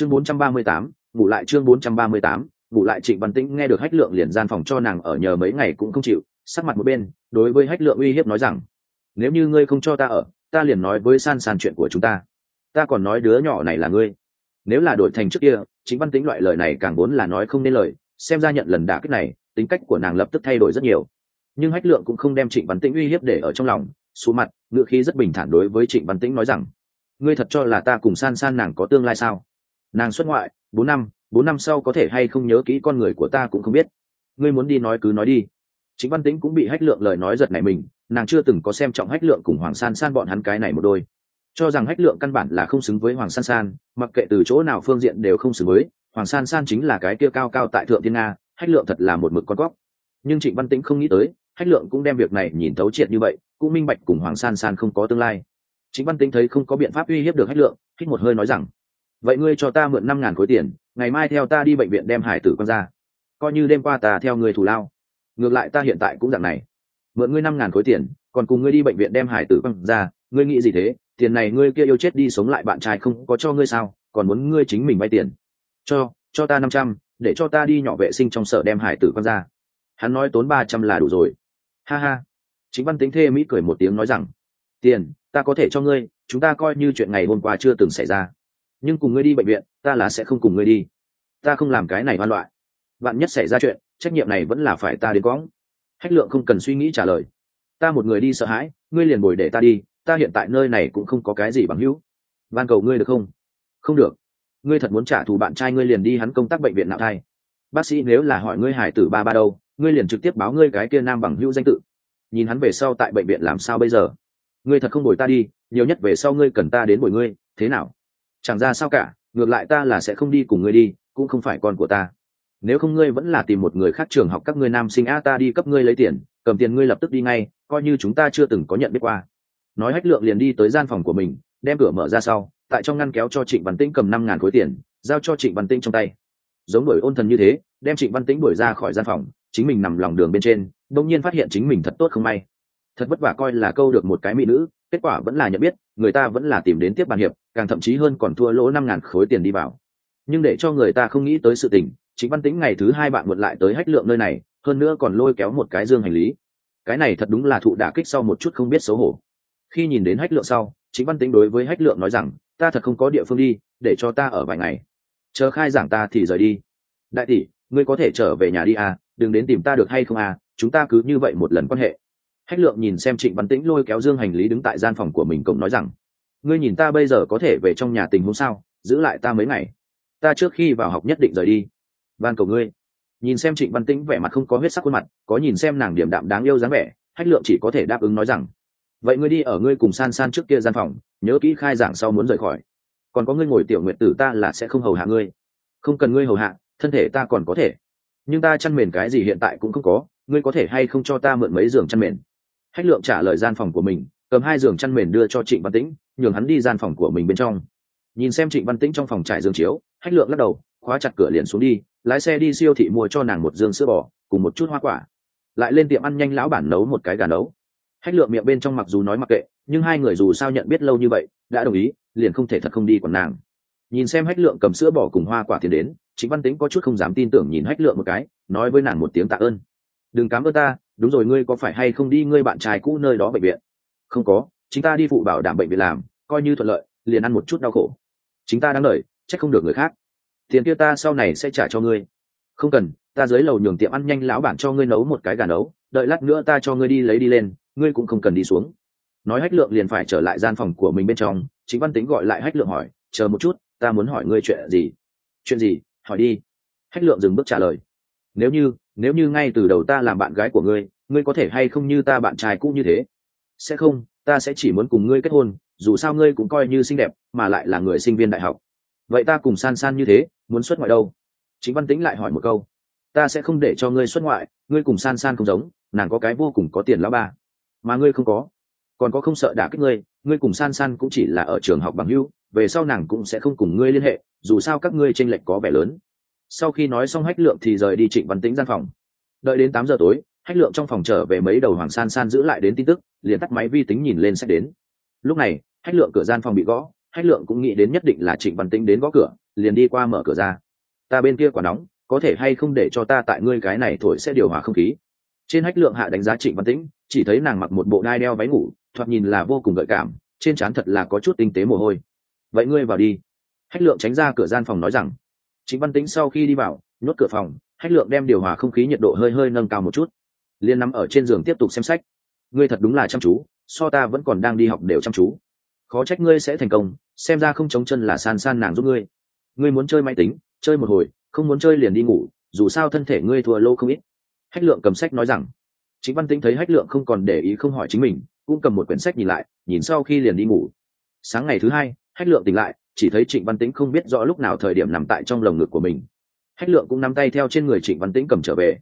chương 438, ngủ lại chương 438, ngủ lại trịnh văn tĩnh nghe được hách lượng liền gian phòng cho nàng ở nhờ mấy ngày cũng không chịu sắc mặt một bên đối với hách lượng uy hiếp nói rằng nếu như ngươi không cho ta ở ta liền nói với san san chuyện của chúng ta. Ta còn nói đứa nhỏ này là ngươi. Nếu là đổi thành trước kia chính văn tĩnh loại lời này càng vốn là nói không nên lời xem ra nhận lần đả kích này tính cách của nàng lập tức thay đổi rất nhiều. Nhưng hách lượng cũng không đem trịnh văn tĩnh uy hiếp để ở trong lòng xuống mặt ngựa khí rất bình thản đối với trịnh văn tĩnh nói rằng ngươi thật cho là ta cùng san san nàng có tương lai sao? Nàng xuất ngoại, bốn năm bốn năm sau có thể hay không nhớ kỹ con người của ta cũng không biết. Ngươi muốn đi nói cứ nói đi. Chính văn tĩnh cũng bị hách lượng lời nói giật này mình, nàng chưa từng có xem trọng hách lượng cùng hoàng san san bọn hắn cái này một đôi. Cho rằng hách lượng căn bản là không xứng với hoàng san san, mặc kệ từ chỗ nào phương diện đều không xứng với, hoàng san san chính là cái kia cao cao tại thượng thiên nga, hách lượng thật là một mực con góc nhưng trịnh văn tĩnh không nghĩ tới, hách lượng cũng đem việc này nhìn thấu triệt như vậy, cũng minh bạch cùng hoàng san san không có tương lai. Chính văn tĩnh thấy không có biện pháp uy hiếp được hách lượng, hít một hơi nói rằng vậy ngươi cho ta mượn năm ngàn khối tiền, ngày mai theo ta đi bệnh viện đem hải tử con ra. Coi như đêm qua ta theo người thù lao. Ngược lại ta hiện tại cũng dạng này. Mượn ngươi năm ngàn khối tiền, còn cùng ngươi đi bệnh viện đem hải tử con ra, ngươi nghĩ gì thế? Tiền này ngươi kia yêu chết đi sống lại bạn trai không có cho ngươi sao? Còn muốn ngươi chính mình vay tiền. Cho cho ta năm trăm, để cho ta đi nhỏ vệ sinh trong sở đem hải tử con ra. Hắn nói tốn ba trăm là đủ rồi. Ha ha. Chính văn tính thê mỹ cười một tiếng nói rằng, tiền, ta có thể cho ngươi, chúng ta coi như chuyện ngày hôm qua chưa từng xảy ra nhưng cùng ngươi đi bệnh viện, ta là sẽ không cùng ngươi đi. Ta không làm cái này hoan loại bạn nhất xảy ra chuyện, trách nhiệm này vẫn là phải ta đến cóng hách lượng không cần suy nghĩ trả lời. Ta một người đi sợ hãi, ngươi liền bồi để ta đi, ta hiện tại nơi này cũng không có cái gì bằng hữu. Van cầu ngươi được không? Không được. Ngươi thật muốn trả thù bạn trai ngươi liền đi hắn công tác bệnh viện nạo thai. Bác sĩ nếu là hỏi ngươi hải tử ba ba đâu, ngươi liền trực tiếp báo ngươi cái kia nam bằng hữu danh tự. Nhìn hắn về sau tại bệnh viện làm sao bây giờ? Ngươi thật không bồi ta đi, nhiều nhất về sau ngươi cần ta đến bồi ngươi, thế nào? Chẳng ra sao cả, ngược lại ta là sẽ không đi cùng ngươi đi, cũng không phải con của ta. Nếu không ngươi vẫn là tìm một người khác trường học các ngươi nam sinh a, ta đi cấp ngươi lấy tiền, cầm tiền ngươi lập tức đi ngay, coi như chúng ta chưa từng có nhận biết qua. Nói hách lượng liền đi tới gian phòng của mình, đem cửa mở ra sau, tại trong ngăn kéo cho trịnh văn tĩnh cầm năm ngàn khối tiền, giao cho trịnh văn tĩnh trong tay. Giống đuổi ôn thần như thế, đem trịnh văn tĩnh đuổi ra khỏi gian phòng, chính mình nằm lòng đường bên trên đông nhiên phát hiện chính mình thật tốt không may. Thật vất vả coi là câu được một cái mỹ nữ, kết quả vẫn là nhận biết, người ta vẫn là tìm đến tiếp bàn hiệp càng thậm chí hơn còn thua lỗ năm ngàn khối tiền đi vào. Nhưng để cho người ta không nghĩ tới sự tình, chính văn tĩnh ngày thứ hai bạn muộn lại tới hách lượng nơi này, hơn nữa còn lôi kéo một cái dương hành lý. Cái này thật đúng là thụ đả kích sau một chút không biết xấu hổ. Khi nhìn đến hách lượng sau, chính văn tĩnh đối với hách lượng nói rằng, ta thật không có địa phương đi, để cho ta ở vài ngày. Chờ khai giảng ta thì rời đi. Đại tỷ, ngươi có thể trở về nhà đi à đừng đến tìm ta được hay không à chúng ta cứ như vậy một lần quan hệ. Hách lượng nhìn xem trịnh văn tĩnh lôi kéo dương hành lý đứng tại gian phòng của mình cộng nói rằng ngươi nhìn ta bây giờ có thể về trong nhà tình huống sao, giữ lại ta mấy ngày. Ta trước khi vào học nhất định rời đi. Van cầu ngươi. Nhìn xem trịnh văn tĩnh vẻ mặt không có huyết sắc khuôn mặt, có nhìn xem nàng điểm đạm đáng yêu dáng vẻ, hách lượng chỉ có thể đáp ứng nói rằng, vậy ngươi đi ở ngươi cùng san san trước kia gian phòng, nhớ kỹ khai giảng sau muốn rời khỏi. Còn có ngươi ngồi tiểu nguyện tử ta là sẽ không hầu hạ ngươi. Không cần ngươi hầu hạ, thân thể ta còn có thể. Nhưng ta chăn mền cái gì hiện tại cũng không có, ngươi có thể hay không cho ta mượn mấy giường chăn mền? Hách lượng trả lời gian phòng của mình, cầm hai giường chăn mền đưa cho trịnh văn tĩnh nhường hắn đi gian phòng của mình bên trong. Nhìn xem trịnh văn tĩnh trong phòng trải giường chiếu, hách lượng lắc đầu, khóa chặt cửa liền xuống đi, lái xe đi siêu thị mua cho nàng một dương sữa bò, cùng một chút hoa quả. Lại lên tiệm ăn nhanh lão bản nấu một cái gà nấu. Hách lượng miệng bên trong mặc dù nói mặc kệ, nhưng hai người dù sao nhận biết lâu như vậy, đã đồng ý, liền không thể thật không đi còn nàng. Nhìn xem hách lượng cầm sữa bò cùng hoa quả tiền đến chính văn tính có chút không dám tin tưởng nhìn hách lượng một cái, nói với nàng một tiếng tạ ơn. Đừng cám ơn ta, đúng rồi, ngươi có phải hay không đi ngươi bạn trai cũ nơi đó bệnh viện? Không có chính ta đi phụ bảo đảm bệnh viện làm, coi như thuận lợi, liền ăn một chút đau khổ. Chính ta đang đợi chắc không được người khác. Tiền kia ta sau này sẽ trả cho ngươi. Không cần, ta dưới lầu nhường tiệm ăn nhanh lão bản cho ngươi nấu một cái gà nấu, đợi lát nữa ta cho ngươi đi lấy đi lên, ngươi cũng không cần đi xuống. Nói hách lượng liền phải trở lại gian phòng của mình bên trong, chính văn tính gọi lại hách lượng hỏi, chờ một chút, ta muốn hỏi ngươi chuyện gì? Chuyện gì? Hỏi đi. Hách lượng dừng bước trả lời, nếu như nếu như ngay từ đầu ta làm bạn gái của ngươi ngươi có thể hay không như ta bạn trai cũ như thế? Sẽ không ta sẽ chỉ muốn cùng ngươi kết hôn, dù sao ngươi cũng coi như xinh đẹp, mà lại là người sinh viên đại học. Vậy ta cùng san san như thế, muốn xuất ngoại đâu? Chính văn tĩnh lại hỏi một câu. Ta sẽ không để cho ngươi xuất ngoại, ngươi cùng san san không giống, nàng có cái vô cùng có tiền lão ba. Mà ngươi không có. Còn có không sợ đả kích ngươi ngươi cùng san san cũng chỉ là ở trường học bằng hưu về sau nàng cũng sẽ không cùng ngươi liên hệ, dù sao các ngươi tranh lệch có vẻ lớn. Sau khi nói xong hách lượng thì rời đi trịnh văn tĩnh gian phòng. Đợi đến tám giờ tối hách lượng trong phòng trở về mấy đầu hoàng san san giữ lại đến tin tức, liền tắt máy vi tính nhìn lên sách đến. Lúc này, hách lượng cửa gian phòng bị gõ, hách lượng cũng nghĩ đến nhất định là trịnh văn tĩnh đến gõ cửa, liền đi qua mở cửa ra. Ta bên kia quả nóng, có thể hay không để cho ta tại ngươi cái này thổi sẽ điều hòa không khí? Trên hách lượng hạ đánh giá trịnh văn tĩnh, chỉ thấy nàng mặc một bộ đai đeo váy ngủ, thoạt nhìn là vô cùng gợi cảm, trên trán thật là có chút tinh tế mồ hôi. Vậy ngươi vào đi. Hách lượng tránh ra cửa gian phòng nói rằng. Trịnh văn tĩnh sau khi đi vào nhốt cửa phòng, hách lượng đem điều hòa không khí nhiệt độ hơi hơi nâng cao một chút liên nằm ở trên giường tiếp tục xem sách. Ngươi thật đúng là chăm chú, so ta vẫn còn đang đi học đều chăm chú. Khó trách ngươi sẽ thành công, xem ra không chống chân là san san nàng giúp ngươi. Ngươi muốn chơi máy tính, chơi một hồi, không muốn chơi liền đi ngủ, dù sao thân thể ngươi thua lâu không ít. Hách lượng cầm sách nói rằng. Chính văn tĩnh thấy hách lượng không còn để ý không hỏi chính mình, cũng cầm một quyển sách nhìn lại, nhìn sau khi liền đi ngủ. Sáng ngày thứ hai, hách lượng tỉnh lại, chỉ thấy trịnh văn tĩnh không biết rõ lúc nào thời điểm nằm tại trong lồng ngực của mình. Hách lượng cũng nắm tay theo trên người trịnh văn tĩnh cầm trở về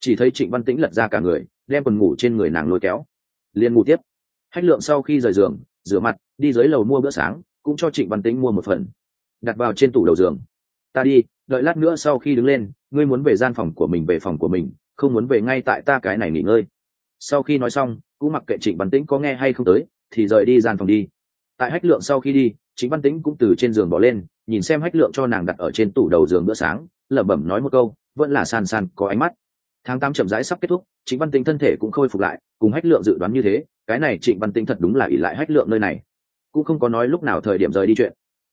chỉ thấy trịnh văn tĩnh lật ra cả người, đem quần ngủ trên người nàng lôi kéo. Liền ngủ tiếp. Hách lượng sau khi rời giường, rửa mặt, đi dưới lầu mua bữa sáng, cũng cho trịnh văn tĩnh mua một phần. Đặt vào trên tủ đầu giường. Ta đi, đợi lát nữa sau khi đứng lên, ngươi muốn về gian phòng của mình về phòng của mình, không muốn về ngay tại ta cái này nghỉ ngơi. Sau khi nói xong, cũng mặc kệ trịnh văn tĩnh có nghe hay không tới, thì rời đi gian phòng đi. Tại hách lượng sau khi đi chính văn tĩnh cũng từ trên giường bỏ lên, nhìn xem hách lượng cho nàng đặt ở trên tủ đầu giường bữa sáng, lẩm bẩm nói một câu, vẫn là san san có ánh mắt tháng tám chậm rãi sắp kết thúc, Trịnh văn tĩnh thân thể cũng khôi phục lại, cùng hách lượng dự đoán như thế, cái này trịnh văn tĩnh thật đúng là ỉ lại hách lượng nơi này. Cũng không có nói lúc nào thời điểm rời đi chuyện.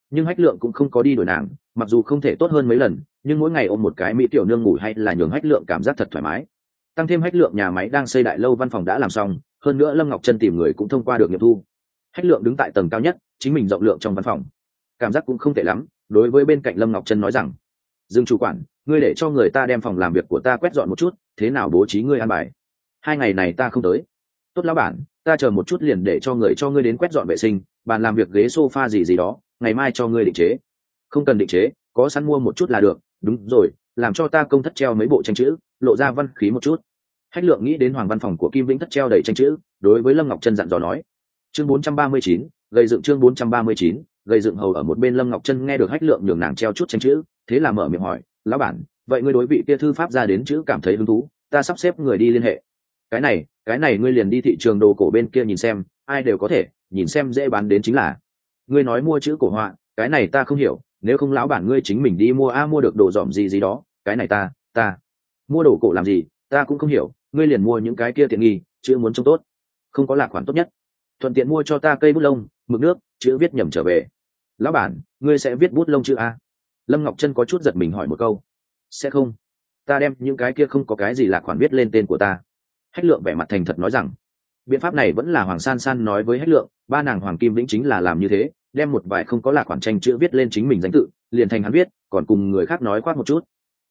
Nhưng hách lượng cũng không có đi đổi nàng, mặc dù không thể tốt hơn mấy lần, nhưng mỗi ngày ôm một cái mỹ tiểu nương ngủ hay là nhường hách lượng cảm giác thật thoải mái. Tăng thêm hách lượng nhà máy đang xây đại lâu văn phòng đã làm xong, hơn nữa lâm ngọc chân tìm người cũng thông qua được nghiệm thu. Hách lượng đứng tại tầng cao nhất, chính mình rộng lượng trong văn phòng. Cảm giác cũng không tệ lắm, đối với bên cạnh lâm ngọc chân nói rằng, dương chủ quản ngươi để cho người ta đem phòng làm việc của ta quét dọn một chút thế nào bố trí ngươi an bài? Hai ngày này ta không tới. Tốt lão bản ta chờ một chút liền để cho người cho ngươi đến quét dọn vệ sinh bàn làm việc ghế sofa gì gì đó ngày mai cho ngươi định chế. Không cần định chế có sẵn mua một chút là được. Đúng rồi làm cho ta công thất treo mấy bộ tranh chữ lộ ra văn khí một chút. Hách lượng nghĩ đến hoàng văn phòng của kim vĩnh thất treo đầy tranh chữ đối với lâm ngọc Trân dặn dò nói. Chương 439, gây dựng chương 439, gây dựng hầu ở một bên lâm ngọc Trân nghe được hách lượng nhường nàng treo chút tranh chữ thế là mở miệng hỏi, lão bản, vậy ngươi đối vị kia thư pháp ra đến chữ cảm thấy hứng thú, ta sắp xếp người đi liên hệ. Cái này cái này ngươi liền đi thị trường đồ cổ bên kia nhìn xem, ai đều có thể, nhìn xem dễ bán đến chính là. Ngươi nói mua chữ cổ họa, cái này ta không hiểu, nếu không lão bản ngươi chính mình đi mua a, mua được đồ dòm gì gì đó, cái này ta ta. Mua đồ cổ làm gì, ta cũng không hiểu, ngươi liền mua những cái kia tiện nghi, chữ muốn trông tốt, không có lạc khoản tốt nhất. Thuận tiện mua cho ta cây bút lông, mực nước, chữ viết nhầm trở về. Lão bản, ngươi sẽ viết bút lông chữ a? Lâm ngọc chân có chút giật mình hỏi một câu, sẽ không? Ta đem những cái kia không có cái gì là khoản viết lên tên của ta. Hách lượng vẻ mặt thành thật nói rằng, biện pháp này vẫn là hoàng san san nói với hách lượng, ba nàng hoàng kim vĩnh chính là làm như thế, đem một vài không có là khoản tranh chữ viết lên chính mình danh tự, liền thành hắn viết, còn cùng người khác nói khoác một chút.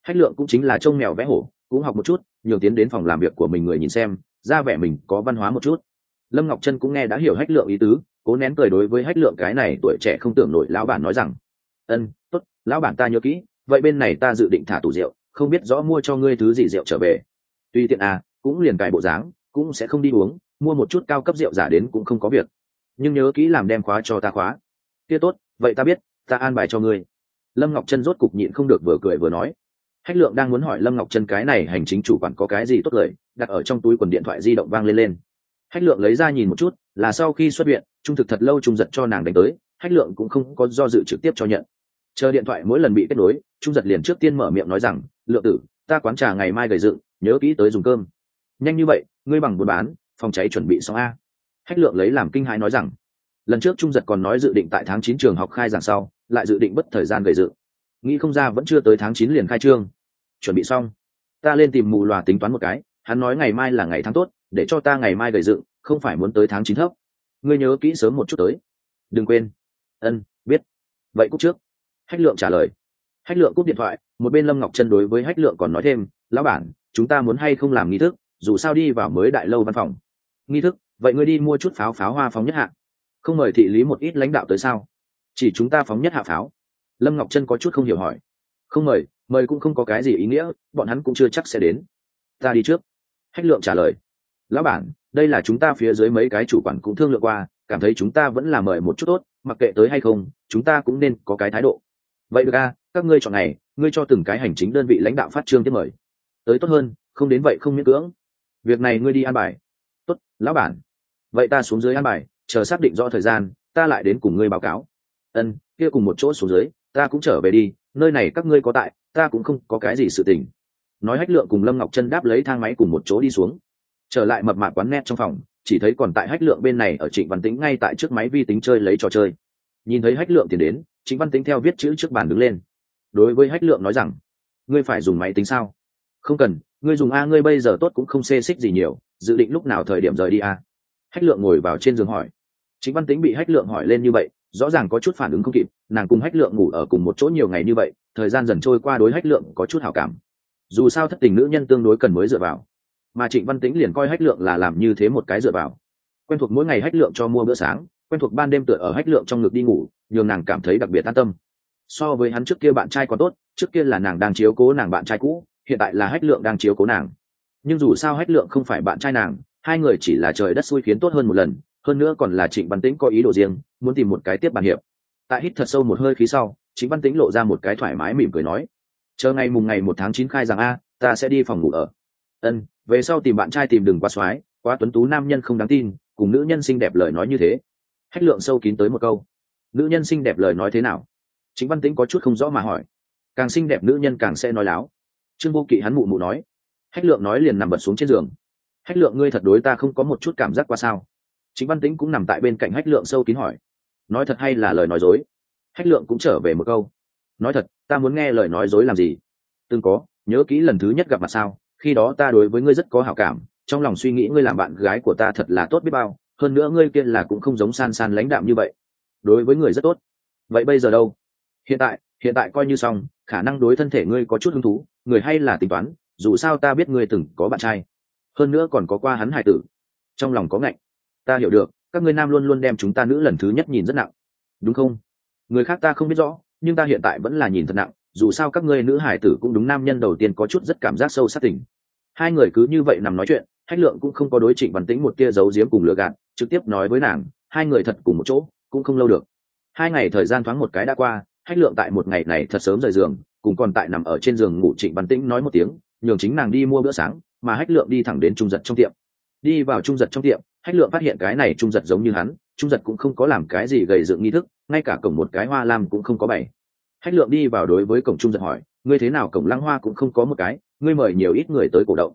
Hách lượng cũng chính là trông mèo vẽ hổ, cũng học một chút, nhường tiến đến phòng làm việc của mình người nhìn xem, ra vẻ mình có văn hóa một chút. Lâm ngọc Trân cũng nghe đã hiểu hách lượng ý tứ, cố nén cười đối với hách lượng cái này tuổi trẻ không tưởng nổi, lão bản nói rằng, ân, tốt lão bản ta nhớ kỹ, vậy bên này ta dự định thả tủ rượu, không biết rõ mua cho ngươi thứ gì rượu trở về. Tuy tiện à cũng liền cài bộ dáng, cũng sẽ không đi uống, mua một chút cao cấp rượu giả đến cũng không có việc. Nhưng nhớ kỹ làm đem khóa cho ta khóa. Kia tốt, vậy ta biết, ta an bài cho ngươi. Lâm ngọc chân rốt cục nhịn không được vừa cười vừa nói. Hách lượng đang muốn hỏi lâm ngọc chân cái này hành chính chủ quản có cái gì tốt lời, đặt ở trong túi quần điện thoại di động vang lên lên. Hách lượng lấy ra nhìn một chút, là sau khi xuất viện, trung thực thật lâu trung giật cho nàng đánh tới, hách lượng cũng không có do dự trực tiếp cho nhận chờ điện thoại mỗi lần bị kết nối, trung giật liền trước tiên mở miệng nói rằng, lượng tử, ta quán trà ngày mai gầy dựng, nhớ kỹ tới dùng cơm. Nhanh như vậy, ngươi bằng buôn bán, phòng cháy chuẩn bị xong a. Hách lượng lấy làm kinh hãi nói rằng, lần trước trung giật còn nói dự định tại tháng chín trường học khai giảng sau, lại dự định bất thời gian gầy dựng. Nghĩ không ra vẫn chưa tới tháng chín liền khai trương. Chuẩn bị xong. Ta lên tìm mù lòa tính toán một cái, hắn nói ngày mai là ngày tháng tốt, để cho ta ngày mai gầy dựng, không phải muốn tới tháng chín thấp. Ngươi nhớ kỹ sớm một chút tới. Đừng quên. Ân, biết. Vậy cúc trước hách lượng trả lời. Hách lượng cúp điện thoại, một bên lâm ngọc chân đối với hách lượng còn nói thêm, lão bản, chúng ta muốn hay không làm nghi thức, dù sao đi vào mới đại lâu văn phòng. Nghi thức? Vậy ngươi đi mua chút pháo pháo hoa phóng nhất hạ không mời thị lý một ít lãnh đạo tới sao? Chỉ chúng ta phóng nhất hạ pháo. Lâm ngọc chân có chút không hiểu hỏi. Không mời mời cũng không có cái gì ý nghĩa, bọn hắn cũng chưa chắc sẽ đến. Ta đi trước. Hách lượng trả lời. Lão bản, đây là chúng ta phía dưới mấy cái chủ quản cũng thương lượng qua, cảm thấy chúng ta vẫn là mời một chút tốt, mặc kệ tới hay không, chúng ta cũng nên có cái thái độ vậy được a, các ngươi chọn ngày, ngươi cho từng cái hành chính đơn vị lãnh đạo phát trương tiếp mời. Tới tốt hơn, không đến vậy không miễn cưỡng. Việc này ngươi đi an bài. Tốt, lão bản. Vậy ta xuống dưới an bài, chờ xác định rõ thời gian, ta lại đến cùng ngươi báo cáo. Ân, kia cùng một chỗ xuống dưới, ta cũng trở về đi, nơi này các ngươi có tại, ta cũng không có cái gì sự tình. Nói hách lượng cùng lâm ngọc chân đáp lấy thang máy cùng một chỗ đi xuống. Trở lại mập mạp quán net trong phòng, chỉ thấy còn tại hách lượng bên này ở trịnh văn tĩnh ngay tại trước máy vi tính chơi lấy trò chơi. Nhìn thấy hách lượng tiền đến trịnh văn tĩnh theo viết chữ trước bàn đứng lên. Đối với hách lượng nói rằng, ngươi phải dùng máy tính sao? Không cần, ngươi dùng a, ngươi bây giờ tốt cũng không xê xích gì nhiều, dự định lúc nào thời điểm rời đi a. Hách lượng ngồi vào trên giường hỏi. Chính văn tính bị hách lượng hỏi lên như vậy, rõ ràng có chút phản ứng không kịp, nàng cùng hách lượng ngủ ở cùng một chỗ nhiều ngày như vậy, thời gian dần trôi qua đối hách lượng có chút hảo cảm. Dù sao thất tình nữ nhân tương đối cần mới dựa vào. Mà trịnh văn tĩnh liền coi hách lượng là làm như thế một cái dựa vào. Quen thuộc mỗi ngày hách lượng cho mua bữa sáng quen thuộc ban đêm tựa ở hách lượng trong ngực đi ngủ, nhường nàng cảm thấy đặc biệt an tâm. So với hắn trước kia bạn trai còn tốt, trước kia là nàng đang chiếu cố nàng bạn trai cũ, hiện tại là hách lượng đang chiếu cố nàng. Nhưng dù sao hách lượng không phải bạn trai nàng, hai người chỉ là trời đất xui khiến tốt hơn một lần, hơn nữa còn là trịnh văn tĩnh có ý đồ riêng, muốn tìm một cái tiếp bàn hiệp. Tại hít thật sâu một hơi khí sau chính văn tĩnh lộ ra một cái thoải mái mỉm cười nói, chờ ngày mùng ngày một tháng chín khai rằng a, ta sẽ đi phòng ngủ ở. Ân, về sau tìm bạn trai tìm đừng quá soái, quá tuấn tú nam nhân không đáng tin, cùng nữ nhân xinh đẹp lời nói như thế hách lượng sâu kín tới một câu. Nữ nhân xinh đẹp lời nói thế nào? Chính văn tĩnh có chút không rõ mà hỏi. Càng xinh đẹp nữ nhân càng sẽ nói láo. Trương vô kỵ hắn mụ mụ nói. Hách lượng nói liền nằm bật xuống trên giường. Hách lượng ngươi thật đối ta không có một chút cảm giác qua sao? Chính văn tĩnh cũng nằm tại bên cạnh hách lượng sâu kín hỏi. Nói thật hay là lời nói dối? Hách lượng cũng trở về một câu. Nói thật, ta muốn nghe lời nói dối làm gì? Từng có, nhớ kỹ lần thứ nhất gặp mặt sao? Khi đó ta đối với ngươi rất có hảo cảm, trong lòng suy nghĩ ngươi làm bạn gái của ta thật là tốt biết bao hơn nữa ngươi kia là cũng không giống san san lãnh đạm như vậy. Đối với người rất tốt. Vậy bây giờ đâu? Hiện tại hiện tại coi như xong, khả năng đối thân thể ngươi có chút hứng thú, người hay là tính toán, dù sao ta biết ngươi từng có bạn trai. Hơn nữa còn có qua hắn hải tử. Trong lòng có ngạnh. Ta hiểu được, các ngươi nam luôn luôn đem chúng ta nữ lần thứ nhất nhìn rất nặng. Đúng không? Người khác ta không biết rõ, nhưng ta hiện tại vẫn là nhìn thật nặng, dù sao các ngươi nữ hải tử cũng đúng nam nhân đầu tiên có chút rất cảm giác sâu sắc tình. Hai người cứ như vậy nằm nói chuyện, hách lượng cũng không có đối trịnh văn tính một tia giấu giếm cùng lừa gạt trực tiếp nói với nàng, hai người thật cùng một chỗ, cũng không lâu được. Hai ngày thời gian thoáng một cái đã qua, hách lượng tại một ngày này thật sớm rời giường, cùng còn tại nằm ở trên giường ngủ trịnh văn tĩnh nói một tiếng, nhường chính nàng đi mua bữa sáng, mà hách lượng đi thẳng đến trung giật trong tiệm. Đi vào trung giật trong tiệm, hách lượng phát hiện cái này trung giật giống như hắn, trung giật cũng không có làm cái gì gầy dựng nghi thức, ngay cả cổng một cái hoa lam cũng không có bày. Hách lượng đi vào đối với cổng trung giật hỏi, ngươi thế nào? Cổng lăng hoa cũng không có một cái, ngươi mời nhiều ít người tới cổ động.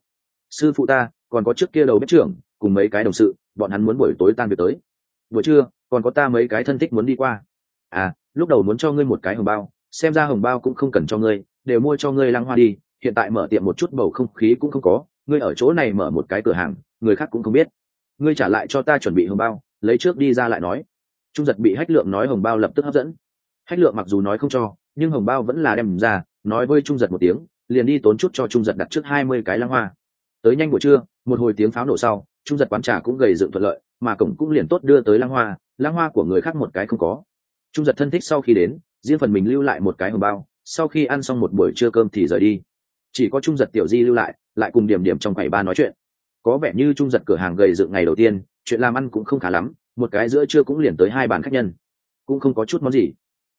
Sư phụ ta còn có trước kia đầu bếp trưởng, cùng mấy cái đồng sự, bọn hắn muốn buổi tối tan việc tới. Buổi trưa, còn có ta mấy cái thân thích muốn đi qua. À lúc đầu muốn cho ngươi một cái hồng bao, xem ra hồng bao cũng không cần cho ngươi, đều mua cho ngươi lăng hoa đi, hiện tại mở tiệm một chút bầu không khí cũng không có, ngươi ở chỗ này mở một cái cửa hàng, người khác cũng không biết. Ngươi trả lại cho ta chuẩn bị hồng bao, lấy trước đi ra lại nói. Trung giật bị hách lượng nói hồng bao lập tức hấp dẫn. Hách lượng mặc dù nói không cho, nhưng hồng bao vẫn là đem ra, nói với trung giật một tiếng, liền đi tốn chút cho trung giật đặt trước hai mươi cái lăng hoa. Tới nhanh buổi trưa một hồi tiếng pháo nổ sau, trung giật quán trà cũng gầy dựng thuận lợi, mà cổng cũng liền tốt đưa tới lang hoa lang hoa của người khác một cái không có. Trung giật thân thích sau khi đến, riêng phần mình lưu lại một cái hồng bao, sau khi ăn xong một buổi trưa cơm thì rời đi. Chỉ có trung giật tiểu di lưu lại lại cùng điểm điểm trong quầy ba nói chuyện. Có vẻ như trung giật cửa hàng gầy dựng ngày đầu tiên, chuyện làm ăn cũng không khá lắm, một cái giữa trưa cũng liền tới hai bàn khách nhân. Cũng không có chút món gì.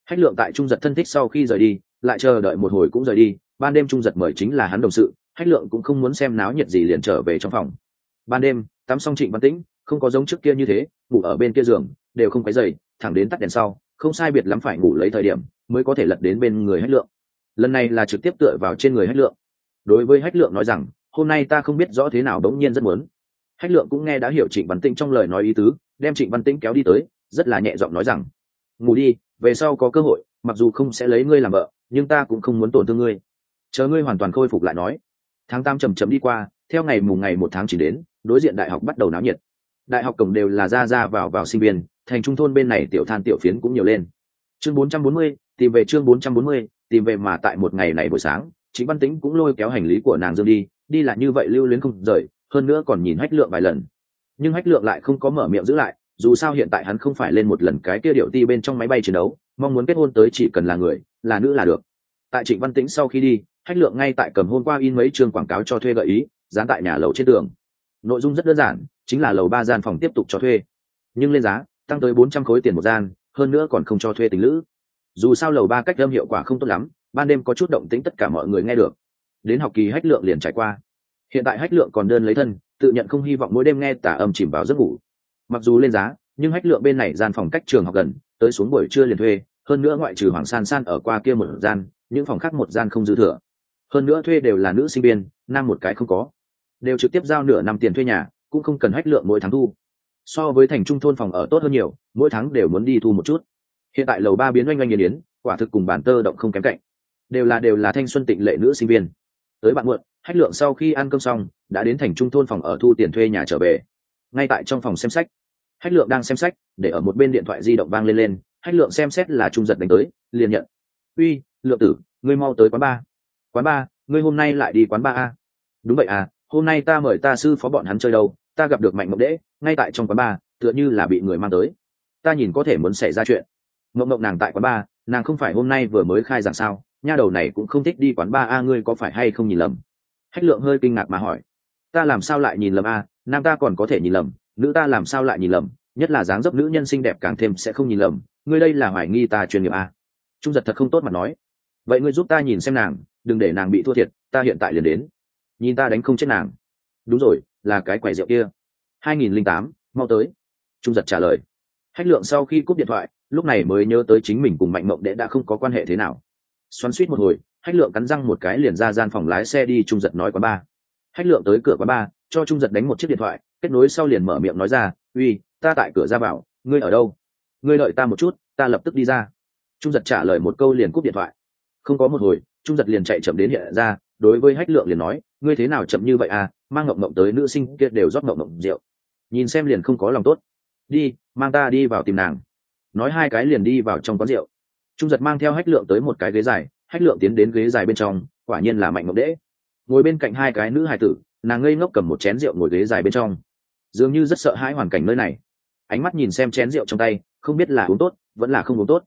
Hách lượng tại trung giật thân thích sau khi rời đi, lại chờ đợi một hồi cũng rời đi, ban đêm trung giật mời chính là hắn đồng sự hách lượng cũng không muốn xem náo nhiệt gì liền trở về trong phòng. Ban đêm, tắm xong trịnh văn tĩnh, không có giống trước kia như thế, ngủ ở bên kia giường, đều không quấy dày thẳng đến tắt đèn sau, không sai biệt lắm phải ngủ lấy thời điểm, mới có thể lật đến bên người hách lượng. Lần này là trực tiếp tựa vào trên người hách lượng. Đối với hách lượng nói rằng, hôm nay ta không biết rõ thế nào đống nhiên rất muốn. Hách lượng cũng nghe đã hiểu trịnh văn tĩnh trong lời nói ý tứ, đem trịnh văn tĩnh kéo đi tới, rất là nhẹ giọng nói rằng, ngủ đi, về sau có cơ hội, mặc dù không sẽ lấy ngươi làm vợ, nhưng ta cũng không muốn tổn thương ngươi. Chờ ngươi hoàn toàn khôi phục lại, nói tháng tám chầm chậm đi qua theo ngày mùng ngày một tháng chỉ đến đối diện đại học bắt đầu náo nhiệt. Đại học cổng đều là ra ra vào vào sinh viên thành trung thôn bên này tiểu than tiểu phiến cũng nhiều lên. Chương 440, tìm về chương 440, tìm về mà tại một ngày này buổi sáng chính văn tĩnh cũng lôi kéo hành lý của nàng dương đi đi là như vậy lưu luyến không rời hơn nữa còn nhìn hách lượng vài lần. Nhưng hách lượng lại không có mở miệng giữ lại dù sao hiện tại hắn không phải lên một lần cái kia điệu ti bên trong máy bay chiến đấu mong muốn kết hôn tới chỉ cần là người là nữ là được. Tại trịnh văn tĩnh sau khi đi hách lượng ngay tại cầm hôm qua in mấy chương quảng cáo cho thuê gợi ý, dán tại nhà lầu trên tường. Nội dung rất đơn giản, chính là lầu ba gian phòng tiếp tục cho thuê. Nhưng lên giá, tăng tới bốn trăm khối tiền một gian, hơn nữa còn không cho thuê tình lữ. Dù sao lầu ba cách âm hiệu quả không tốt lắm, ban đêm có chút động tĩnh tất cả mọi người nghe được. Đến học kỳ hách lượng liền trải qua. Hiện tại hách lượng còn đơn lấy thân, tự nhận không hy vọng mỗi đêm nghe tả âm chìm vào giấc ngủ. Mặc dù lên giá, nhưng hách lượng bên này gian phòng cách trường học gần, tới xuống buổi trưa liền thuê, hơn nữa ngoại trừ hoàng san san ở qua kia một gian, những phòng khác một gian không dư thừa hơn nữa thuê đều là nữ sinh viên, nam một cái không có. Đều trực tiếp giao nửa năm tiền thuê nhà, cũng không cần hách lượng mỗi tháng thu. So với thành trung thôn phòng ở tốt hơn nhiều, mỗi tháng đều muốn đi thu một chút. Hiện tại lầu ba biến oanh oanh nghiền yến, quả thực cùng bản tơ động không kém cạnh. Đều là đều là thanh xuân tịnh lệ nữ sinh viên. Tới bạn muộn, hách lượng sau khi ăn cơm xong, đã đến thành trung thôn phòng ở thu tiền thuê nhà trở về. Ngay tại trong phòng xem sách, hách lượng đang xem sách, để ở một bên điện thoại di động vang lên lên, hách lượng xem xét là trung giật đánh tới, liền nhận. Uy, lượng tử, ngươi mau tới quán ba quán ba, ngươi hôm nay lại đi quán ba a? Đúng vậy à hôm nay ta mời ta sư phó bọn hắn chơi đâu, ta gặp được mạnh mộng đễ ngay tại trong quán ba, tựa như là bị người mang tới. Ta nhìn có thể muốn xảy ra chuyện. Mộng mộng nàng tại quán ba, nàng không phải hôm nay vừa mới khai giảng sao, nha đầu này cũng không thích đi quán ba a, ngươi có phải hay không nhìn lầm? Hách lượng hơi kinh ngạc mà hỏi. Ta làm sao lại nhìn lầm a, nam ta còn có thể nhìn lầm, nữ ta làm sao lại nhìn lầm, nhất là dáng dấp nữ nhân xinh đẹp càng thêm sẽ không nhìn lầm, ngươi đây là hoài nghi ta truyền nghiệp a. Trung giật thật không tốt mà nói. Vậy ngươi giúp ta nhìn xem nàng đừng để nàng bị thua thiệt, ta hiện tại liền đến. Nhìn ta đánh không chết nàng. Đúng rồi, là cái quầy rượu kia. hai nghìn linh tám, mau tới. Trung giật trả lời. Hách lượng sau khi cúp điện thoại, lúc này mới nhớ tới chính mình cùng mạnh mộng đệ đã không có quan hệ thế nào. Xoắn suýt một hồi, hách lượng cắn răng một cái liền ra gian phòng lái xe đi trung giật nói quán ba hách lượng tới cửa quán ba cho trung giật đánh một chiếc điện thoại, kết nối sau liền mở miệng nói ra, uy, ta tại cửa ra vào, ngươi ở đâu? Ngươi đợi ta một chút, ta lập tức đi ra. Trung giật trả lời một câu liền cúp điện thoại. Không có một hồi trung giật liền chạy chậm đến hiện ra, đối với hách lượng liền nói, ngươi thế nào chậm như vậy à? Mang ngộng ngộng tới nữ sinh kia đều rót ngộng ngộng rượu. Nhìn xem liền không có lòng tốt. Đi, mang ta đi vào tìm nàng. Nói hai cái liền đi vào trong quán rượu. Trung giật mang theo hách lượng tới một cái ghế dài, hách lượng tiến đến ghế dài bên trong, quả nhiên là mạnh ngộng đễ ngồi bên cạnh hai cái nữ hài tử, nàng ngây ngốc cầm một chén rượu ngồi ghế dài bên trong. Dường như rất sợ hãi hoàn cảnh nơi này. Ánh mắt nhìn xem chén rượu trong tay, không biết là uống tốt, vẫn là không uống tốt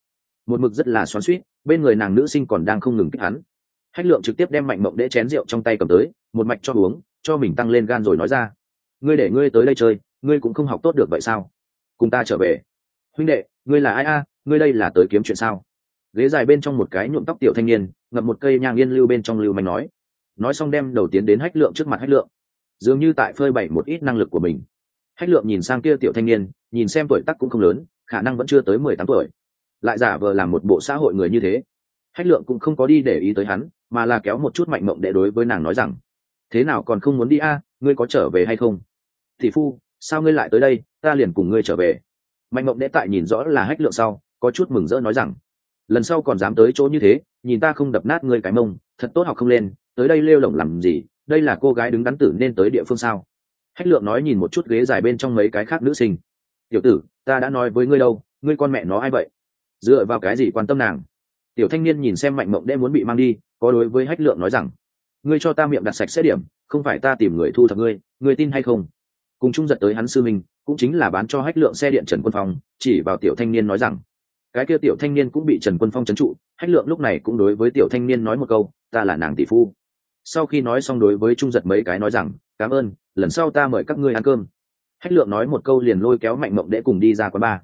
một mực rất là xoắn suýt bên người nàng nữ sinh còn đang không ngừng kích hắn. Hách lượng trực tiếp đem mạnh mộng đễ chén rượu trong tay cầm tới, một mạch cho uống, cho mình tăng lên gan rồi nói ra. Ngươi để ngươi tới đây chơi, ngươi cũng không học tốt được vậy sao? Cùng ta trở về. Huynh đệ, ngươi là ai a? Ngươi đây là tới kiếm chuyện sao? Ghế dài bên trong một cái nhuộm tóc tiểu thanh niên, ngậm một cây nhang yên lưu bên trong lưu manh nói. Nói xong đem đầu tiến đến hách lượng trước mặt hách lượng. Dường như tại phơi bày một ít năng lực của mình. Hách lượng nhìn sang kia tiểu thanh niên, nhìn xem tuổi tắc cũng không lớn, khả năng vẫn chưa tới mười tám tuổi lại giả vờ làm một bộ xã hội người như thế. Hách lượng cũng không có đi để ý tới hắn, mà là kéo một chút mạnh mộng để đối với nàng nói rằng, thế nào còn không muốn đi a? Ngươi có trở về hay không? Thị phu, sao ngươi lại tới đây? Ta liền cùng ngươi trở về. Mạnh mộng đệ tại nhìn rõ là hách lượng sau, có chút mừng rỡ nói rằng, lần sau còn dám tới chỗ như thế, nhìn ta không đập nát ngươi cái mông, thật tốt học không lên, tới đây lêu lỏng làm gì? Đây là cô gái đứng đắn tử nên tới địa phương sao? Hách lượng nói nhìn một chút ghế dài bên trong mấy cái khác nữ sinh. Tiểu tử, ta đã nói với ngươi đâu, ngươi con mẹ nó ai vậy? Dựa vào cái gì quan tâm nàng? Tiểu thanh niên nhìn xem mạnh mộng đẽ muốn bị mang đi, có đối với hách lượng nói rằng, ngươi cho ta miệng đặt sạch xét điểm, không phải ta tìm người thu thập ngươi ngươi tin hay không? Cùng chung giật tới hắn sư minh, cũng chính là bán cho hách lượng xe điện trần quân phong, chỉ vào tiểu thanh niên nói rằng, cái kia tiểu thanh niên cũng bị trần quân phong trấn trụ, hách lượng lúc này cũng đối với tiểu thanh niên nói một câu, ta là nàng tỷ phu. Sau khi nói xong đối với trung giật mấy cái nói rằng, cảm ơn, lần sau ta mời các ngươi ăn cơm. Hách lượng nói một câu liền lôi kéo mạnh mộng để cùng đi ra quán bar.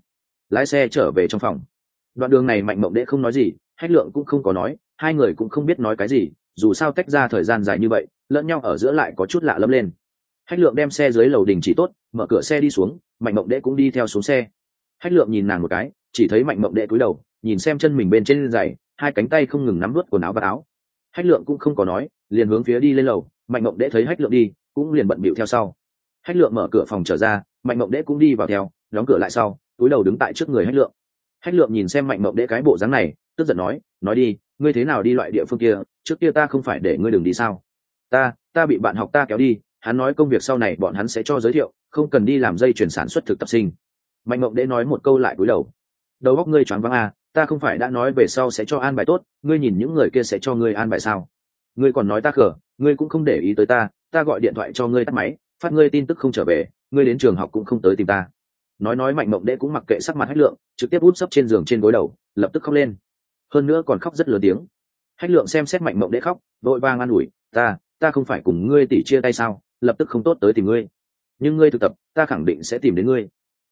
Lái xe trở về trong phòng đoạn đường này mạnh mộng đệ không nói gì, hách lượng cũng không có nói, hai người cũng không biết nói cái gì, dù sao tách ra thời gian dài như vậy, lẫn nhau ở giữa lại có chút lạ lẫm lên. Hách lượng đem xe dưới lầu đình chỉ tốt, mở cửa xe đi xuống, mạnh mộng đệ cũng đi theo xuống xe. Hách lượng nhìn nàng một cái, chỉ thấy mạnh mộng đệ cúi đầu, nhìn xem chân mình bên trên giày, hai cánh tay không ngừng nắm vớt quần áo và áo. Hách lượng cũng không có nói, liền hướng phía đi lên lầu, mạnh mộng đệ thấy hách lượng đi, cũng liền bận bịu theo sau. Hách lượng mở cửa phòng trở ra, mạnh mộng đệ cũng đi vào theo, đóng cửa lại sau, túi đầu đứng tại trước người hách lượng hách lượng nhìn xem mạnh mộng đệ cái bộ dáng này, tức giận nói nói đi, ngươi thế nào đi loại địa phương kia, trước kia ta không phải để ngươi đừng đi sao? Ta ta bị bạn học ta kéo đi, hắn nói công việc sau này bọn hắn sẽ cho giới thiệu, không cần đi làm dây chuyển sản xuất thực tập sinh. Mạnh mộng đệ nói một câu lại cúi đầu. Đầu góc ngươi choáng váng à ta không phải đã nói về sau sẽ cho an bài tốt, ngươi nhìn những người kia sẽ cho ngươi an bài sao? Ngươi còn nói ta khở ngươi cũng không để ý tới ta ta gọi điện thoại cho ngươi tắt máy, phát ngươi tin tức không trở về, ngươi đến trường học cũng không tới tìm ta nói nói mạnh mộng đệ cũng mặc kệ sắc mặt hách lượng, trực tiếp út sấp trên giường trên gối đầu, lập tức khóc lên. Hơn nữa còn khóc rất lớn tiếng. Hách lượng xem xét mạnh mộng đệ khóc, đội vàng an ủi, ta ta không phải cùng ngươi tỉ chia tay sao, lập tức không tốt tới tìm ngươi. Nhưng ngươi thực tập, ta khẳng định sẽ tìm đến ngươi.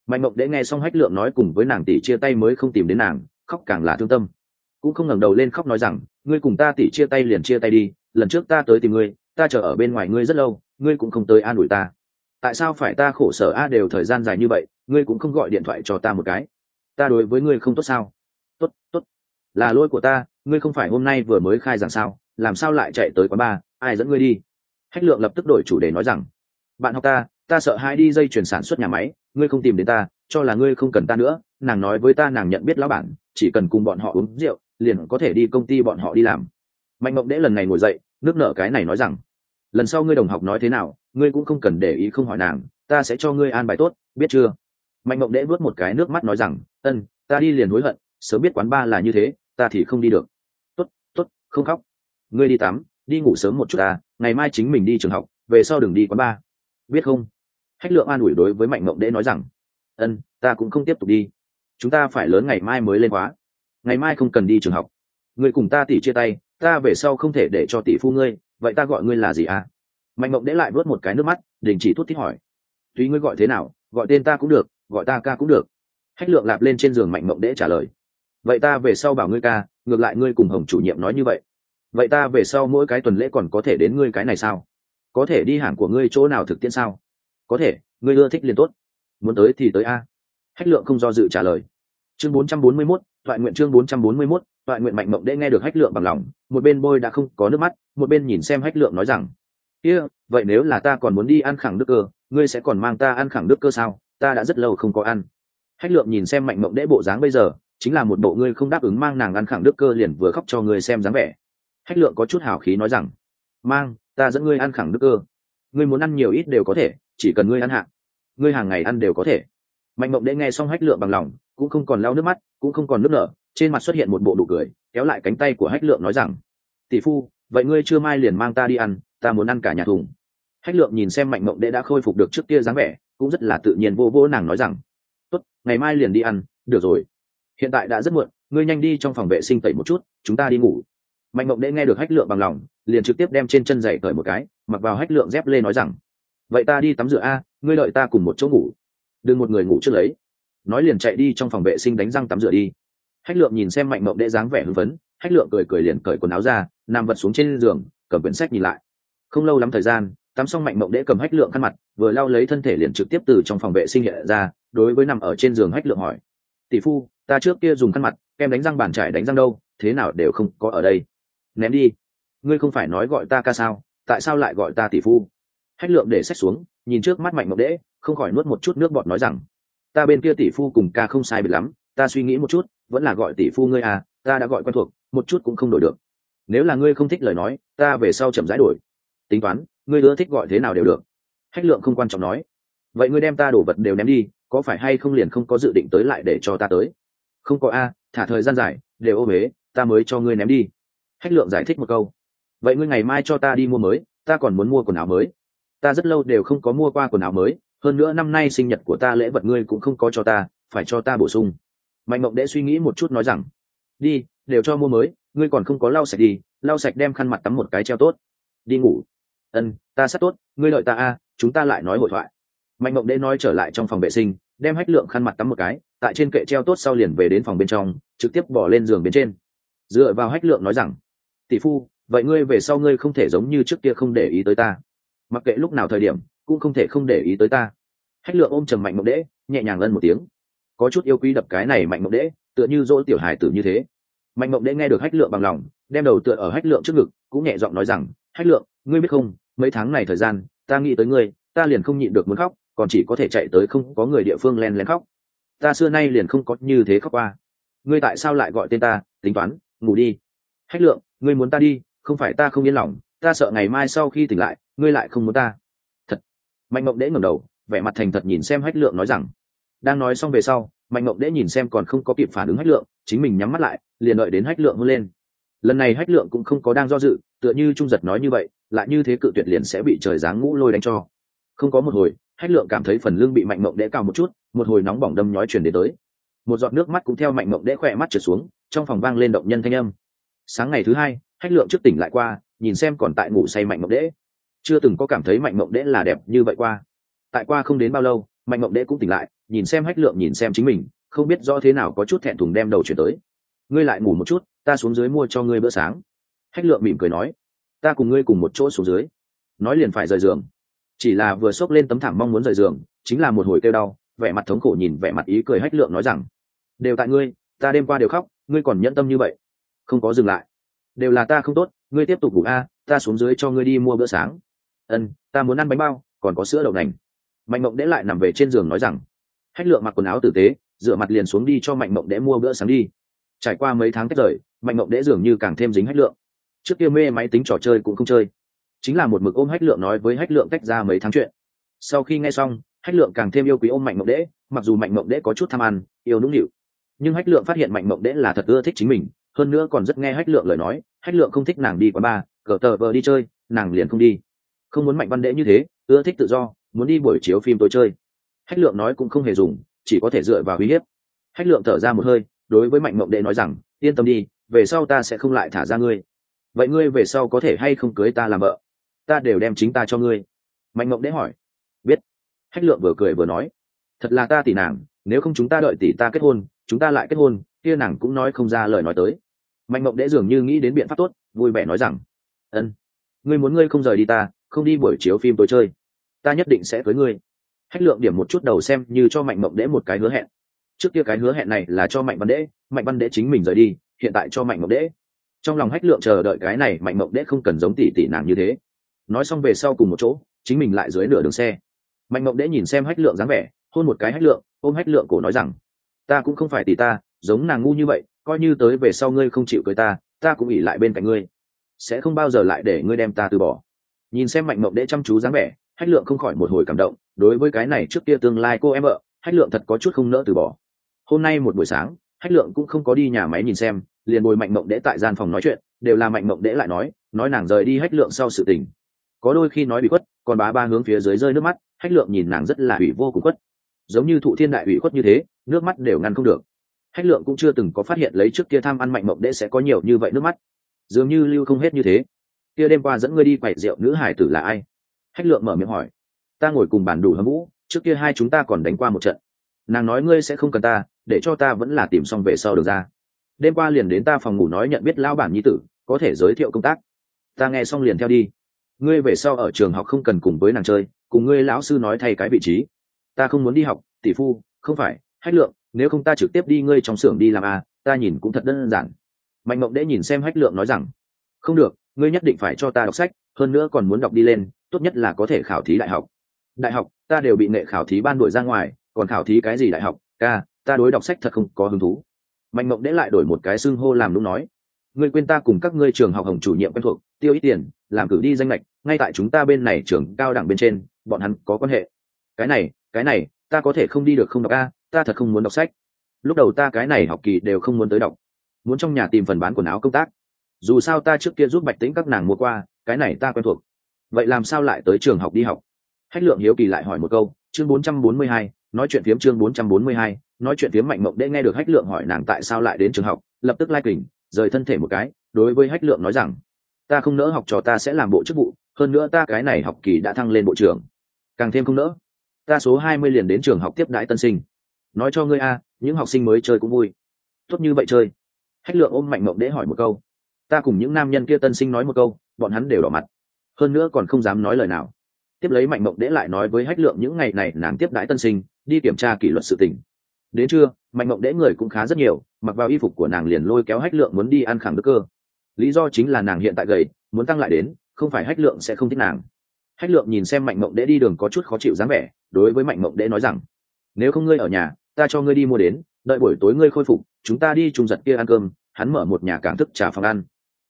Mạnh mộng đệ nghe xong hách lượng nói cùng với nàng tỷ chia tay mới không tìm đến nàng, khóc càng là thương tâm. Cũng không ngẩng đầu lên khóc nói rằng, ngươi cùng ta tỷ chia tay liền chia tay đi, lần trước ta tới tìm ngươi, ta chờ ở bên ngoài ngươi rất lâu, ngươi cũng không tới an ủi ta tại sao phải ta khổ sở a, đều thời gian dài như vậy, ngươi cũng không gọi điện thoại cho ta một cái? Ta đối với ngươi không tốt sao? Tốt tốt. Là lỗi của ta, ngươi không phải hôm nay vừa mới khai rằng sao? Làm sao lại chạy tới quán ba? ai dẫn ngươi đi? Hách lượng lập tức đổi chủ đề nói rằng, bạn học ta ta sợ hai đi dây chuyển sản xuất nhà máy, ngươi không tìm đến ta, cho là ngươi không cần ta nữa. Nàng nói với ta nàng nhận biết lão bản, chỉ cần cùng bọn họ uống rượu, liền có thể đi công ty bọn họ đi làm. Mạnh mộng đễ lần này ngồi dậy, nước nở cái này nói rằng lần sau ngươi đồng học nói thế nào, ngươi cũng không cần để ý không hỏi nàng, ta sẽ cho ngươi an bài tốt, biết chưa? Mạnh mộng đễ vớt một cái nước mắt nói rằng, ân, ta đi liền hối hận, sớm biết quán ba là như thế, ta thì không đi được. Tốt tốt, không khóc. Ngươi đi tắm, đi ngủ sớm một chút ta, ngày mai chính mình đi trường học, về sau đừng đi quán ba. Biết không? Hách lượng an ủi đối với mạnh mộng đễ nói rằng, ân, ta cũng không tiếp tục đi. Chúng ta phải lớn ngày mai mới lên khóa. Ngày mai không cần đi trường học. Người cùng ta tỉ chia tay, ta về sau không thể để cho tỷ phu ngươi vậy ta gọi ngươi là gì à? Mạnh mộng đễ lại vớt một cái nước mắt, đình chỉ thút thích hỏi. Tùy ngươi gọi thế nào, gọi tên ta cũng được, gọi ta ca cũng được. Hách lượng lạp lên trên giường mạnh mộng đễ trả lời. Vậy ta về sau bảo ngươi ca, ngược lại ngươi cùng hồng chủ nhiệm nói như vậy. Vậy ta về sau mỗi cái tuần lễ còn có thể đến ngươi cái này sao? Có thể đi hàng của ngươi chỗ nào thực tiễn sao? Có thể, ngươi ưa thích liền tốt. Muốn tới thì tới a. Hách lượng không do dự trả lời chương 441, thoại nguyện chương 441, thoại nguyện mạnh mộng Đệ nghe được hách lượng bằng lòng một bên bôi đã không có nước mắt một bên nhìn xem hách lượng nói rằng kia、yeah, vậy nếu là ta còn muốn đi ăn khẳng đức cơ ngươi sẽ còn mang ta ăn khẳng đức cơ sao? Ta đã rất lâu không có ăn. Hách lượng nhìn xem mạnh mộng Đệ bộ dáng bây giờ chính là một bộ ngươi không đáp ứng mang nàng ăn khẳng đức cơ liền vừa khóc cho ngươi xem dáng vẻ. Hách lượng có chút hào khí nói rằng mang ta dẫn ngươi ăn khẳng đức cơ. Ngươi muốn ăn nhiều ít đều có thể chỉ cần ngươi ăn hạn ngươi hàng ngày ăn đều có thể. Mạnh mộng Đệ nghe xong hách lượng bằng lòng cũng không còn lau nước mắt, cũng không còn nước nở, trên mặt xuất hiện một bộ đủ cười, kéo lại cánh tay của hách lượng nói rằng, tỷ phu, vậy ngươi chưa mai liền mang ta đi ăn, ta muốn ăn cả nhà thùng. Hách lượng nhìn xem mạnh mộng Đệ đã khôi phục được trước kia dáng vẻ, cũng rất là tự nhiên vô vô nàng nói rằng, tốt, ngày mai liền đi ăn, được rồi. Hiện tại đã rất muộn, ngươi nhanh đi trong phòng vệ sinh tẩy một chút, chúng ta đi ngủ. Mạnh mộng Đệ nghe được hách lượng bằng lòng, liền trực tiếp đem trên chân giày cởi một cái, mặc vào hách lượng dép lê nói rằng, vậy ta đi tắm rửa a, ngươi đợi ta cùng một chỗ ngủ. Đừng một người ngủ trước lấy nói liền chạy đi trong phòng vệ sinh đánh răng tắm rửa đi. Hách lượng nhìn xem mạnh mộng đệ dáng vẻ hưng phấn, hách lượng cười cười liền cởi quần áo ra, nằm vật xuống trên giường, cầm quyển sách nhìn lại. Không lâu lắm thời gian, tắm xong mạnh mộng đệ cầm hách lượng khăn mặt, vừa lau lấy thân thể liền trực tiếp từ trong phòng vệ sinh hiện ra, đối với nằm ở trên giường hách lượng hỏi. Tỷ phu, ta trước kia dùng khăn mặt, kem đánh răng bàn trải đánh răng đâu, thế nào đều không có ở đây. Ném đi. Ngươi không phải nói gọi ta ca sao, tại sao lại gọi ta tỷ phu? Hách lượng để sách xuống, nhìn trước mắt mạnh mộng đễ không khỏi nuốt một chút nước bọt nói rằng ta bên kia tỷ phu cùng ca không sai biệt lắm, ta suy nghĩ một chút, vẫn là gọi tỷ phu ngươi à ta đã gọi quen thuộc, một chút cũng không đổi được. Nếu là ngươi không thích lời nói, ta về sau chậm rãi đổi. Tính toán, ngươi ưa thích gọi thế nào đều được. Hách lượng không quan trọng nói. Vậy ngươi đem ta đổ vật đều ném đi, có phải hay không liền không có dự định tới lại để cho ta tới? Không có a, thả thời gian dài, đều ô huế, ta mới cho ngươi ném đi. Hách lượng giải thích một câu. Vậy ngươi ngày mai cho ta đi mua mới, ta còn muốn mua quần áo mới. Ta rất lâu đều không có mua qua quần áo mới hơn nữa năm nay sinh nhật của ta lễ vật ngươi cũng không có cho ta, phải cho ta bổ sung. Mạnh mộng đễ suy nghĩ một chút nói rằng, đi, đều cho mua mới, ngươi còn không có lau sạch đi, lau sạch đem khăn mặt tắm một cái treo tốt. Đi ngủ. Ân, ta sắp tốt, ngươi lợi ta a, chúng ta lại nói hội thoại. Mạnh mộng đễ nói trở lại trong phòng vệ sinh, đem hách lượng khăn mặt tắm một cái, tại trên kệ treo tốt sau liền về đến phòng bên trong, trực tiếp bỏ lên giường bên trên. Dựa vào hách lượng nói rằng, tỷ phu, vậy ngươi về sau ngươi không thể giống như trước kia không để ý tới ta. Mặc kệ lúc nào thời điểm cũng không thể không để ý tới ta. Hách lượng ôm trầm mạnh mộng đễ, nhẹ nhàng ân một tiếng. Có chút yêu quý đập cái này mạnh mộng đễ, tựa như dỗ tiểu hài tử như thế. Mạnh mộng đễ nghe được hách lượng bằng lòng, đem đầu tựa ở hách lượng trước ngực, cũng nhẹ giọng nói rằng, hách lượng, ngươi biết không, mấy tháng này thời gian, ta nghĩ tới ngươi, ta liền không nhịn được muốn khóc, còn chỉ có thể chạy tới không có người địa phương len lén khóc. Ta xưa nay liền không có như thế khóc qua. Ngươi tại sao lại gọi tên ta, tính toán, ngủ đi. Hách lượng, ngươi muốn ta đi, không phải ta không yên lòng, ta sợ ngày mai sau khi tỉnh lại, ngươi lại không muốn ta mạnh mộng đễ ngẩng đầu, vẻ mặt thành thật nhìn xem hách lượng nói rằng, đang nói xong về sau, mạnh mộng đễ nhìn xem còn không có kịp phản ứng hách lượng, chính mình nhắm mắt lại, liền đợi đến hách lượng hôn lên. Lần này hách lượng cũng không có đang do dự, tựa như trung giật nói như vậy, lại như thế cự tuyệt liền sẽ bị trời giáng ngũ lôi đánh cho. Không có một hồi, hách lượng cảm thấy phần lưng bị mạnh mộng đễ cao một chút, một hồi nóng bỏng đâm nhói chuyển đến tới. Một giọt nước mắt cũng theo mạnh mộng đễ khỏe mắt trượt xuống, trong phòng vang lên động nhân thanh âm. Sáng ngày thứ hai, hách lượng trước tỉnh lại qua, nhìn xem còn tại ngủ say mạnh mộng đễ chưa từng có cảm thấy mạnh mộng đễ là đẹp như vậy qua. Tại qua không đến bao lâu, mạnh mộng đễ cũng tỉnh lại, nhìn xem hách lượng, nhìn xem chính mình, không biết do thế nào có chút thẹn thùng đem đầu chuyển tới. Ngươi lại ngủ một chút, ta xuống dưới mua cho ngươi bữa sáng. Hách lượng mỉm cười nói. Ta cùng ngươi cùng một chỗ xuống dưới. Nói liền phải rời giường. Chỉ là vừa xốc lên tấm thảm mong muốn rời giường, chính là một hồi kêu đau, vẻ mặt thống khổ nhìn vẻ mặt ý cười hách lượng nói rằng, đều tại ngươi, ta đêm qua đều khóc, ngươi còn nhẫn tâm như vậy. Không có dừng lại. Đều là ta không tốt, ngươi tiếp tục ngủ a, ta xuống dưới cho ngươi đi mua bữa sáng ân, ta muốn ăn bánh bao, còn có sữa đậu nành. Mạnh mộng đễ lại nằm về trên giường nói rằng, hách lượng mặc quần áo tử tế dựa mặt liền xuống đi cho mạnh mộng đễ mua bữa sáng đi. Trải qua mấy tháng tách rời, mạnh mộng đễ dường như càng thêm dính hách lượng. Trước kia mê máy tính trò chơi cũng không chơi. Chính là một mực ôm hách lượng nói với hách lượng tách ra mấy tháng chuyện. Sau khi nghe xong, hách lượng càng thêm yêu quý ôm mạnh mộng đễ, mặc dù mạnh mộng đễ có chút tham ăn, yêu nũng nịu. Nhưng hách lượng phát hiện mạnh mộng đễ là thật ưa thích chính mình, hơn nữa còn rất nghe hách lượng lời nói, hách lượng không thích nàng đi quán bar, cờ tờ vờ đi chơi, nàng liền không đi không muốn mạnh văn đệ như thế, ưa thích tự do, muốn đi buổi chiếu phim tôi chơi. Hách lượng nói cũng không hề dùng, chỉ có thể dựa vào uy hiếp. Hách lượng thở ra một hơi, đối với mạnh mộng đệ nói rằng, yên tâm đi, về sau ta sẽ không lại thả ra ngươi. Vậy ngươi về sau có thể hay không cưới ta làm vợ? Ta đều đem chính ta cho ngươi. Mạnh mộng đệ hỏi. Biết. Hách lượng vừa cười vừa nói. Thật là ta tỷ nàng, nếu không chúng ta đợi tỷ ta kết hôn, chúng ta lại kết hôn, kia nàng cũng nói không ra lời nói tới. Mạnh mộng đệ dường như nghĩ đến biện pháp tốt, vui vẻ nói rằng, ân, ngươi muốn ngươi không rời đi ta không đi buổi chiếu phim tôi chơi. Ta nhất định sẽ cưới ngươi. Hách lượng điểm một chút đầu xem như cho mạnh mộng đễ một cái hứa hẹn. Trước kia cái hứa hẹn này là cho mạnh văn đễ, mạnh văn đễ chính mình rời đi, hiện tại cho mạnh mộng đễ. Trong lòng hách lượng chờ đợi cái này, mạnh mộng đễ không cần giống tỷ tỷ nàng như thế. Nói xong về sau cùng một chỗ, chính mình lại dưới nửa đường xe. Mạnh mộng đễ nhìn xem hách lượng dáng vẻ, hôn một cái hách lượng, ôm hách lượng cổ nói rằng, ta cũng không phải tỷ ta, giống nàng ngu như vậy, coi như tới về sau ngươi không chịu cưới ta ta cũng ỉ lại bên cạnh ngươi. Sẽ không bao giờ lại để ngươi đem ta từ bỏ nhìn xem mạnh mộng đệ chăm chú dáng vẻ, hách lượng không khỏi một hồi cảm động, đối với cái này trước kia tương lai cô em vợ hách lượng thật có chút không nỡ từ bỏ. Hôm nay một buổi sáng, hách lượng cũng không có đi nhà máy nhìn xem, liền bồi mạnh mộng đệ tại gian phòng nói chuyện, đều là mạnh mộng đệ lại nói nói nàng rời đi hách lượng sau sự tình. Có đôi khi nói bị khuất, còn bá ba hướng phía dưới rơi nước mắt, hách lượng nhìn nàng rất là ủy vô cùng khuất. Giống như thụ thiên đại ủy khuất như thế, nước mắt đều ngăn không được. Hách lượng cũng chưa từng có phát hiện lấy trước kia tham ăn mạnh mộng đệ sẽ có nhiều như vậy nước mắt. Dường như lưu không hết như thế kia đêm qua dẫn ngươi đi quậy rượu nữ hải tử là ai? Hách lượng mở miệng hỏi. Ta ngồi cùng bàn đủ hâm vũ trước kia hai chúng ta còn đánh qua một trận. Nàng nói ngươi sẽ không cần ta để cho ta vẫn là tìm xong về sau được ra. Đêm qua liền đến ta phòng ngủ nói nhận biết lao bản nhi tử có thể giới thiệu công tác. Ta nghe xong liền theo đi. Ngươi về sau ở trường học không cần cùng với nàng chơi cùng ngươi lão sư nói thay cái vị trí. Ta không muốn đi học tỷ phu không phải hách lượng nếu không ta trực tiếp đi ngươi trong xưởng đi làm à, ta nhìn cũng thật đơn giản. Mạnh mộng đễ nhìn xem hách lượng nói rằng không được ngươi nhất định phải cho ta đọc sách, hơn nữa còn muốn đọc đi lên, tốt nhất là có thể khảo thí đại học. Đại học, ta đều bị nghệ khảo thí ban đuổi ra ngoài, còn khảo thí cái gì đại học? Ca, ta đối đọc sách thật không có hứng thú. Mạnh mộng đễ lại đổi một cái xưng hô làm đúng nói, ngươi quên ta cùng các ngươi trường học hồng chủ nhiệm quen thuộc, tiêu ít tiền, làm cử đi danh lệch ngay tại chúng ta bên này trường cao đẳng bên trên, bọn hắn có quan hệ. Cái này cái này, ta có thể không đi được không đọc a, ta thật không muốn đọc sách. Lúc đầu ta cái này học kỳ đều không muốn tới đọc. Muốn trong nhà tìm phần bán quần áo công tác dù sao ta trước kia giúp bạch tĩnh các nàng mua qua cái này ta quen thuộc. Vậy làm sao lại tới trường học đi học? Hách lượng hiếu kỳ lại hỏi một câu chương 442, nói chuyện phiếm chương 442, nói chuyện phiếm mạnh mộng để nghe được hách lượng hỏi nàng tại sao lại đến trường học lập tức lai kình rời thân thể một cái đối với hách lượng nói rằng ta không nỡ học trò ta sẽ làm bộ chức vụ hơn nữa ta cái này học kỳ đã thăng lên bộ trưởng. Càng thêm không nỡ. Ta số hai mươi liền đến trường học tiếp đãi tân sinh. Nói cho ngươi a những học sinh mới chơi cũng vui. Tốt như vậy chơi. Hách lượng ôm mạnh mộng để hỏi một câu ta cùng những nam nhân kia tân sinh nói một câu, bọn hắn đều đỏ mặt. Hơn nữa còn không dám nói lời nào. Tiếp lấy mạnh mộng đễ lại nói với hách lượng những ngày này nàng tiếp đãi tân sinh, đi kiểm tra kỷ luật sự tình. Đến trưa, mạnh mộng đễ người cũng khá rất nhiều, mặc vào y phục của nàng liền lôi kéo hách lượng muốn đi ăn khẳng đức cơ. Lý do chính là nàng hiện tại gầy, muốn tăng lại đến, không phải hách lượng sẽ không thích nàng. Hách lượng nhìn xem mạnh mộng đễ đi đường có chút khó chịu dáng vẻ, đối với mạnh mộng đễ nói rằng, nếu không ngươi ở nhà, ta cho ngươi đi mua đến, đợi buổi tối ngươi khôi phục, chúng ta đi trung giật kia ăn cơm, hắn mở một nhà cảng thức trà phòng ăn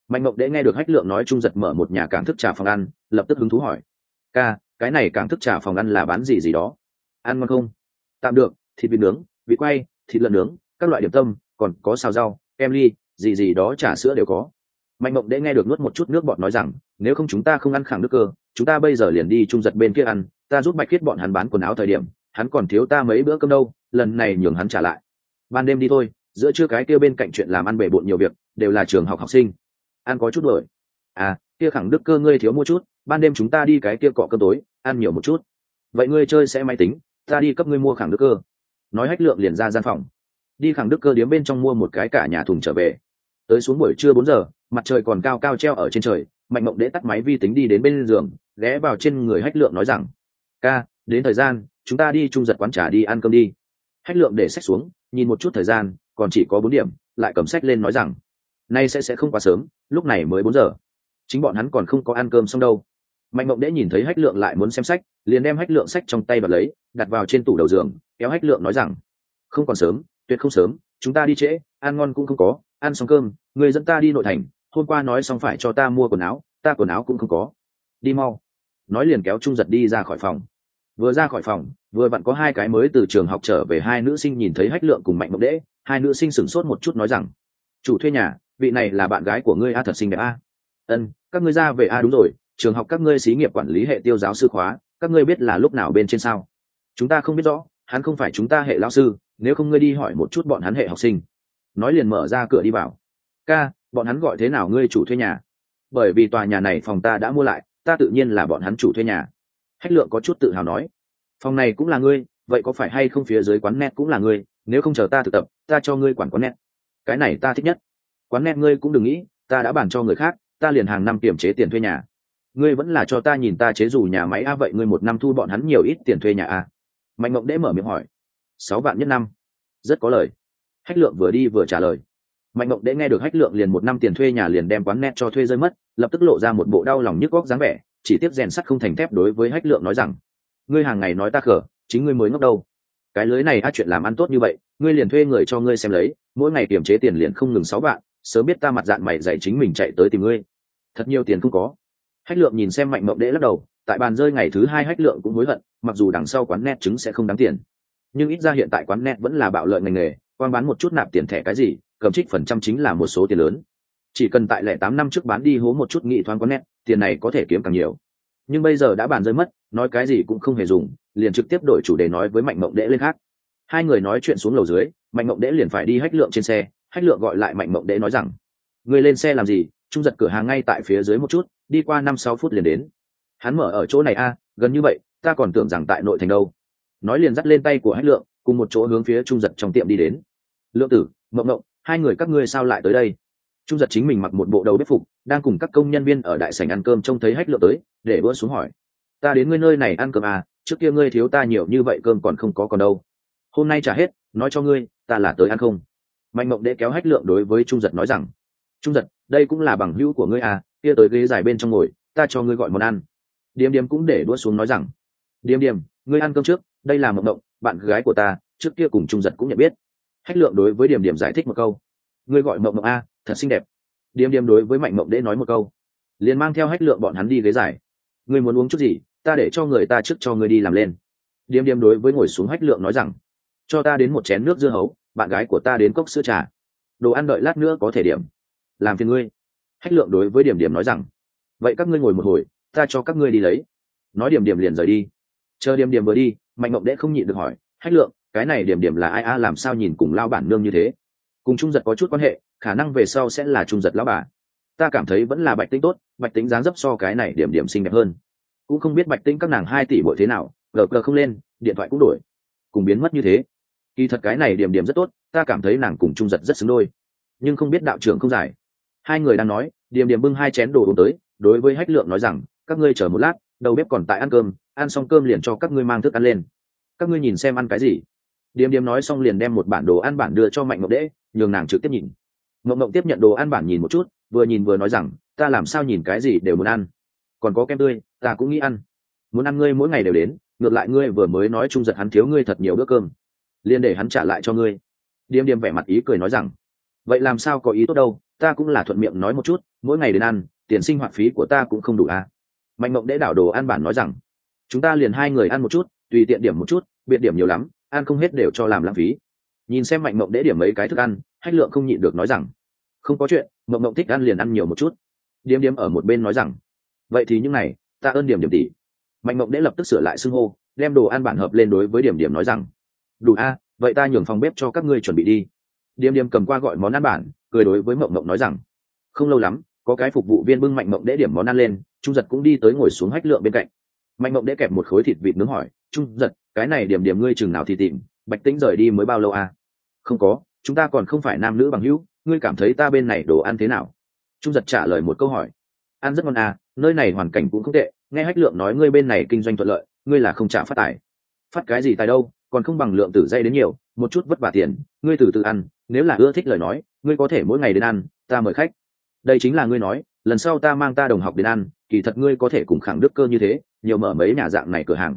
mạnh mộng đễ nghe được hách lượng nói trung giật mở một nhà cảng thức trà phòng ăn, lập tức hứng thú hỏi, ca, cái này cảng thức trà phòng ăn là bán gì gì đó? Ăn ngon không? Tạm được, thịt vịt nướng, vịt quay, thịt lợn nướng, các loại điểm tâm, còn có xào rau, kem ly, gì gì đó trà sữa đều có. Mạnh mộng đễ nghe được nuốt một chút nước bọt nói rằng, nếu không chúng ta không ăn khẳng nước cơ, chúng ta bây giờ liền đi trung giật bên kia ăn, ta giúp bạch khiết bọn hắn bán quần áo thời điểm, hắn còn thiếu ta mấy bữa cơm đâu, lần này nhường hắn trả lại. Ban đêm đi thôi, giữa trưa cái kia bên cạnh chuyện làm ăn bể bộn nhiều việc, đều là trường học học sinh ăn có chút đổi à kia khẳng đức cơ ngươi thiếu mua chút, ban đêm chúng ta đi cái kia cọ cơm tối, ăn nhiều một chút. Vậy ngươi chơi sẽ máy tính, ta đi cấp ngươi mua khẳng đức cơ. Nói hách lượng liền ra gian phòng. Đi khẳng đức cơ điếm bên trong mua một cái cả nhà thùng trở về. Tới xuống buổi trưa bốn giờ, mặt trời còn cao cao treo ở trên trời, mạnh mộng đễ tắt máy vi tính đi đến bên giường, ghé vào trên người hách lượng nói rằng, ca, đến thời gian, chúng ta đi trung giật quán trà đi ăn cơm đi. Hách lượng để sách xuống, nhìn một chút thời gian, còn chỉ có bốn điểm, lại cầm sách lên nói rằng, nay sẽ sẽ không quá sớm lúc này mới bốn giờ. Chính bọn hắn còn không có ăn cơm xong đâu. Mạnh mộng đễ nhìn thấy hách lượng lại muốn xem sách, liền đem hách lượng sách trong tay và lấy, đặt vào trên tủ đầu giường, kéo hách lượng nói rằng, không còn sớm, tuyệt không sớm, chúng ta đi trễ, ăn ngon cũng không có, ăn xong cơm, người dẫn ta đi nội thành, hôm qua nói xong phải cho ta mua quần áo, ta quần áo cũng không có. Đi mau. Nói liền kéo trung giật đi ra khỏi phòng. Vừa ra khỏi phòng, vừa vặn có hai cái mới từ trường học trở về hai nữ sinh nhìn thấy hách lượng cùng mạnh mộng đễ, hai nữ sinh sửng sốt một chút nói rằng chủ thuê nhà, vị này là bạn gái của ngươi a, thật xinh đẹp a. Ân, các ngươi ra về a, đúng rồi, trường học các ngươi xí nghiệp quản lý hệ tiêu giáo sư khóa, các ngươi biết là lúc nào bên trên sao? Chúng ta không biết rõ, hắn không phải chúng ta hệ lao sư, nếu không ngươi đi hỏi một chút bọn hắn hệ học sinh. Nói liền mở ra cửa đi vào. Ca, bọn hắn gọi thế nào ngươi chủ thuê nhà? Bởi vì tòa nhà này phòng ta đã mua lại, ta tự nhiên là bọn hắn chủ thuê nhà. Hách lượng có chút tự hào nói. Phòng này cũng là ngươi, vậy có phải hay không phía dưới quán net cũng là ngươi, nếu không chờ ta thực tập, ta cho ngươi quản quán net cái này ta thích nhất. Quán net ngươi cũng đừng nghĩ, ta đã bàn cho người khác, ta liền hàng năm kiểm chế tiền thuê nhà. Ngươi vẫn là cho ta nhìn ta chế dù nhà máy a, vậy ngươi một năm thu bọn hắn nhiều ít tiền thuê nhà a? Mạnh mộng đễ mở miệng hỏi. Sáu vạn nhất năm. Rất có lời. Hách lượng vừa đi vừa trả lời. Mạnh mộng đễ nghe được hách lượng liền một năm tiền thuê nhà liền đem quán net cho thuê rơi mất, lập tức lộ ra một bộ đau lòng nhức góc dáng vẻ, chỉ tiếp rèn sắt không thành thép đối với hách lượng nói rằng, ngươi hàng ngày nói ta khở chính ngươi mới ngốc đâu. Cái lưới này a chuyện làm ăn tốt như vậy ngươi liền thuê người cho ngươi xem lấy, mỗi ngày kiểm chế tiền liền không ngừng sáu vạn, sớm biết ta mặt dạng mày dạy chính mình chạy tới tìm ngươi. Thật nhiều tiền không có. Hách lượng nhìn xem mạnh mộng đễ lắc đầu, tại bàn rơi ngày thứ hai hách lượng cũng hối hận, mặc dù đằng sau quán net trứng sẽ không đáng tiền. Nhưng ít ra hiện tại quán net vẫn là bạo lợi ngành nghề quan bán một chút nạp tiền thẻ cái gì, cầm trích phần trăm chính là một số tiền lớn. Chỉ cần tại lẻ tám năm trước bán đi hố một chút nghị thoáng quán net, tiền này có thể kiếm càng nhiều. Nhưng bây giờ đã bàn rơi mất, nói cái gì cũng không hề dùng, liền trực tiếp đổi chủ đề nói với mạnh mộng đễ lên khác hai người nói chuyện xuống lầu dưới, mạnh mộng đễ liền phải đi hách lượng trên xe, hách lượng gọi lại mạnh mộng đễ nói rằng, người lên xe làm gì? Trung giật cửa hàng ngay tại phía dưới một chút, đi qua năm sáu phút liền đến. Hắn mở ở chỗ này a, gần như vậy, ta còn tưởng rằng tại nội thành đâu. Nói liền dắt lên tay của hách lượng, cùng một chỗ hướng phía trung giật trong tiệm đi đến. Lượng tử, mộng mộng, hai người các ngươi sao lại tới đây? Trung giật chính mình mặc một bộ đầu bếp phục, đang cùng các công nhân viên ở đại sảnh ăn cơm trông thấy hách lượng tới, để bữa xuống hỏi, ta đến ngươi nơi này ăn cơm à trước kia ngươi thiếu ta nhiều như vậy cơm còn không có còn đâu hôm nay trả hết, nói cho ngươi, ta là tới ăn không. Mạnh mộng đệ kéo hách lượng đối với trung giật nói rằng, trung giật, đây cũng là bằng hữu của ngươi à kia tới ghế dài bên trong ngồi, ta cho ngươi gọi món ăn. Điềm điềm cũng để đua xuống nói rằng, điềm điềm, ngươi ăn cơm trước, đây là mộng mộng, bạn gái của ta, trước kia cùng trung giật cũng nhận biết. Hách lượng đối với điểm điểm giải thích một câu, ngươi gọi mộng mộng a thật xinh đẹp. Điềm điềm đối với mạnh mộng đệ nói một câu, liền mang theo hách lượng bọn hắn đi ghế dài. Ngươi muốn uống chút gì, ta để cho người ta trước cho ngươi đi làm lên. Điềm điềm đối với ngồi xuống hách lượng nói rằng cho ta đến một chén nước dưa hấu, bạn gái của ta đến cốc sữa trà. Đồ ăn đợi lát nữa có thể điểm. Làm phiền ngươi. Hách lượng đối với điểm điểm nói rằng, vậy các ngươi ngồi một hồi, ta cho các ngươi đi lấy. Nói điểm điểm liền rời đi. Chờ điểm điểm vừa đi, mạnh mộng đễ không nhịn được hỏi, hách lượng, cái này điểm điểm là ai a, làm sao nhìn cùng lao bản nương như thế? Cùng trung giật có chút quan hệ, khả năng về sau sẽ là trung giật lão bà. Ta cảm thấy vẫn là bạch tính tốt, bạch tính dáng dấp so cái này điểm điểm xinh đẹp hơn. Cũng không biết bạch tính các nàng hai tỷ bội thế nào, gờ gờ không lên, điện thoại cũng đổi. Cùng biến mất như thế kỳ thật cái này điểm điểm rất tốt, ta cảm thấy nàng cùng trung giật rất xứng đôi. Nhưng không biết đạo trưởng không giải. Hai người đang nói, điểm điểm bưng hai chén đồ uống tới, đối với hách lượng nói rằng, các ngươi chờ một lát, đầu bếp còn tại ăn cơm, ăn xong cơm liền cho các ngươi mang thức ăn lên. Các ngươi nhìn xem ăn cái gì? Điềm điềm nói xong liền đem một bản đồ ăn bản đưa cho mạnh ngọc đễ, nhường nàng trực tiếp nhìn. Mộng mộng tiếp nhận đồ ăn bản nhìn một chút, vừa nhìn vừa nói rằng, ta làm sao nhìn cái gì đều muốn ăn. Còn có kem tươi, ta cũng nghĩ ăn. Muốn ăn ngươi mỗi ngày đều đến, ngược lại ngươi vừa mới nói trung giật hắn thiếu ngươi thật nhiều bữa cơm liền để hắn trả lại cho ngươi. Điềm điềm vẻ mặt ý cười nói rằng, vậy làm sao có ý tốt đâu, ta cũng là thuận miệng nói một chút, mỗi ngày đến ăn, tiền sinh hoạt phí của ta cũng không đủ à. Mạnh mộng đễ đảo đồ ăn bản nói rằng, chúng ta liền hai người ăn một chút, tùy tiện điểm một chút, biệt điểm nhiều lắm, ăn không hết đều cho làm lãng phí. Nhìn xem mạnh mộng đễ điểm mấy cái thức ăn, hách lượng không nhịn được nói rằng, không có chuyện, mộng mộng thích ăn liền ăn nhiều một chút. Điếm điếm ở một bên nói rằng, vậy thì những này, ta ơn điểm điểm tỷ. Mạnh mộng đễ lập tức sửa lại xưng hô, đem đồ ăn bản hợp lên đối với điểm điểm nói rằng đủ a, vậy ta nhường phòng bếp cho các ngươi chuẩn bị đi. Điềm điềm cầm qua gọi món ăn bản, cười đối với mộng mộng nói rằng, không lâu lắm, có cái phục vụ viên bưng mạnh mộng đễ điểm món ăn lên, trung giật cũng đi tới ngồi xuống hách lượng bên cạnh. Mạnh mộng đễ kẹp một khối thịt vịt nướng hỏi, trung giật, cái này điểm điểm ngươi chừng nào thì tìm, bạch tĩnh rời đi mới bao lâu à không có, chúng ta còn không phải nam nữ bằng hữu, ngươi cảm thấy ta bên này đồ ăn thế nào? Trung giật trả lời một câu hỏi, ăn rất ngon à nơi này hoàn cảnh cũng không tệ, nghe hách lượng nói ngươi bên này kinh doanh thuận lợi, ngươi là không trả phát tài. Phát cái gì tài đâu? Còn không bằng lượng tử dây đến nhiều một chút vất vả tiền ngươi từ từ ăn nếu là ưa thích lời nói ngươi có thể mỗi ngày đến ăn ta mời khách. Đây chính là ngươi nói lần sau ta mang ta đồng học đến ăn kỳ thật ngươi có thể cùng khẳng đức cơ như thế nhiều mở mấy nhà dạng này cửa hàng.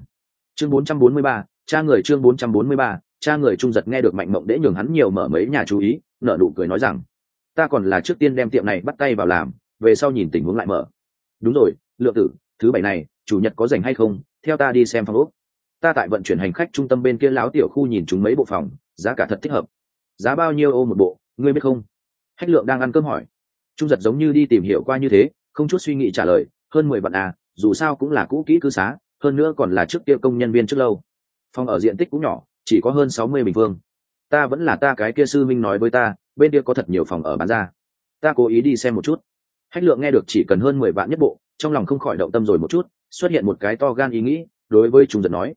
Chương 443, cha người chương 443, cha người trung giật nghe được mạnh mộng để nhường hắn nhiều mở mấy nhà chú ý nợ nụ cười nói rằng ta còn là trước tiên đem tiệm này bắt tay vào làm về sau nhìn tình huống lại mở. Đúng rồi lượng tử thứ bảy này chủ nhật có rảnh hay không theo ta đi xem phòng úc ta tại vận chuyển hành khách trung tâm bên kia láo tiểu khu nhìn chúng mấy bộ phòng, giá cả thật thích hợp. Giá bao nhiêu ô một bộ, ngươi biết không? Hách lượng đang ăn cơm hỏi. Trung giật giống như đi tìm hiểu qua như thế, không chút suy nghĩ trả lời, hơn mười vạn à dù sao cũng là cũ kỹ cư xá, hơn nữa còn là trước kia công nhân viên trước lâu. Phòng ở diện tích cũng nhỏ, chỉ có hơn sáu mươi bình phương. Ta vẫn là ta cái kia sư minh nói với ta, bên kia có thật nhiều phòng ở bán ra. Ta cố ý đi xem một chút. Hách lượng nghe được chỉ cần hơn mười vạn nhất bộ, trong lòng không khỏi động tâm rồi một chút, xuất hiện một cái to gan ý nghĩ, đối với trung giật nói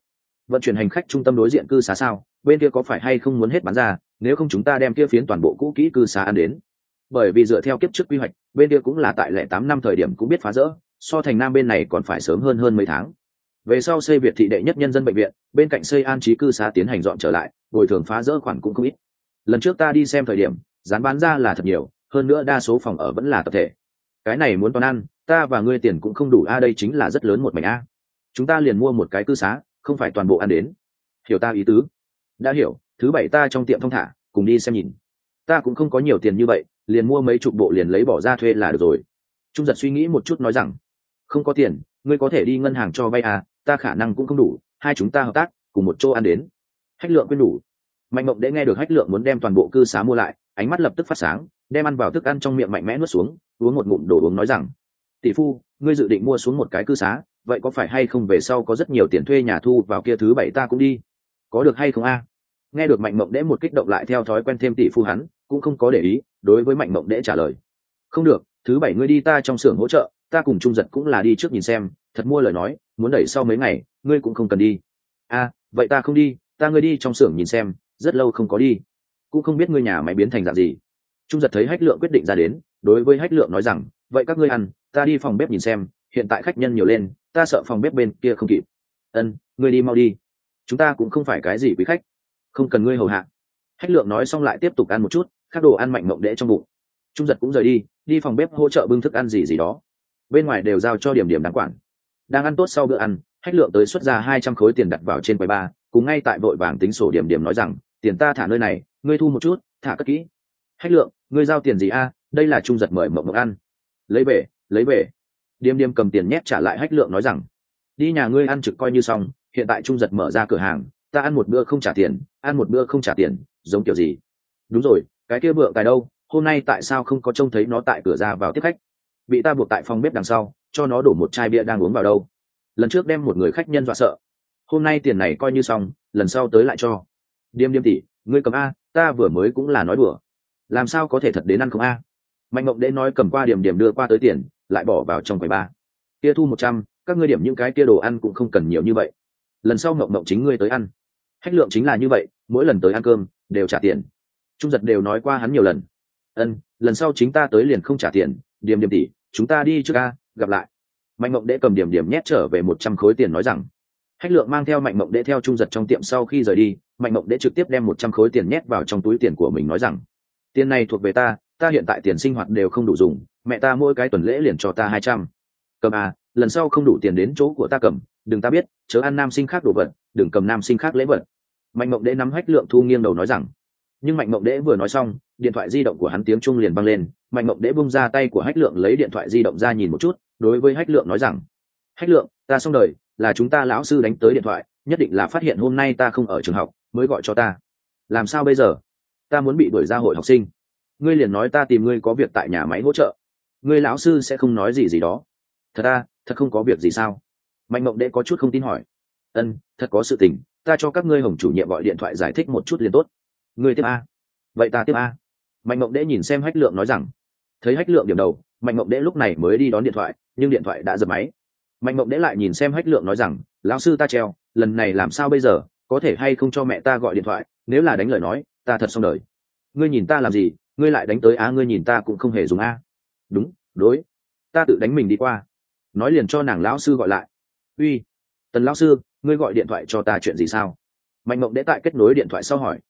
vận chuyển hành khách trung tâm đối diện cư xá sao, bên kia có phải hay không muốn hết bán ra, nếu không chúng ta đem kia phiến toàn bộ cũ kỹ cư xá ăn đến. Bởi vì dựa theo kiếp trước quy hoạch, bên kia cũng là tại lẻ tám năm thời điểm cũng biết phá rỡ, so thành nam bên này còn phải sớm hơn hơn mấy tháng. Về sau xây việt thị đệ nhất nhân dân bệnh viện, bên cạnh xây an trí cư xá tiến hành dọn trở lại, bồi thường phá rỡ khoản cũng không ít. Lần trước ta đi xem thời điểm, dán bán ra là thật nhiều, hơn nữa đa số phòng ở vẫn là tập thể. Cái này muốn toàn ăn, ta và ngươi tiền cũng không đủ, a, đây chính là rất lớn một mảnh a. Chúng ta liền mua một cái cư xá không phải toàn bộ ăn đến. Hiểu ta ý tứ? Đã hiểu, thứ bảy ta trong tiệm thông thả, cùng đi xem nhìn. Ta cũng không có nhiều tiền như vậy, liền mua mấy chục bộ liền lấy bỏ ra thuê là được rồi. Trung giật suy nghĩ một chút nói rằng, không có tiền, ngươi có thể đi ngân hàng cho vay à ta khả năng cũng không đủ, hai chúng ta hợp tác, cùng một chỗ ăn đến. Hách lượng quên đủ. Mạnh mộng để nghe được hách lượng muốn đem toàn bộ cư xá mua lại, ánh mắt lập tức phát sáng, đem ăn vào thức ăn trong miệng mạnh mẽ nuốt xuống, uống một ngụm đồ uống nói rằng, tỷ phu, ngươi dự định mua xuống một cái cư xá vậy có phải hay không về sau có rất nhiều tiền thuê nhà thu vào kia thứ bảy ta cũng đi. Có được hay không a? Nghe được mạnh mộng đễ một kích động lại theo thói quen thêm tỷ phu hắn, cũng không có để ý, đối với mạnh mộng đễ trả lời. Không được, thứ bảy ngươi đi ta trong xưởng hỗ trợ, ta cùng trung giật cũng là đi trước nhìn xem, thật mua lời nói, muốn đẩy sau mấy ngày, ngươi cũng không cần đi. A, vậy ta không đi, ta ngươi đi trong xưởng nhìn xem, rất lâu không có đi. Cũng không biết ngươi nhà máy biến thành dạng gì. Trung giật thấy hách lượng quyết định ra đến, đối với hách lượng nói rằng, vậy các ngươi ăn, ta đi phòng bếp nhìn xem, hiện tại khách nhân nhiều lên ta sợ phòng bếp bên kia không kịp. Ân, ngươi đi mau đi. Chúng ta cũng không phải cái gì quý khách. Không cần ngươi hầu hạ. Hách lượng nói xong lại tiếp tục ăn một chút các đồ ăn mạnh mộng đễ trong bụng. Trung giật cũng rời đi đi phòng bếp hỗ trợ bưng thức ăn gì gì đó. Bên ngoài đều giao cho điểm điểm đáng quản. Đang ăn tốt sau bữa ăn, hách lượng tới xuất ra hai trăm khối tiền đặt vào trên quầy ba, cùng ngay tại vội vàng tính sổ điểm điểm nói rằng, tiền ta thả nơi này, ngươi thu một chút, thả cất kỹ. Hách lượng, ngươi giao tiền gì a? Đây là trung giật mời mộng mộng ăn. Lấy về lấy về điềm điềm cầm tiền nhét trả lại hách lượng nói rằng, đi nhà ngươi ăn trực coi như xong, hiện tại trung giật mở ra cửa hàng, ta ăn một bữa không trả tiền, ăn một bữa không trả tiền, giống kiểu gì? Đúng rồi, cái kia bựa tài đâu? Hôm nay tại sao không có trông thấy nó tại cửa ra vào tiếp khách? Bị ta buộc tại phòng bếp đằng sau, cho nó đổ một chai bia đang uống vào đâu? Lần trước đem một người khách nhân dọa sợ. Hôm nay tiền này coi như xong, lần sau tới lại cho. Điềm điềm tỉ ngươi cầm a, ta vừa mới cũng là nói đùa. Làm sao có thể thật đến ăn không a? Mạnh mộng đế nói cầm qua điểm điểm đưa qua tới tiền, lại bỏ vào trong quầy ba. Kia thu một trăm, các ngươi điểm những cái kia đồ ăn cũng không cần nhiều như vậy. Lần sau mộng mộng chính ngươi tới ăn. Hách lượng chính là như vậy, mỗi lần tới ăn cơm, đều trả tiền. Trung giật đều nói qua hắn nhiều lần. Ân, lần sau chính ta tới liền không trả tiền, điểm điểm tỷ, chúng ta đi trước ca gặp lại. Mạnh mộng đế cầm điểm điểm nhét trở về một trăm khối tiền nói rằng. Hách lượng mang theo mạnh mộng đế theo trung giật trong tiệm sau khi rời đi, mạnh mộng đế trực tiếp đem một trăm khối tiền nhét vào trong túi tiền của mình nói rằng. Tiền này thuộc về ta ta hiện tại tiền sinh hoạt đều không đủ dùng, mẹ ta mỗi cái tuần lễ liền cho ta hai trăm. Cầm à lần sau không đủ tiền đến chỗ của ta cầm, đừng ta biết, chớ ăn nam sinh khác đồ vật, đừng cầm nam sinh khác lễ vật. Mạnh mộng đễ nắm hách lượng thu nghiêng đầu nói rằng. Nhưng mạnh mộng đễ vừa nói xong, điện thoại di động của hắn tiếng trung liền băng lên, mạnh mộng đễ bung ra tay của hách lượng lấy điện thoại di động ra nhìn một chút, đối với hách lượng nói rằng. Hách lượng, ta xong đời, là chúng ta lão sư đánh tới điện thoại, nhất định là phát hiện hôm nay ta không ở trường học, mới gọi cho ta. Làm sao bây giờ? Ta muốn bị đuổi ra hội học sinh ngươi liền nói ta tìm ngươi có việc tại nhà máy hỗ trợ. Ngươi lão sư sẽ không nói gì gì đó. Thật ta thật không có việc gì sao? Mạnh mộng đệ có chút không tin hỏi. Ân, thật có sự tình, ta cho các ngươi hồng chủ nhiệm gọi điện thoại giải thích một chút liền tốt. Ngươi tiếp a. Vậy ta tiếp a. Mạnh mộng đệ nhìn xem hách lượng nói rằng. Thấy hách lượng điểm đầu, mạnh mộng đệ lúc này mới đi đón điện thoại, nhưng điện thoại đã dập máy. Mạnh mộng đệ lại nhìn xem hách lượng nói rằng, lão sư ta treo, lần này làm sao bây giờ? Có thể hay không cho mẹ ta gọi điện thoại? Nếu là đánh lời nói, ta thật xong đời. Ngươi nhìn ta làm gì? Ngươi lại đánh tới á, ngươi nhìn ta cũng không hề dùng a đúng, đối. Ta tự đánh mình đi qua. Nói liền cho nàng lão sư gọi lại. Uy, tần lão sư, ngươi gọi điện thoại cho ta chuyện gì sao? Mạnh mộng đễ tại kết nối điện thoại sau hỏi.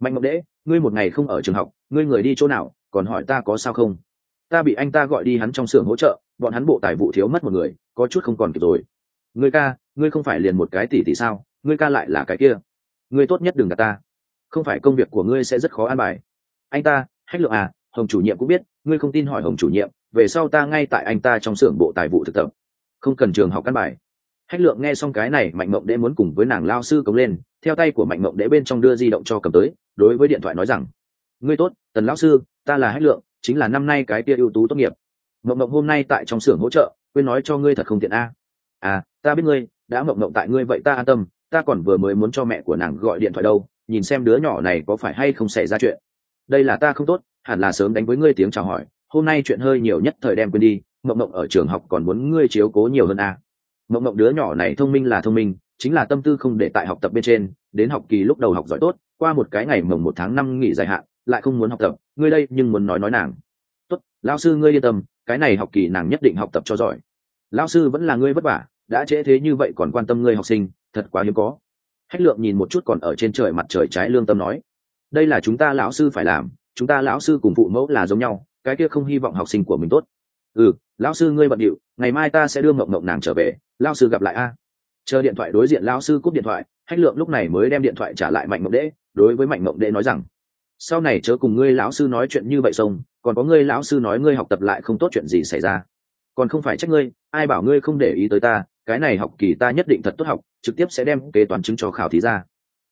Mạnh mộng đễ ngươi một ngày không ở trường học, ngươi người đi chỗ nào, còn hỏi ta có sao không? Ta bị anh ta gọi đi hắn trong xưởng hỗ trợ, bọn hắn bộ tài vụ thiếu mất một người, có chút không còn kịp rồi. Ngươi ca, ngươi không phải liền một cái tỷ tỷ sao? Ngươi ca lại là cái kia. Ngươi tốt nhất đừng gặp ta. Không phải công việc của ngươi sẽ rất khó an bài. Anh ta hách lượng à hồng chủ nhiệm cũng biết, ngươi không tin hỏi hồng chủ nhiệm, về sau ta ngay tại anh ta trong xưởng bộ tài vụ thực tập. Không cần trường học căn bài. Hách lượng nghe xong cái này, mạnh mộng đễ muốn cùng với nàng lao sư cống lên, theo tay của mạnh mộng đễ bên trong đưa di động cho cầm tới, đối với điện thoại nói rằng, ngươi tốt, tần lão sư, ta là hách lượng, chính là năm nay cái tia ưu tú tốt nghiệp. Mộng mộng hôm nay tại trong xưởng hỗ trợ, quên nói cho ngươi thật không tiện a. À ta biết ngươi, đã mộng mộng tại ngươi vậy ta an tâm, ta còn vừa mới muốn cho mẹ của nàng gọi điện thoại đâu, nhìn xem đứa nhỏ này có phải hay không xảy ra chuyện đây là ta không tốt, hẳn là sớm đánh với ngươi tiếng chào hỏi, hôm nay chuyện hơi nhiều nhất thời đem quên đi, mộng mộng ở trường học còn muốn ngươi chiếu cố nhiều hơn a mộng mộng đứa nhỏ này thông minh là thông minh, chính là tâm tư không để tại học tập bên trên, đến học kỳ lúc đầu học giỏi tốt, qua một cái ngày mồng một tháng năm nghỉ dài hạn, lại không muốn học tập, ngươi đây nhưng muốn nói nói nàng. Tốt lao sư ngươi yên tâm, cái này học kỳ nàng nhất định học tập cho giỏi. Lao sư vẫn là ngươi vất vả, đã trễ thế như vậy còn quan tâm ngươi học sinh, thật quá hiếm có. Hách lượng nhìn một chút còn ở trên trời mặt trời trái lương tâm nói đây là chúng ta lão sư phải làm, chúng ta lão sư cùng phụ mẫu là giống nhau, cái kia không hy vọng học sinh của mình tốt. Ừ lão sư ngươi bận điệu, ngày mai ta sẽ đưa mộng mộng nàng trở về, lão sư gặp lại a. Chờ điện thoại đối diện lão sư cúp điện thoại, hách lượng lúc này mới đem điện thoại trả lại mạnh mộng đễ đối với mạnh mộng đễ nói rằng, sau này chớ cùng ngươi lão sư nói chuyện như vậy xong, còn có ngươi lão sư nói ngươi học tập lại không tốt chuyện gì xảy ra. Còn không phải trách ngươi, ai bảo ngươi không để ý tới ta, cái này học kỳ ta nhất định thật tốt học, trực tiếp sẽ đem kế toán chứng cho khảo thí ra.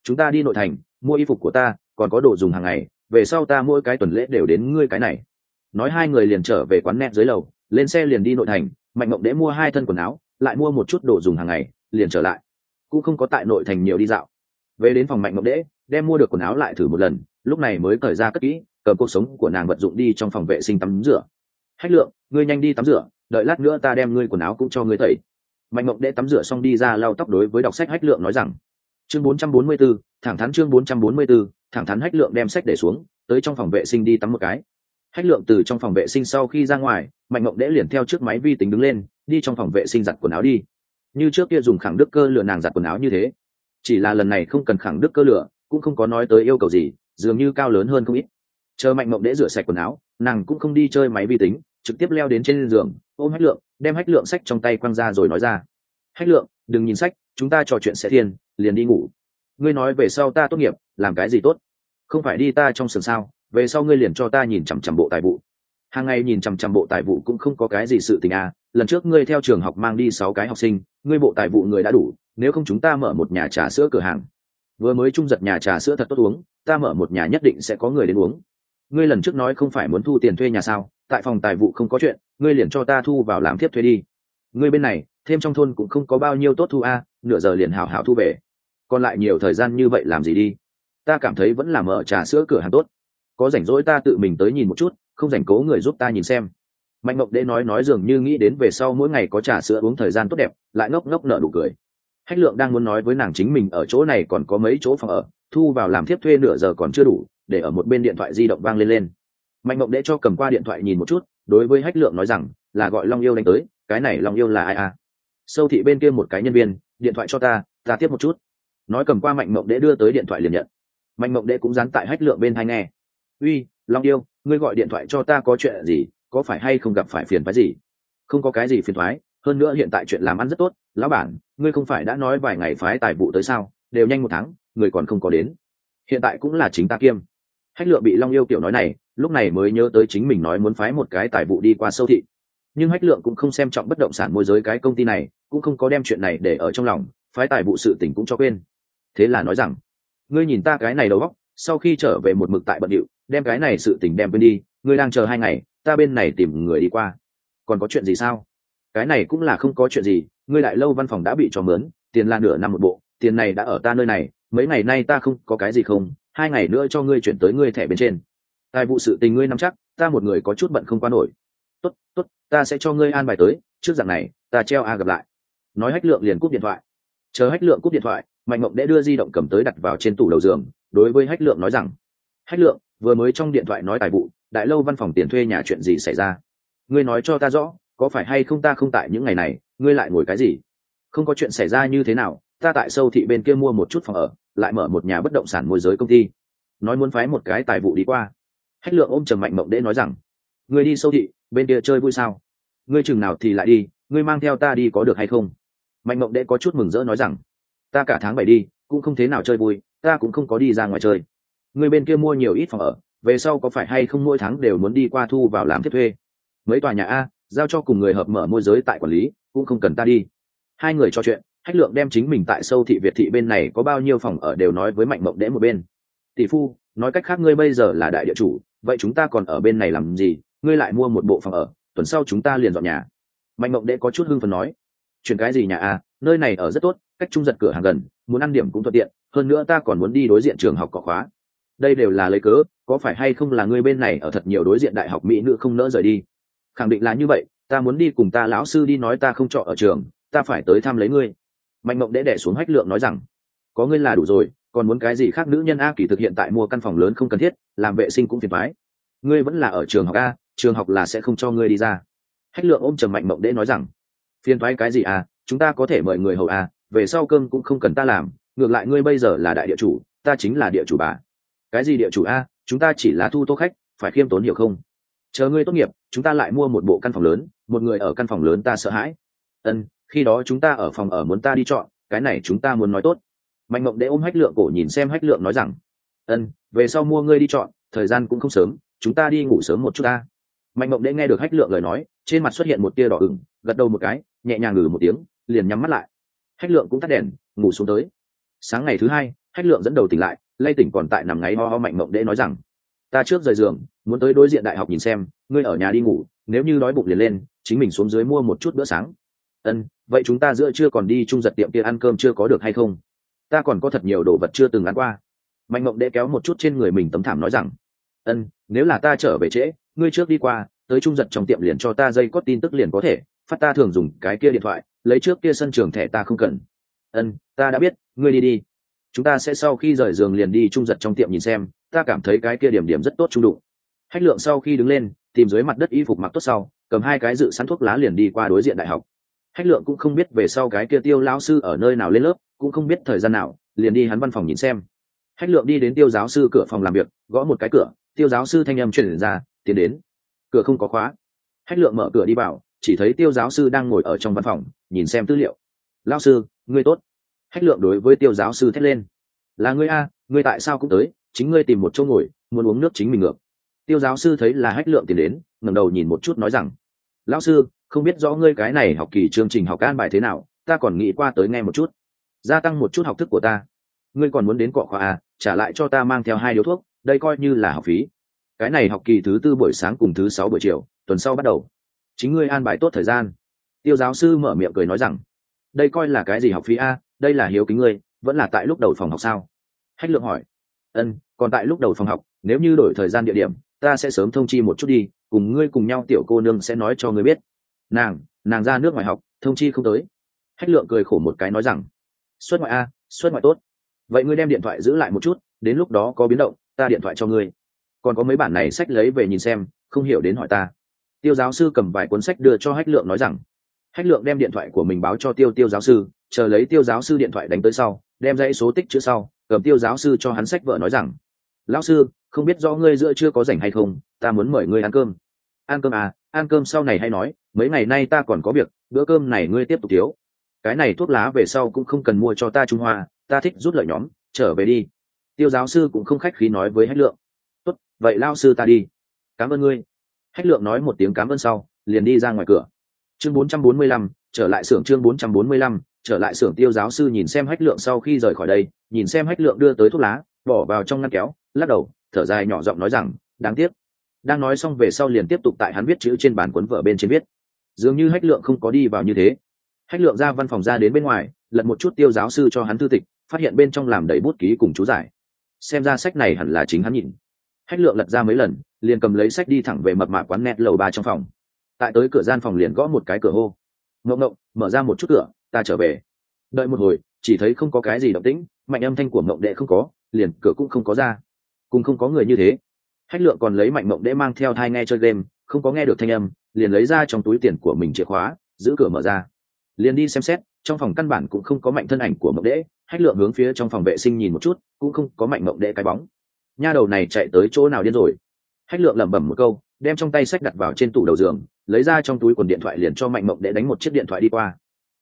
Chúng ta đi nội thành, mua y phục của ta còn có đồ dùng hàng ngày về sau ta mỗi cái tuần lễ đều đến ngươi cái này. Nói hai người liền trở về quán net dưới lầu lên xe liền đi nội thành mạnh mộng đễ mua hai thân quần áo lại mua một chút đồ dùng hàng ngày liền trở lại. Cũng không có tại nội thành nhiều đi dạo. Về đến phòng mạnh mộng đễ đem mua được quần áo lại thử một lần lúc này mới cởi ra cất kỹ cầm cuộc sống của nàng vật dụng đi trong phòng vệ sinh tắm rửa. Hách lượng ngươi nhanh đi tắm rửa đợi lát nữa ta đem ngươi quần áo cũng cho ngươi tẩy. Mạnh mộng đễ tắm rửa xong đi ra lau tóc đối với đọc sách hách lượng nói rằng. Chương 444, thẳng thắn chương 444, thẳng thắn hách lượng đem sách để xuống, tới trong phòng vệ sinh đi tắm một cái. Hách lượng từ trong phòng vệ sinh sau khi ra ngoài, mạnh mộng đễ liền theo trước máy vi tính đứng lên, đi trong phòng vệ sinh giặt quần áo đi. Như trước kia dùng khẳng đức cơ lựa nàng giặt quần áo như thế. Chỉ là lần này không cần khẳng đức cơ lựa cũng không có nói tới yêu cầu gì, dường như cao lớn hơn không ít. Chờ mạnh mộng đễ rửa sạch quần áo, nàng cũng không đi chơi máy vi tính, trực tiếp leo đến trên giường, ôm hách lượng, đem hách lượng sách trong tay quăng ra rồi nói ra. Hách lượng, đừng nhìn sách, chúng ta trò chuyện sẽ thiên, liền đi ngủ ngươi nói về sau ta tốt nghiệp, làm cái gì tốt? Không phải đi ta trong sườn sao, về sau ngươi liền cho ta nhìn chằm chằm bộ tài vụ. Hàng ngày nhìn chằm chằm bộ tài vụ cũng không có cái gì sự tình à lần trước ngươi theo trường học mang đi sáu cái học sinh, ngươi bộ tài vụ người đã đủ, nếu không chúng ta mở một nhà trà sữa cửa hàng. Vừa mới trung giật nhà trà sữa thật tốt uống, ta mở một nhà nhất định sẽ có người đến uống. Ngươi lần trước nói không phải muốn thu tiền thuê nhà sao, tại phòng tài vụ không có chuyện, ngươi liền cho ta thu vào làm tiếp thuê đi. Ngươi bên này, thêm trong thôn cũng không có bao nhiêu tốt thu a, nửa giờ liền hảo hảo thu về còn lại nhiều thời gian như vậy làm gì đi? Ta cảm thấy vẫn là mở trà sữa cửa hàng tốt. Có rảnh rỗi ta tự mình tới nhìn một chút, không rảnh cố người giúp ta nhìn xem. Mạnh mộng đế nói nói dường như nghĩ đến về sau mỗi ngày có trà sữa uống thời gian tốt đẹp, lại ngốc ngốc nợ đủ cười. Hách lượng đang muốn nói với nàng chính mình ở chỗ này còn có mấy chỗ phòng ở, thu vào làm thiếp thuê nửa giờ còn chưa đủ, để ở một bên điện thoại di động vang lên lên. Mạnh mộng đế cho cầm qua điện thoại nhìn một chút, đối với hách lượng nói rằng, là gọi long yêu đánh tới, cái này long yêu là ai à? Sâu thị bên kia một cái nhân viên, điện thoại cho ta ta tiếp một chút nói cầm qua mạnh mộng đệ đưa tới điện thoại liền nhận. Mạnh mộng đệ cũng dán tại hách lượng bên thai nghe. Uy, long yêu, ngươi gọi điện thoại cho ta có chuyện gì, có phải hay không gặp phải phiền phái gì? Không có cái gì phiền thoái hơn nữa hiện tại chuyện làm ăn rất tốt, lão bản, ngươi không phải đã nói vài ngày phái tài vụ tới sao, đều nhanh một tháng, người còn không có đến. Hiện tại cũng là chính ta kiêm. Hách lượng bị long yêu kiểu nói này, lúc này mới nhớ tới chính mình nói muốn phái một cái tài vụ đi qua sâu thị. Nhưng hách lượng cũng không xem trọng bất động sản môi giới cái công ty này, cũng không có đem chuyện này để ở trong lòng, phái tài vụ sự tình cũng cho quên thế là nói rằng, ngươi nhìn ta cái này đầu góc sau khi trở về một mực tại bận điệu, đem cái này sự tình đem quên đi, ngươi đang chờ hai ngày, ta bên này tìm người đi qua. Còn có chuyện gì sao? Cái này cũng là không có chuyện gì, ngươi đại lâu văn phòng đã bị cho mướn, tiền là nửa năm một bộ, tiền này đã ở ta nơi này, mấy ngày nay ta không có cái gì không, hai ngày nữa cho ngươi chuyển tới ngươi thẻ bên trên. Tài vụ sự tình ngươi nắm chắc, ta một người có chút bận không qua nổi. Tốt tốt, ta sẽ cho ngươi an bài tới, trước dạng này, ta treo a gặp lại. Nói hách lượng liền cúp điện thoại. Chờ hách lượng cúp điện thoại mạnh mộng đã đưa di động cầm tới đặt vào trên tủ đầu giường, đối với hách lượng nói rằng, hách lượng, vừa mới trong điện thoại nói tài vụ, đại lâu văn phòng tiền thuê nhà chuyện gì xảy ra? Ngươi nói cho ta rõ, có phải hay không ta không tại những ngày này, ngươi lại ngồi cái gì? Không có chuyện xảy ra như thế nào, ta tại sâu thị bên kia mua một chút phòng ở, lại mở một nhà bất động sản môi giới công ty. Nói muốn phái một cái tài vụ đi qua. Hách lượng ôm trầm mạnh mộng đễ nói rằng, Ngươi đi sâu thị, bên kia chơi vui sao? Ngươi chừng nào thì lại đi, ngươi mang theo ta đi có được hay không? Mạnh mộng đệ có chút mừng rỡ nói rằng ta cả tháng bảy đi, cũng không thế nào chơi vui, ta cũng không có đi ra ngoài chơi. Người bên kia mua nhiều ít phòng ở, về sau có phải hay không mỗi tháng đều muốn đi qua thu vào làm tiếp thuê? Mấy tòa nhà a, giao cho cùng người hợp mở môi giới tại quản lý, cũng không cần ta đi. Hai người trò chuyện, hách lượng đem chính mình tại sâu thị việt thị bên này có bao nhiêu phòng ở đều nói với mạnh mộng đẽ một bên. Tỷ phu, nói cách khác ngươi bây giờ là đại địa chủ, vậy chúng ta còn ở bên này làm gì? Ngươi lại mua một bộ phòng ở, tuần sau chúng ta liền dọn nhà. Mạnh mộng đẽ có chút hưng phần nói. Chuyện cái gì nhà a? Nơi này ở rất tốt cách trung giật cửa hàng gần, muốn ăn điểm cũng thuận tiện, hơn nữa ta còn muốn đi đối diện trường học có khóa. Đây đều là lấy cớ, có phải hay không là ngươi bên này ở thật nhiều đối diện đại học mỹ nữ không nỡ rời đi? Khẳng định là như vậy, ta muốn đi cùng ta lão sư đi nói ta không trọ ở trường, ta phải tới thăm lấy ngươi. Mạnh mộng đẽ đẻ xuống hách lượng nói rằng, có ngươi là đủ rồi, còn muốn cái gì khác nữ nhân a kỳ thực hiện tại mua căn phòng lớn không cần thiết, làm vệ sinh cũng phiền mái ngươi vẫn là ở trường học a, trường học là sẽ không cho ngươi đi ra. Hách lượng ôm trầm mạnh mộng đẽ nói rằng, phiền thoái cái gì à chúng ta có thể mời người hầu à về sau cơm cũng không cần ta làm, ngược lại ngươi bây giờ là đại địa chủ, ta chính là địa chủ bà. Cái gì địa chủ a? Chúng ta chỉ là thu tô khách, phải khiêm tốn hiểu không? Chờ ngươi tốt nghiệp, chúng ta lại mua một bộ căn phòng lớn, một người ở căn phòng lớn ta sợ hãi. Ân, khi đó chúng ta ở phòng ở muốn ta đi chọn, cái này chúng ta muốn nói tốt. Mạnh mộng để ôm hách lượng cổ nhìn xem hách lượng nói rằng, ân, về sau mua ngươi đi chọn, thời gian cũng không sớm, chúng ta đi ngủ sớm một chút ta. Mạnh mộng để nghe được hách lượng lời nói, trên mặt xuất hiện một tia đỏ ửng, gật đầu một cái, nhẹ nhàng ngừ một tiếng, liền nhắm mắt lại hách lượng cũng tắt đèn, ngủ xuống tới. Sáng ngày thứ hai, hách lượng dẫn đầu tỉnh lại, lay tỉnh còn tại nằm ngáy ho ho mạnh mộng đễ nói rằng, ta trước rời giường, muốn tới đối diện đại học nhìn xem, ngươi ở nhà đi ngủ, nếu như đói bụng liền lên, chính mình xuống dưới mua một chút bữa sáng. Ân, vậy chúng ta giữa chưa còn đi chung giật tiệm kia ăn cơm chưa có được hay không? Ta còn có thật nhiều đồ vật chưa từng ăn qua. Mạnh mộng đệ kéo một chút trên người mình tấm thảm nói rằng, ân, nếu là ta trở về trễ, ngươi trước đi qua, tới trung giật trong tiệm liền cho ta dây có tin tức liền có thể phát ta thường dùng cái kia điện thoại, lấy trước kia sân trường thẻ ta không cần. Ân, ta đã biết, ngươi đi đi. Chúng ta sẽ sau khi rời giường liền đi trung giật trong tiệm nhìn xem, ta cảm thấy cái kia điểm điểm rất tốt trung đụng. Hách lượng sau khi đứng lên, tìm dưới mặt đất y phục mặc tốt sau, cầm hai cái dự sẵn thuốc lá liền đi qua đối diện đại học. Hách lượng cũng không biết về sau cái kia tiêu lão sư ở nơi nào lên lớp, cũng không biết thời gian nào, liền đi hắn văn phòng nhìn xem. Hách lượng đi đến tiêu giáo sư cửa phòng làm việc, gõ một cái cửa, tiêu giáo sư thanh âm truyền ra, tiến đến. Cửa không có khóa. Hách lượng mở cửa đi vào chỉ thấy tiêu giáo sư đang ngồi ở trong văn phòng, nhìn xem tư liệu. Lao sư, ngươi tốt. Hách lượng đối với tiêu giáo sư thét lên. Là ngươi a, ngươi tại sao cũng tới, chính ngươi tìm một chỗ ngồi, muốn uống nước chính mình ngược. Tiêu giáo sư thấy là hách lượng tiến đến, ngẩng đầu nhìn một chút nói rằng, lão sư, không biết rõ ngươi cái này học kỳ chương trình học an bài thế nào, ta còn nghĩ qua tới nghe một chút. Gia tăng một chút học thức của ta. Ngươi còn muốn đến cọ khoa à trả lại cho ta mang theo hai điếu thuốc, đây coi như là học phí. Cái này học kỳ thứ tư buổi sáng cùng thứ sáu buổi chiều, tuần sau bắt đầu chính ngươi an bài tốt thời gian. Tiêu giáo sư mở miệng cười nói rằng, đây coi là cái gì học phí a, đây là hiếu kính ngươi, vẫn là tại lúc đầu phòng học sao? Hách lượng hỏi. Ân, còn tại lúc đầu phòng học, nếu như đổi thời gian địa điểm, ta sẽ sớm thông chi một chút đi, cùng ngươi cùng nhau tiểu cô nương sẽ nói cho ngươi biết. Nàng nàng ra nước ngoài học, thông chi không tới. Hách lượng cười khổ một cái nói rằng, xuất ngoại a, xuất ngoại tốt. Vậy ngươi đem điện thoại giữ lại một chút, đến lúc đó có biến động, ta điện thoại cho ngươi. Còn có mấy bản này sách lấy về nhìn xem, không hiểu đến hỏi ta tiêu giáo sư cầm vài cuốn sách đưa cho hách lượng nói rằng, hách lượng đem điện thoại của mình báo cho tiêu tiêu giáo sư, chờ lấy tiêu giáo sư điện thoại đánh tới sau, đem dãy số tích chữ sau, cầm tiêu giáo sư cho hắn sách vợ nói rằng, lão sư, không biết rõ ngươi giữa chưa có rảnh hay không, ta muốn mời ngươi ăn cơm. Ăn cơm à? Ăn cơm sau này hay nói, mấy ngày nay ta còn có việc, bữa cơm này ngươi tiếp tục thiếu. Cái này thuốc lá về sau cũng không cần mua cho ta trung hoa, ta thích rút lợi nhóm, trở về đi. Tiêu giáo sư cũng không khách khí nói với hách lượng, tốt, vậy lao sư ta đi. Cảm ơn ngươi hách lượng nói một tiếng cảm ơn sau liền đi ra ngoài cửa. Chương 445, trở lại xưởng chương 445, trở lại xưởng tiêu giáo sư nhìn xem hách lượng sau khi rời khỏi đây nhìn xem hách lượng đưa tới thuốc lá bỏ vào trong ngăn kéo lắc đầu thở dài nhỏ giọng nói rằng đáng tiếc. Đang nói xong về sau liền tiếp tục tại hắn viết chữ trên bàn cuốn vở bên trên viết. Dường như hách lượng không có đi vào như thế. Hách lượng ra văn phòng ra đến bên ngoài lật một chút tiêu giáo sư cho hắn thư tịch phát hiện bên trong làm đầy bút ký cùng chú giải. Xem ra sách này hẳn là chính hắn nhìn hách lượng lật ra mấy lần, liền cầm lấy sách đi thẳng về mập mạ quán net lầu ba trong phòng. Tại tới cửa gian phòng liền gõ một cái cửa hô. Ngộng ngộng, mở ra một chút cửa, ta trở về. Đợi một hồi, chỉ thấy không có cái gì động tĩnh, mạnh âm thanh của ngộng đệ không có, liền cửa cũng không có ra. Cùng không có người như thế. Hách lượng còn lấy mạnh mộng đệ mang theo thai nghe chơi game, không có nghe được thanh âm, liền lấy ra trong túi tiền của mình chìa khóa, giữ cửa mở ra. Liền đi xem xét, trong phòng căn bản cũng không có mạnh thân ảnh của mộng đệ. Hách lượng hướng phía trong phòng vệ sinh nhìn một chút, cũng không có mạnh mộng đệ cái bóng nha đầu này chạy tới chỗ nào điên rồi? Hách lượng lẩm bẩm một câu, đem trong tay sách đặt vào trên tủ đầu giường, lấy ra trong túi quần điện thoại liền cho mạnh mộng để đánh một chiếc điện thoại đi qua.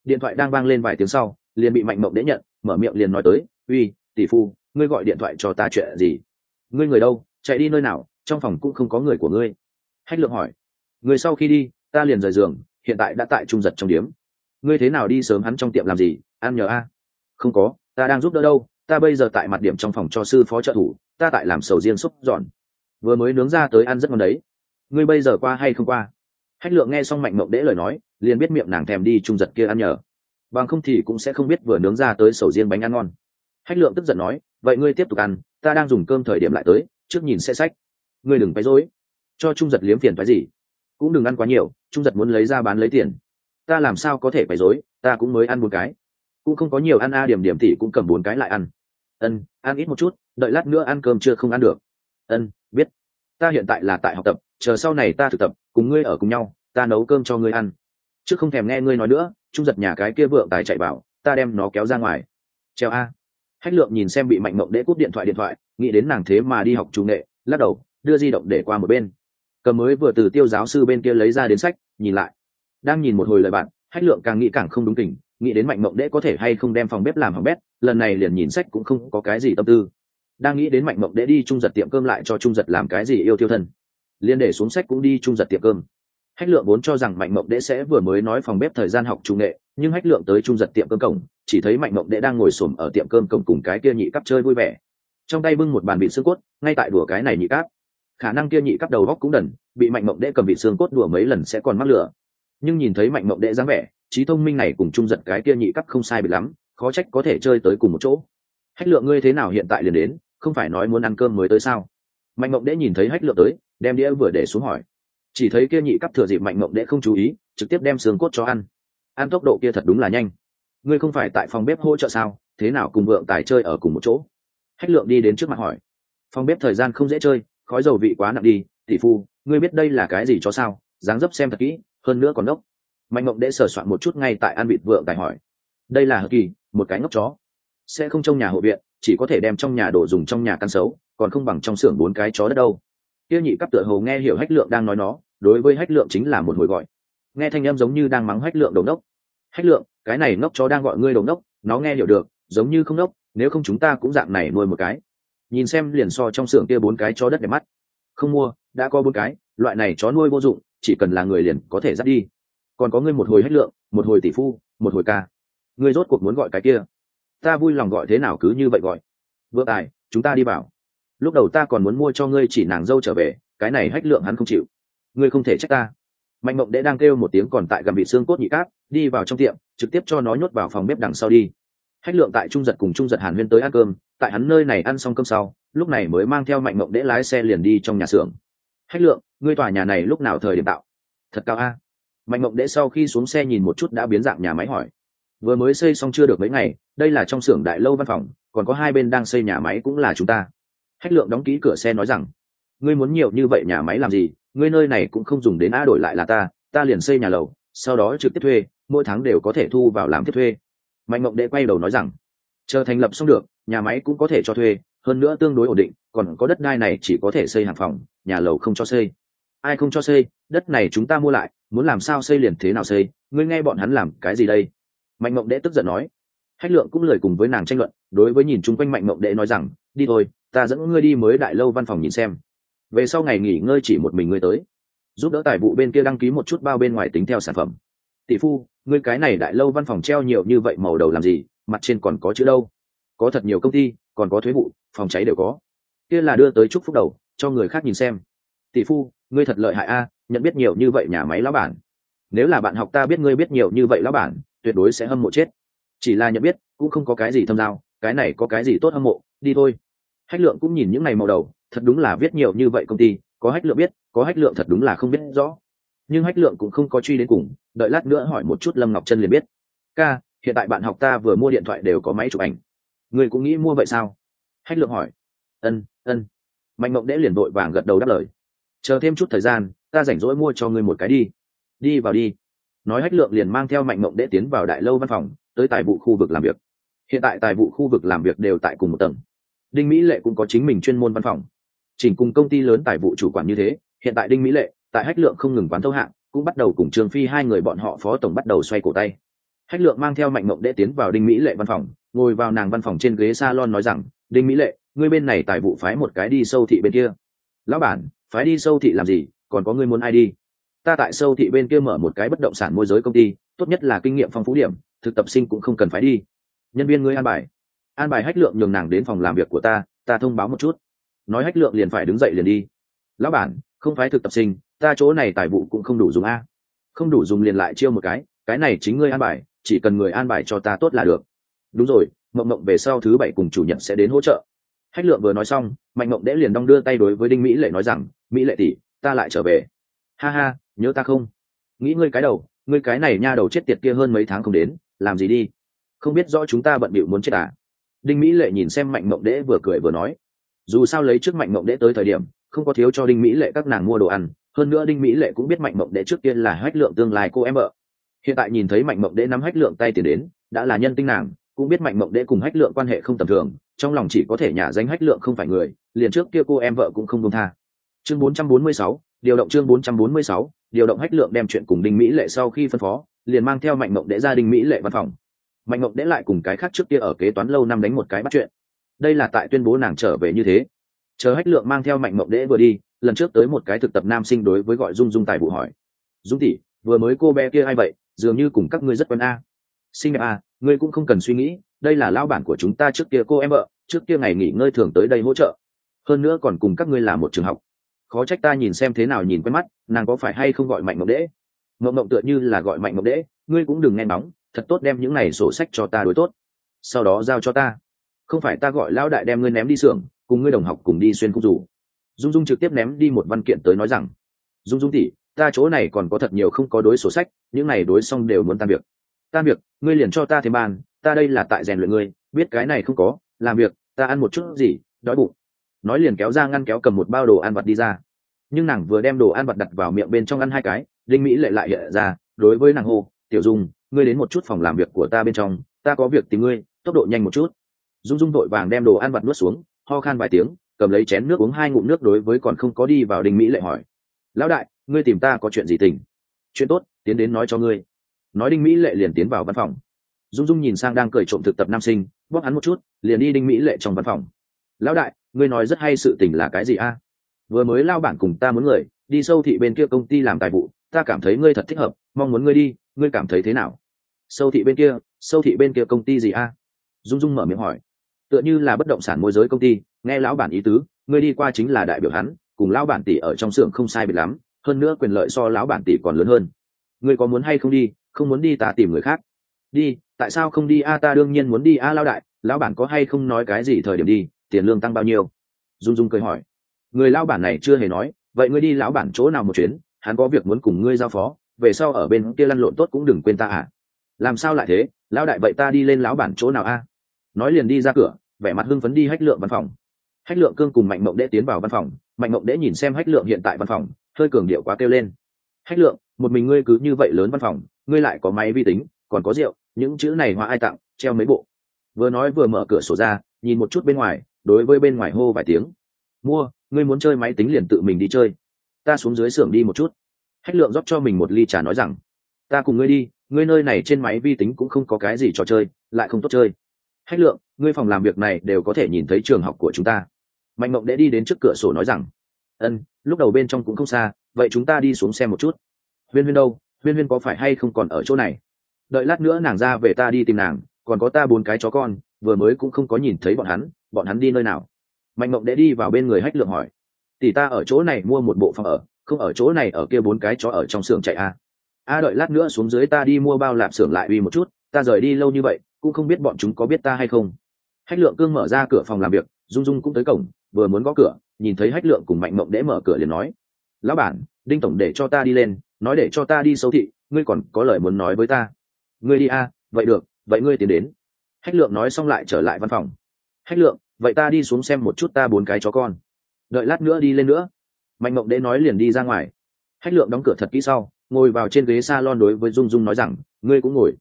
Điện thoại đang vang lên vài tiếng sau, liền bị mạnh mộng để nhận, mở miệng liền nói tới, uy, tỷ phu, ngươi gọi điện thoại cho ta chuyện gì? Ngươi người đâu, chạy đi nơi nào, trong phòng cũng không có người của ngươi. Hách lượng hỏi, người sau khi đi, ta liền rời giường, hiện tại đã tại trung giật trong điếm. Ngươi thế nào đi sớm hắn trong tiệm làm gì, ăn nhờ a? Không có, ta đang giúp đỡ đâu, ta bây giờ tại mặt điểm trong phòng cho sư phó trợ thủ ta tại làm sầu riêng xúc giòn. Vừa mới nướng ra tới ăn rất ngon đấy. Ngươi bây giờ qua hay không qua? Hách lượng nghe xong mạnh mộng đễ lời nói, liền biết miệng nàng thèm đi trung giật kia ăn nhờ. Bằng không thì cũng sẽ không biết vừa nướng ra tới sầu riêng bánh ăn ngon. Hách lượng tức giận nói, vậy ngươi tiếp tục ăn, ta đang dùng cơm thời điểm lại tới, trước nhìn sẽ sách. Ngươi đừng quấy rối. Cho trung giật liếm tiền phái gì? Cũng đừng ăn quá nhiều, trung giật muốn lấy ra bán lấy tiền. Ta làm sao có thể quấy rối, ta cũng mới ăn một cái. Cũng không có nhiều ăn a, điểm điểm thì cũng cầm bốn cái lại ăn ân, ăn ít một chút, đợi lát nữa ăn cơm chưa không ăn được. Ân, biết. Ta hiện tại là tại học tập, chờ sau này ta thực tập, cùng ngươi ở cùng nhau, ta nấu cơm cho ngươi ăn. Chứ không thèm nghe ngươi nói nữa, trung giật nhà cái kia vượng tài chạy bảo ta đem nó kéo ra ngoài. Treo a. Hách lượng nhìn xem bị mạnh mộng đễ cúp điện thoại điện thoại, nghĩ đến nàng thế mà đi học trung nghệ, lắc đầu, đưa di động để qua một bên. Cầm mới vừa từ tiêu giáo sư bên kia lấy ra đến sách, nhìn lại. Đang nhìn một hồi lời bạn, hách lượng càng nghĩ càng không đúng tình nghĩ đến mạnh mộng đễ có thể hay không đem phòng bếp làm hỏng bét, lần này liền nhìn sách cũng không có cái gì tâm tư. Đang nghĩ đến mạnh mộng đễ đi trung giật tiệm cơm lại cho trung giật làm cái gì yêu tiêu thân. Liền để xuống sách cũng đi trung giật tiệm cơm. Hách lượng vốn cho rằng mạnh mộng đễ sẽ vừa mới nói phòng bếp thời gian học trung nghệ, nhưng hách lượng tới trung giật tiệm cơm cổng, chỉ thấy mạnh mộng đễ đang ngồi xổm ở tiệm cơm cổng cùng cái kia nhị cắp chơi vui vẻ. Trong tay bưng một bàn vịt xương cốt, ngay tại đùa cái này nhị cắp. Khả năng kia nhị cắp đầu góc cũng đần, bị mạnh mộng đễ cầm vịt xương cốt đùa mấy lần sẽ còn mắc lửa. Nhưng nhìn thấy mạnh mộng đễ dáng vẻ trí thông minh này cùng trung giật cái kia nhị cấp không sai bị lắm, khó trách có thể chơi tới cùng một chỗ. Hách lượng ngươi thế nào hiện tại liền đến, không phải nói muốn ăn cơm mới tới sao? Mạnh mộng đễ nhìn thấy hách lượng tới, đem đĩa vừa để xuống hỏi. Chỉ thấy kia nhị cấp thừa dịp mạnh mộng đễ không chú ý, trực tiếp đem xương cốt cho ăn. Ăn tốc độ kia thật đúng là nhanh. Ngươi không phải tại phòng bếp hỗ trợ sao, thế nào cùng vượng tài chơi ở cùng một chỗ? Hách lượng đi đến trước mặt hỏi. Phòng bếp thời gian không dễ chơi, khói dầu vị quá nặng đi, tỷ phu, ngươi biết đây là cái gì cho sao? Dáng dấp xem thật kỹ, hơn nữa còn đốc mạnh mộng đệ sờ soạn một chút ngay tại An vịt vượng tài hỏi. Đây là hờ kỳ, một cái ngốc chó. Sẽ không trong nhà hộ viện, chỉ có thể đem trong nhà đồ dùng trong nhà căn xấu, còn không bằng trong xưởng bốn cái chó đất đâu. Tiêu nhị cắp tựa hầu nghe hiểu hách lượng đang nói nó, đối với hách lượng chính là một hồi gọi. Nghe thanh em giống như đang mắng hách lượng đầu nốc hách lượng, cái này ngốc chó đang gọi ngươi đầu nốc nó nghe hiểu được, giống như không nốc nếu không chúng ta cũng dạng này nuôi một cái. Nhìn xem liền so trong xưởng kia bốn cái chó đất đẹp mắt. Không mua, đã có bốn cái, loại này chó nuôi vô dụng, chỉ cần là người liền có thể dắt đi còn có ngươi một hồi hách lượng, một hồi tỷ phu, một hồi ca. Ngươi rốt cuộc muốn gọi cái kia. Ta vui lòng gọi thế nào cứ như vậy gọi. Vượng tài, chúng ta đi vào. Lúc đầu ta còn muốn mua cho ngươi chỉ nàng dâu trở về, cái này hách lượng hắn không chịu. Ngươi không thể trách ta. Mạnh mộng đệ đang kêu một tiếng còn tại gầm bị xương cốt nhị cát đi vào trong tiệm, trực tiếp cho nó nhốt vào phòng bếp đằng sau đi. Hách lượng tại trung giật cùng trung giật hàn huyên tới ăn cơm, tại hắn nơi này ăn xong cơm sau, lúc này mới mang theo mạnh mộng đệ lái xe liền đi trong nhà xưởng. Hách lượng, ngươi tòa nhà này lúc nào thời điểm tạo? Thật cao a mạnh mộng đễ sau khi xuống xe nhìn một chút đã biến dạng nhà máy hỏi. Vừa mới xây xong chưa được mấy ngày, đây là trong xưởng đại lâu văn phòng, còn có hai bên đang xây nhà máy cũng là chúng ta. Hách lượng đóng ký cửa xe nói rằng, ngươi muốn nhiều như vậy nhà máy làm gì? Ngươi nơi này cũng không dùng đến a đổi lại là ta ta liền xây nhà lầu, sau đó trực tiếp thuê, mỗi tháng đều có thể thu vào làm tiếp thuê. Mạnh mộng đệ quay đầu nói rằng, chờ thành lập xong được, nhà máy cũng có thể cho thuê, hơn nữa tương đối ổn định, còn có đất đai này chỉ có thể xây hàng phòng, nhà lầu không cho xây. Ai không cho xây, đất này chúng ta mua lại muốn làm sao xây liền thế nào xây, ngươi nghe bọn hắn làm cái gì đây? Mạnh mộng đệ tức giận nói. Hách lượng cũng lời cùng với nàng tranh luận, đối với nhìn chung quanh mạnh mộng đệ nói rằng, đi thôi, ta dẫn ngươi đi mới đại lâu văn phòng nhìn xem. Về sau ngày nghỉ ngơi chỉ một mình ngươi tới. Giúp đỡ tài vụ bên kia đăng ký một chút bao bên ngoài tính theo sản phẩm. Tỷ phu, ngươi cái này đại lâu văn phòng treo nhiều như vậy màu đầu làm gì, mặt trên còn có chữ đâu? Có thật nhiều công ty, còn có thuế vụ, phòng cháy đều có. Kia là đưa tới chúc phúc đầu, cho người khác nhìn xem. Tỷ phu, ngươi thật lợi hại a nhận biết nhiều như vậy nhà máy lão bản. Nếu là bạn học ta biết ngươi biết nhiều như vậy lão bản, tuyệt đối sẽ hâm mộ chết. Chỉ là nhận biết, cũng không có cái gì thâm giao, cái này có cái gì tốt hâm mộ, đi thôi. Hách lượng cũng nhìn những ngày màu đầu, thật đúng là viết nhiều như vậy công ty, có hách lượng biết, có hách lượng thật đúng là không biết rõ. Nhưng hách lượng cũng không có truy đến cùng, đợi lát nữa hỏi một chút lâm ngọc chân liền biết. Ca, hiện tại bạn học ta vừa mua điện thoại đều có máy chụp ảnh. Ngươi cũng nghĩ mua vậy sao? Hách lượng hỏi. Ân ân. Mạnh mộng đễ liền vội vàng gật đầu đáp lời chờ thêm chút thời gian, ta rảnh rỗi mua cho ngươi một cái đi. Đi vào đi. Nói hách lượng liền mang theo mạnh mộng đệ tiến vào đại lâu văn phòng, tới tài vụ khu vực làm việc. Hiện tại tài vụ khu vực làm việc đều tại cùng một tầng. Đinh mỹ lệ cũng có chính mình chuyên môn văn phòng. Chỉnh cùng công ty lớn tài vụ chủ quản như thế, hiện tại đinh mỹ lệ, tại hách lượng không ngừng quán thâu hạng, cũng bắt đầu cùng trương phi hai người bọn họ phó tổng bắt đầu xoay cổ tay. Hách lượng mang theo mạnh mộng đệ tiến vào đinh mỹ lệ văn phòng, ngồi vào nàng văn phòng trên ghế salon nói rằng, đinh mỹ lệ, ngươi bên này tài vụ phái một cái đi sâu thị bên kia. Lão bản phái đi sâu thị làm gì, còn có ngươi muốn ai đi? Ta tại sâu thị bên kia mở một cái bất động sản môi giới công ty, tốt nhất là kinh nghiệm phong phú điểm, thực tập sinh cũng không cần phái đi. Nhân viên ngươi an bài. An bài hách lượng nhường nàng đến phòng làm việc của ta ta thông báo một chút. Nói hách lượng liền phải đứng dậy liền đi. Lão bản, không phái thực tập sinh, ta chỗ này tài vụ cũng không đủ dùng a. Không đủ dùng liền lại chiêu một cái cái này chính ngươi an bài, chỉ cần người an bài cho ta tốt là được. Đúng rồi, mộng mộng về sau thứ bảy cùng chủ nhật sẽ đến hỗ trợ. Hách lượng vừa nói xong, mạnh mộng đẽ liền đong đưa tay đối với đinh mỹ lệ nói rằng mỹ lệ tỷ, ta lại trở về. Ha ha, nhớ ta không? Nghĩ ngươi cái đầu, ngươi cái này nha đầu chết tiệt kia hơn mấy tháng không đến, làm gì đi? Không biết rõ chúng ta bận bịu muốn chết à? Đinh mỹ lệ nhìn xem mạnh mộng đễ vừa cười vừa nói. Dù sao lấy trước mạnh mộng đễ tới thời điểm, không có thiếu cho đinh mỹ lệ các nàng mua đồ ăn. Hơn nữa đinh mỹ lệ cũng biết mạnh mộng đễ trước tiên là hách lượng tương lai cô em vợ. Hiện tại nhìn thấy mạnh mộng đễ nắm hách lượng tay tiền đến, đã là nhân tinh nàng, cũng biết mạnh mộng đễ cùng hách lượng quan hệ không tầm thường, trong lòng chỉ có thể nhả danh hách lượng không phải người, liền trước kia cô em vợ cũng không công tha chương 446, điều động chương 446, điều động hách lượng đem chuyện cùng đinh mỹ lệ sau khi phân phó liền mang theo mạnh mộng đễ ra đinh mỹ lệ văn phòng. Mạnh mộng đễ lại cùng cái khác trước kia ở kế toán lâu năm đánh một cái bắt chuyện. Đây là tại tuyên bố nàng trở về như thế. Chờ hách lượng mang theo mạnh mộng đễ vừa đi lần trước tới một cái thực tập nam sinh đối với gọi dung dung tài vụ hỏi. Dung tỷ vừa mới cô bé kia ai vậy? Dường như cùng các ngươi rất quen a. Sinh đẹp a ngươi cũng không cần suy nghĩ đây là lao bản của chúng ta trước kia cô em vợ trước kia ngày nghỉ ngơi thường tới đây hỗ trợ. Hơn nữa còn cùng các ngươi là một trường học khó trách ta nhìn xem thế nào nhìn quen mắt, nàng có phải hay không gọi mạnh mộng đễ? Mộng mộng tựa như là gọi mạnh mộng đễ, ngươi cũng đừng nghe nóng, thật tốt đem những này sổ sách cho ta đối tốt. Sau đó giao cho ta. Không phải ta gọi lão đại đem ngươi ném đi xưởng, cùng ngươi đồng học cùng đi xuyên cung rủ. Dung dung trực tiếp ném đi một văn kiện tới nói rằng, dung dung tỉ ta chỗ này còn có thật nhiều không có đối sổ sách, những này đối xong đều muốn tan việc. Tan việc, ngươi liền cho ta thêm bàn ta đây là tại rèn luyện ngươi, biết cái này không có, làm việc, ta ăn một chút gì, đói bụng nói liền kéo ra ngăn kéo cầm một bao đồ ăn vặt đi ra. Nhưng nàng vừa đem đồ ăn vặt đặt vào miệng bên trong ăn hai cái linh mỹ lệ lại hiện ra, đối với nàng hô, tiểu dung, ngươi đến một chút phòng làm việc của ta bên trong, ta có việc tìm ngươi, tốc độ nhanh một chút. Dung dung vội vàng đem đồ ăn vặt nuốt xuống, ho khan vài tiếng, cầm lấy chén nước uống hai ngụm nước đối với còn không có đi vào đình mỹ lệ hỏi, lão đại, ngươi tìm ta có chuyện gì tình? Chuyện tốt, tiến đến nói cho ngươi. Nói đinh mỹ lệ liền tiến vào văn phòng. Dung dung nhìn sang đang cười trộm thực tập nam sinh, bóp hắn một chút, liền đi đinh mỹ lệ trong văn phòng. Lão đại ngươi nói rất hay sự tình là cái gì a? Vừa mới lao bản cùng ta muốn người, đi sâu thị bên kia công ty làm tài vụ, ta cảm thấy ngươi thật thích hợp, mong muốn ngươi đi, ngươi cảm thấy thế nào? Sâu thị bên kia, sâu thị bên kia công ty gì a? Dung dung mở miệng hỏi. Tựa như là bất động sản môi giới công ty, nghe lão bản ý tứ, ngươi đi qua chính là đại biểu hắn, cùng lão bản tỷ ở trong xưởng không sai biệt lắm, hơn nữa quyền lợi so lão bản tỷ còn lớn hơn. Ngươi có muốn hay không đi, không muốn đi ta tìm người khác. Đi, tại sao không đi a? Ta đương nhiên muốn đi a, lão đại, lão bản có hay không nói cái gì thời điểm đi? Tiền lương tăng bao nhiêu? Dung dung cười hỏi. Người lao bản này chưa hề nói, vậy ngươi đi lão bản chỗ nào một chuyến, hắn có việc muốn cùng ngươi giao phó, về sau ở bên kia lăn lộn tốt cũng đừng quên ta à. Làm sao lại thế? Lão đại vậy ta đi lên lão bản chỗ nào a? Nói liền đi ra cửa, vẻ mặt hưng phấn đi hách lượng văn phòng. Hách lượng cương cùng mạnh mộng đễ tiến vào văn phòng, mạnh mộng đễ nhìn xem hách lượng hiện tại văn phòng, hơi cường điệu quá kêu lên. Hách lượng, một mình ngươi cứ như vậy lớn văn phòng, ngươi lại có máy vi tính, còn có rượu, những chữ này hoa ai tặng, treo mấy bộ. Vừa nói vừa mở cửa sổ ra, nhìn một chút bên ngoài đối với bên ngoài hô vài tiếng. Mua, ngươi muốn chơi máy tính liền tự mình đi chơi. Ta xuống dưới xưởng đi một chút. Hách lượng rót cho mình một ly trà nói rằng, ta cùng ngươi đi, ngươi nơi này trên máy vi tính cũng không có cái gì trò chơi, lại không tốt chơi. Hách lượng, ngươi phòng làm việc này đều có thể nhìn thấy trường học của chúng ta. Mạnh mộng đễ đi đến trước cửa sổ nói rằng, ân, lúc đầu bên trong cũng không xa, vậy chúng ta đi xuống xem một chút. Huyên huyên đâu? Huyên huyên có phải hay không còn ở chỗ này? Đợi lát nữa nàng ra về ta đi tìm nàng, còn có ta bốn cái chó con, vừa mới cũng không có nhìn thấy bọn hắn bọn hắn đi nơi nào? Mạnh mộng đễ đi vào bên người hách lượng hỏi. Tỷ ta ở chỗ này mua một bộ phòng ở không ở chỗ này ở kia bốn cái chó ở trong xưởng chạy a à. a đợi lát nữa xuống dưới ta đi mua bao lạp xưởng lại uy một chút ta rời đi lâu như vậy cũng không biết bọn chúng có biết ta hay không. Hách lượng cương mở ra cửa phòng làm việc dung dung cũng tới cổng vừa muốn gõ cửa nhìn thấy hách lượng cùng mạnh mộng đễ mở cửa liền nói. Lão bản đinh tổng để cho ta đi lên nói để cho ta đi sâu thị ngươi còn có lời muốn nói với ta. Ngươi đi a à, vậy được vậy ngươi tiến đến. Hách lượng nói xong lại trở lại văn phòng hách lượng, vậy ta đi xuống xem một chút ta bốn cái chó con. Đợi lát nữa đi lên nữa. Mạnh mộng đế nói liền đi ra ngoài. Hách lượng đóng cửa thật kỹ sau, ngồi vào trên ghế s a lon đối với dung dung nói rằng, ngươi cũng ngồi.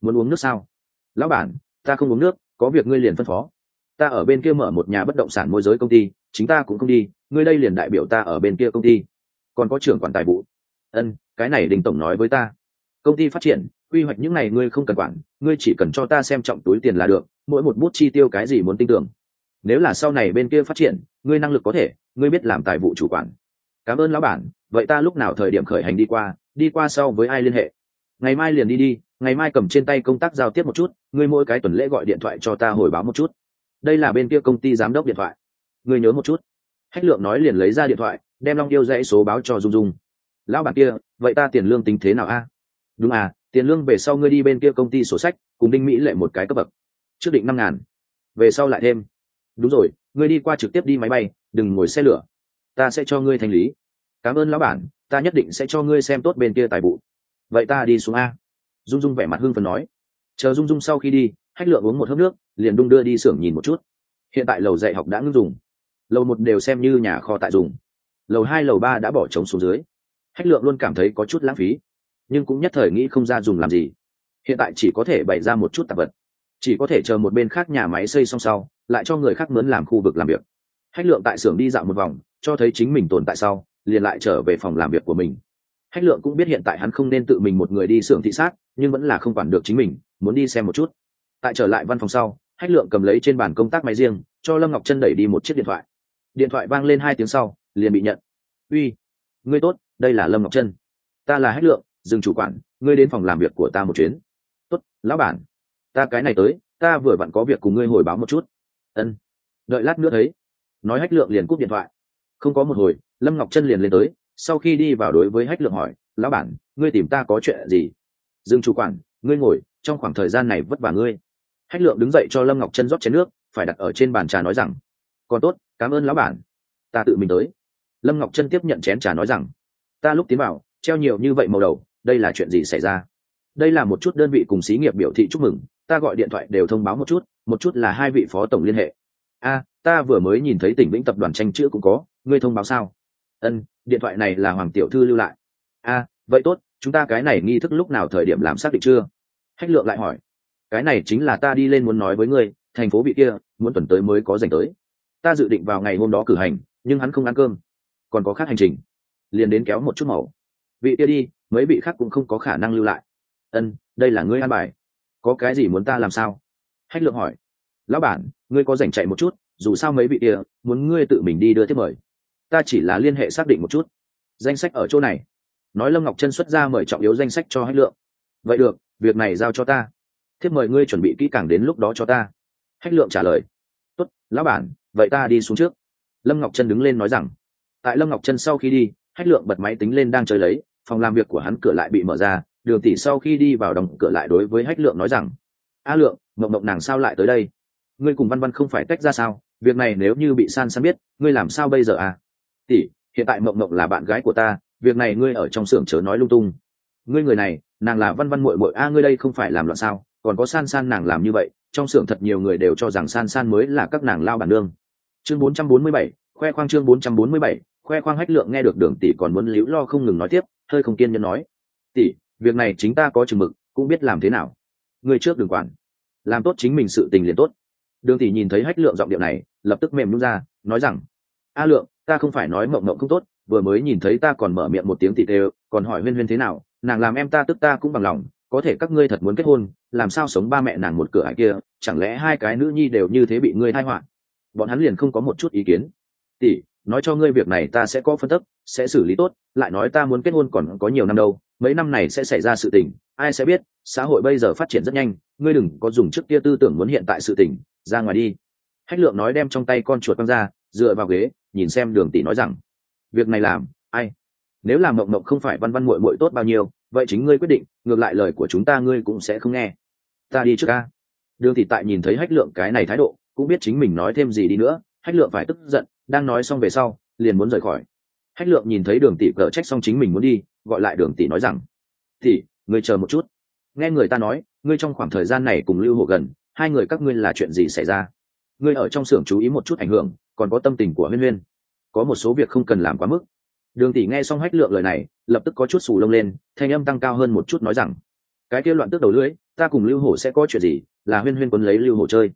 Muốn uống nước sao? Lão bản, ta không uống nước, có việc ngươi liền phân phó. Ta ở bên kia mở một nhà bất động sản môi giới công ty, chính ta cũng không đi, ngươi đây liền đại biểu ta ở bên kia công ty. Còn có trưởng quản tài vụ. Ân, cái này đình tổng nói với ta. Công ty phát triển quy hoạch những này ngươi không cần quản, ngươi chỉ cần cho ta xem trọng túi tiền là được, mỗi một bút chi tiêu cái gì muốn tin tưởng. Nếu là sau này bên kia phát triển, ngươi năng lực có thể, ngươi biết làm tài vụ chủ quản. Cảm ơn lão bản, vậy ta lúc nào thời điểm khởi hành đi qua đi qua sau với ai liên hệ? Ngày mai liền đi đi, ngày mai cầm trên tay công tác giao tiếp một chút, ngươi mỗi cái tuần lễ gọi điện thoại cho ta hồi báo một chút. Đây là bên kia công ty giám đốc điện thoại. Ngươi nhớ một chút. Hách lượng nói liền lấy ra điện thoại, đem long yêu dãy số báo cho dung dung. Lão bản kia, vậy ta tiền lương tính thế nào a? Đúng à tiền lương về sau ngươi đi bên kia công ty sổ sách, cùng đinh mỹ lệ một cái cấp bậc. Trước định năm ngàn, về sau lại thêm. Đúng rồi, ngươi đi qua trực tiếp đi máy bay, đừng ngồi xe lửa. Ta sẽ cho ngươi thanh lý. Cảm ơn lão bản, ta nhất định sẽ cho ngươi xem tốt bên kia tài vụ. Vậy ta đi xuống a. Dung dung vẻ mặt hưng phần nói. Chờ dung dung sau khi đi, hách lượng uống một hớp nước, liền đung đưa đi xưởng nhìn một chút. Hiện tại lầu dạy học đã ngưng dùng. Lầu một đều xem như nhà kho tại dùng. Lầu hai, lầu ba đã bỏ trống xuống dưới. Hách lượng luôn cảm thấy có chút lãng phí nhưng cũng nhất thời nghĩ không ra dùng làm gì. Hiện tại chỉ có thể bày ra một chút tạp vật. Chỉ có thể chờ một bên khác nhà máy xây xong sau, lại cho người khác mướn làm khu vực làm việc. Hách lượng tại xưởng đi dạo một vòng, cho thấy chính mình tồn tại sau, liền lại trở về phòng làm việc của mình. Hách lượng cũng biết hiện tại hắn không nên tự mình một người đi xưởng thị sát, nhưng vẫn là không quản được chính mình, muốn đi xem một chút. Tại trở lại văn phòng sau, hách lượng cầm lấy trên bàn công tác máy riêng, cho lâm ngọc chân đẩy đi một chiếc điện thoại. Điện thoại vang lên hai tiếng sau, liền bị nhận. Uy, ngươi tốt, đây là lâm ngọc chân ta là hách lượng dừng chủ quản, ngươi đến phòng làm việc của ta một chuyến. Tốt, lão bản, ta cái này tới, ta vừa vặn có việc cùng ngươi hồi báo một chút. Ân. Đợi lát nữa thấy, nói hách lượng liền cúp điện thoại. Không có một hồi, lâm ngọc chân liền lên tới, sau khi đi vào đối với hách lượng hỏi, lão bản, ngươi tìm ta có chuyện gì? Dương chủ quản, ngươi ngồi, trong khoảng thời gian này vất vả ngươi. Hách lượng đứng dậy cho lâm ngọc chân rót chén nước, phải đặt ở trên bàn trà nói rằng, còn tốt, cảm ơn lão bản, ta tự mình tới. Lâm ngọc chân tiếp nhận chén trà nói rằng, ta lúc tiến vào, treo nhiều như vậy màu đầu đây là chuyện gì xảy ra? Đây là một chút đơn vị cùng xí nghiệp biểu thị chúc mừng, ta gọi điện thoại đều thông báo một chút một chút là hai vị phó tổng liên hệ. A, ta vừa mới nhìn thấy tỉnh vĩnh tập đoàn tranh chữ cũng có, ngươi thông báo sao? Ân, điện thoại này là hoàng tiểu thư lưu lại. A, vậy tốt, chúng ta cái này nghi thức lúc nào thời điểm làm xác định chưa? Hách lượng lại hỏi. Cái này chính là ta đi lên muốn nói với ngươi, thành phố bị kia, muốn tuần tới mới có dành tới. Ta dự định vào ngày hôm đó cử hành, nhưng hắn không ăn cơm. Còn có khác hành trình. Liền đến kéo một chút màu. Vị kia đi mấy vị khác cũng không có khả năng lưu lại. Ân, đây là ngươi an bài. Có cái gì muốn ta làm sao? Hách lượng hỏi. Lão bản, ngươi có dành chạy một chút, dù sao mấy vị kia muốn ngươi tự mình đi đưa tiếp mời. Ta chỉ là liên hệ xác định một chút. Danh sách ở chỗ này. Nói lâm ngọc chân xuất ra mời trọng yếu danh sách cho hách lượng. Vậy được, việc này giao cho ta. Thiếp mời ngươi chuẩn bị kỹ càng đến lúc đó cho ta. Hách lượng trả lời. Tốt, lão bản, vậy ta đi xuống trước. Lâm ngọc chân đứng lên nói rằng. Tại lâm ngọc chân sau khi đi, hách lượng bật máy tính lên đang chơi lấy phòng làm việc của hắn cửa lại bị mở ra đường tỷ sau khi đi vào đóng cửa lại đối với hách lượng nói rằng a lượng mộng mộng nàng sao lại tới đây? Ngươi cùng văn văn không phải tách ra sao? Việc này nếu như bị san san biết ngươi làm sao bây giờ à? Tỷ hiện tại mộng mộng là bạn gái của ta việc này ngươi ở trong xưởng chớ nói lung tung. Ngươi người này nàng là văn văn mội mội a ngươi đây không phải làm loạn sao? Còn có san san nàng làm như vậy trong xưởng thật nhiều người đều cho rằng san san mới là các nàng lao bản lương. chương 447, khoe khoang chương 447, khoe khoang hách lượng nghe được đường tỷ còn muốn liễu lo không ngừng nói tiếp hơi không kiên nhẫn nói, tỷ, việc này chính ta có chừng mực, cũng biết làm thế nào. Người trước đừng quản. Làm tốt chính mình sự tình liền tốt. Đường tỷ nhìn thấy hách lượng giọng điệu này, lập tức mềm nhung ra, nói rằng, a lượng, ta không phải nói mộng mộng không tốt, vừa mới nhìn thấy ta còn mở miệng một tiếng tỷ tê, còn hỏi huyên huyên thế nào, nàng làm em ta tức ta cũng bằng lòng, có thể các ngươi thật muốn kết hôn, làm sao sống ba mẹ nàng một cửa hải kia, chẳng lẽ hai cái nữ nhi đều như thế bị ngươi thai họa? Bọn hắn liền không có một chút ý kiến. Tỷ nói cho ngươi việc này ta sẽ có phân tích sẽ xử lý tốt, lại nói ta muốn kết hôn còn có nhiều năm đâu, mấy năm này sẽ xảy ra sự tình, ai sẽ biết, xã hội bây giờ phát triển rất nhanh, ngươi đừng có dùng trước kia tư tưởng muốn hiện tại sự tình, ra ngoài đi. Hách lượng nói đem trong tay con chuột quăng ra, dựa vào ghế, nhìn xem đường tỷ nói rằng, việc này làm, ai? Nếu làm mộng mộng không phải văn văn muội muội tốt bao nhiêu, vậy chính ngươi quyết định, ngược lại lời của chúng ta ngươi cũng sẽ không nghe. Ta đi trước ca đường tỷ tại nhìn thấy hách lượng cái này thái độ, cũng biết chính mình nói thêm gì đi nữa hách lượng phải tức giận, đang nói xong về sau, liền muốn rời khỏi. Hách lượng nhìn thấy đường tỷ cờ trách xong chính mình muốn đi, gọi lại đường tỷ nói rằng, tỷ, ngươi chờ một chút. Nghe người ta nói, ngươi trong khoảng thời gian này cùng lưu hộ gần, hai người các ngươi là chuyện gì xảy ra? Ngươi ở trong xưởng chú ý một chút ảnh hưởng, còn có tâm tình của huyên huyên. Có một số việc không cần làm quá mức. Đường tỷ nghe xong hách lượng lời này, lập tức có chút xù lông lên, thanh âm tăng cao hơn một chút nói rằng, cái kia loạn tước đầu lưỡi, ta cùng lưu hổ sẽ có chuyện gì, là huyên huyên quấn lấy lưu hổ chơi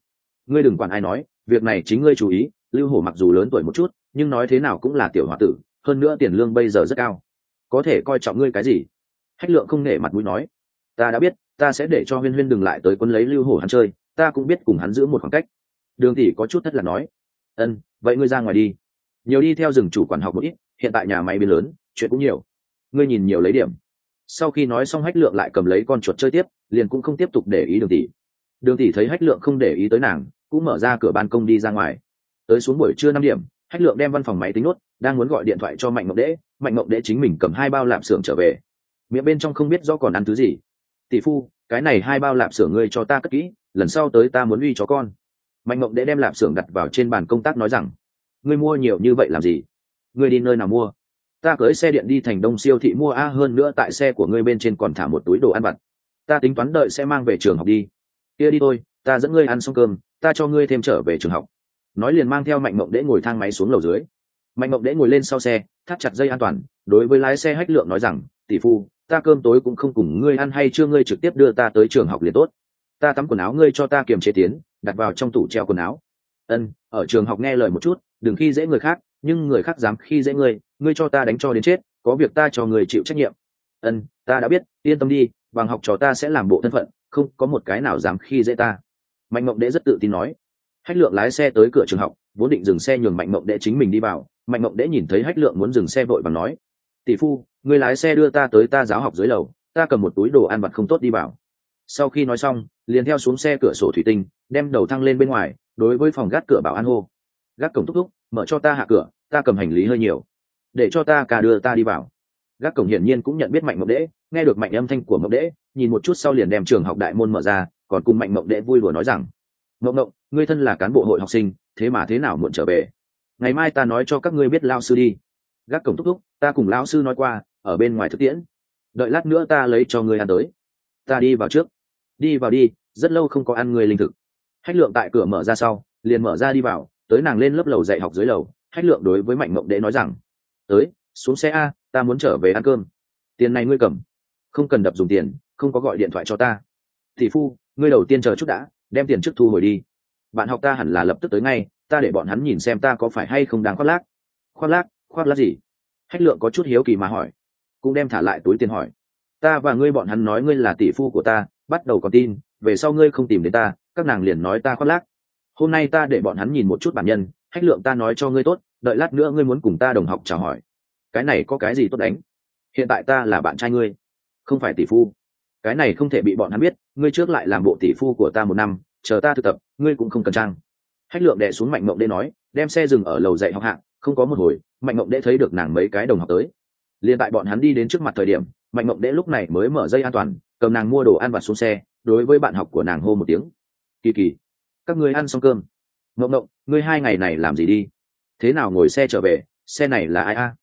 ngươi đừng quản ai nói, việc này chính ngươi chú ý, lưu hổ mặc dù lớn tuổi một chút, nhưng nói thế nào cũng là tiểu h tử, hơn nữa tiền lương bây giờ rất cao. Có thể coi trọng ngươi cái gì? Hách lượng không nể mặt mũi nói. Ta đã biết, ta sẽ để cho huyên huyên đừng lại tới quân lấy lưu hổ hắn chơi, ta cũng biết cùng hắn giữ một khoảng cách. Đường tỷ có chút thất là nói. Ân, vậy ngươi ra ngoài đi. Nhiều đi theo rừng chủ quản học một ít, hiện tại nhà máy biến lớn, chuyện cũng nhiều. Ngươi nhìn nhiều lấy điểm. Sau khi nói xong hách lượng lại cầm lấy con chuột chơi tiếp, liền cũng không tiếp tục để ý đường tỷ. Đường tỷ thấy hách lượng không để ý tới nàng cũng mở ra cửa ban công đi ra ngoài. Tới xuống buổi trưa năm điểm, hách lượng đem văn phòng máy tính nốt, đang muốn gọi điện thoại cho mạnh mộng đễ mạnh mộng đễ chính mình cầm hai bao lạp xưởng trở về. Miệng bên trong không biết do còn ăn thứ gì. Tỷ phu, cái này hai bao lạp xưởng ngươi cho ta cất kỹ, lần sau tới ta muốn uy chó con. Mạnh mộng đễ đem lạp xưởng đặt vào trên bàn công tác nói rằng, ngươi mua nhiều như vậy làm gì? Ngươi đi nơi nào mua? Ta cưới xe điện đi thành đông siêu thị mua a hơn nữa tại xe của ngươi bên trên còn thả một túi đồ ăn vặt. Ta tính toán đợi sẽ mang về trường học đi. Kia đi thôi ta dẫn ngươi ăn xong cơm, ta cho ngươi thêm trở về trường học. Nói liền mang theo mạnh mộng đễ ngồi thang máy xuống lầu dưới. Mạnh mộng đễ ngồi lên sau xe, thắt chặt dây an toàn, đối với lái xe hách lượng nói rằng, tỷ phu, ta cơm tối cũng không cùng ngươi ăn hay chưa, ngươi trực tiếp đưa ta tới trường học liền tốt. Ta tắm quần áo, ngươi cho ta kiềm chế tiến, đặt vào trong tủ treo quần áo. Ân, ở trường học nghe lời một chút, đừng khi dễ người khác, nhưng người khác dám khi dễ ngươi ngươi cho ta đánh cho đến chết, có việc ta cho người chịu trách nhiệm. Ân, ta đã biết, yên tâm đi, bằng học trò ta sẽ làm bộ thân phận, không có một cái nào dám khi dễ ta mạnh mộng đệ rất tự tin nói. Hách lượng lái xe tới cửa trường học, vốn định dừng xe nhường mạnh mộng đệ chính mình đi vào. Mạnh mộng đệ nhìn thấy hách lượng muốn dừng xe vội và nói, tỷ phu, người lái xe đưa ta tới ta giáo học dưới lầu, ta cầm một túi đồ ăn vặt không tốt đi vào. Sau khi nói xong, liền theo xuống xe cửa sổ thủy tinh, đem đầu thăng lên bên ngoài, đối với phòng gác cửa bảo an hô, gác cổng thúc thúc, mở cho ta hạ cửa, ta cầm hành lý hơi nhiều, để cho ta cả đưa ta đi vào. Gác cổng hiển nhiên cũng nhận biết mạnh mộng đễ nghe được mạnh âm thanh của mộng đễ nhìn một chút sau liền đem trường học đại môn mở ra còn cùng mạnh mộng đệ vui đùa nói rằng, mộng mộng, ngươi thân là cán bộ hội học sinh, thế mà thế nào muộn trở về? Ngày mai ta nói cho các ngươi biết lao sư đi. Gác cổng thúc thúc, ta cùng lão sư nói qua, ở bên ngoài thực tiễn. Đợi lát nữa ta lấy cho ngươi ăn tới. Ta đi vào trước. Đi vào đi, rất lâu không có ăn người linh thực. Hách lượng tại cửa mở ra sau, liền mở ra đi vào, tới nàng lên lớp lầu dạy học dưới lầu. Hách lượng đối với mạnh mộng đệ nói rằng, tới, xuống xe a, ta muốn trở về ăn cơm. Tiền này ngươi cầm. Không cần đập dùng tiền, không có gọi điện thoại cho ta. Tỷ phu, ngươi đầu tiên chờ chút đã, đem tiền trước thu hồi đi. Bạn học ta hẳn là lập tức tới ngay, ta để bọn hắn nhìn xem ta có phải hay không đáng khoác lác. Khoác lác? Khoác lác gì? Hách lượng có chút hiếu kỳ mà hỏi. Cũng đem thả lại túi tiền hỏi. Ta và ngươi bọn hắn nói ngươi là tỷ phu của ta, bắt đầu còn tin, về sau ngươi không tìm đến ta, các nàng liền nói ta khoác lác. Hôm nay ta để bọn hắn nhìn một chút bản nhân, hách lượng ta nói cho ngươi tốt, đợi lát nữa ngươi muốn cùng ta đồng học chào hỏi. Cái này có cái gì tốt đánh? Hiện tại ta là bạn trai ngươi, không phải tỷ phu. Cái này không thể bị bọn hắn biết ngươi trước lại làm bộ tỷ phu của ta một năm, chờ ta thực tập, ngươi cũng không cần trang. Hách lượng đệ xuống mạnh mộng đê nói, đem xe dừng ở lầu dạy học hạng, không có một hồi, mạnh mộng đê thấy được nàng mấy cái đồng học tới. Liền tại bọn hắn đi đến trước mặt thời điểm, mạnh mộng đê lúc này mới mở dây an toàn, cầm nàng mua đồ ăn vặt xuống xe, đối với bạn học của nàng hô một tiếng. Kỳ kỳ, các ngươi ăn xong cơm. Mộng mộng, ngươi hai ngày này làm gì đi? Thế nào ngồi xe trở về? Xe này là ai a?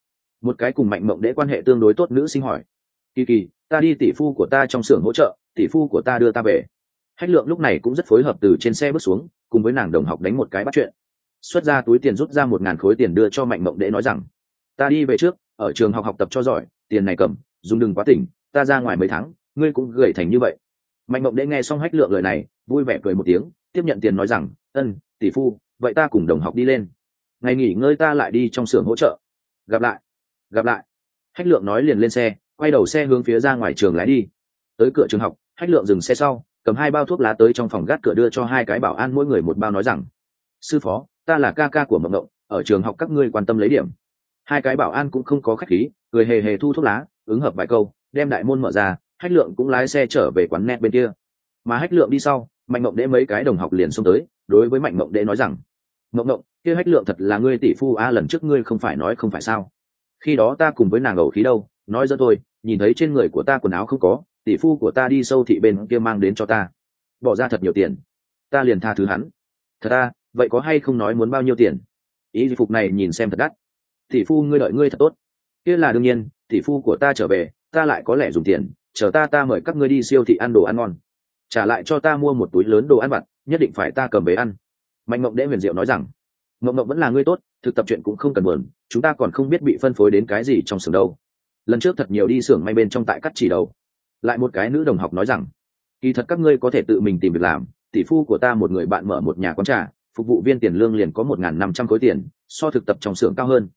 Một cái cùng mạnh mộng đễ quan hệ tương đối tốt nữ sinh hỏi. Kỳ kỳ, ta đi tỷ phu của ta trong xưởng hỗ trợ tỷ phu của ta đưa ta về. Hách lượng lúc này cũng rất phối hợp từ trên xe bước xuống, cùng với nàng đồng học đánh một cái bắt chuyện. Xuất ra túi tiền rút ra một ngàn khối tiền đưa cho mạnh mộng đệ nói rằng, ta đi về trước, ở trường học học tập cho giỏi, tiền này cầm, dùng đừng quá tỉnh, ta ra ngoài mấy tháng, ngươi cũng gửi thành như vậy. Mạnh mộng đệ nghe xong hách lượng lời này, vui vẻ cười một tiếng, tiếp nhận tiền nói rằng, ân, tỷ phu, vậy ta cùng đồng học đi lên. Ngày nghỉ ngơi ta lại đi trong xưởng hỗ trợ. Gặp lại gặp lại. Hách lượng nói liền lên xe, quay đầu xe hướng phía ra ngoài trường lái đi. Tới cửa trường học hách lượng dừng xe sau cầm hai bao thuốc lá tới trong phòng gác cửa đưa cho hai cái bảo an mỗi người một bao nói rằng sư phó ta là ca ca của mộng ngộng ở trường học các ngươi quan tâm lấy điểm. Hai cái bảo an cũng không có khách khí cười hề hề thu thuốc lá ứng hợp vài câu đem đại môn mở ra hách lượng cũng lái xe trở về quán net bên kia. Mà hách lượng đi sau mạnh mộng đễ mấy cái đồng học liền xông tới đối với mạnh mộng đễ nói rằng mộng mộng kia hách lượng thật là ngươi tỷ phu a lần trước ngươi không phải nói không phải sao? Khi đó ta cùng với nàng ẩu khí đâu nói ra thôi, nhìn thấy trên người của ta quần áo không có tỷ phu của ta đi sâu thị bên kia mang đến cho ta. Bỏ ra thật nhiều tiền. Ta liền tha thứ hắn. Thật ta vậy có hay không nói muốn bao nhiêu tiền? Ý phục này nhìn xem thật đắt. Tỷ phu, ngươi đợi ngươi thật tốt. Kia là đương nhiên, tỷ phu của ta trở về, ta lại có lẽ dùng tiền, chờ ta ta mời các ngươi đi siêu thị ăn đồ ăn ngon. Trả lại cho ta mua một túi lớn đồ ăn vặt, nhất định phải ta cầm về ăn. Mạnh mộng đễ huyền diệu nói rằng, mộng mộng vẫn là ngươi tốt, thực tập chuyện cũng không cần buồn, chúng ta còn không biết bị phân phối đến cái gì trong xưởng đâu. Lần trước thật nhiều đi xưởng may bên trong tại cắt chỉ đầu lại một cái nữ đồng học nói rằng, kỳ thật các ngươi có thể tự mình tìm việc làm, tỷ phu của ta một người bạn mở một nhà quán trà, phục vụ viên tiền lương liền có một n g h n năm trăm khối tiền, so thực tập trong xưởng cao hơn.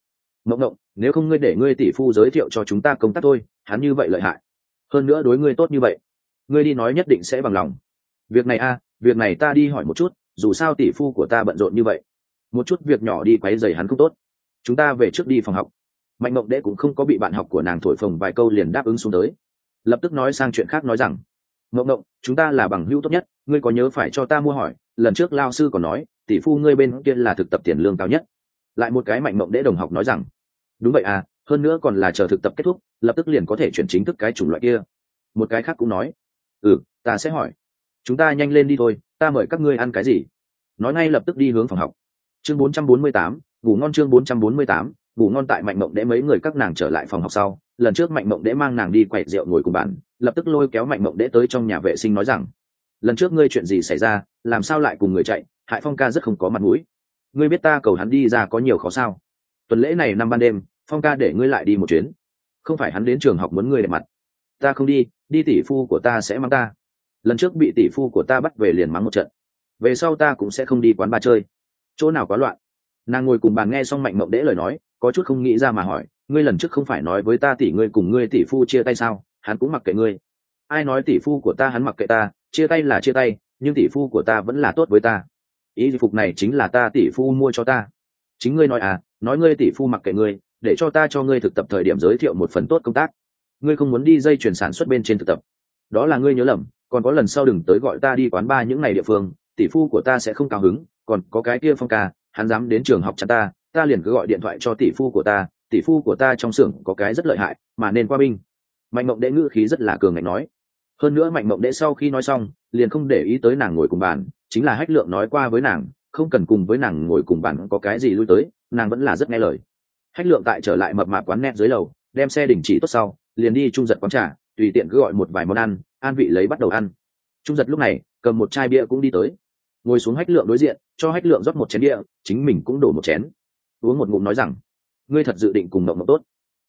Mộng mộng nếu không ngươi để ngươi tỷ phu giới thiệu cho chúng ta công tác thôi, hắn như vậy lợi hại. Hơn nữa đối ngươi tốt như vậy, ngươi đi nói nhất định sẽ bằng lòng. Việc này a, việc này ta đi hỏi một chút, dù sao tỷ phu của ta bận rộn như vậy. Một chút việc nhỏ đi quấy dày hắn không tốt. Chúng ta về trước đi phòng học. Mạnh mộng đệ cũng không có bị bạn học của nàng thổi phồng vài câu liền đáp ứng xuống tới lập tức nói sang chuyện khác nói rằng mộng mộng chúng ta là bằng hữu tốt nhất ngươi có nhớ phải cho ta mua hỏi lần trước lao sư còn nói tỷ phu ngươi bên kia là thực tập tiền lương cao nhất. Lại một cái mạnh mộng đễ đồng học nói rằng đúng vậy à hơn nữa còn là chờ thực tập kết thúc lập tức liền có thể chuyển chính thức cái chủng loại kia. Một cái khác cũng nói ừ ta sẽ hỏi. Chúng ta nhanh lên đi thôi ta mời các ngươi ăn cái gì? Nói ngay lập tức đi hướng phòng học. Chương 448, ngủ ngon chương 448, ngủ ngon tại mạnh mộng đễ mấy người các nàng trở lại phòng học sau, lần trước mạnh mộng đễ mang nàng đi quậy rượu ngồi cùng bàn lập tức lôi kéo mạnh mộng đễ tới trong nhà vệ sinh nói rằng, lần trước ngươi chuyện gì xảy ra, làm sao lại cùng người chạy? Hại phong ca rất không có mặt mũi. Ngươi biết ta cầu hắn đi ra có nhiều khó sao? Tuần lễ này năm ban đêm, phong ca để ngươi lại đi một chuyến. Không phải hắn đến trường học muốn ngươi để mặt. Ta không đi đi tỷ phu của ta sẽ mang ta. Lần trước bị tỷ phu của ta bắt về liền mắng một trận. Về sau ta cũng sẽ không đi quán ba chơi. Chỗ nào quá loạn. Nàng ngồi cùng bàn nghe xong mạnh mộng đễ lời nói có chút không nghĩ ra mà hỏi, ngươi lần trước không phải nói với ta tỷ ngươi cùng ngươi tỷ phu chia tay sao? Hắn cũng mặc kệ ngươi. Ai nói tỷ phu của ta hắn mặc kệ ta, chia tay là chia tay, nhưng tỷ phu của ta vẫn là tốt với ta. Ý phục này chính là ta tỷ phu mua cho ta. Chính ngươi nói à nói ngươi tỷ phu mặc kệ ngươi, để cho ta cho ngươi thực tập thời điểm giới thiệu một phần tốt công tác. Ngươi không muốn đi dây chuyển sản xuất bên trên thực tập. Đó là ngươi nhớ lầm, còn có lần sau đừng tới gọi ta đi quán ba những ngày địa phương, tỷ phu của ta sẽ không cao hứng, còn có cái kia phong ca, hắn dám đến trường học chặt ta ta liền cứ gọi điện thoại cho tỷ phu của ta, tỷ phu của ta trong xưởng có cái rất lợi hại, mà nên qua binh. Mạnh mộng đệ ngữ khí rất là cường ngạnh nói. Hơn nữa mạnh mộng đệ sau khi nói xong, liền không để ý tới nàng ngồi cùng bàn, chính là hách lượng nói qua với nàng, không cần cùng với nàng ngồi cùng bàn có cái gì lui tới, nàng vẫn là rất nghe lời. Hách lượng tại trở lại mập mạp quán net dưới lầu, đem xe đình chỉ tốt sau, liền đi trung giật quán trà, tùy tiện cứ gọi một vài món ăn, an vị lấy bắt đầu ăn. Trung giật lúc này, cầm một chai bia cũng đi tới. Ngồi xuống hách lượng đối diện, cho hách lượng rót một chén bia, chính mình cũng đổ một chén uống một ngụm nói rằng, ngươi thật dự định cùng mộng mộng tốt.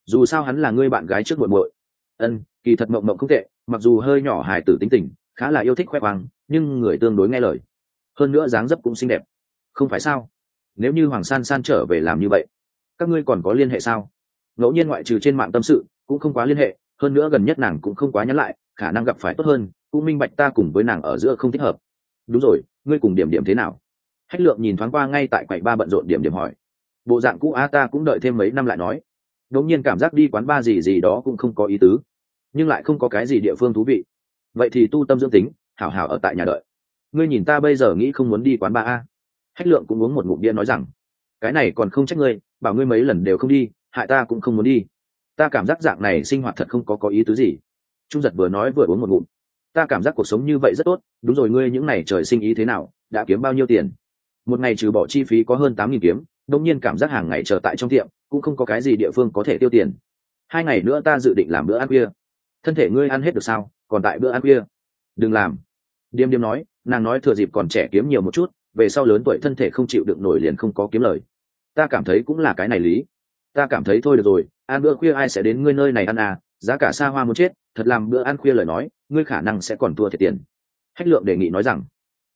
Dù sao hắn là ngươi bạn gái trước muội muội. Ân, kỳ thật mộng mộng không tệ, mặc dù hơi nhỏ hài tử tính tình, khá là yêu thích khoe khoang, nhưng người tương đối nghe lời. Hơn nữa dáng dấp cũng xinh đẹp. Không phải sao? Nếu như hoàng san san trở về làm như vậy, các ngươi còn có liên hệ sao? Ngẫu nhiên ngoại trừ trên mạng tâm sự, cũng không quá liên hệ, hơn nữa gần nhất nàng cũng không quá nhắn lại, khả năng gặp phải tốt hơn, cũng minh bạch ta cùng với nàng ở giữa không thích hợp. Đúng rồi, ngươi cùng điểm điểm thế nào? Hách lượng nhìn thoáng qua ngay tại quầy ba bận rộn điểm điểm hỏi bộ dạng cũ a ta cũng đợi thêm mấy năm lại nói. Đống nhiên cảm giác đi quán ba gì gì đó cũng không có ý tứ, nhưng lại không có cái gì địa phương thú vị. Vậy thì tu tâm dưỡng tính, hảo hảo ở tại nhà đợi. Ngươi nhìn ta bây giờ nghĩ không muốn đi quán ba a. Hách lượng cũng uống một ngụm bia nói rằng, cái này còn không trách ngươi, bảo ngươi mấy lần đều không đi, hại ta cũng không muốn đi. Ta cảm giác dạng này sinh hoạt thật không có có ý tứ gì. Trung giật vừa nói vừa uống một ngụm. Ta cảm giác cuộc sống như vậy rất tốt, đúng rồi, ngươi những n à y trời sinh ý thế nào, đã kiếm bao nhiêu tiền? Một ngày trừ bỏ chi phí có hơn tám nghìn kiếm đông nhiên cảm giác hàng ngày chờ tại trong tiệm, cũng không có cái gì địa phương có thể tiêu tiền. Hai ngày nữa ta dự định làm bữa ăn khuya. Thân thể ngươi ăn hết được sao? Còn tại bữa ăn khuya? Đừng làm. Điềm điềm nói, nàng nói thừa dịp còn trẻ kiếm nhiều một chút, về sau lớn tuổi thân thể không chịu được nổi liền không có kiếm lời. Ta cảm thấy cũng là cái này lý. Ta cảm thấy thôi được rồi, ăn bữa khuya ai sẽ đến ngươi nơi này ăn à? Giá cả xa hoa muốn chết, thật làm bữa ăn khuya lời nói, ngươi khả năng sẽ còn thua thiệt tiền. Hách lượng đề nghị nói rằng,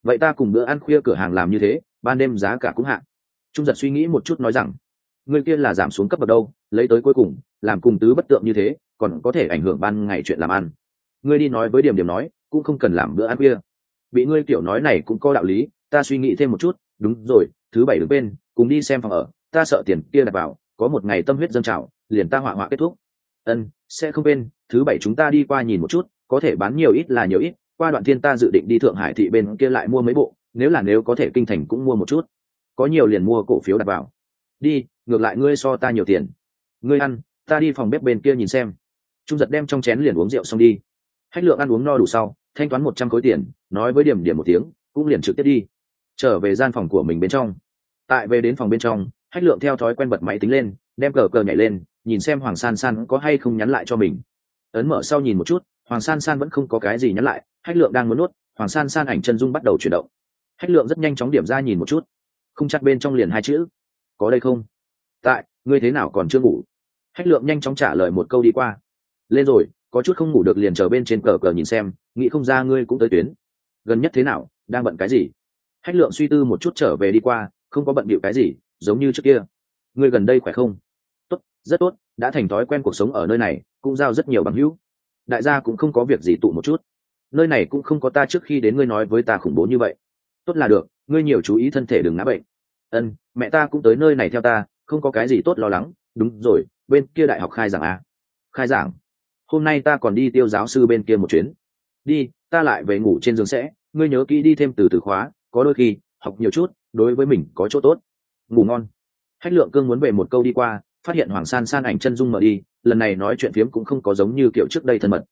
vậy ta cùng bữa ăn khuya cửa hàng làm như thế, ban đêm giá cả cũng hạn trung giật suy nghĩ một chút nói rằng, người kia là giảm xuống cấp bậc đâu, lấy tới cuối cùng, làm cùng tứ bất tượng như thế, còn có thể ảnh hưởng ban ngày chuyện làm ăn. Ngươi đi nói với điểm điểm nói, cũng không cần làm bữa ăn kia. Bị ngươi tiểu nói này cũng có đạo lý, ta suy nghĩ thêm một chút, đúng rồi, thứ bảy đứng bên, cùng đi xem phòng ở, ta sợ tiền kia đặt vào, có một ngày tâm huyết dâng trào, liền ta họa họa kết thúc. Ân, sẽ không bên thứ bảy chúng ta đi qua nhìn một chút, có thể bán nhiều ít là nhiều ít, qua đoạn thiên ta dự định đi thượng hải thị bên kia lại mua mấy bộ, nếu là nếu có thể kinh thành cũng mua một chút có nhiều liền mua cổ phiếu đặt vào. Đi, ngược lại ngươi so ta nhiều tiền. Ngươi ăn, ta đi phòng bếp bên kia nhìn xem. Trung giật đem trong chén liền uống rượu xong đi. Hách lượng ăn uống no đủ sau, thanh toán một trăm khối tiền, nói với điểm điểm một tiếng, cũng liền trực tiếp đi. Trở về gian phòng của mình bên trong. Tại về đến phòng bên trong, hách lượng theo thói quen bật máy tính lên, đem cờ cờ nhảy lên, nhìn xem hoàng san san có hay không nhắn lại cho mình. Ấn mở sau nhìn một chút, hoàng san san vẫn không có cái gì nhắn lại, hách lượng đang muốn nuốt, hoàng san san ảnh chân dung bắt đầu chuyển động. Hách lượng rất nhanh chóng điểm ra nhìn một chút không chắc bên trong liền hai chữ. Có đây không? Tại, ngươi thế nào còn chưa ngủ? Hách lượng nhanh chóng trả lời một câu đi qua. Lên rồi, có chút không ngủ được liền chờ bên trên cờ cờ nhìn xem, nghĩ không ra ngươi cũng tới tuyến. Gần nhất thế nào, đang bận cái gì? Hách lượng suy tư một chút trở về đi qua, không có bận bịu cái gì, giống như trước kia. Ngươi gần đây khỏe không? Tốt, rất tốt, đã thành thói quen cuộc sống ở nơi này, cũng giao rất nhiều bằng hữu. Đại gia cũng không có việc gì tụ một chút. Nơi này cũng không có ta trước khi đến ngươi nói với ta khủng bố như vậy tốt là được, ngươi nhiều chú ý thân thể đừng ngã bệnh. Ân, mẹ ta cũng tới nơi này theo ta, không có cái gì tốt lo lắng. Đúng rồi, bên kia đại học khai giảng à? khai giảng? Hôm nay ta còn đi tiêu giáo sư bên kia một chuyến. Đi, ta lại về ngủ trên giường sẽ. Ngươi nhớ kỹ đi thêm từ từ khóa, có đôi khi, học nhiều chút, đối với mình có chỗ tốt. Ngủ ngon. Hách lượng cương muốn về một câu đi qua, phát hiện hoàng san san ảnh chân dung mở đi, lần này nói chuyện phiếm cũng không có giống như kiểu trước đây thân mật.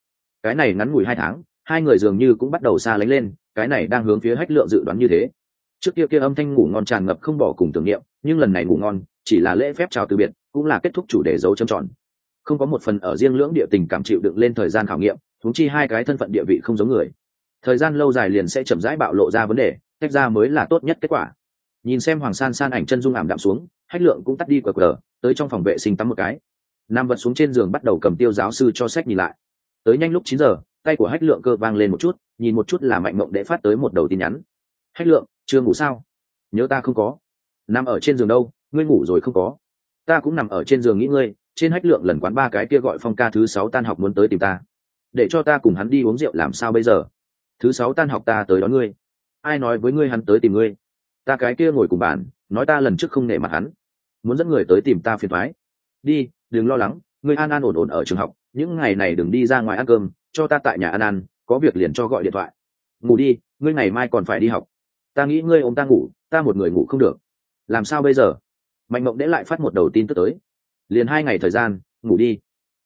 Cái này ngắn ngủi hai tháng hai người dường như cũng bắt đầu xa lánh lên, cái này đang hướng phía hách lượng dự đoán như thế. Trước kia kia âm thanh ngủ ngon tràn ngập không bỏ cùng tưởng niệm, nhưng lần này ngủ ngon, chỉ là lễ phép chào từ biệt, cũng là kết thúc chủ đề dấu châm tròn. Không có một phần ở riêng lưỡng địa tình cảm chịu đựng lên thời gian khảo nghiệm thúng chi hai cái thân phận địa vị không giống người. Thời gian lâu dài liền sẽ chậm rãi bạo lộ ra vấn đề, tách ra mới là tốt nhất kết quả. Nhìn xem hoàng san san ảnh chân dung ảm đạm xuống, hách lượng cũng tắt đi cờ cờ tới trong phòng vệ sinh tắm một cái. Nam vật xuống trên giường bắt đầu cầm tiêu giáo sư cho sách nhìn lại. Tới nhanh lúc chín giờ tay của hách lượng cơ vang lên một chút, nhìn một chút là mạnh mộng để phát tới một đầu tin nhắn. Hách lượng, chưa ngủ sao? Nhớ ta không có. Nằm ở trên giường đâu? Ngươi ngủ rồi không có. Ta cũng nằm ở trên giường nghĩ ngươi, trên hách lượng lần quán ba cái kia gọi phong ca thứ sáu tan học muốn tới tìm ta. Để cho ta cùng hắn đi uống rượu làm sao bây giờ? Thứ sáu tan học ta tới đón ngươi. Ai nói với ngươi hắn tới tìm ngươi? Ta cái kia ngồi cùng bàn, nói ta lần trước không nể mặt hắn. Muốn dẫn người tới tìm ta phiền thoái. Đi, đừng lo lắng, ngươi an an ổn ổn ở trường học những ngày này đừng đi ra ngoài ăn cơm, cho ta tại nhà ăn ăn, có việc liền cho gọi điện thoại. Ngủ đi, ngươi ngày mai còn phải đi học. Ta nghĩ ngươi ôm ta ngủ, ta một người ngủ không được. Làm sao bây giờ? Mạnh mộng đễ lại phát một đầu tin tức tới. Liền hai ngày thời gian, ngủ đi.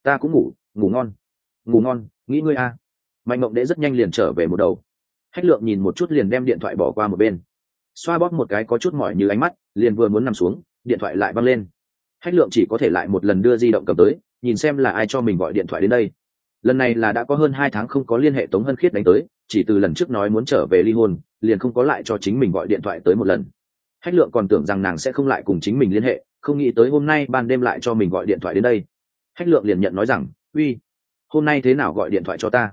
Ta cũng ngủ ngủ ngon. Ngủ ngon, nghĩ ngươi a mạnh mộng đễ rất nhanh liền trở về một đầu. Hách lượng nhìn một chút liền đem điện thoại bỏ qua một bên. Xoa bóp một cái có chút mỏi như ánh mắt, liền vừa muốn nằm xuống, điện thoại lại văng lên hách lượng chỉ có thể lại một lần đưa di động cầm tới, nhìn xem là ai cho mình gọi điện thoại đến đây. Lần này là đã có hơn hai tháng không có liên hệ tống hân khiết đánh tới, chỉ từ lần trước nói muốn trở về ly hôn, liền không có lại cho chính mình gọi điện thoại tới một lần. Hách lượng còn tưởng rằng nàng sẽ không lại cùng chính mình liên hệ, không nghĩ tới hôm nay ban đêm lại cho mình gọi điện thoại đến đây. Hách lượng liền nhận nói rằng, uy, hôm nay thế nào gọi điện thoại cho ta?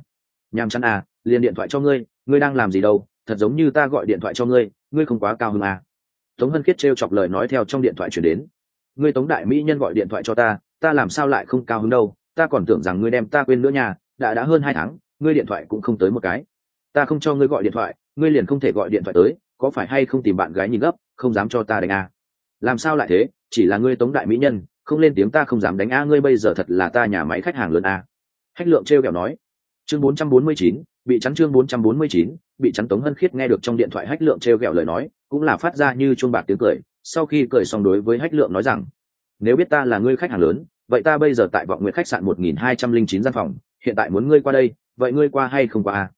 Nhàm chán à liền điện thoại cho ngươi ngươi đang làm gì đâu, thật giống như ta gọi điện thoại cho ngươi ngươi không quá cao hơn à. Tống hân khiết t chọc lời nói theo trong điện thoại chuyển đến ngươi tống đại mỹ nhân gọi điện thoại cho ta ta làm sao lại không cao hứng đâu ta còn tưởng rằng ngươi đem ta quên nữa nhà, đã đã hơn hai tháng ngươi điện thoại cũng không tới một cái. Ta không cho ngươi gọi điện thoại ngươi liền không thể gọi điện thoại tới có phải hay không tìm bạn gái nhìn gấp không dám cho ta đánh a? Làm sao lại thế chỉ là ngươi tống đại mỹ nhân không lên tiếng ta không dám đánh a ngươi bây giờ thật là ta nhà máy khách hàng lớn a. Hách lượng t r kẹo nói. Chương 449, bị chắn chương 449, bị chắn tống hân khiết nghe được trong điện thoại hách lượng t r kẹo lời nói cũng là phát ra như chuông bạc tiếng cười sau khi cười xong đối với hách lượng nói rằng, nếu biết ta là ngươi khách hàng lớn, vậy ta bây giờ tại vọng nguyện khách sạn một nghìn hai trăm linh chín gian phòng, hiện tại muốn ngươi qua đây, vậy ngươi qua hay không qua à?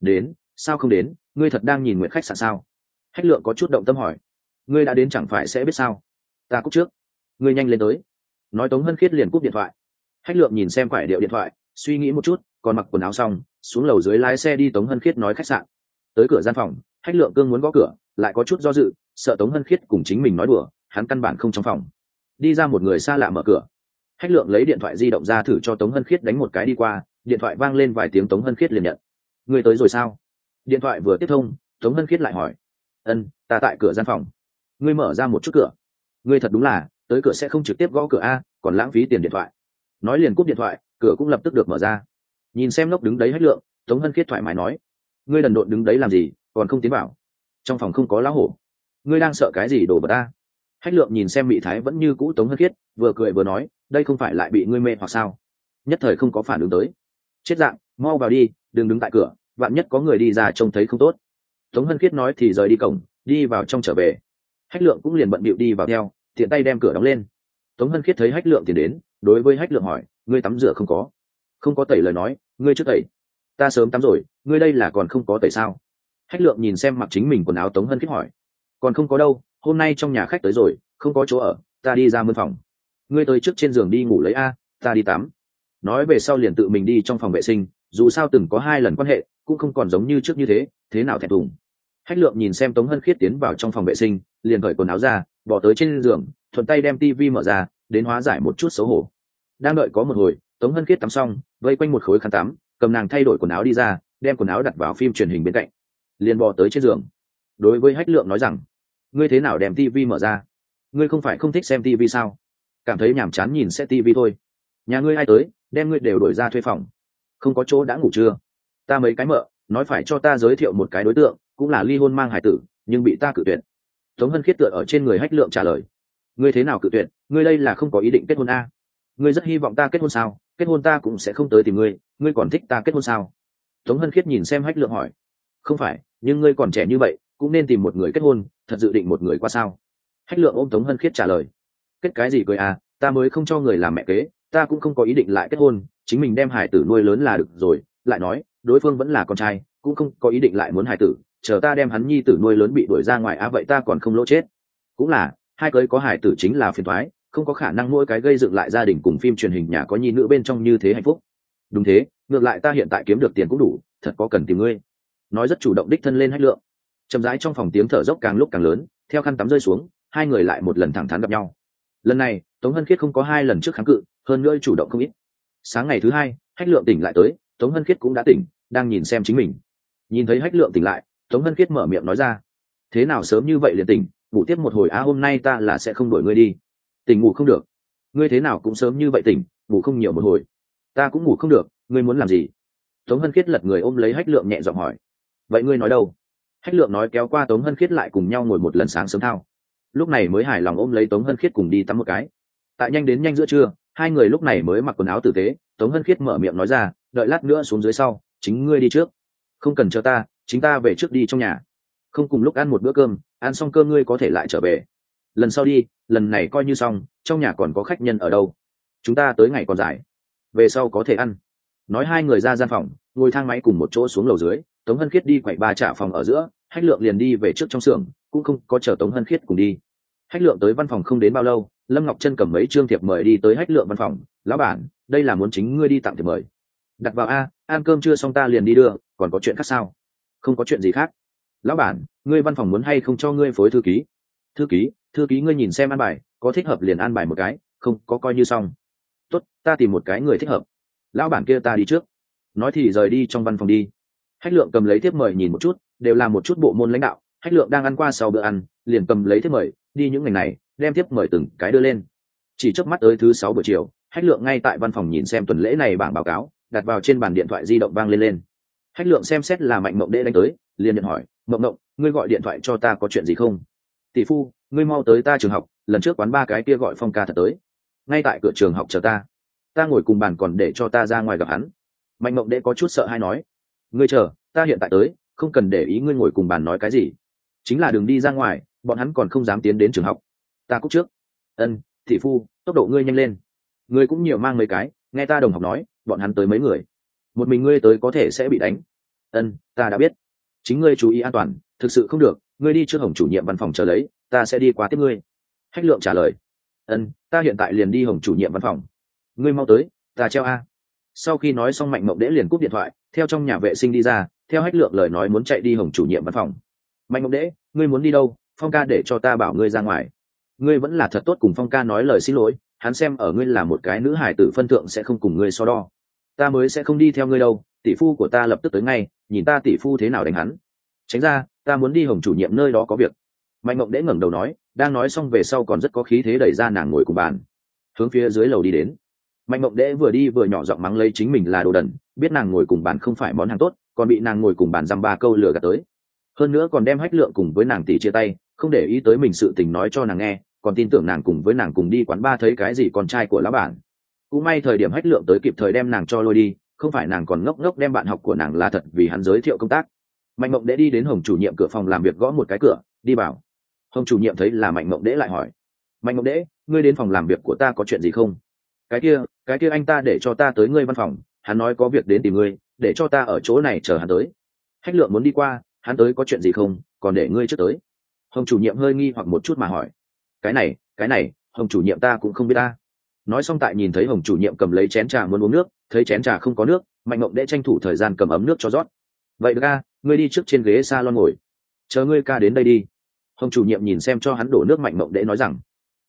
đến, sao không đến? Ngươi thật đang nhìn nguyện khách sạn sao? Hách lượng có chút động tâm hỏi. Ngươi đã đến chẳng phải sẽ biết sao? Ta cúp trước. Ngươi nhanh lên tới. Nói tống hân khiết liền cúp điện thoại. Hách lượng nhìn xem phải điệu điện thoại, suy nghĩ một chút, còn mặc quần áo xong, xuống lầu dưới lái xe đi tống hân khiết nói khách sạn. Tới cửa gian phòng, hách lượng cương muốn gõ cửa, lại có chút do dự sợ tống hân khiết cùng chính mình nói đùa, hắn căn bản không trong phòng. Đi ra một người xa lạ mở cửa. Hách lượng lấy điện thoại di động ra thử cho tống hân khiết đánh một cái đi qua, điện thoại vang lên vài tiếng tống hân khiết liền nhận. Người tới rồi sao? Điện thoại vừa tiếp thông, tống hân khiết lại hỏi. Ân, ta tại cửa gian phòng. Ngươi mở ra một chút cửa. Ngươi thật đúng là, tới cửa sẽ không trực tiếp gõ cửa a, còn lãng phí tiền điện thoại. Nói liền cúp điện thoại, cửa cũng lập tức được mở ra. Nhìn xem lốc đứng đấy hách lượng, tống hân khiết thoải mái nói. Ngươi đần độn đứng đấy làm gì, còn không tiến vào? Trong phòng không có lá hổ ngươi đang sợ cái gì đổ bật ta? Hách lượng nhìn xem mỹ thái vẫn như cũ tống hân khiết, vừa cười vừa nói, đây không phải lại bị ngươi mê hoặc sao? Nhất thời không có phản ứng tới. Chết dạng, mau vào đi, đừng đứng tại cửa, vạn nhất có người đi ra trông thấy không tốt. Tống hân khiết nói thì rời đi cổng, đi vào trong trở về. Hách lượng cũng liền bận bịu đi vào theo, tiện tay đem cửa đóng lên. Tống hân khiết thấy hách lượng tiền đến, đối với hách lượng hỏi, ngươi tắm rửa không có? Không có tẩy lời nói, ngươi trước tẩy. Ta sớm tắm rồi, ngươi đây là còn không có tẩy sao? Hách lượng nhìn xem mặc chính mình quần áo tống hân khiết hỏi còn không có đâu, hôm nay trong nhà khách tới rồi, không có chỗ ở, ta đi ra mân phòng. Ngươi tới trước trên giường đi ngủ lấy a, ta đi tắm. Nói về sau liền tự mình đi trong phòng vệ sinh, dù sao từng có hai lần quan hệ, cũng không còn giống như trước như thế thế nào thẹn thùng. Hách lượng nhìn xem tống hân khiết tiến vào trong phòng vệ sinh, liền cởi quần áo ra, bỏ tới trên giường, thuận tay đem tivi mở ra, đến hóa giải một chút xấu hổ. Đang đợi có một hồi, tống hân khiết tắm xong, vây quanh một khối khăn tắm, cầm nàng thay đổi quần áo đi ra, đem quần áo đặt vào phim truyền hình bên cạnh, liền bỏ tới trên giường đối với hách lượng nói rằng, ngươi thế nào đem tivi mở ra? Ngươi không phải không thích xem tivi sao? Cảm thấy nhàm chán nhìn sẽ tivi thôi. Nhà ngươi ai tới, đem ngươi đều đổi ra thuê phòng. Không có chỗ đã ngủ chưa? Ta mấy cái mợ, nói phải cho ta giới thiệu một cái đối tượng, cũng là ly hôn mang hải tử, nhưng bị ta cự tuyệt. Tống hân khiết tựa ở trên người hách lượng trả lời, ngươi thế nào cự tuyệt? Ngươi đây là không có ý định kết hôn a. À? ngươi rất hy vọng ta kết hôn sao? Kết hôn ta cũng sẽ không tới tìm ngươi. Ngươi còn thích ta kết hôn sao? Tống hân khiết nhìn xem hách lượng hỏi, không phải, nhưng ngươi còn trẻ như vậy cũng nên tìm một người kết hôn, thật dự định một người qua sao? Hách lượng ôm tống hân khiết trả lời. Kết cái gì cười à ta mới không cho người làm mẹ kế, ta cũng không có ý định lại kết hôn, chính mình đem hải tử nuôi lớn là được rồi, lại nói, đối phương vẫn là con trai, cũng không có ý định lại muốn hải tử, chờ ta đem hắn nhi tử nuôi lớn bị đuổi ra ngoài á, vậy ta còn không lỗ chết. Cũng là, hai cưới có hải tử chính là phiền thoái không có khả năng mỗi cái gây dựng lại gia đình cùng phim truyền hình nhà có nhi nữ bên trong như thế hạnh phúc. Đúng thế, ngược lại ta hiện tại kiếm được tiền cũng đủ, thật có cần tìm ngươi. Nói rất chủ động đích thân lên hách lượng chậm rãi trong phòng tiếng thở dốc càng lúc càng lớn, theo khăn tắm rơi xuống, hai người lại một lần thẳng thắn gặp nhau. Lần này, tống hân khiết không có hai lần trước kháng cự, hơn nữa chủ động không ít. Sáng ngày thứ hai, hách lượng tỉnh lại tới, tống hân khiết cũng đã tỉnh, đang nhìn xem chính mình. Nhìn thấy hách lượng tỉnh lại, tống hân khiết mở miệng nói ra, thế nào sớm như vậy liền tỉnh, ngủ tiếp một hồi á hôm nay ta là sẽ không đuổi ngươi đi. Tỉnh ngủ không được. Ngươi thế nào cũng sớm như vậy tỉnh, ngủ không nhiều một hồi. Ta cũng ngủ không được, ngươi muốn làm gì? Tống hân khiết lật người ôm lấy hách lượng nhẹ giọng hỏi. Vậy ngươi nói đâu? Hách lượng nói kéo qua tống hân khiết lại cùng nhau ngồi một lần sáng sớm thao. Lúc này mới hài lòng ôm lấy tống hân khiết cùng đi tắm một cái. Tại nhanh đến nhanh giữa trưa, hai người lúc này mới mặc quần áo tử tế, tống hân khiết mở miệng nói ra, đợi lát nữa xuống dưới sau, chính ngươi đi trước. Không cần chờ ta, chính ta về trước đi trong nhà. Không cùng lúc ăn một bữa cơm, ăn xong cơm ngươi có thể lại trở về. Lần sau đi, lần này coi như xong, trong nhà còn có khách nhân ở đâu? Chúng ta tới ngày còn dài. Về sau có thể ăn. Nói hai người ra gian phòng, ngồi thang máy cùng một chỗ xuống lầu dưới tống hân khiết đi quậy ba trả phòng ở giữa, hách lượng liền đi về trước trong xưởng, cũng không có chờ tống hân khiết cùng đi. Hách lượng tới văn phòng không đến bao lâu, lâm ngọc chân cầm mấy chương thiệp mời đi tới hách lượng văn phòng, lão bản, đây là muốn chính ngươi đi tặng thiệp mời. Đặt vào a, ăn cơm chưa xong ta liền đi đưa, còn có chuyện khác sao? Không có chuyện gì khác. Lão bản, ngươi văn phòng muốn hay không cho ngươi phối thư ký? Thư ký thư ký ngươi nhìn xem an bài, có thích hợp liền an bài một cái, không, có coi như xong. Tốt, ta tìm một cái người thích hợp. Lão bản kia ta đi trước. Nói thì rời đi trong văn phòng đi hách lượng cầm lấy thiếp mời nhìn một chút, đều là một chút bộ môn lãnh đạo. Hách lượng đang ăn qua sau bữa ăn, liền cầm lấy thiếp mời, đi những ngày này, đem thiếp mời từng cái đưa lên. Chỉ trước mắt tới thứ sáu buổi chiều, hách lượng ngay tại văn phòng nhìn xem tuần lễ này bảng báo cáo, đặt vào trên bàn điện thoại di động vang lên lên. Hách lượng xem xét là mạnh mộng đệ đánh tới, liền nhận hỏi, mộng mộng, ngươi gọi điện thoại cho ta có chuyện gì không? Tỷ phu, ngươi mau tới ta trường học, lần trước quán ba cái kia gọi phong ca thật tới. Ngay tại cửa trường học chờ ta. Ta ngồi cùng bàn còn để cho ta ra ngoài gặp hắn. Mạnh mộng đệ có chút sợ hay nói ngươi chờ, ta hiện tại tới, không cần để ý ngươi ngồi cùng bàn nói cái gì. Chính là đường đi ra ngoài, bọn hắn còn không dám tiến đến trường học. Ta cúc trước. Ân, thị phu, tốc độ ngươi nhanh lên. Ngươi cũng nhiều mang mấy cái, nghe ta đồng học nói, bọn hắn tới mấy người. Một mình ngươi tới có thể sẽ bị đánh. Ân, ta đã biết. Chính ngươi chú ý an toàn, thực sự không được, ngươi đi trước hồng chủ nhiệm văn phòng chờ lấy, ta sẽ đi qua tiếp ngươi. Hách lượng trả lời. Ân, ta hiện tại liền đi hồng chủ nhiệm văn phòng. Ngươi mau tới, ta treo a sau khi nói xong mạnh mộng đễ liền cúp điện thoại, theo trong nhà vệ sinh đi ra, theo hách lượng lời nói muốn chạy đi hồng chủ nhiệm văn phòng. Mạnh mộng đễ, ngươi muốn đi đâu? Phong ca để cho ta bảo ngươi ra ngoài. Ngươi vẫn là thật tốt cùng phong ca nói lời xin lỗi, hắn xem ở ngươi là một cái nữ hải tử phân thượng sẽ không cùng ngươi so đo. Ta mới sẽ không đi theo ngươi đâu, tỷ phu của ta lập tức tới ngay, nhìn ta tỷ phu thế nào đánh hắn. Tránh ra, ta muốn đi hồng chủ nhiệm nơi đó có việc. Mạnh mộng đễ ngẩng đầu nói, đang nói xong về sau còn rất có khí thế đẩy ra nàng ngồi cùng bàn. Hướng phía dưới lầu đi đến mạnh mộng đễ vừa đi vừa nhỏ giọng mắng lấy chính mình là đồ đần, biết nàng ngồi cùng bàn không phải món hàng tốt, còn bị nàng ngồi cùng bàn dăm ba câu lừa gạt tới. Hơn nữa còn đem hách lượng cùng với nàng tỷ chia tay, không để ý tới mình sự tình nói cho nàng nghe, còn tin tưởng nàng cùng với nàng cùng đi quán ba thấy cái gì con trai của lão bản. Cũng may thời điểm hách lượng tới kịp thời đem nàng cho lôi đi, không phải nàng còn ngốc ngốc đem bạn học của nàng là thật vì hắn giới thiệu công tác. Mạnh mộng đễ đi đến hồng chủ nhiệm cửa phòng làm việc gõ một cái cửa, đi bảo. hồng chủ nhiệm thấy là mạnh mộng đễ lại hỏi. Mạnh mộng đễ ngươi đến phòng làm việc của ta có chuyện gì không? Cái kia cái kia anh ta để cho ta tới ngươi văn phòng, hắn nói có việc đến tìm ngươi, để cho ta ở chỗ này chờ hắn tới. Hách lượng muốn đi qua, hắn tới có chuyện gì không, còn để ngươi trước tới. Hồng chủ nhiệm hơi nghi hoặc một chút mà hỏi. Cái này cái này, hồng chủ nhiệm ta cũng không biết ta. Nói xong tại nhìn thấy hồng chủ nhiệm cầm lấy chén trà muốn uống nước, thấy chén trà không có nước, mạnh mộng để tranh thủ thời gian cầm ấm nước cho rót. Vậy ca ngươi đi trước trên ghế s a lon ngồi. Chờ ngươi ca đến đây đi. Hồng chủ nhiệm nhìn xem cho hắn đổ nước mạnh mộng để nói rằng.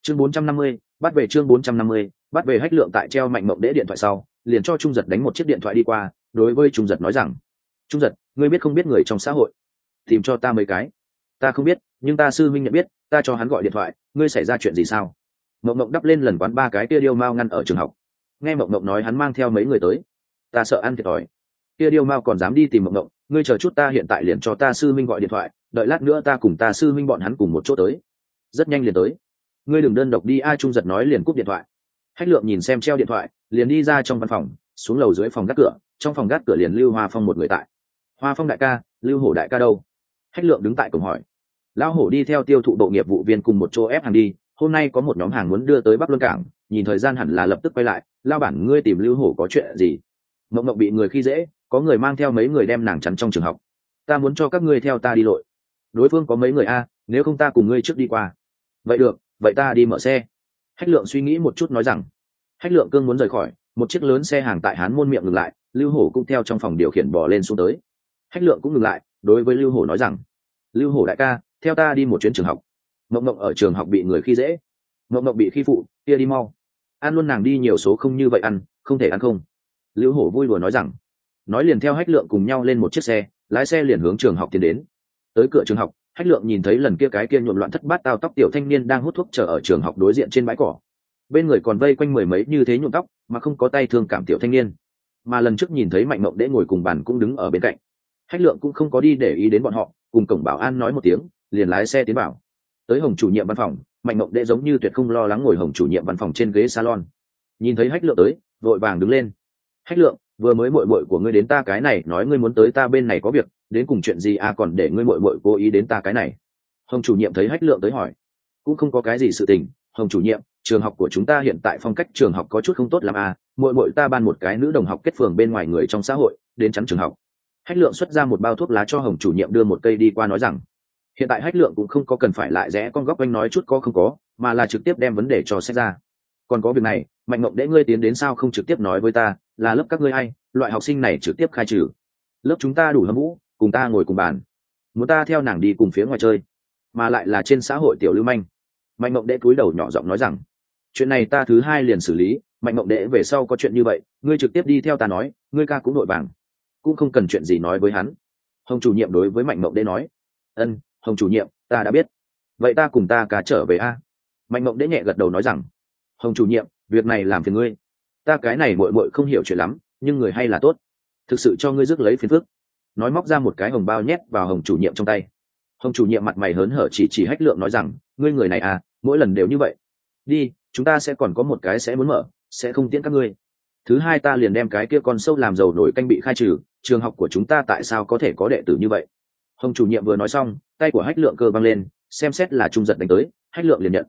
Chương bốn trăm năm mươi, bắt về chương bốn trăm năm mươi bắt về hách lượng tại treo mạnh mộng đễ điện thoại sau, liền cho trung giật đánh một chiếc điện thoại đi qua, đối với trung giật nói rằng, trung giật, ngươi biết không biết người trong xã hội? Tìm cho ta mấy cái. Ta không biết, nhưng ta sư minh nhận biết, ta cho hắn gọi điện thoại, ngươi xảy ra chuyện gì sao? Mộng mộng đắp lên lần quán ba cái kia điêu mao ngăn ở trường học. Nghe mộng mộng nói hắn mang theo mấy người tới, ta sợ ăn thiệt thòi. Kia điêu mao còn dám đi tìm mộng mộng, ngươi chờ chút ta hiện tại liền cho ta sư minh gọi điện thoại, đợi lát nữa ta cùng ta sư minh bọn hắn cùng một chỗ tới. Rất nhanh liền tới. Ngươi đừng đơn độc đi ai trung giật nói liền cúp điện thoại hách lượng nhìn xem treo điện thoại, liền đi ra trong văn phòng, xuống lầu dưới phòng gác cửa, trong phòng gác cửa liền lưu hoa phong một người tại. Hoa phong đại ca, lưu hổ đại ca đâu? Hách lượng đứng tại cổng hỏi. Lão hổ đi theo tiêu thụ bộ nghiệp vụ viên cùng một chỗ ép hàng đi, hôm nay có một nhóm hàng muốn đưa tới bắc luân cảng, nhìn thời gian hẳn là lập tức quay lại lao bản ngươi tìm lưu hổ có chuyện gì? Mộng mộng bị người khi dễ, có người mang theo mấy người đem nàng chắn trong trường học. Ta muốn cho các ngươi theo ta đi lội. Đối phương có mấy người a, nếu không ta cùng ngươi trước đi qua. Vậy được, vậy ta đi mở xe hách lượng suy nghĩ một chút nói rằng, hách lượng cương muốn rời khỏi, một chiếc lớn xe hàng tại hán môn miệng ngừng lại, lưu hổ cũng theo trong phòng điều khiển bỏ lên xuống tới. Hách lượng cũng ngừng lại, đối với lưu hổ nói rằng, lưu hổ đại ca, theo ta đi một chuyến trường học. Mộng mộng ở trường học bị người khi dễ. Mộng mộng bị khi phụ, kia đi mau. Ăn luôn nàng đi nhiều số không như vậy ăn, không thể ăn không. Lưu hổ vui đùa nói rằng, nói liền theo hách lượng cùng nhau lên một chiếc xe, lái xe liền hướng trường học tiến đến. Tới cửa trường học hách lượng nhìn thấy lần kia cái kia nhộn loạn thất bát tao tóc tiểu thanh niên đang hút thuốc chờ ở trường học đối diện trên bãi cỏ. Bên người còn vây quanh mười mấy như thế nhuộm tóc, mà không có tay thương cảm tiểu thanh niên. Mà lần trước nhìn thấy mạnh mộng đễ ngồi cùng bàn cũng đứng ở bên cạnh. Hách lượng cũng không có đi để ý đến bọn họ, cùng cổng bảo an nói một tiếng, liền lái xe tiến vào. Tới hồng chủ nhiệm văn phòng, mạnh mộng đễ giống như tuyệt không lo lắng ngồi hồng chủ nhiệm văn phòng trên ghế salon. Nhìn thấy hách lượng tới, vội vàng đứng lên. Hách lượng vừa mới mội mội của ngươi đến ta cái này, nói ngươi muốn tới ta bên này có việc, đến cùng chuyện gì à còn để ngươi mội mội cố ý đến ta cái này? Hồng chủ nhiệm thấy hách lượng tới hỏi. Cũng không có cái gì sự tình, hồng chủ nhiệm, trường học của chúng ta hiện tại phong cách trường học có chút không tốt làm à mội mội ta ban một cái nữ đồng học kết phường bên ngoài người trong xã hội, đến chắn trường học. Hách lượng xuất ra một bao thuốc lá cho hồng chủ nhiệm đưa một cây đi qua nói rằng, hiện tại hách lượng cũng không có cần phải lại rẽ con góc quanh nói chút có không có, mà là trực tiếp đem vấn đề cho xét ra. Còn có việc này, mạnh mộng đễ ngươi tiến đến sao không trực tiếp nói với ta là lớp các ngươi hay loại học sinh này trực tiếp khai trừ. Lớp chúng ta đủ hâm vũ cùng ta ngồi cùng bàn. Muốn ta theo nàng đi cùng phía ngoài chơi, mà lại là trên xã hội tiểu lưu manh. Mạnh mộng đệ cúi đầu nhỏ giọng nói rằng, chuyện này ta thứ hai liền xử lý, mạnh mộng đệ về sau có chuyện như vậy, ngươi trực tiếp đi theo ta nói, ngươi ca cũng nội vàng. Cũng không cần chuyện gì nói với hắn. Hồng chủ nhiệm đối với mạnh mộng đệ nói, ân, hồng chủ nhiệm, ta đã biết. Vậy ta cùng ta ca trở về a. Mạnh mộng đệ nhẹ gật đầu nói rằng, hồng chủ nhiệm, việc này làm phiền ngươi ta cái này muội muội không hiểu chuyện lắm, nhưng người hay là tốt. Thực sự cho ngươi rước lấy phiền phức. Nói móc ra một cái hồng bao nhét vào hồng chủ nhiệm trong tay. Hồng chủ nhiệm mặt mày hớn hở chỉ chỉ hách lượng nói rằng, ngươi người này à mỗi lần đều như vậy. Đi, chúng ta sẽ còn có một cái sẽ muốn mở, sẽ không tiễn các ngươi. Thứ hai ta liền đem cái kia con sâu làm dầu nổi canh bị khai trừ, trường học của chúng ta tại sao có thể có đệ tử như vậy? Hồng chủ nhiệm vừa nói xong, tay của hách lượng cơ băng lên, xem xét là trung giật đánh tới, hách lượng liền nhận.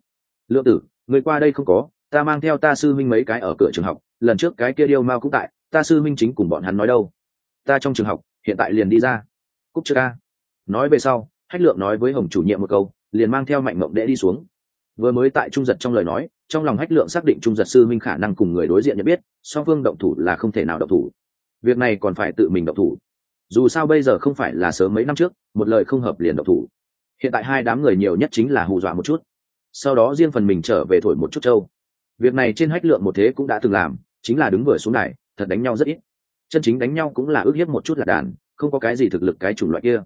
Lượng tử người qua đây không có, ta mang theo ta sư minh mấy cái ở cửa trường học lần trước cái kia điêu mao cũng tại, ta sư minh chính cùng bọn hắn nói đâu? Ta trong trường học, hiện tại liền đi ra. Cúc chưa ca nói về sau, hách lượng nói với hồng chủ nhiệm một câu, liền mang theo mạnh mộng đệ đi xuống. Vừa mới tại trung giật trong lời nói, trong lòng hách lượng xác định trung giật sư minh khả năng cùng người đối diện nhận biết, song phương động thủ là không thể nào động thủ. Việc này còn phải tự mình động thủ. Dù sao bây giờ không phải là sớm mấy năm trước, một lời không hợp liền động thủ. Hiện tại hai đám người nhiều nhất chính là hù dọa một chút. Sau đó riêng phần mình trở về thổi một chút trâu. Việc này trên hách lượng một thế cũng đã từng làm chính là đứng vừa xuống này thật đánh nhau rất ít. Chân chính đánh nhau cũng là ước hiếp một chút là đàn, không có cái gì thực lực cái chủng loại kia.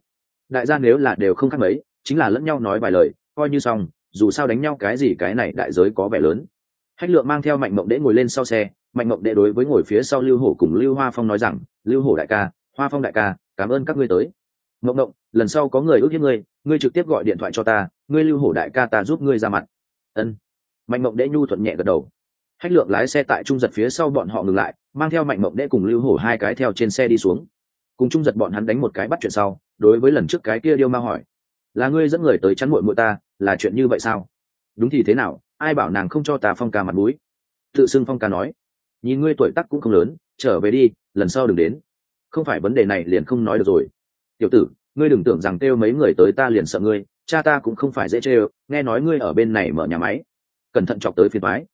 Đại gia nếu là đều không khác mấy, chính là lẫn nhau nói vài lời, coi như xong, dù sao đánh nhau cái gì cái này đại giới có vẻ lớn. Hách lượng mang theo mạnh mộng đễ ngồi lên sau xe, mạnh mộng đệ đối với ngồi phía sau lưu hổ cùng lưu hoa phong nói rằng, lưu hổ đại ca, hoa phong đại ca, cảm ơn các ngươi tới. Mộng mộng, lần sau có người ước hiếp ngươi ngươi trực tiếp gọi điện thoại cho ta, ngươi lưu hổ đại ca ta giúp ngươi ra mặt. Ân. Mạnh mộng đệ nhu thuận nhẹ gật đầu hách lượng lái xe tại trung giật phía sau bọn họ ngừng lại, mang theo mạnh mộng đễ cùng lưu hổ hai cái theo trên xe đi xuống. Cùng trung giật bọn hắn đánh một cái bắt chuyện sau, đối với lần trước cái kia điêu ma hỏi, là ngươi dẫn người tới chắn muội muội ta, là chuyện như vậy sao? Đúng thì thế nào, ai bảo nàng không cho ta phong ca mặt mũi? Tự xưng phong ca nói, nhìn ngươi tuổi tắc cũng không lớn, trở về đi, lần sau đừng đến. Không phải vấn đề này liền không nói được rồi. Tiểu tử, ngươi đừng tưởng rằng kêu mấy người tới ta liền sợ ngươi, cha ta cũng không phải dễ chê nghe nói ngươi ở bên này mở nhà máy. Cẩn thận chọc tới phiền thoái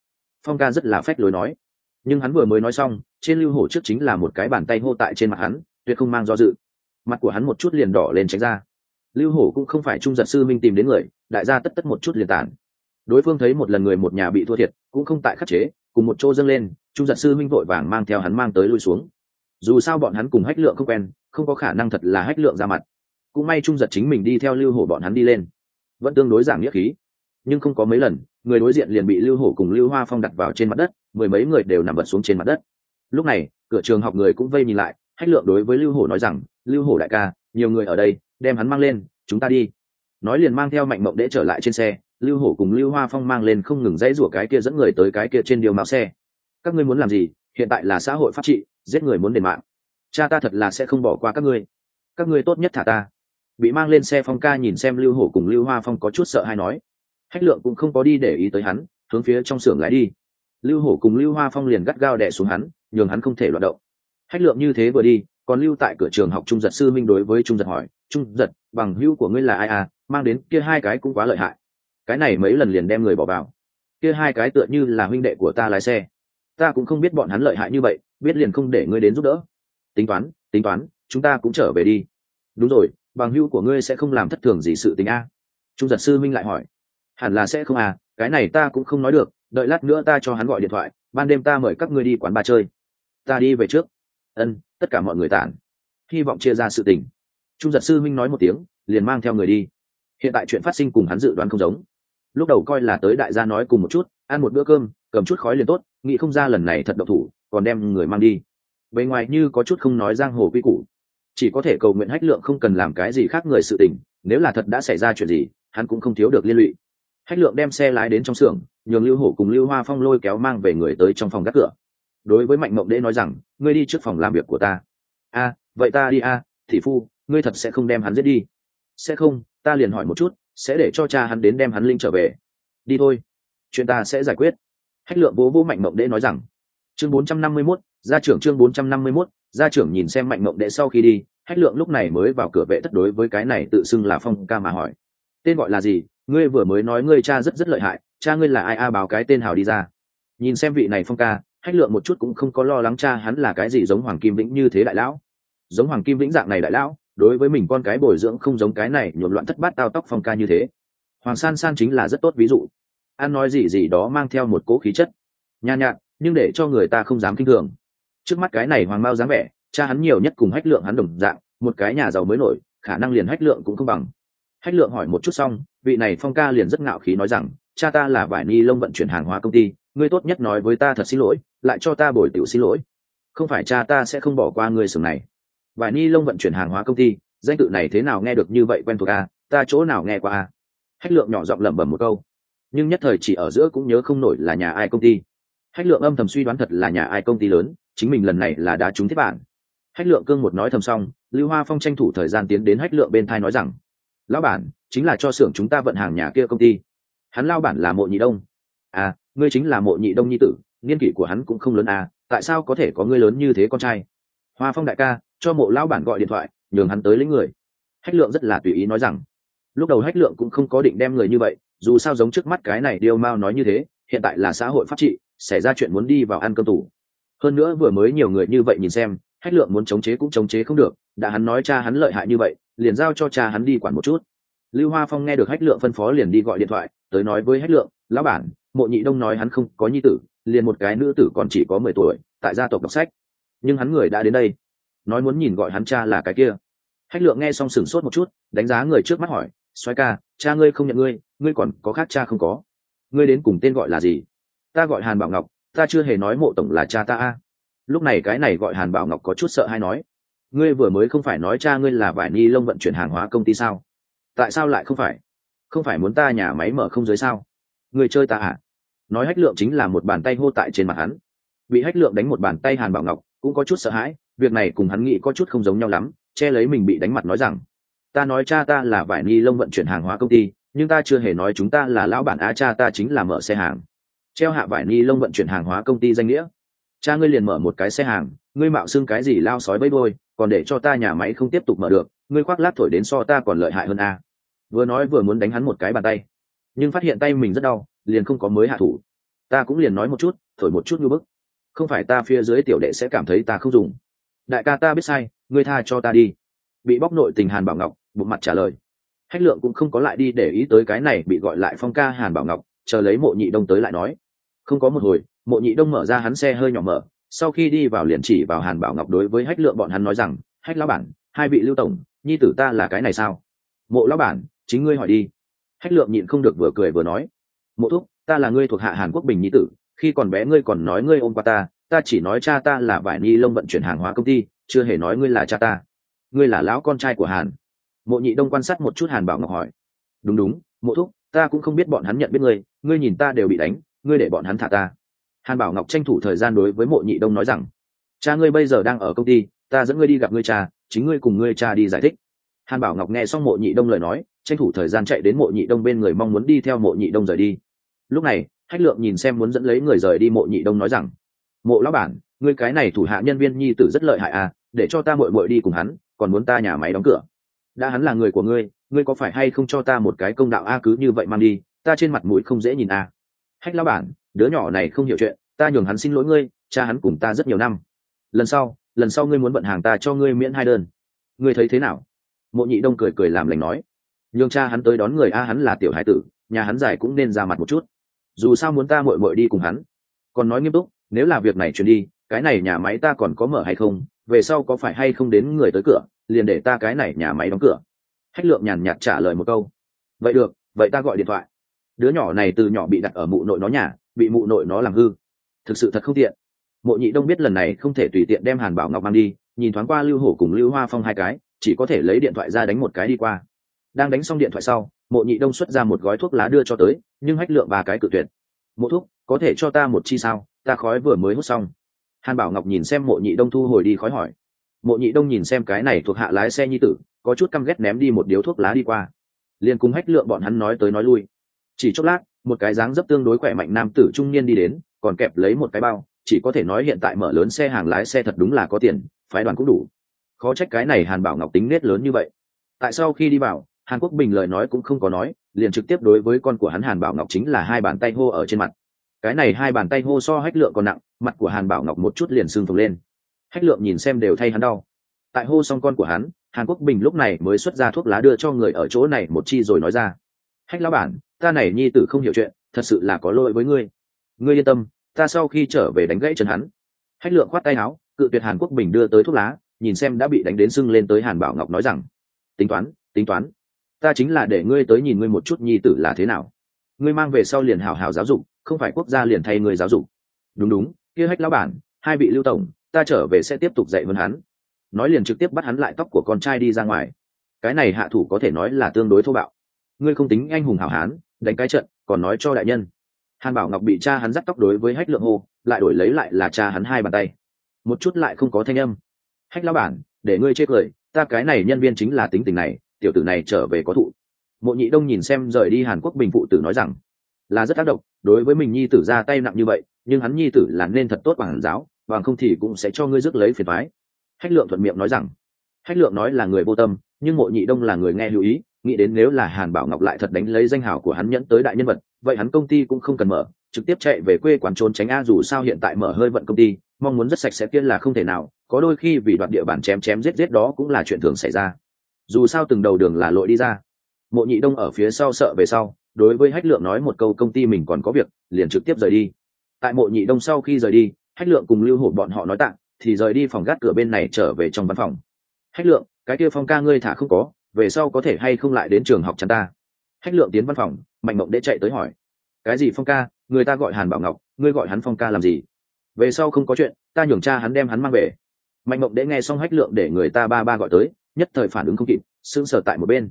phong ca rất là phách lối nói. Nhưng hắn vừa mới nói xong, trên lưu hổ trước chính là một cái bàn tay hô tại trên mặt hắn, tuyệt không mang do dự. Mặt của hắn một chút liền đỏ lên tránh ra. Lưu hổ cũng không phải trung giật sư minh tìm đến người, đại gia tất tất một chút liền tản. Đối phương thấy một lần người một nhà bị thua thiệt, cũng không tại khắc chế, cùng một chỗ dâng lên, trung giật sư minh vội vàng mang theo hắn mang tới lui xuống. Dù sao bọn hắn cùng hách lượng không quen, không có khả năng thật là hách lượng ra mặt. Cũng may trung giật chính mình đi theo lưu hổ bọn hắn đi lên. Vẫn tương đối giảm nghĩa khí, nhưng không có mấy lần người đối diện liền bị lưu hổ cùng lưu hoa phong đặt vào trên mặt đất, mười mấy người đều nằm bật xuống trên mặt đất. Lúc này, cửa trường học người cũng vây nhìn lại hách lượng đối với lưu hổ nói rằng, lưu hổ đại ca, nhiều người ở đây, đem hắn mang lên, chúng ta đi. Nói liền mang theo mạnh mộng để trở lại trên xe, lưu hổ cùng lưu hoa phong mang lên không ngừng dãy rủa cái kia dẫn người tới cái kia trên điều mạo xe. Các ngươi muốn làm gì? Hiện tại là xã hội pháp trị, giết người muốn đền mạng. Cha ta thật là sẽ không bỏ qua các ngươi. Các ngươi tốt nhất thả ta. Bị mang lên xe phong ca nhìn xem lưu hổ cùng lưu hoa phong có chút sợ hay nói hách lượng cũng không có đi để ý tới hắn, hướng phía trong xưởng lái đi. Lưu hổ cùng lưu hoa phong liền gắt gao đẻ xuống hắn, nhường hắn không thể loạt động. Hách lượng như thế vừa đi, còn lưu tại cửa trường học trung giật sư minh đối với trung giật hỏi, trung giật, bằng hữu của ngươi là ai à? Mang đến kia hai cái cũng quá lợi hại. Cái này mấy lần liền đem người bỏ vào. Kia hai cái tựa như là huynh đệ của ta lái xe. Ta cũng không biết bọn hắn lợi hại như vậy, biết liền không để ngươi đến giúp đỡ. Tính toán tính toán, chúng ta cũng trở về đi. Đúng rồi, bằng hữu của ngươi sẽ không làm thất thường gì sự tình a. Trung giật sư minh lại hỏi hẳn là sẽ không à cái này ta cũng không nói được, đợi lát nữa ta cho hắn gọi điện thoại, ban đêm ta mời các ngươi đi quán bar chơi. Ta đi về trước. Ân, tất cả mọi người tản. Hy vọng chia ra sự tình. Trung giật sư minh nói một tiếng, liền mang theo người đi. Hiện tại chuyện phát sinh cùng hắn dự đoán không giống. Lúc đầu coi là tới đại gia nói cùng một chút, ăn một bữa cơm, cầm chút khói liền tốt, nghĩ không ra lần này thật độc thủ, còn đem người mang đi. Bề ngoài như có chút không nói giang hồ quy củ. Chỉ có thể cầu nguyện hách lượng không cần làm cái gì khác người sự tình, nếu là thật đã xảy ra chuyện gì, hắn cũng không thiếu được liên lụy hách lượng đem xe lái đến trong xưởng nhường lưu hổ cùng lưu hoa phong lôi kéo mang về người tới trong phòng gác cửa. Đối với mạnh mộng đễ nói rằng ngươi đi trước phòng làm việc của ta. A vậy ta đi a thị phu ngươi thật sẽ không đem hắn giết đi. Sẽ không ta liền hỏi một chút sẽ để cho cha hắn đến đem hắn linh trở về. Đi thôi chuyện ta sẽ giải quyết. Hách lượng bố vô mạnh mộng đễ nói rằng chương 451, gia trưởng chương 451, gia trưởng nhìn xem mạnh mộng đệ sau khi đi hách lượng lúc này mới vào cửa vệ thất đối với cái này tự xưng là phong ca mà hỏi tên gọi là gì? Ngươi vừa mới nói ngươi cha rất rất lợi hại, cha ngươi là ai a, báo cái tên hào đi ra. Nhìn xem vị này phong ca, hách lượng một chút cũng không có lo lắng cha hắn là cái gì giống hoàng kim vĩnh như thế đại lão. Giống hoàng kim vĩnh dạng này đại lão, đối với mình con cái bồi dưỡng không giống cái này, nhuộm loạn thất bát tao tóc phong ca như thế. Hoàng san san chính là rất tốt ví dụ. An nói gì gì đó mang theo một cỗ khí chất. Nhàn nhạt, nhưng để cho người ta không dám kinh thường. Trước mắt cái này hoàng mao dáng vẻ, cha hắn nhiều nhất cùng hách lượng hắn đồng dạng, một cái nhà giàu mới nổi, khả năng liền hách lượng cũng không bằng. Hách lượng hỏi một chút xong vị này phong ca liền rất ngạo khí nói rằng, cha ta là vải ni lông vận chuyển hàng hóa công ty, ngươi tốt nhất nói với ta thật xin lỗi, lại cho ta bồi tiểu xin lỗi. Không phải cha ta sẽ không bỏ qua ngươi sừng này. Vải ni lông vận chuyển hàng hóa công ty, danh tự này thế nào nghe được như vậy quen thuộc a à? ta chỗ nào nghe qua a à? hách lượng nhỏ giọng lẩm bẩm một câu. Nhưng nhất thời chỉ ở giữa cũng nhớ không nổi là nhà ai công ty. Hách lượng âm thầm suy đoán thật là nhà ai công ty lớn, chính mình lần này là đã trúng thiết bản. Hách lượng cương một nói thầm xong, lưu hoa phong tranh thủ thời gian tiến đến hách lượng bên thai nói rằng, lão bản chính là cho xưởng chúng ta vận hàng nhà kia công ty. Hắn lao bản là mộ nhị đông. À ngươi chính là mộ nhị đông nhi tử, niên kỷ của hắn cũng không lớn à tại sao có thể có ngươi lớn như thế con trai? Hoa phong đại ca, cho mộ lao bản gọi điện thoại, nhường hắn tới lấy người. Hách lượng rất là tùy ý nói rằng, lúc đầu hách lượng cũng không có định đem người như vậy, dù sao giống trước mắt cái này điêu mao nói như thế, hiện tại là xã hội pháp trị, xảy ra chuyện muốn đi vào ăn cơm tủ hơn nữa vừa mới nhiều người như vậy nhìn xem, hách lượng muốn chống chế cũng chống chế không được, đã hắn nói cha hắn lợi hại như vậy, liền giao cho cha hắn đi quản một chút lưu hoa phong nghe được hách lượng phân phó liền đi gọi điện thoại, tới nói với hách lượng, lão bản, mộ nhị đông nói hắn không có nhi tử, liền một cái nữ tử còn chỉ có mười tuổi, tại gia tộc đọc sách. Nhưng hắn người đã đến đây, nói muốn nhìn gọi hắn cha là cái kia. Hách lượng nghe xong sửng sốt một chút, đánh giá người trước mắt hỏi xoay ca, cha ngươi không nhận ngươi ngươi còn có khác cha không có? Ngươi đến cùng tên gọi là gì? Ta gọi hàn bảo ngọc, ta chưa hề nói mộ tổng là cha ta a. Lúc này cái này gọi hàn bảo ngọc có chút sợ hay nói, ngươi vừa mới không phải nói cha ngươi là vải ni lông vận chuyển hàng hóa công ty sao? Tại sao lại không phải? Không phải muốn ta nhà máy mở không dưới sao? Người chơi ta à? Nói hách lượng chính là một bàn tay hô tại trên mặt hắn. Bị hách lượng đánh một bàn tay hàn bảo ngọc, cũng có chút sợ hãi, việc này cùng hắn nghĩ có chút không giống nhau lắm, che lấy mình bị đánh mặt nói rằng, ta nói cha ta là vải ni lông vận chuyển hàng hóa công ty, nhưng ta chưa hề nói chúng ta là lão bản a cha ta chính là mở xe hàng. Treo hạ vải ni lông vận chuyển hàng hóa công ty danh nghĩa. Cha ngươi liền mở một cái xe hàng, ngươi mạo xưng cái gì lao sói bấy bôi, còn để cho ta nhà máy không tiếp tục mở được ngươi khoác lát thổi đến so ta còn lợi hại hơn a. Vừa nói vừa muốn đánh hắn một cái bàn tay. Nhưng phát hiện tay mình rất đau, liền không có mới hạ thủ. Ta cũng liền nói một chút, thổi một chút như bức. Không phải ta phía dưới tiểu đệ sẽ cảm thấy ta không dùng. Đại ca ta biết sai, ngươi tha cho ta đi. Bị bóc nội tình hàn bảo ngọc, bụng mặt trả lời. Hách lượng cũng không có lại đi để ý tới cái này bị gọi lại phong ca hàn bảo ngọc, chờ lấy mộ nhị đông tới lại nói. Không có một hồi, mộ nhị đông mở ra hắn xe hơi nhỏ mở. Sau khi đi vào liền chỉ vào hàn bảo ngọc đối với hách lượng bọn hắn nói rằng, hách lão bản, hai vị lưu tổng nhi tử ta là cái này sao? Mộ lão bản, chính ngươi hỏi đi. Hách lượng nhịn không được vừa cười vừa nói. Mộ thúc, ta là ngươi thuộc hạ hàn quốc bình nhi tử, khi còn bé ngươi còn nói ngươi ôm qua ta ta chỉ nói cha ta là vải ni lông vận chuyển hàng hóa công ty, chưa hề nói ngươi là cha ta. Ngươi là lão con trai của hàn. Mộ nhị đông quan sát một chút hàn bảo ngọc hỏi. Đúng đúng, mộ thúc, ta cũng không biết bọn hắn nhận biết ngươi ngươi nhìn ta đều bị đánh, ngươi để bọn hắn thả ta. Hàn bảo ngọc tranh thủ thời gian đối với mộ nhị đông nói rằng, cha ngươi bây giờ đang ở công ty, ta dẫn ngươi đi gặp ngươi cha chính ngươi cùng ngươi cha đi giải thích. Hàn bảo ngọc nghe xong mộ nhị đông lời nói, tranh thủ thời gian chạy đến mộ nhị đông bên người mong muốn đi theo mộ nhị đông rời đi. Lúc này, hách lượng nhìn xem muốn dẫn lấy người rời đi, mộ nhị đông nói rằng, mộ lão bản, ngươi cái này thủ hạ nhân viên nhi tử rất lợi hại à để cho ta mội mội đi cùng hắn, còn muốn ta nhà máy đóng cửa. Đã hắn là người của ngươi ngươi có phải hay không cho ta một cái công đạo a cứ như vậy mang đi, ta trên mặt mũi không dễ nhìn a. Hách lão bản, đứa nhỏ này không hiểu chuyện, ta nhường hắn xin lỗi ngươi, cha hắn cùng ta rất nhiều năm. Lần sau lần sau ngươi muốn vận hàng ta cho ngươi miễn hai đơn. Ngươi thấy thế nào? Mộ nhị đông cười cười làm lành nói. Nhường cha hắn tới đón người a hắn là tiểu hải tử, nhà hắn giải cũng nên ra mặt một chút. Dù sao muốn ta mội mội đi cùng hắn. Còn nói nghiêm túc, nếu là việc này chuyển đi, cái này nhà máy ta còn có mở hay không, về sau có phải hay không đến người tới cửa, liền để ta cái này nhà máy đóng cửa. Hách lượng nhàn nhạt trả lời một câu. Vậy được, vậy ta gọi điện thoại. Đứa nhỏ này từ nhỏ bị đặt ở mụ nội nó nhà, bị mụ nội nó làm hư. Thực sự thật không tiện mộ nhị đông biết lần này không thể tùy tiện đem hàn bảo ngọc mang đi, nhìn thoáng qua lưu hổ cùng lưu hoa phong hai cái, chỉ có thể lấy điện thoại ra đánh một cái đi qua. Đang đánh xong điện thoại sau, mộ nhị đông xuất ra một gói thuốc lá đưa cho tới, nhưng hách lượng ba cái cự tuyệt. Mộ thuốc có thể cho ta một chi sao? Ta khói vừa mới hút xong. Hàn bảo ngọc nhìn xem mộ nhị đông thu hồi đi khói hỏi. Mộ nhị đông nhìn xem cái này thuộc hạ lái xe nhi tử, có chút căm ghét ném đi một điếu thuốc lá đi qua. Liền cùng hách lượng bọn hắn nói tới nói lui. Chỉ chốc lát, một cái dáng dấp tương đối khỏe mạnh nam tử trung niên đi đến, còn kẹp lấy một cái bao chỉ có thể nói hiện tại mở lớn xe hàng lái xe thật đúng là có tiền, phái đoàn cũng đủ. Khó trách cái này hàn bảo ngọc tính nết lớn như vậy. Tại sau khi đi vào, hàn quốc bình lời nói cũng không có nói, liền trực tiếp đối với con của hắn hàn bảo ngọc chính là hai bàn tay hô ở trên mặt. Cái này hai bàn tay hô so hách lượng còn nặng, mặt của hàn bảo ngọc một chút liền sưng phồng lên. Hách lượng nhìn xem đều thay hắn đau. Tại hô xong con của hắn, hàn quốc bình lúc này mới xuất ra thuốc lá đưa cho người ở chỗ này một chi rồi nói ra. Hách lão bản, ta này nhi tử không hiểu chuyện, thật sự là có lỗi với ngươi. Ngươi yên tâm ta sau khi trở về đánh gãy chân hắn. Hách lượng khoát tay áo, cự tuyệt hàn quốc bình đưa tới thuốc lá, nhìn xem đã bị đánh đến sưng lên tới hàn bảo ngọc nói rằng, tính toán tính toán, ta chính là để ngươi tới nhìn ngươi một chút nhi tử là thế nào. Ngươi mang về sau liền hào hào giáo dục, không phải quốc gia liền thay ngươi giáo dục. Đúng đúng, kia hách lão bản, hai vị lưu tổng, ta trở về sẽ tiếp tục dạy hơn hắn. Nói liền trực tiếp bắt hắn lại tóc của con trai đi ra ngoài. Cái này hạ thủ có thể nói là tương đối thô bạo. Ngươi không tính anh hùng hảo hán, đánh cái trận, còn nói cho đại nhân hàn bảo ngọc bị cha hắn dắt tóc đối với hách lượng hô, lại đổi lấy lại là cha hắn hai bàn tay. Một chút lại không có thanh âm. Hách lão bản, để ngươi chê cười, ta cái này nhân viên chính là tính tình này, tiểu tử này trở về có thụ. Mộ nhị đông nhìn xem rời đi hàn quốc bình phụ tử nói rằng, là rất tác động, đối với mình nhi tử ra tay nặng như vậy, nhưng hắn nhi tử là nên thật tốt bằng giáo, bằng không thì cũng sẽ cho ngươi rước lấy phiền thoái hách lượng thuận miệng nói rằng, hách lượng nói là người vô tâm, nhưng mộ nhị đông là người nghe lưu ý, nghĩ đến nếu là hàn bảo ngọc lại thật đánh lấy danh hào của hắn nhẫn tới đại nhân vật vậy hắn công ty cũng không cần mở, trực tiếp chạy về quê quán trốn tránh a dù sao hiện tại mở hơi vận công ty, mong muốn rất sạch sẽ kia là không thể nào, có đôi khi vì đoạt địa bàn chém chém giết giết đó cũng là chuyện thường xảy ra. Dù sao từng đầu đường là lội đi ra. Mộ nhị đông ở phía sau sợ về sau, đối với hách lượng nói một câu công ty mình còn có việc, liền trực tiếp rời đi. Tại mộ nhị đông sau khi rời đi, hách lượng cùng lưu hổ bọn họ nói tạng thì rời đi phòng gác cửa bên này trở về trong văn phòng. Hách lượng, cái kia phong ca ngươi thả không có, về sau có thể hay không lại đến trường học chắn ta? Hách lượng tiến văn phòng mạnh mộng đế chạy tới hỏi cái gì phong ca? Người ta gọi hàn bảo ngọc ngươi gọi hắn phong ca làm gì? Về sau không có chuyện ta nhường cha hắn đem hắn mang về. Mạnh mộng đế nghe xong hách lượng để người ta ba ba gọi tới nhất thời phản ứng không kịp sững sờ tại một bên.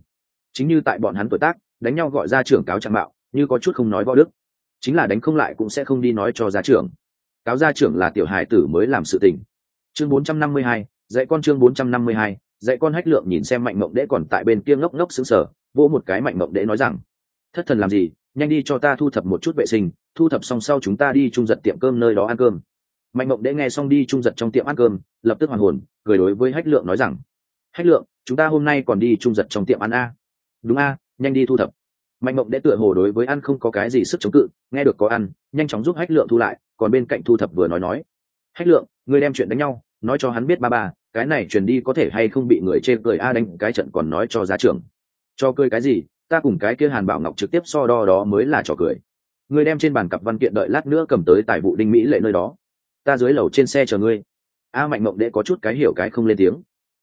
Chính như tại bọn hắn tuổi tác đánh nhau gọi ra trưởng cáo trạng mạo như có chút không nói võ đức. Chính là đánh không lại cũng sẽ không đi nói cho gia trưởng. Cáo gia trưởng là tiểu hài tử mới làm sự tình. Chương 452, dạy con chương 452, dạy con hách lượng nhìn xem mạnh mộng đễ còn tại bên kia ngốc ngốc sững sờ vỗ một cái mạnh mộng đễ nói rằng thất thần làm gì? Nhanh đi cho ta thu thập một chút vệ sinh, thu thập xong sau chúng ta đi trung giật tiệm cơm nơi đó ăn cơm. Mạnh mộng đễ nghe xong đi trung giật trong tiệm ăn cơm, lập tức hoàn hồn, cười đối với hách lượng nói rằng, hách lượng, chúng ta hôm nay còn đi trung giật trong tiệm ăn a? Đúng a, nhanh đi thu thập. Mạnh mộng đễ tựa hồ đối với ăn không có cái gì sức chống cự, nghe được có ăn, nhanh chóng giúp hách lượng thu lại, còn bên cạnh thu thập vừa nói nói, hách lượng, người đem chuyện đánh nhau, nói cho hắn biết ba ba, cái này truyền đi có thể hay không bị người chê cười a đánh cái trận còn nói cho giá trưởng. Cho cười cái gì? Ta cùng cái kia hàn bảo ngọc trực tiếp so đo đó mới là trò cười. Người đem trên bàn cặp văn kiện đợi lát nữa cầm tới tại vụ đinh mỹ lệ nơi đó. Ta dưới lầu trên xe chờ ngươi. A mạnh mộng đệ có chút cái hiểu cái không lên tiếng.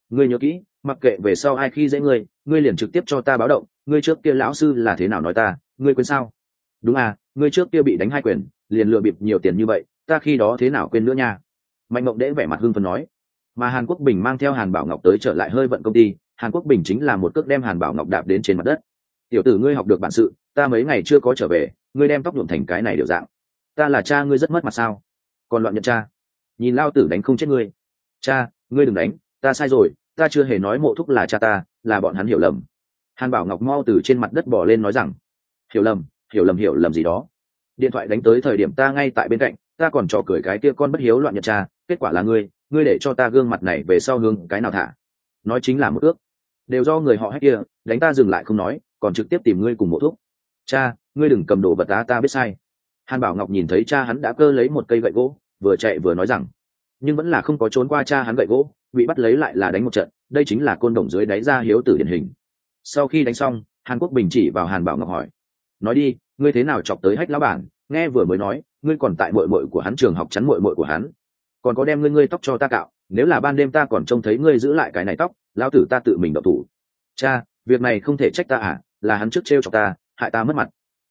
Ngươi nhớ kỹ, mặc kệ về sau ai khi dễ ngươi ngươi liền trực tiếp cho ta báo động. Ngươi trước kia lão sư là thế nào nói ta? Ngươi quên sao? Đúng à ngươi trước kia bị đánh hai quyền, liền lừa bịp nhiều tiền như vậy, ta khi đó thế nào quên nữa nha? Mạnh mộng đễ vẻ mặt hưng phấn nói. Mà hàn quốc bình mang theo hàn bảo ngọc tới trở lại hơi vận công ty. Hàn quốc bình chính là một cước đem hàn bảo ngọc đạp đến trên mặt đất tiểu tử ngươi học được bản sự, ta mấy ngày chưa có trở về, ngươi đem tóc nhuộm thành cái này đều dạng. Ta là cha ngươi rất mất mặt sao? Còn loạn nhận cha. Nhìn lao tử đánh không chết ngươi. Cha, ngươi đừng đánh, ta sai rồi, ta chưa hề nói mộ thúc là cha ta, là bọn hắn hiểu lầm. Hàn bảo ngọc mau từ trên mặt đất bỏ lên nói rằng, hiểu lầm hiểu lầm hiểu lầm gì đó. Điện thoại đánh tới thời điểm ta ngay tại bên cạnh, ta còn trò cười cái kia con bất hiếu loạn nhận cha, kết quả là ngươi ngươi để cho ta gương mặt này về sau hướng cái nào thả. Nói chính là một ước đều do người họ hết kia, đánh ta dừng lại không nói, còn trực tiếp tìm ngươi cùng mộ thuốc cha, ngươi đừng cầm đồ vật ta ta biết sai. Hàn bảo ngọc nhìn thấy cha hắn đã cơ lấy một cây gậy gỗ, vừa chạy vừa nói rằng, nhưng vẫn là không có trốn qua cha hắn gậy gỗ, bị bắt lấy lại là đánh một trận, đây chính là côn đồng dưới đáy ra hiếu tử điển hình. Sau khi đánh xong, hàn quốc bình chỉ vào hàn bảo ngọc hỏi, nói đi, ngươi thế nào chọc tới hách lão bản? Nghe vừa mới nói, ngươi còn tại mội mội của hắn trường học chắn mội mội của hắn. Còn có đem ngươi ngươi tóc cho ta cạo, nếu là ban đêm ta còn trông thấy ngươi giữ lại cái này tóc lão tử ta tự mình đậu thủ. Cha, việc này không thể trách ta à? Là hắn trước t r chọc ta, hại ta mất mặt.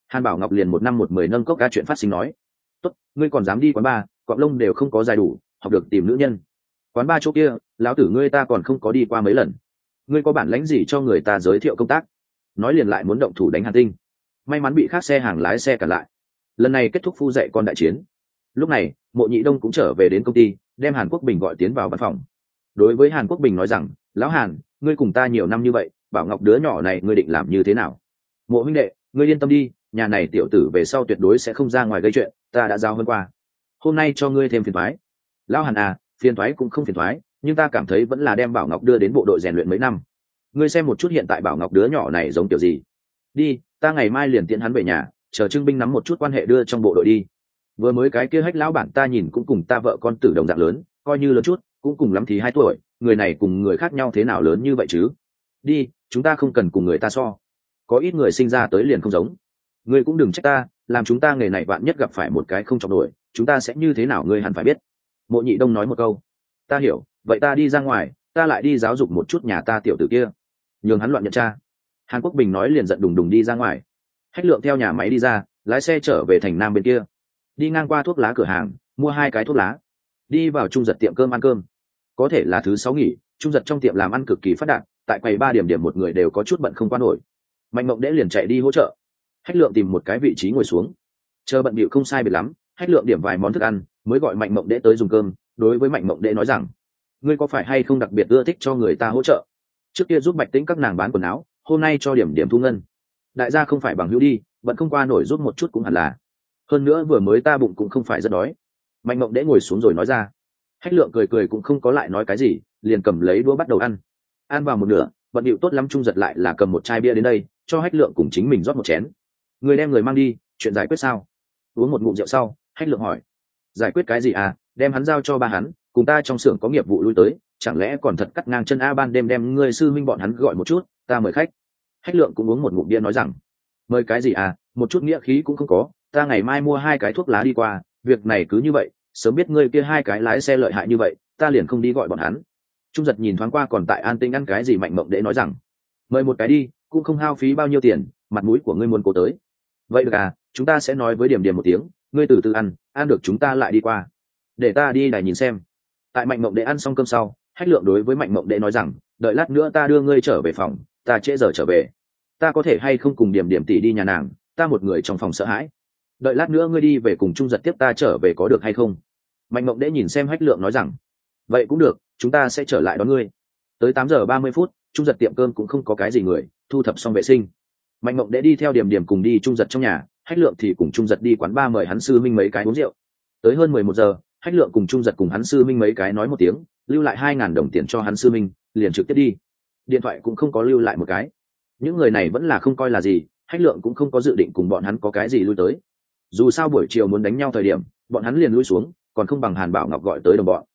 Hàn bảo ngọc liền một năm một mười nâng cốc ca chuyện phát sinh nói. Tốt, ngươi còn dám đi quán ba cọp lông đều không có dài đủ, học được tìm nữ nhân. Quán ba chỗ kia, lão tử ngươi ta còn không có đi qua mấy lần. Ngươi có bản lãnh gì cho người ta giới thiệu công tác? Nói liền lại muốn động thủ đánh hàn tinh. May mắn bị khác xe hàng lái xe cản lại. Lần này kết thúc phu dạy con đại chiến. Lúc này, mộ nhị đông cũng trở về đến công ty, đem hàn quốc bình gọi tiến vào văn phòng. Đối với hàn quốc bình nói rằng lão hàn, ngươi cùng ta nhiều năm như vậy, bảo ngọc đứa nhỏ này ngươi định làm như thế nào? Mộ huynh đệ, ngươi yên tâm đi, nhà này tiểu tử về sau tuyệt đối sẽ không ra ngoài gây chuyện, ta đã giao hơn qua. Hôm nay cho ngươi thêm phiền thoái lão hàn à phiền thoái cũng không phiền thoái nhưng ta cảm thấy vẫn là đem bảo ngọc đưa đến bộ đội rèn luyện mấy năm. Ngươi xem một chút hiện tại bảo ngọc đứa nhỏ này giống kiểu gì. Đi, ta ngày mai liền tiễn hắn về nhà, chờ trưng binh nắm một chút quan hệ đưa trong bộ đội đi. Vừa mới cái kia hách lão bản ta nhìn cũng cùng ta vợ con tử đồng dạng lớn, coi như lớn chút, cũng cùng lắm thì hai tuổi người này cùng người khác nhau thế nào lớn như vậy chứ? Đi, chúng ta không cần cùng người ta so. Có ít người sinh ra tới liền không giống. Ngươi cũng đừng trách ta, làm chúng ta nghề này bạn nhất gặp phải một cái không trọng nổi, chúng ta sẽ như thế nào ngươi hẳn phải biết. Mộ nhị đông nói một câu. Ta hiểu, vậy ta đi ra ngoài, ta lại đi giáo dục một chút nhà ta tiểu tử kia. Nhường hắn loạn nhận cha. Hàn quốc bình nói liền giận đùng đùng đi ra ngoài. Hách lượng theo nhà máy đi ra, lái xe trở về thành nam bên kia. Đi ngang qua thuốc lá cửa hàng, mua hai cái thuốc lá. Đi vào trung giật tiệm cơm ăn cơm có thể là thứ sáu nghỉ, trung giật trong tiệm làm ăn cực kỳ phát đạt, tại quầy ba điểm điểm một người đều có chút bận không quan nổi. Mạnh mộng đễ liền chạy đi hỗ trợ. Hách lượng tìm một cái vị trí ngồi xuống. Chờ bận bịu không sai biệt lắm, hách lượng điểm vài món thức ăn, mới gọi mạnh mộng đễ tới dùng cơm, đối với mạnh mộng đễ nói rằng, ngươi có phải hay không đặc biệt ưa thích cho người ta hỗ trợ? Trước kia giúp bạch tĩnh các nàng bán quần áo, hôm nay cho điểm điểm thu ngân. Đại gia không phải bằng hữu đi vẫn không qua nổi giúp một chút cũng hẳn là. Hơn nữa vừa mới ta bụng cũng không phải rất đói. Mạnh mộng đễ ngồi xuống rồi nói ra hách lượng cười cười cũng không có lại nói cái gì, liền cầm lấy đũa bắt đầu ăn. Ăn vào một nửa, bận điệu tốt lắm trung giật lại là cầm một chai bia đến đây, cho hách lượng cùng chính mình rót một chén. Người đem người mang đi, chuyện giải quyết sao? Uống một ngụm rượu sau, hách lượng hỏi. Giải quyết cái gì à? Đem hắn giao cho ba hắn, cùng ta trong xưởng có nghiệp vụ lui tới, chẳng lẽ còn thật cắt ngang chân a ban đêm đem ngươi sư minh bọn hắn gọi một chút, ta mời khách. Hách lượng cũng uống một ngụm bia nói rằng. Mời cái gì à? Một chút nghĩa khí cũng không có, ta ngày mai mua hai cái thuốc lá đi qua, việc này cứ như vậy sớm biết ngươi kia hai cái lái xe lợi hại như vậy, ta liền không đi gọi bọn hắn. Trung giật nhìn thoáng qua còn tại an tinh ăn cái gì mạnh mộng để nói rằng, mời một cái đi, cũng không hao phí bao nhiêu tiền, mặt mũi của ngươi muốn cố tới. Vậy được à chúng ta sẽ nói với điểm điểm một tiếng, ngươi từ từ ăn ăn được chúng ta lại đi qua. Để ta đi đài nhìn xem. Tại mạnh mộng đệ ăn xong cơm sau, hách lượng đối với mạnh mộng đệ nói rằng, đợi lát nữa ta đưa ngươi trở về phòng, ta trễ giờ trở về. Ta có thể hay không cùng điểm điểm tỷ đi nhà nàng, ta một người trong phòng sợ hãi. Đợi lát nữa ngươi đi về cùng trung giật tiếp ta trở về có được hay không? Mạnh mộng đễ nhìn xem hách lượng nói rằng, vậy cũng được, chúng ta sẽ trở lại đón ngươi. Tới tám giờ ba mươi phút, trung giật tiệm cơm cũng không có cái gì người, thu thập xong vệ sinh. Mạnh mộng đễ đi theo điểm điểm cùng đi trung giật trong nhà, hách lượng thì cùng trung giật đi quán ba mời hắn sư minh mấy cái uống rượu. Tới hơn mười một giờ, hách lượng cùng trung giật cùng hắn sư minh mấy cái nói một tiếng, lưu lại hai ngàn đồng tiền cho hắn sư minh, liền trực tiếp đi. Điện thoại cũng không có lưu lại một cái. Những người này vẫn là không coi là gì, hách lượng cũng không có dự định cùng bọn hắn có cái gì lui tới. Dù sao buổi chiều muốn đánh nhau thời điểm, bọn hắn liền lui xuống còn không bằng hàn bảo ngọc gọi tới đồng bọn.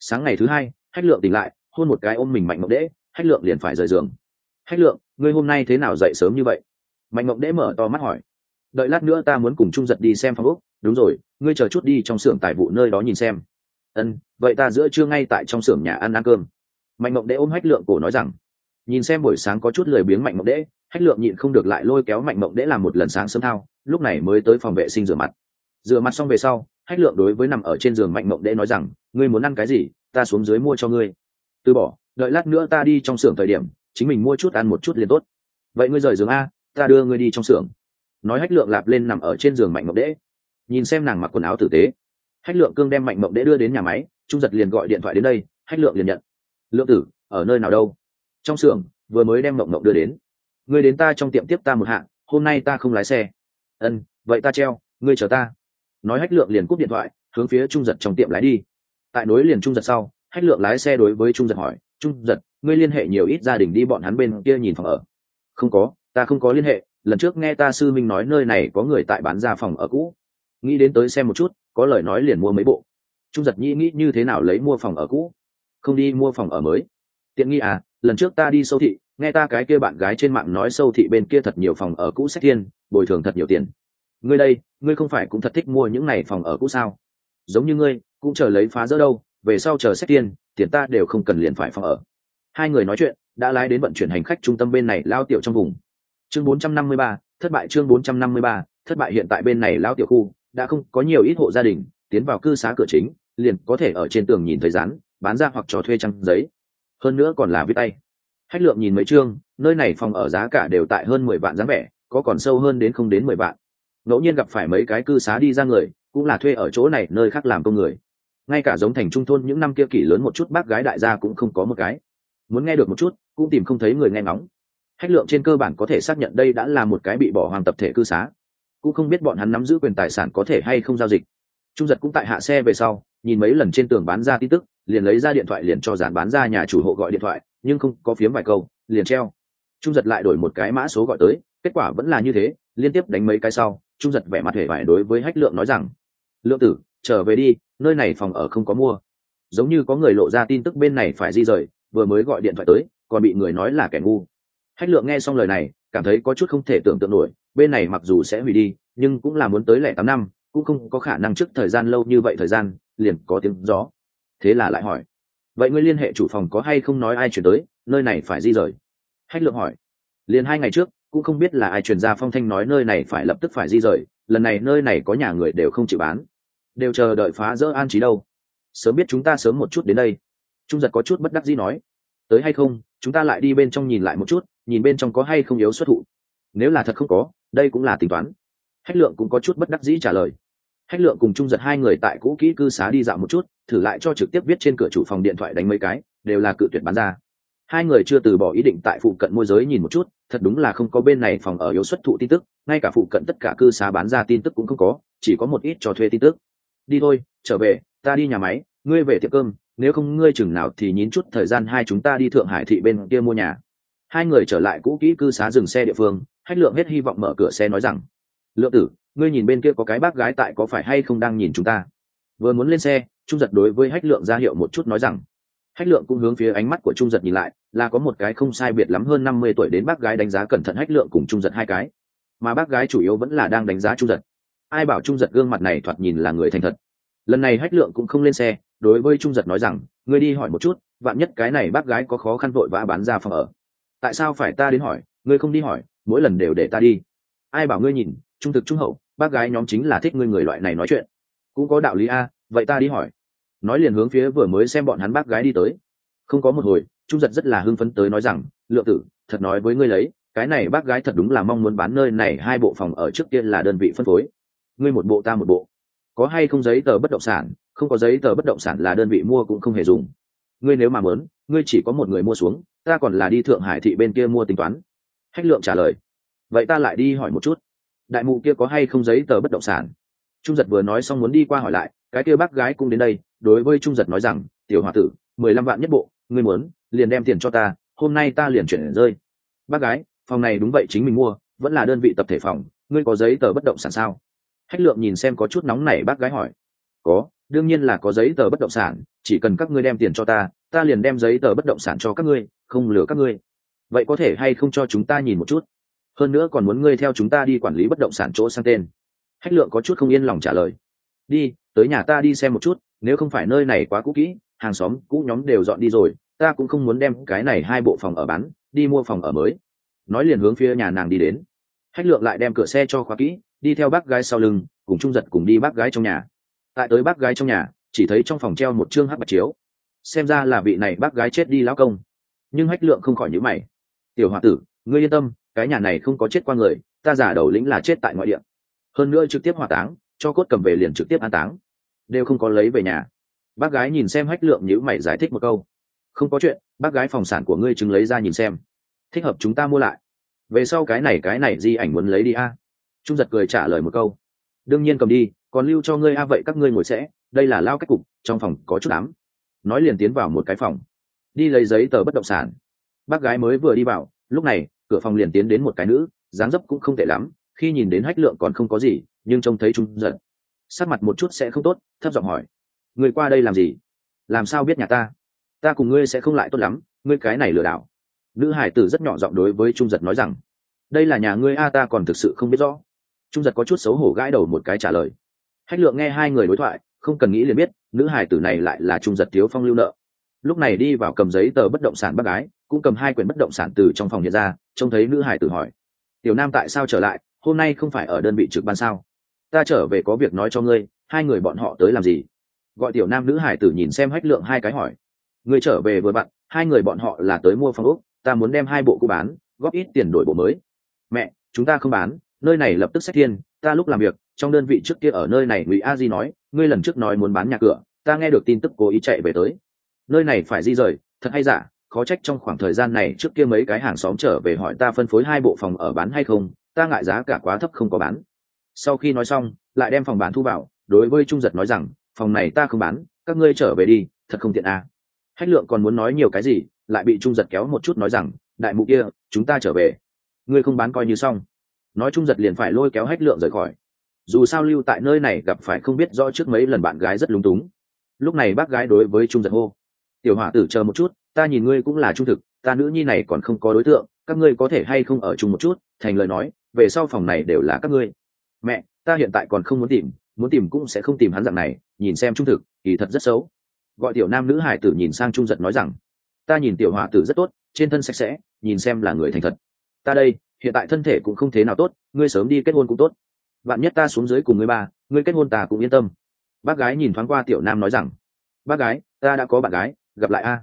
Sáng ngày thứ hai, hách lượng tỉnh lại, hôn một cái ôm mình mạnh mộng đễ, hách lượng liền phải rời giường. Hách lượng, ngươi hôm nay thế nào dậy sớm như vậy? Mạnh mộng đễ mở to mắt hỏi. Đợi lát nữa ta muốn cùng trung giật đi xem phòng úc đúng rồi, ngươi chờ chút đi trong xưởng tài vụ nơi đó nhìn xem. Ân, vậy ta giữa trưa ngay tại trong xưởng nhà ăn ăn cơm. Mạnh mộng đễ ôm hách lượng cổ nói rằng. Nhìn xem buổi sáng có chút lười biếng mạnh mộng đễ, hách lượng nhịn không được lại lôi kéo mạnh mộng đễ làm một lần sáng sớm thao, lúc này mới tới phòng vệ sinh rửa mặt. Rửa mặt xong về sau hách lượng đối với nằm ở trên giường mạnh mộng đệ nói rằng, ngươi muốn ăn cái gì, ta xuống dưới mua cho ngươi. Từ bỏ, đợi lát nữa ta đi trong xưởng thời điểm, chính mình mua chút ăn một chút liền tốt. Vậy ngươi rời giường a, ta đưa ngươi đi trong xưởng. Nói hách lượng lạp lên nằm ở trên giường mạnh mộng đễ, nhìn xem nàng mặc quần áo tử tế. Hách lượng cương đem mạnh mộng đễ đưa đến nhà máy, trung giật liền gọi điện thoại đến đây, hách lượng liền nhận. Lượng tử, ở nơi nào đâu? Trong xưởng, vừa mới đem mộng mộng đưa đến. Ngươi đến ta trong tiệm tiếp ta một hạng hôm nay ta không lái xe. Ân, vậy ta treo, ngươi chờ ta nói hách lượng liền cúp điện thoại, hướng phía trung giật trong tiệm lái đi. Tại nối liền trung giật sau, hách lượng lái xe đối với trung giật hỏi, trung giật, ngươi liên hệ nhiều ít gia đình đi bọn hắn bên kia nhìn phòng ở? Không có, ta không có liên hệ, lần trước nghe ta sư minh nói nơi này có người tại bán ra phòng ở cũ. Nghĩ đến tới xem một chút, có lời nói liền mua mấy bộ. Trung giật nghĩ nghĩ như thế nào lấy mua phòng ở cũ? Không đi mua phòng ở mới. Tiện nghi à lần trước ta đi sâu thị, nghe ta cái kia bạn gái trên mạng nói sâu thị bên kia thật nhiều phòng ở cũ sách thiên, bồi thường thật nhiều tiền ngươi đây ngươi không phải cũng thật thích mua những này phòng ở cũ sao? Giống như ngươi cũng chờ lấy phá rỡ đâu về sau chờ xét tiền, tiền ta đều không cần liền phải phòng ở. Hai người nói chuyện đã lái đến vận chuyển hành khách trung tâm bên này lao tiểu trong vùng. Chương 453, thất bại chương 453, thất bại hiện tại bên này lao tiểu khu đã không có nhiều ít hộ gia đình tiến vào cư xá cửa chính liền có thể ở trên tường nhìn thấy rán bán ra hoặc trò thuê trăng giấy. Hơn nữa còn là viết tay. Hách lượng nhìn mấy chương nơi này phòng ở giá cả đều tại hơn mười vạn dáng vẻ có còn sâu hơn đến không đến mười vạn ngẫu nhiên gặp phải mấy cái cư xá đi ra người, cũng là thuê ở chỗ này, nơi khác làm công người. Ngay cả giống thành trung thôn những năm kia kỷ lớn một chút bác gái đại gia cũng không có một cái. Muốn nghe được một chút, cũng tìm không thấy người nghe ngóng. Hách lượng trên cơ bản có thể xác nhận đây đã là một cái bị bỏ hoàng tập thể cư xá. Cũng không biết bọn hắn nắm giữ quyền tài sản có thể hay không giao dịch. Trung giật cũng tại hạ xe về sau, nhìn mấy lần trên tường bán ra tin tức, liền lấy ra điện thoại liền cho dán bán ra nhà chủ hộ gọi điện thoại, nhưng không có phiếm vài câu, liền treo. Trung giật lại đổi một cái mã số gọi tới, kết quả vẫn là như thế, liên tiếp đánh mấy cái sau trung giật vẻ mặt hề vải đối với hách lượng nói rằng, lượng tử, trở về đi, nơi này phòng ở không có mua. Giống như có người lộ ra tin tức bên này phải di rời, vừa mới gọi điện thoại tới, còn bị người nói là kẻ ngu. Hách lượng nghe xong lời này, cảm thấy có chút không thể tưởng tượng nổi, bên này mặc dù sẽ hủy đi, nhưng cũng là muốn tới lẻ tám năm, cũng không có khả năng trước thời gian lâu như vậy thời gian, liền có tiếng gió. Thế là lại hỏi, vậy ngươi liên hệ chủ phòng có hay không nói ai chuyển tới, nơi này phải di rời? Hách lượng hỏi, liền hai ngày trước cũng không biết là ai truyền ra phong thanh nói nơi này phải lập tức phải di rời, lần này nơi này có nhà người đều không chịu bán. Đều chờ đợi phá rỡ an trí đâu. Sớm biết chúng ta sớm một chút đến đây. Trung giật có chút bất đắc dĩ nói. Tới hay không, chúng ta lại đi bên trong nhìn lại một chút, nhìn bên trong có hay không yếu xuất thụ nếu là thật không có, đây cũng là tính toán. Hách lượng cũng có chút bất đắc dĩ trả lời. Hách lượng cùng trung giật hai người tại cũ kỹ cư xá đi dạo một chút, thử lại cho trực tiếp viết trên cửa chủ phòng điện thoại đánh mấy cái, đều là cự tuyệt bán ra hai người chưa từ bỏ ý định tại phụ cận môi giới nhìn một chút, thật đúng là không có bên này phòng ở yếu xuất thụ tin tức, ngay cả phụ cận tất cả cư xá bán ra tin tức cũng không có, chỉ có một ít cho thuê tin tức. Đi thôi, trở về, ta đi nhà máy, ngươi về tiệm cơm, nếu không ngươi chừng nào thì nhín chút thời gian hai chúng ta đi thượng hải thị bên kia mua nhà. Hai người trở lại cũ kỹ cư xá dừng xe địa phương hách lượng hết hy vọng mở cửa xe nói rằng, lượng tử, ngươi nhìn bên kia có cái bác gái tại có phải hay không đang nhìn chúng ta? Vừa muốn lên xe, trung giật đối với hách lượng ra hiệu một chút nói rằng hách lượng cũng hướng phía ánh mắt của trung giật nhìn lại, là có một cái không sai biệt lắm hơn năm mươi tuổi đến bác gái đánh giá cẩn thận hách lượng cùng trung giật hai cái. Mà bác gái chủ yếu vẫn là đang đánh giá trung giật. Ai bảo trung giật gương mặt này thoạt nhìn là người thành thật. Lần này hách lượng cũng không lên xe, đối với trung giật nói rằng, ngươi đi hỏi một chút, vạn nhất cái này bác gái có khó khăn vội vã bán ra phòng ở. Tại sao phải ta đến hỏi? Ngươi không đi hỏi, mỗi lần đều để ta đi. Ai bảo ngươi nhìn, trung thực trung hậu, bác gái nhóm chính là thích ngươi người loại này nói chuyện. Cũng có đạo lý a, vậy ta đi hỏi nói liền hướng phía vừa mới xem bọn hắn bác gái đi tới. Không có một hồi, trung giật rất là hưng phấn tới nói rằng, lượng tử, thật nói với ngươi lấy, cái này bác gái thật đúng là mong muốn bán nơi này hai bộ phòng ở trước tiên là đơn vị phân phối. Ngươi một bộ ta một bộ. Có hay không giấy tờ bất động sản, không có giấy tờ bất động sản là đơn vị mua cũng không hề dùng. Ngươi nếu mà mớn ngươi chỉ có một người mua xuống, ta còn là đi thượng hải thị bên kia mua tính toán. Hách lượng trả lời, vậy ta lại đi hỏi một chút. Đại mụ kia có hay không giấy tờ bất động sản? Trung giật vừa nói xong muốn đi qua hỏi lại cái kia bác gái cũng đến đây, đối với trung giật nói rằng, tiểu h o a tử, mười lăm vạn nhất bộ, ngươi muốn, liền đem tiền cho ta, hôm nay ta liền chuyển rơi. Bác gái, phòng này đúng vậy chính mình mua, vẫn là đơn vị tập thể phòng, ngươi có giấy tờ bất động sản sao? Hách lượng nhìn xem có chút nóng này bác gái hỏi. Có, đương nhiên là có giấy tờ bất động sản, chỉ cần các ngươi đem tiền cho ta ta liền đem giấy tờ bất động sản cho các ngươi, không lừa các ngươi. Vậy có thể hay không cho chúng ta nhìn một chút? Hơn nữa còn muốn ngươi theo chúng ta đi quản lý bất động sản chỗ sang tên. Hách lượng có chút không yên lòng trả lời. Đi tới nhà ta đi xem một chút, nếu không phải nơi này quá cũ kỹ, hàng xóm, cũ nhóm đều dọn đi rồi, ta cũng không muốn đem cái này hai bộ phòng ở bán, đi mua phòng ở mới. Nói liền hướng phía nhà nàng đi đến. Hách lượng lại đem cửa xe cho khóa kỹ, đi theo bác gái sau lưng, cùng trung giật cùng đi bác gái trong nhà. Tại tới bác gái trong nhà, chỉ thấy trong phòng treo một chương hắc bạch chiếu. Xem ra là vị này bác gái chết đi lão công. Nhưng hách lượng không khỏi nhữ mày. Tiểu h o a tử, ngươi yên tâm, cái nhà này không có chết qua người, ta giả đầu lĩnh là chết tại ngoại địa. Hơn nữa trực tiếp hỏa táng, cho cốt cầm về liền trực tiếp an táng đều không có lấy về nhà. Bác gái nhìn xem hách lượng nhữ mày giải thích một câu. Không có chuyện, bác gái phòng sản của ngươi chứng lấy ra nhìn xem. Thích hợp chúng ta mua lại. Về sau cái này cái này di ảnh muốn lấy đi a. Trung giật cười trả lời một câu. Đương nhiên cầm đi, còn lưu cho ngươi a, vậy các ngươi ngồi sẽ. Đây là lao cách cục, trong phòng có chút ám. Nói liền tiến vào một cái phòng. Đi lấy giấy tờ bất động sản. Bác gái mới vừa đi vào, lúc này, cửa phòng liền tiến đến một cái nữ, dáng dấp cũng không tệ lắm, khi nhìn đến hách lượng còn không có gì, nhưng trông thấy trung giật sát mặt một chút sẽ không tốt, thấp giọng hỏi. Người qua đây làm gì? Làm sao biết nhà ta? Ta cùng ngươi sẽ không lại tốt lắm, ngươi cái này lừa đảo. Nữ hải tử rất nhỏ giọng đối với trung giật nói rằng. Đây là nhà ngươi a, ta còn thực sự không biết rõ. Trung giật có chút xấu hổ gãi đầu một cái trả lời. Hách lượng nghe hai người đối thoại, không cần nghĩ liền biết, nữ hải tử này lại là trung giật thiếu phong lưu nợ. Lúc này đi vào cầm giấy tờ bất động sản bác gái, cũng cầm hai quyển bất động sản từ trong phòng hiện ra, trông thấy nữ hải tử hỏi. Tiểu nam tại sao trở lại? Hôm nay không phải ở đơn vị trực ban sao? Ta trở về có việc nói cho ngươi, hai người bọn họ tới làm gì? Gọi tiểu nam nữ hải tử nhìn xem hách lượng hai cái hỏi. Ngươi trở về vừa bạn hai người bọn họ là tới mua phòng úc ta muốn đem hai bộ cũ bán, góp ít tiền đổi bộ mới. Mẹ, chúng ta không bán, nơi này lập tức xét thiên, ta lúc làm việc, trong đơn vị trước kia ở nơi này, ngụy a di nói, ngươi lần trước nói muốn bán nhà cửa, ta nghe được tin tức cố ý chạy về tới. Nơi này phải di rời, thật hay giả, khó trách trong khoảng thời gian này trước kia mấy cái hàng xóm trở về hỏi ta phân phối hai bộ phòng ở bán hay không, ta ngại giá cả quá thấp không có bán sau khi nói xong, lại đem phòng bán thu vào, đối với trung giật nói rằng, phòng này ta không bán, các ngươi trở về đi, thật không tiện à. hách lượng còn muốn nói nhiều cái gì, lại bị trung giật kéo một chút nói rằng, đại mụ kia, chúng ta trở về. Ngươi không bán coi như xong. Nói trung giật liền phải lôi kéo hách lượng rời khỏi. Dù sao lưu tại nơi này gặp phải không biết rõ trước mấy lần bạn gái rất lúng túng. Lúc này bác gái đối với trung giật hô, tiểu hỏa tử chờ một chút, ta nhìn ngươi cũng là trung thực, ta nữ nhi này còn không có đối tượng, các ngươi có thể hay không ở chung một chút? Thành lời nói, về sau phòng này đều là các ngươi mẹ, ta hiện tại còn không muốn tìm muốn tìm cũng sẽ không tìm hắn dạng này, nhìn xem trung thực, kỳ thật rất xấu. Gọi tiểu nam nữ hải tử nhìn sang trung giật nói rằng, ta nhìn tiểu hòa tử rất tốt, trên thân sạch sẽ, nhìn xem là người thành thật. Ta đây, hiện tại thân thể cũng không thế nào tốt, ngươi sớm đi kết hôn cũng tốt. Bạn nhất ta xuống dưới cùng ngươi ba, ngươi kết hôn ta cũng yên tâm. Bác gái nhìn thoáng qua tiểu nam nói rằng, bác gái, ta đã có bạn gái, gặp lại a.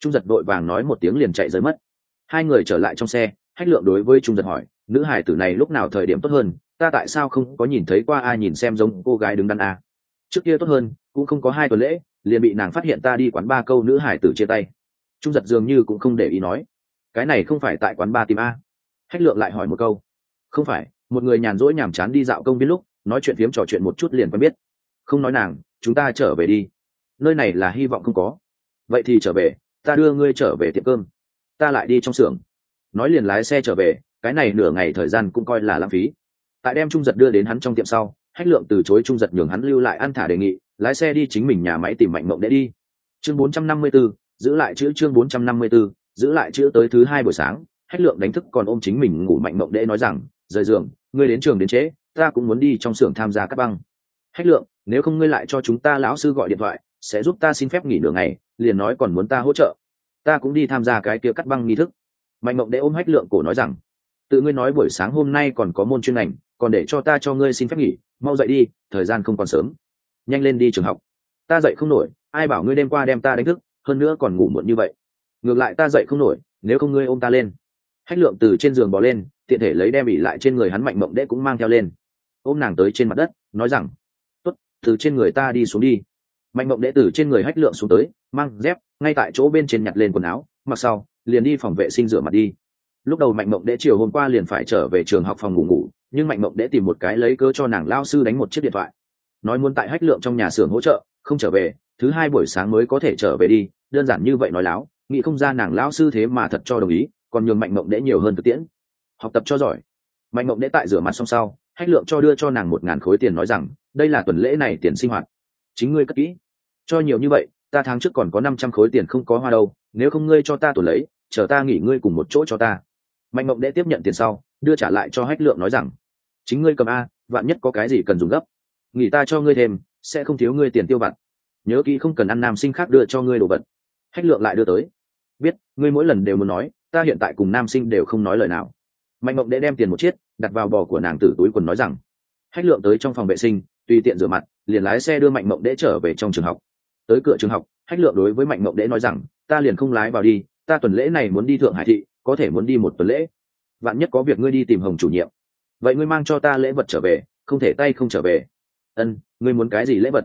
Trung giật vội vàng nói một tiếng liền chạy rời mất. Hai người trở lại trong xe hách lượng đối với trung giật hỏi, nữ hải tử này lúc nào thời điểm tốt hơn ta tại sao không có nhìn thấy qua ai nhìn xem giống cô gái đứng đắn a? Trước kia tốt hơn, cũng không có hai tuần lễ, liền bị nàng phát hiện ta đi quán ba câu nữ hải tử chia tay. Trung giật dường như cũng không để ý nói, cái này không phải tại quán ba tìm a? Hách lượng lại hỏi một câu. Không phải, một người nhàn rỗi nhàm chán đi dạo công viên lúc, nói chuyện phiếm trò chuyện một chút liền quen biết. Không nói nàng, chúng ta trở về đi. Nơi này là hy vọng không có. Vậy thì trở về, ta đưa ngươi trở về tiệm cơm. Ta lại đi trong xưởng. Nói liền lái xe trở về, cái này nửa ngày thời gian cũng coi là lãng phí tại đem trung giật đưa đến hắn trong tiệm sau hách lượng từ chối trung giật nhường hắn lưu lại ăn thả đề nghị lái xe đi chính mình nhà máy tìm mạnh mộng để đi. Chương 454, giữ lại chữ chương 454, giữ lại chữ tới thứ hai buổi sáng hách lượng đánh thức còn ôm chính mình ngủ mạnh mộng để nói rằng rời giường ngươi đến trường đến trễ ta cũng muốn đi trong xưởng tham gia các băng. Hách lượng nếu không ngươi lại cho chúng ta lão sư gọi điện thoại sẽ giúp ta xin phép nghỉ nửa ngày liền nói còn muốn ta hỗ trợ. Ta cũng đi tham gia cái kia cắt băng nghi thức. Mạnh mộng đệ ôm hách lượng cổ nói rằng tự ngươi nói buổi sáng hôm nay còn có môn chuyên ngành còn để cho ta cho ngươi xin phép nghỉ, mau dậy đi, thời gian không còn sớm. Nhanh lên đi trường học. Ta dậy không nổi, ai bảo ngươi đêm qua đem ta đánh thức, hơn nữa còn ngủ muộn như vậy. Ngược lại ta dậy không nổi, nếu không ngươi ôm ta lên. Hách lượng từ trên giường bỏ lên, tiện thể lấy đem ỉ lại trên người hắn mạnh mộng đệ cũng mang theo lên. Ôm nàng tới trên mặt đất, nói rằng, tốt, từ trên người ta đi xuống đi. Mạnh mộng đệ tử trên người hách lượng xuống tới, mang dép, ngay tại chỗ bên trên nhặt lên quần áo, mặc sau, liền đi phòng vệ sinh rửa mặt đi lúc đầu mạnh mộng đệ chiều hôm qua liền phải trở về trường học phòng ngủ ngủ, nhưng mạnh mộng đệ tìm một cái lấy cơ cho nàng lao sư đánh một chiếc điện thoại. Nói muốn tại hách lượng trong nhà xưởng hỗ trợ, không trở về, thứ hai buổi sáng mới có thể trở về đi, đơn giản như vậy nói láo, nghĩ không ra nàng lão sư thế mà thật cho đồng ý, còn nhường mạnh mộng đệ nhiều hơn thực tiễn. Học tập cho giỏi. Mạnh mộng đệ tại rửa mặt xong sau, hách lượng cho đưa cho nàng một ngàn khối tiền nói rằng, đây là tuần lễ này tiền sinh hoạt. Chính ngươi cất kỹ. Cho nhiều như vậy, ta tháng trước còn có năm trăm khối tiền không có hoa đâu, nếu không ngươi cho ta tuần lấy chờ ta nghỉ ngươi cùng một chỗ cho ta mạnh mộng đệ tiếp nhận tiền sau, đưa trả lại cho hách lượng nói rằng, chính ngươi cầm a, vạn nhất có cái gì cần dùng gấp. Nghỉ ta cho ngươi thêm, sẽ không thiếu ngươi tiền tiêu vặt. Nhớ kỹ không cần ăn nam sinh khác đưa cho ngươi đồ vật. Hách lượng lại đưa tới. Biết, ngươi mỗi lần đều muốn nói, ta hiện tại cùng nam sinh đều không nói lời nào. Mạnh mộng đệ đem tiền một chiếc, đặt vào bò của nàng tử túi quần nói rằng, hách lượng tới trong phòng vệ sinh, tùy tiện rửa mặt, liền lái xe đưa mạnh mộng đệ trở về trong trường học. Tới cửa trường học, hách lượng đối với mạnh mộng đệ nói rằng, ta liền không lái vào đi, ta tuần lễ này muốn đi thượng hải thị có thể muốn đi một tuần lễ. Vạn nhất có việc ngươi đi tìm hồng chủ nhiệm. Vậy ngươi mang cho ta lễ vật trở về, không thể tay không trở về. Ân, ngươi muốn cái gì lễ vật?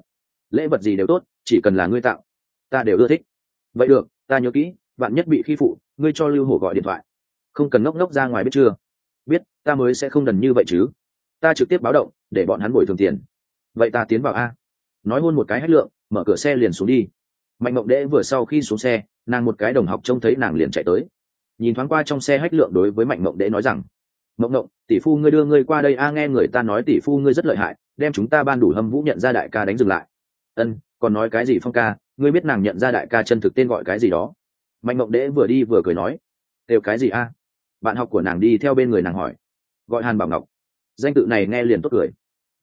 Lễ vật gì đều tốt, chỉ cần là ngươi tạo. Ta đều ưa thích. Vậy được, ta nhớ kỹ bạn nhất bị khi phụ, ngươi cho lưu hổ gọi điện thoại. Không cần ngốc ngốc ra ngoài biết chưa? Biết, ta mới sẽ không đần như vậy chứ. Ta trực tiếp báo động, để bọn hắn bồi thường tiền. Vậy ta tiến vào a. Nói hôn một cái hách lượng, mở cửa xe liền xuống đi. Mạnh mộng đễ vừa sau khi xuống xe, nàng một cái đồng học trông thấy nàng liền chạy tới nhìn thoáng qua trong xe hách lượng đối với mạnh mộng đễ nói rằng mộng mộng tỷ phu ngươi đưa ngươi qua đây a, nghe người ta nói tỷ phu ngươi rất lợi hại, đem chúng ta ban đủ hâm vũ nhận ra đại ca đánh dừng lại. Ân, còn nói cái gì phong ca? Ngươi biết nàng nhận ra đại ca chân thực tên gọi cái gì đó. Mạnh mộng đễ vừa đi vừa cười nói đều cái gì a? Bạn học của nàng đi theo bên người nàng hỏi. Gọi hàn bảo ngọc. Danh tự này nghe liền tốt cười.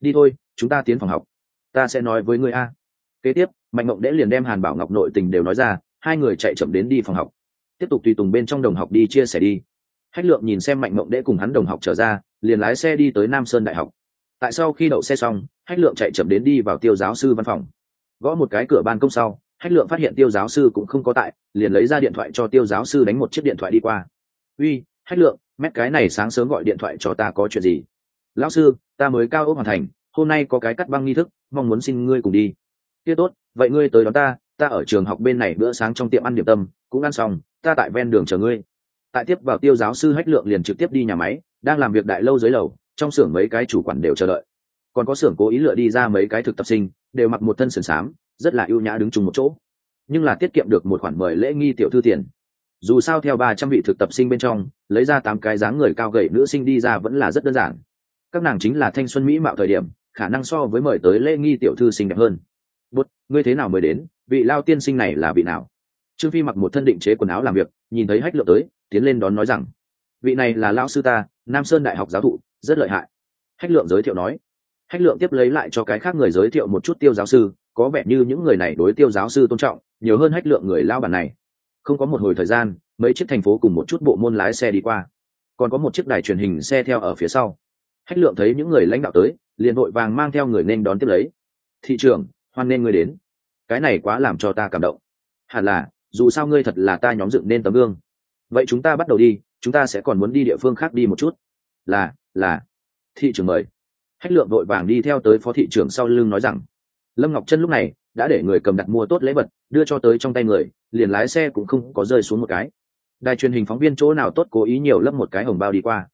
Đi thôi, chúng ta tiến phòng học. Ta sẽ nói với ngươi a. Kế tiếp, mạnh mộng đễ liền đem hàn bảo ngọc nội tình đều nói ra, hai người chạy chậm đến đi phòng học tiếp tục tùy tùng bên trong đồng học đi chia sẻ đi. Hách lượng nhìn xem mạnh mộng đễ cùng hắn đồng học trở ra, liền lái xe đi tới nam sơn đại học. Tại sau khi đậu xe xong, hách lượng chạy chậm đến đi vào tiêu giáo sư văn phòng. Gõ một cái cửa ban công sau, hách lượng phát hiện tiêu giáo sư cũng không có tại, liền lấy ra điện thoại cho tiêu giáo sư đánh một chiếc điện thoại đi qua. Uy, hách lượng, mét cái này sáng sớm gọi điện thoại cho ta có chuyện gì? Lão sư, ta mới cao ốc hoàn thành, hôm nay có cái cắt băng nghi thức, mong muốn xin ngươi cùng đi. Kia tốt, vậy ngươi tới đón ta ta ở trường học bên này bữa sáng trong tiệm ăn điểm tâm, cũng ăn xong ta tại ven đường chờ ngươi. Tại tiếp vào tiêu giáo sư hách lượng liền trực tiếp đi nhà máy, đang làm việc đại lâu dưới lầu, trong xưởng mấy cái chủ quản đều chờ đợi. Còn có xưởng cố ý lựa đi ra mấy cái thực tập sinh, đều mặc một thân sườn xám, rất là ưu nhã đứng chung một chỗ. Nhưng là tiết kiệm được một khoản mời lễ nghi tiểu thư tiền. Dù sao theo ba trăm vị thực tập sinh bên trong, lấy ra tám cái dáng người cao gầy nữ sinh đi ra vẫn là rất đơn giản. Các nàng chính là thanh xuân mỹ mạo thời điểm, khả năng so với mời tới lễ nghi tiểu thư xinh đẹp hơn. Bút ngươi thế nào mới đến? Vị lao tiên sinh này là vị nào? Trương phi mặc một thân định chế quần áo làm việc, nhìn thấy hách lượng tới, tiến lên đón nói rằng, vị này là lão sư ta, nam sơn đại học giáo thụ, rất lợi hại. Hách lượng giới thiệu nói. Hách lượng tiếp lấy lại cho cái khác người giới thiệu một chút tiêu giáo sư, có vẻ như những người này đối tiêu giáo sư tôn trọng, nhiều hơn hách lượng người lao bản này. Không có một hồi thời gian, mấy chiếc thành phố cùng một chút bộ môn lái xe đi qua. Còn có một chiếc đài truyền hình xe theo ở phía sau. Hách lượng thấy những người lãnh đạo tới, liền vội vàng mang theo người nên đón tiếp lấy. Thị trường hoan nên người đến. Cái này quá làm cho ta cảm động. Hẳn là dù sao ngươi thật là ta nhóm dựng nên tấm gương. Vậy chúng ta bắt đầu đi, chúng ta sẽ còn muốn đi địa phương khác đi một chút. Là là. Thị trưởng mời. Hách lượng vội vàng đi theo tới phó thị trưởng sau lưng nói rằng, lâm ngọc chân lúc này đã để người cầm đặt mua tốt lễ vật, đưa cho tới trong tay người, liền lái xe cũng không có rơi xuống một cái. Đài truyền hình phóng viên chỗ nào tốt cố ý nhiều lấp một cái hồng bao đi qua.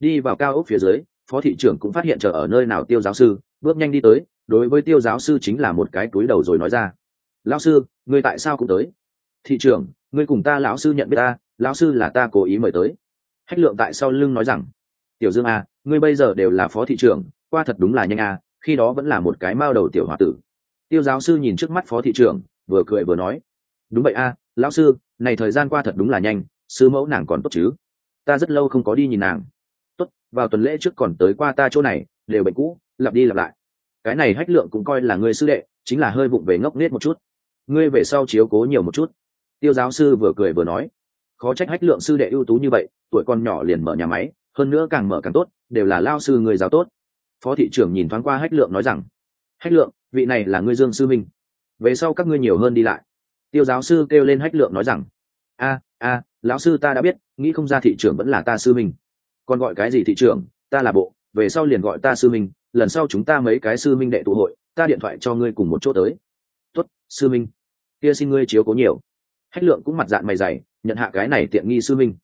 Đi vào cao ốc phía dưới, phó thị trưởng cũng phát hiện chờ ở nơi nào tiêu giáo sư, bước nhanh đi tới, đối với tiêu giáo sư chính là một cái túi đầu rồi nói ra. Lão sư ngươi tại sao cũng tới? Thị trưởng ngươi cùng ta lão sư nhận biết ta lão sư là ta cố ý mời tới. Hách lượng tại sau lưng nói rằng tiểu dương a à, ngươi bây giờ đều là phó thị trưởng qua thật đúng là nhanh a à, khi đó vẫn là một cái mao đầu tiểu h o a tử. Tiêu giáo sư nhìn trước mắt phó thị trưởng vừa cười vừa nói đúng vậy a à, lão sư này thời gian qua thật đúng là nhanh sư mẫu nàng còn tốt chứ? Ta rất lâu không có đi nhìn nàng. Tốt vào tuần lễ trước còn tới qua ta chỗ này đều bệnh cũ lặp đi lặp lại. Cái này hách lượng cũng coi là người sư đệ chính là hơi vụng về ngốc nết một chút. Ngươi về sau chiếu cố nhiều một chút tiêu giáo sư vừa cười vừa nói, khó trách hách lượng sư đệ ưu tú như vậy, tuổi con nhỏ liền mở nhà máy, hơn nữa càng mở càng tốt, đều là lao sư người giáo tốt. Phó thị trưởng nhìn thoáng qua hách lượng nói rằng, hách lượng, vị này là ngươi dương sư minh. Về sau các ngươi nhiều hơn đi lại. Tiêu giáo sư kêu lên hách lượng nói rằng, a a, lão sư ta đã biết, nghĩ không ra thị trưởng vẫn là ta sư minh. Còn gọi cái gì thị trưởng, ta là bộ, về sau liền gọi ta sư minh, lần sau chúng ta mấy cái sư minh đệ tụ hội, ta điện thoại cho ngươi cùng một chỗ tới. Tuất sư minh, kia xin ngươi chiếu cố nhiều hách lượng cũng mặt dạng mày dày, nhận hạ cái này tiện nghi sư minh.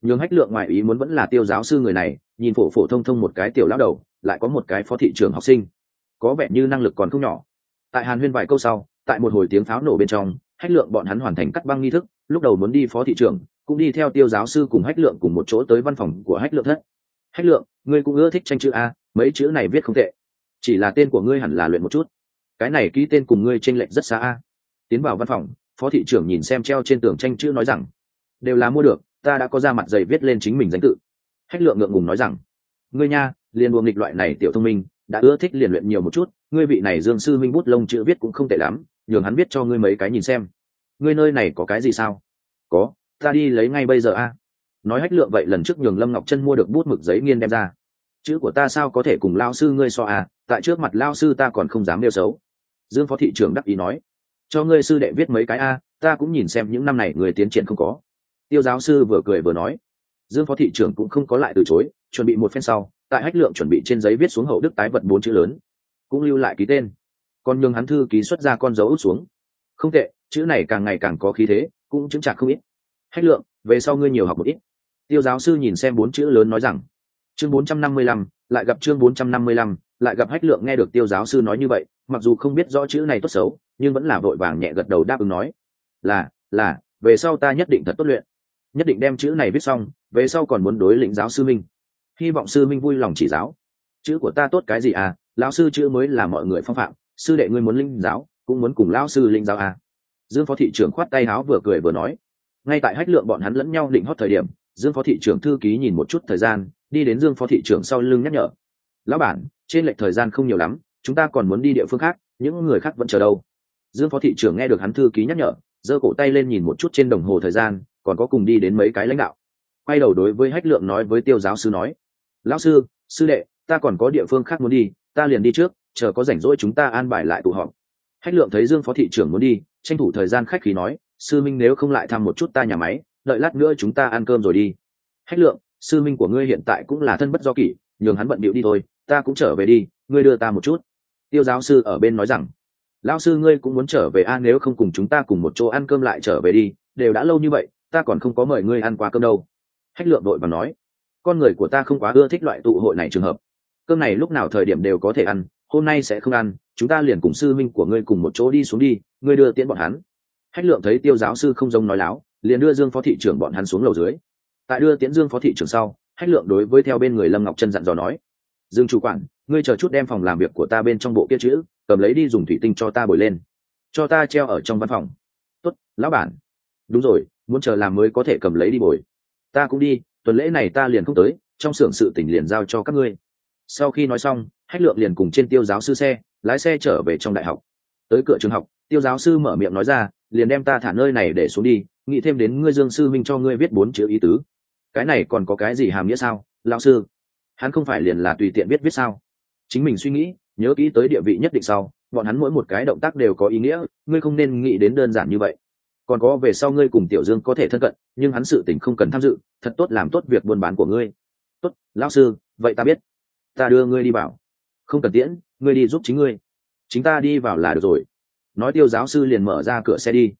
Nhưng hách lượng ngoài ý muốn vẫn là tiêu giáo sư người này, nhìn phổ phổ thông thông một cái tiểu lão đầu, lại có một cái phó thị trưởng học sinh. Có vẻ như năng lực còn không nhỏ. Tại hàn huyên vài câu sau, tại một hồi tiếng pháo nổ bên trong, hách lượng bọn hắn hoàn thành cắt băng nghi thức, lúc đầu muốn đi phó thị trưởng, cũng đi theo tiêu giáo sư cùng hách lượng cùng một chỗ tới văn phòng của hách lượng thất. Hách lượng, ngươi cũng ưa thích tranh chữ a, mấy chữ này viết không tệ. Chỉ là tên của ngươi hẳn là luyện một chút. Cái này ký tên cùng ngươi tranh lệch rất xa a. Tiến vào văn phòng phó thị trưởng nhìn xem treo trên tường tranh chữ nói rằng, đều là mua được, ta đã có ra mặt giày viết lên chính mình danh tự. Hách lượng ngượng ngùng nói rằng, ngươi nha, liền buồng nghịch loại này tiểu thông minh, đã ưa thích liền luyện nhiều một chút, ngươi vị này dương sư minh bút lông chữ viết cũng không tệ lắm, nhường hắn biết cho ngươi mấy cái nhìn xem. Ngươi nơi này có cái gì sao? Có, ta đi lấy ngay bây giờ a. Nói hách lượng vậy lần trước nhường lâm ngọc chân mua được bút mực giấy nghiên đem ra. Chữ của ta sao có thể cùng lao sư ngươi so à tại trước mặt lao sư ta còn không dám nêu xấu. Dương phó thị trưởng đắc ý nói cho ngươi sư đệ viết mấy cái a, ta cũng nhìn xem những năm này người tiến triển không có. Tiêu giáo sư vừa cười vừa nói, dương phó thị trưởng cũng không có lại từ chối, chuẩn bị một phen sau, tại hách lượng chuẩn bị trên giấy viết xuống hậu đức tái vật bốn chữ lớn, cũng lưu lại ký tên. Còn nhường hắn thư ký xuất ra con dấu út xuống. Không tệ, chữ này càng ngày càng có khí thế, cũng chứng chạc không ít. Hách lượng, về sau ngươi nhiều học một ít. Tiêu giáo sư nhìn xem bốn chữ lớn nói rằng, chương bốn trăm năm mươi lăm, lại gặp chương bốn trăm năm mươi lăm, lại gặp hách lượng nghe được tiêu giáo sư nói như vậy, mặc dù không biết rõ chữ này tốt xấu nhưng vẫn là vội vàng nhẹ gật đầu đáp ứng nói, là là, về sau ta nhất định thật tốt luyện. Nhất định đem chữ này viết xong, về sau còn muốn đối lĩnh giáo sư minh. Hy vọng sư minh vui lòng chỉ giáo. Chữ của ta tốt cái gì à? Lão sư chữ mới là mọi người phong phạm. Sư đệ ngươi muốn linh giáo, cũng muốn cùng lão sư linh giáo à. dương phó thị trưởng khoát tay háo vừa cười vừa nói, ngay tại hách lượng bọn hắn lẫn nhau định hót thời điểm, dương phó thị trưởng thư ký nhìn một chút thời gian, đi đến dương phó thị trưởng sau lưng nhắc nhở, lão bản, trên lệch thời gian không nhiều lắm, chúng ta còn muốn đi địa phương khác, những người khác vẫn chờ đâu dương phó thị trưởng nghe được hắn thư ký nhắc nhở, giơ cổ tay lên nhìn một chút trên đồng hồ thời gian, còn có cùng đi đến mấy cái lãnh đạo. Quay đầu đối với hách lượng nói với tiêu giáo sư nói, lão sư sư đệ, ta còn có địa phương khác muốn đi, ta liền đi trước, chờ có rảnh rỗi chúng ta an bài lại tụ họp. Hách lượng thấy dương phó thị trưởng muốn đi, tranh thủ thời gian khách khí nói, sư minh nếu không lại thăm một chút ta nhà máy, đợi lát nữa chúng ta ăn cơm rồi đi. Hách lượng, sư minh của ngươi hiện tại cũng là thân bất do kỷ, nhường hắn bận bịu đi thôi, ta cũng trở về đi, ngươi đưa ta một chút. Tiêu giáo sư ở bên nói rằng lão sư ngươi cũng muốn trở về a, nếu không cùng chúng ta cùng một chỗ ăn cơm lại trở về đi, đều đã lâu như vậy, ta còn không có mời ngươi ăn qua cơm đâu. Hách lượng đội và nói. Con người của ta không quá ưa thích loại tụ hội này trường hợp. Cơm này lúc nào thời điểm đều có thể ăn, hôm nay sẽ không ăn, chúng ta liền cùng sư minh của ngươi cùng một chỗ đi xuống đi, ngươi đưa tiễn bọn hắn. Hách lượng thấy tiêu giáo sư không giống nói láo, liền đưa dương phó thị trưởng bọn hắn xuống lầu dưới. Tại đưa tiễn dương phó thị trưởng sau, hách lượng đối với theo bên người lâm ngọc chân dặn dò nói. Dương chủ quản ngươi chờ chút đem phòng làm việc của ta bên trong bộ kia chữ, cầm lấy đi dùng thủy tinh cho ta bồi lên. Cho ta treo ở trong văn phòng. Tốt, lão bản. Đúng rồi, muốn chờ làm mới có thể cầm lấy đi bồi. Ta cũng đi, tuần lễ này ta liền không tới, trong xưởng sự tỉnh liền giao cho các ngươi. Sau khi nói xong, hách lượng liền cùng trên tiêu giáo sư xe, lái xe trở về trong đại học. Tới cửa trường học, tiêu giáo sư mở miệng nói ra, liền đem ta thả nơi này để xuống đi, nghĩ thêm đến ngươi dương sư minh cho ngươi viết bốn chữ ý tứ. Cái này còn có cái gì hàm nghĩa sao, lão sư? Hắn không phải liền là tùy tiện viết viết sao? Chính mình suy nghĩ, nhớ kỹ tới địa vị nhất định sau, bọn hắn mỗi một cái động tác đều có ý nghĩa, ngươi không nên nghĩ đến đơn giản như vậy. Còn có về sau ngươi cùng tiểu dương có thể thân cận, nhưng hắn sự tình không cần tham dự, thật tốt làm tốt việc buôn bán của ngươi. Tốt, lão sư, vậy ta biết. Ta đưa ngươi đi vào không cần tiễn, ngươi đi giúp chính ngươi. Chính ta đi vào là được rồi. Nói tiêu giáo sư liền mở ra cửa xe đi.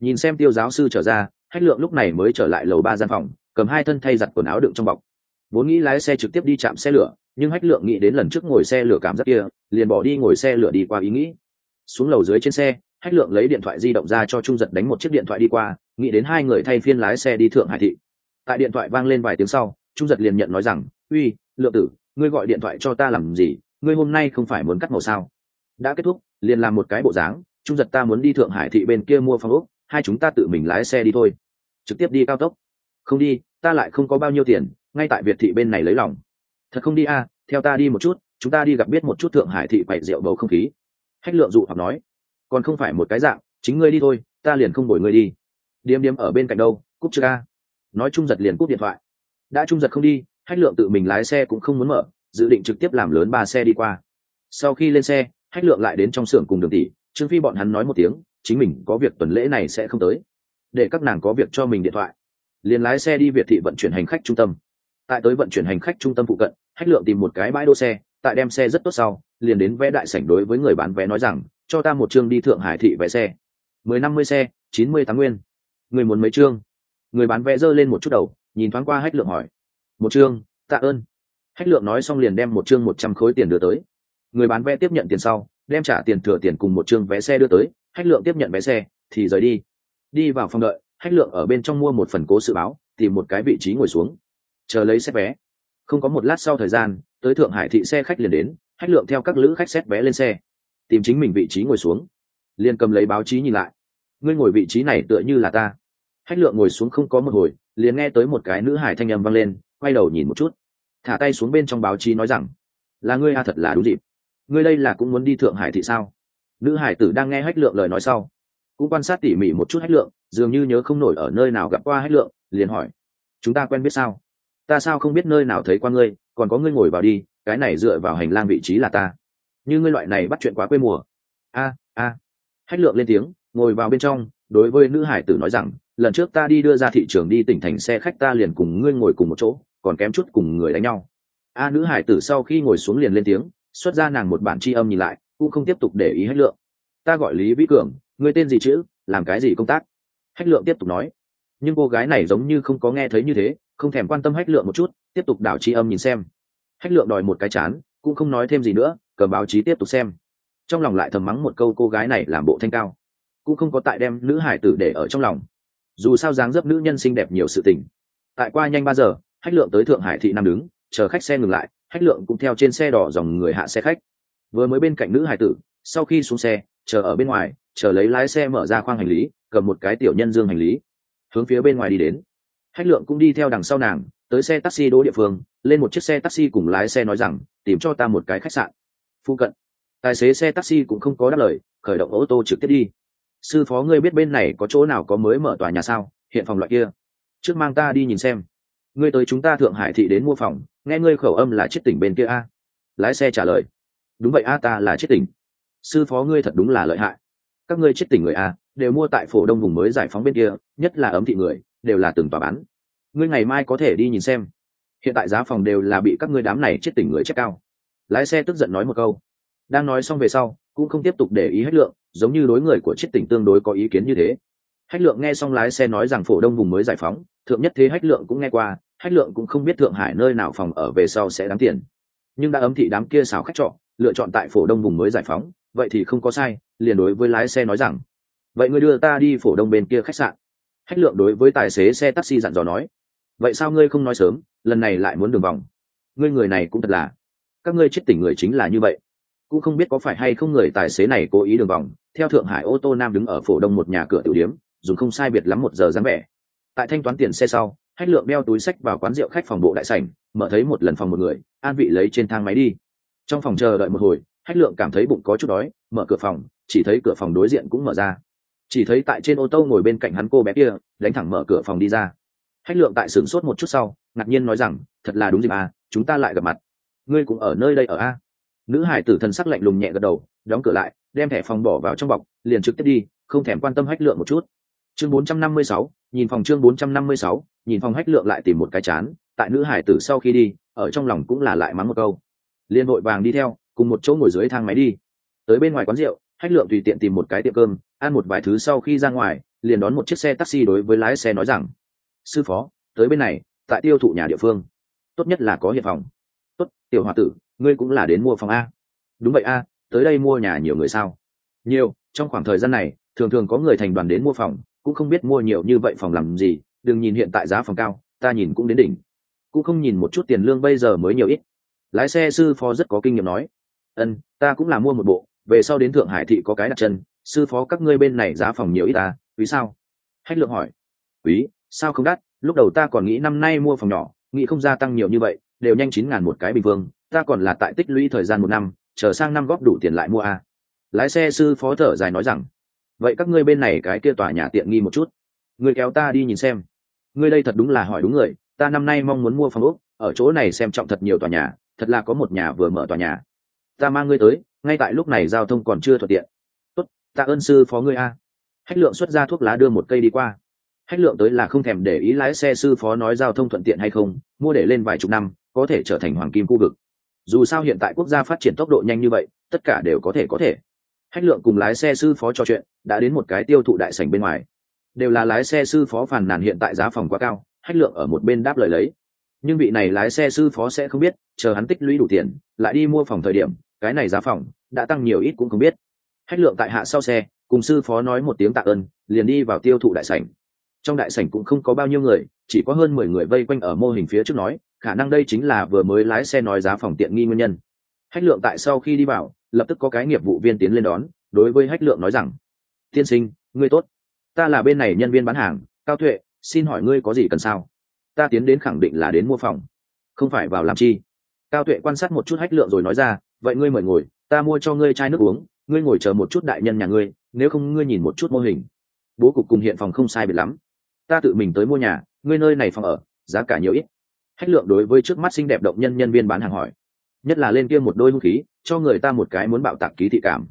Nhìn xem tiêu giáo sư trở ra, hách lượng lúc này mới trở lại lầu ba gian phòng, cầm hai thân thay giặt quần áo đựng trong bọc. Vốn nghĩ lái xe trực tiếp đi chạm xe lửa nhưng hách lượng nghĩ đến lần trước ngồi xe lửa cảm giác kia, liền bỏ đi ngồi xe lửa đi qua ý nghĩ. Xuống lầu dưới trên xe, hách lượng lấy điện thoại di động ra cho trung giật đánh một chiếc điện thoại đi qua, nghĩ đến hai người thay phiên lái xe đi thượng hải thị. Tại điện thoại vang lên vài tiếng sau, trung giật liền nhận nói rằng, uy, lượng tử, ngươi gọi điện thoại cho ta làm gì? Ngươi hôm nay không phải muốn cắt màu sao? Đã kết thúc, liền làm một cái bộ dáng, trung giật ta muốn đi thượng hải thị bên kia mua phòng ốc, hai chúng ta tự mình lái xe đi thôi. Trực tiếp đi cao tốc. Không đi, ta lại không có bao nhiêu tiền, ngay tại việt thị bên này lấy lòng thật không đi a à, theo ta đi một chút chúng ta đi gặp biết một chút thượng hải thị quậy rượu bầu không khí. Hách lượng dụ hoặc nói còn không phải một cái dạng chính ngươi đi thôi ta liền không đổi ngươi đi. Điếm điếm ở bên cạnh đâu cúp chưa ca nói trung giật liền cúp điện thoại. Đã trung giật không đi hách lượng tự mình lái xe cũng không muốn mở dự định trực tiếp làm lớn ba xe đi qua. Sau khi lên xe hách lượng lại đến trong xưởng cùng đường tỷ trương phi bọn hắn nói một tiếng chính mình có việc tuần lễ này sẽ không tới. Để các nàng có việc cho mình điện thoại. Liền lái xe đi việt thị vận chuyển hành khách trung tâm tại tới vận chuyển hành khách trung tâm phụ cận hách lượng tìm một cái bãi đỗ xe, tại đem xe rất tốt sau, liền đến vé đại sảnh đối với người bán vé nói rằng, cho ta một chương đi thượng hải thị vé xe. Mười năm mươi xe, chín mươi tám nguyên. Người muốn mấy chương? Người bán vé giơ lên một chút đầu, nhìn thoáng qua hách lượng hỏi. Một chương, tạ ơn. Hách lượng nói xong liền đem một chương một trăm khối tiền đưa tới. Người bán vé tiếp nhận tiền sau, đem trả tiền thừa tiền cùng một chương vé xe đưa tới hách lượng tiếp nhận vé xe, thì rời đi. Đi vào phòng đợi hách lượng ở bên trong mua một phần cố sự báo, tìm một cái vị trí ngồi xuống chờ lấy xét vé. Không có một lát sau thời gian, tới thượng hải thị xe khách liền đến hách lượng theo các lữ khách xét vé lên xe. Tìm chính mình vị trí ngồi xuống. Liền cầm lấy báo chí nhìn lại. Ngươi ngồi vị trí này tựa như là ta. Hách lượng ngồi xuống không có một hồi, liền nghe tới một cái nữ hải thanh âm vang lên, quay đầu nhìn một chút. Thả tay xuống bên trong báo chí nói rằng, là ngươi a thật là đúng dịp. Ngươi đây là cũng muốn đi thượng hải thị sao? Nữ hải tử đang nghe hách lượng lời nói sau, cũng quan sát tỉ mỉ một chút hách lượng, dường như nhớ không nổi ở nơi nào gặp qua hách lượng, liền hỏi, chúng ta quen biết sao? Ta sao không biết nơi nào thấy qua ngươi, còn có ngươi ngồi vào đi, cái này dựa vào hành lang vị trí là ta. Như ngươi loại này bắt chuyện quá quê mùa. A a. Hách lượng lên tiếng, ngồi vào bên trong, đối với nữ hải tử nói rằng, lần trước ta đi đưa ra thị trường đi tỉnh thành xe khách ta liền cùng ngươi ngồi cùng một chỗ, còn kém chút cùng người đánh nhau. A, nữ hải tử sau khi ngồi xuống liền lên tiếng, xuất ra nàng một bản tri âm nhìn lại, cũng không tiếp tục để ý hách lượng. Ta gọi lý vĩ cường, ngươi tên gì chữ làm cái gì công tác? Hách lượng tiếp tục nói, nhưng cô gái này giống như không có nghe thấy như thế không thèm quan tâm hách lượng một chút, tiếp tục đảo tri âm nhìn xem. Hách lượng đòi một cái chán, cũng không nói thêm gì nữa cầm báo chí tiếp tục xem. Trong lòng lại thầm mắng một câu cô gái này làm bộ thanh cao. Cũng không có tại đem nữ hải tử để ở trong lòng. Dù sao dáng dấp nữ nhân xinh đẹp nhiều sự tình. Tại qua nhanh ba giờ, hách lượng tới thượng hải thị nam đứng, chờ khách xe ngừng lại, hách lượng cũng theo trên xe đỏ dòng người hạ xe khách. Vừa mới bên cạnh nữ hải tử, sau khi xuống xe, chờ ở bên ngoài, chờ lấy lái xe mở ra khoang hành lý, cầm một cái tiểu nhân dương hành lý, hướng phía bên ngoài đi đến hách lượng cũng đi theo đằng sau nàng, tới xe taxi đỗ địa phương, lên một chiếc xe taxi cùng lái xe nói rằng, tìm cho ta một cái khách sạn. Phu cận, tài xế xe taxi cũng không có đáp lời, khởi động ô tô trực tiếp đi. Sư phó ngươi biết bên này có chỗ nào có mới mở tòa nhà sao? Hiện phòng loại kia. Trước mang ta đi nhìn xem. Ngươi tới chúng ta thượng hải thị đến mua phòng, nghe ngươi khẩu âm là chết tỉnh bên kia a. Lái xe trả lời. Đúng vậy a, ta là chết tỉnh. Sư phó ngươi thật đúng là lợi hại. Các ngươi chết tỉnh người a, đều mua tại phổ đông vùng mới giải phóng bên kia, nhất là ấm thị người đều là từng tòa bán. Ngươi ngày mai có thể đi nhìn xem. Hiện tại giá phòng đều là bị các ngươi đám này chết tỉnh người chết cao. Lái xe tức giận nói một câu. Đang nói xong về sau, cũng không tiếp tục để ý hết lượng, giống như đối người của chết tỉnh tương đối có ý kiến như thế. Hách lượng nghe xong lái xe nói rằng phổ đông vùng mới giải phóng, thượng nhất thế hách lượng cũng nghe qua, hách lượng cũng không biết thượng hải nơi nào phòng ở về sau sẽ đáng tiền. Nhưng đã ấm thị đám kia xào khách trọ, lựa chọn tại phổ đông vùng mới giải phóng, vậy thì không có sai, liền đối với lái xe nói rằng, vậy ngươi đưa ta đi phổ đông bên kia khách sạn hách lượng đối với tài xế xe taxi dặn dò nói, vậy sao ngươi không nói sớm, lần này lại muốn đường vòng? Ngươi người này cũng thật là, các ngươi chết tỉnh người chính là như vậy. Cũng không biết có phải hay không người tài xế này cố ý đường vòng, theo thượng hải ô tô nam đứng ở phổ đông một nhà cửa tiểu điếm, dùng không sai biệt lắm một giờ dáng vẻ. Tại thanh toán tiền xe sau, hách lượng đeo túi sách vào quán rượu khách phòng bộ đại sảnh, mở thấy một lần phòng một người, an vị lấy trên thang máy đi. Trong phòng chờ đợi một hồi, hách lượng cảm thấy bụng có chút đói, mở cửa phòng, chỉ thấy cửa phòng đối diện cũng mở ra chỉ thấy tại trên ô tô ngồi bên cạnh hắn cô bé kia đánh thẳng mở cửa phòng đi ra. Hách lượng tại sửng sốt một chút sau ngạc nhiên nói rằng thật là đúng dịp à chúng ta lại gặp mặt. Ngươi cũng ở nơi đây ở a? Nữ hải tử thần sắc lạnh lùng nhẹ gật đầu đóng cửa lại đem thẻ phòng bỏ vào trong bọc liền trực tiếp đi không thèm quan tâm hách lượng một chút. Chương 456, nhìn phòng chương 456, nhìn phòng hách lượng lại tìm một cái chán tại nữ hải tử sau khi đi ở trong lòng cũng là lại mắng một câu. Liên vội vàng đi theo cùng một chỗ ngồi dưới thang máy đi. Tới bên ngoài quán rượu hách lượng tùy tiện tìm một cái tiệm cơm ăn một vài thứ sau khi ra ngoài, liền đón một chiếc xe taxi đối với lái xe nói rằng, sư phó, tới bên này, tại tiêu thụ nhà địa phương. Tốt nhất là có hiệp phòng. Tốt, tiểu h o a tử, ngươi cũng là đến mua phòng a. Đúng vậy a, tới đây mua nhà nhiều người sao? Nhiều, trong khoảng thời gian này, thường thường có người thành đoàn đến mua phòng, cũng không biết mua nhiều như vậy phòng làm gì, đừng nhìn hiện tại giá phòng cao, ta nhìn cũng đến đỉnh. Cũng không nhìn một chút tiền lương bây giờ mới nhiều ít. Lái xe sư phó rất có kinh nghiệm nói, ân, ta cũng là mua một bộ, về sau đến thượng hải thị có cái đặt chân sư phó các ngươi bên này giá phòng nhiều ít à, ta quý sao? Hách lượng hỏi. Quý, sao không đắt? Lúc đầu ta còn nghĩ năm nay mua phòng nhỏ, nghĩ không gia tăng nhiều như vậy, đều nhanh chín ngàn một cái bình phương ta còn là tại tích lũy thời gian một năm, chờ sang năm góp đủ tiền lại mua a lái xe sư phó thở dài nói rằng, vậy các ngươi bên này cái kia tòa nhà tiện nghi một chút. Người kéo ta đi nhìn xem. Ngươi đây thật đúng là hỏi đúng người, ta năm nay mong muốn mua phòng ốc, ở chỗ này xem trọng thật nhiều tòa nhà, thật là có một nhà vừa mở tòa nhà. Ta mang ngươi tới, ngay tại lúc này giao thông còn chưa thuận tiện tạ ơn sư phó ngươi a. Hách lượng xuất ra thuốc lá đưa một cây đi qua. Hách lượng tới là không thèm để ý lái xe sư phó nói giao thông thuận tiện hay không, mua để lên vài chục năm, có thể trở thành hoàng kim khu vực. Dù sao hiện tại quốc gia phát triển tốc độ nhanh như vậy, tất cả đều có thể có thể. Hách lượng cùng lái xe sư phó trò chuyện, đã đến một cái tiêu thụ đại sảnh bên ngoài. Đều là lái xe sư phó phàn nàn hiện tại giá phòng quá cao, hách lượng ở một bên đáp lời lấy. Nhưng vị này lái xe sư phó sẽ không biết, chờ hắn tích lũy đủ tiền, lại đi mua phòng thời điểm, cái này giá phòng, đã tăng nhiều ít cũng không biết hách lượng tại hạ sau xe, cùng sư phó nói một tiếng tạ ơn, liền đi vào tiêu thụ đại sảnh. Trong đại sảnh cũng không có bao nhiêu người, chỉ có hơn mười người vây quanh ở mô hình phía trước nói, khả năng đây chính là vừa mới lái xe nói giá phòng tiện nghi nguyên nhân. Hách lượng tại sau khi đi vào, lập tức có cái nghiệp vụ viên tiến lên đón, đối với hách lượng nói rằng, tiên sinh, ngươi tốt. Ta là bên này nhân viên bán hàng, cao tuệ, xin hỏi ngươi có gì cần sao? Ta tiến đến khẳng định là đến mua phòng, không phải vào làm chi? Cao tuệ quan sát một chút hách lượng rồi nói ra, vậy ngươi mời ngồi, ta mua cho ngươi chai nước uống ngươi ngồi chờ một chút đại nhân nhà ngươi, nếu không ngươi nhìn một chút mô hình. Bố cục cùng hiện phòng không sai biệt lắm. Ta tự mình tới mua nhà, ngươi nơi này phòng ở, giá cả nhiều ít. Hách lượng đối với trước mắt xinh đẹp động nhân nhân viên bán hàng hỏi. Nhất là lên kia một đôi hung khí, cho người ta một cái muốn bạo tạc ký thị cảm.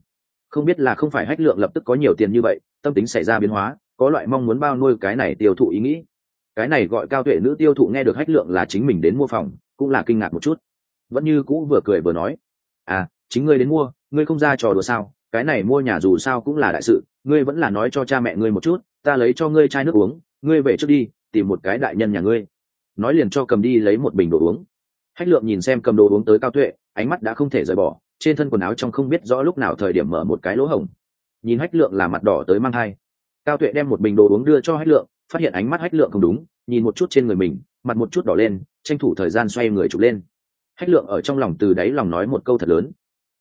Không biết là không phải hách lượng lập tức có nhiều tiền như vậy, tâm tính xảy ra biến hóa, có loại mong muốn bao nuôi cái này tiêu thụ ý nghĩ. Cái này gọi cao tuệ nữ tiêu thụ nghe được hách lượng là chính mình đến mua phòng, cũng là kinh ngạc một chút. Vẫn như cũ vừa cười vừa nói. À chính ngươi đến mua, ngươi không ra trò đùa sao? Cái này mua nhà dù sao cũng là đại sự, ngươi vẫn là nói cho cha mẹ ngươi một chút, ta lấy cho ngươi chai nước uống, ngươi về trước đi, tìm một cái đại nhân nhà ngươi. Nói liền cho cầm đi lấy một bình đồ uống. Hách lượng nhìn xem cầm đồ uống tới cao tuệ, ánh mắt đã không thể rời bỏ, trên thân quần áo trong không biết rõ lúc nào thời điểm mở một cái lỗ hổng. Nhìn hách lượng là mặt đỏ tới mang thai. Cao tuệ đem một bình đồ uống đưa cho hách lượng, phát hiện ánh mắt hách lượng không đúng, nhìn một chút trên người mình, mặt một chút đỏ lên, tranh thủ thời gian xoay người chụp lên. Hách lượng ở trong lòng từ đáy lòng nói một câu thật lớn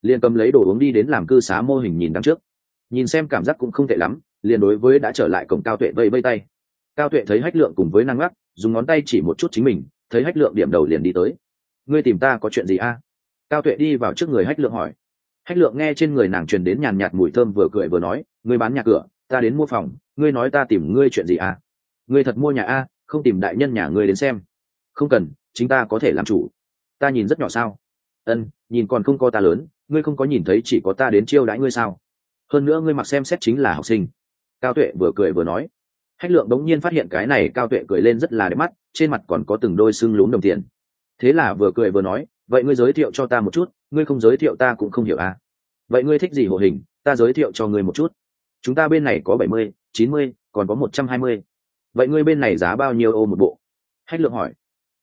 liền cầm lấy đồ uống đi đến làm cư xá mô hình nhìn đằng trước. Nhìn xem cảm giác cũng không tệ lắm, liền đối với đã trở lại cổng cao tuệ vây vây tay. Cao tuệ thấy hách lượng cùng với năng ngắc, dùng ngón tay chỉ một chút chính mình, thấy hách lượng điểm đầu liền đi tới. Ngươi tìm ta có chuyện gì a? Cao tuệ đi vào trước người hách lượng hỏi. Hách lượng nghe trên người nàng truyền đến nhàn nhạt mùi thơm vừa cười vừa nói, ngươi bán nhà cửa, ta đến mua phòng, ngươi nói ta tìm ngươi chuyện gì a? Ngươi thật mua nhà a, không tìm đại nhân nhà ngươi đến xem. Không cần, chính ta có thể làm chủ. Ta nhìn rất nhỏ sao? Ân, nhìn còn không có ta lớn ngươi không có nhìn thấy chỉ có ta đến chiêu đãi ngươi sao? Hơn nữa ngươi mặc xem xét chính là học sinh. Cao tuệ vừa cười vừa nói. Hách lượng đống nhiên phát hiện cái này, cao tuệ cười lên rất là đẹp mắt, trên mặt còn có từng đôi xương lún đồng tiền. Thế là vừa cười vừa nói, vậy ngươi giới thiệu cho ta một chút, ngươi không giới thiệu ta cũng không hiểu à? Vậy ngươi thích gì hộ hình, ta giới thiệu cho ngươi một chút. Chúng ta bên này có bảy mươi, chín mươi, còn có một trăm hai mươi. Vậy ngươi bên này giá bao nhiêu ô một bộ? Hách lượng hỏi.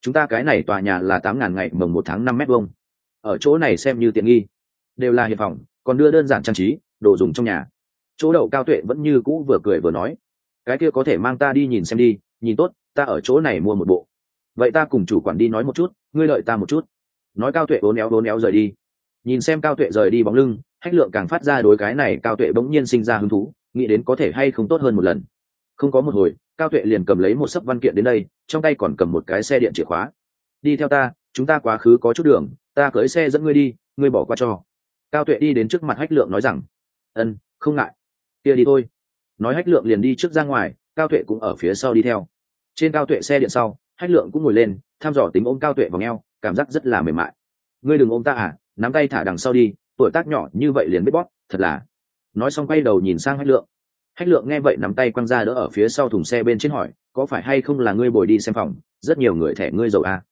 Chúng ta cái này tòa nhà là tám ngàn ngày, mồng một tháng năm mét hai ở chỗ này xem như tiện nghi đều là hiệp phòng, còn đưa đơn giản trang trí, đồ dùng trong nhà. Chỗ đậu cao tuệ vẫn như cũ vừa cười vừa nói, cái kia có thể mang ta đi nhìn xem đi, nhìn tốt, ta ở chỗ này mua một bộ. Vậy ta cùng chủ quản đi nói một chút, ngươi lợi ta một chút. Nói cao tuệ bốn éo bốn éo rời đi. Nhìn xem cao tuệ rời đi bóng lưng, hách lượng càng phát ra đối cái này cao tuệ bỗng nhiên sinh ra hứng thú, nghĩ đến có thể hay không tốt hơn một lần. Không có một hồi, cao tuệ liền cầm lấy một sấp văn kiện đến đây, trong tay còn cầm một cái xe điện chìa khóa. Đi theo ta, chúng ta quá khứ có chút đường, ta cưới xe dẫn ngươi đi, ngươi bỏ qua cho cao tuệ đi đến trước mặt hách lượng nói rằng, ân, không ngại. Kia đi thôi. Nói hách lượng liền đi trước ra ngoài, cao tuệ cũng ở phía sau đi theo. Trên cao tuệ xe điện sau, hách lượng cũng ngồi lên, thăm dò tính ôm cao tuệ vào ngheo, cảm giác rất là mềm mại. Ngươi đừng ôm ta à nắm tay thả đằng sau đi, tuổi tác nhỏ như vậy liền biết bóp, thật là. Nói xong quay đầu nhìn sang hách lượng. Hách lượng nghe vậy nắm tay quăng ra đỡ ở phía sau thùng xe bên trên hỏi, có phải hay không là ngươi bồi đi xem phòng, rất nhiều người thẻ ngươi giàu à?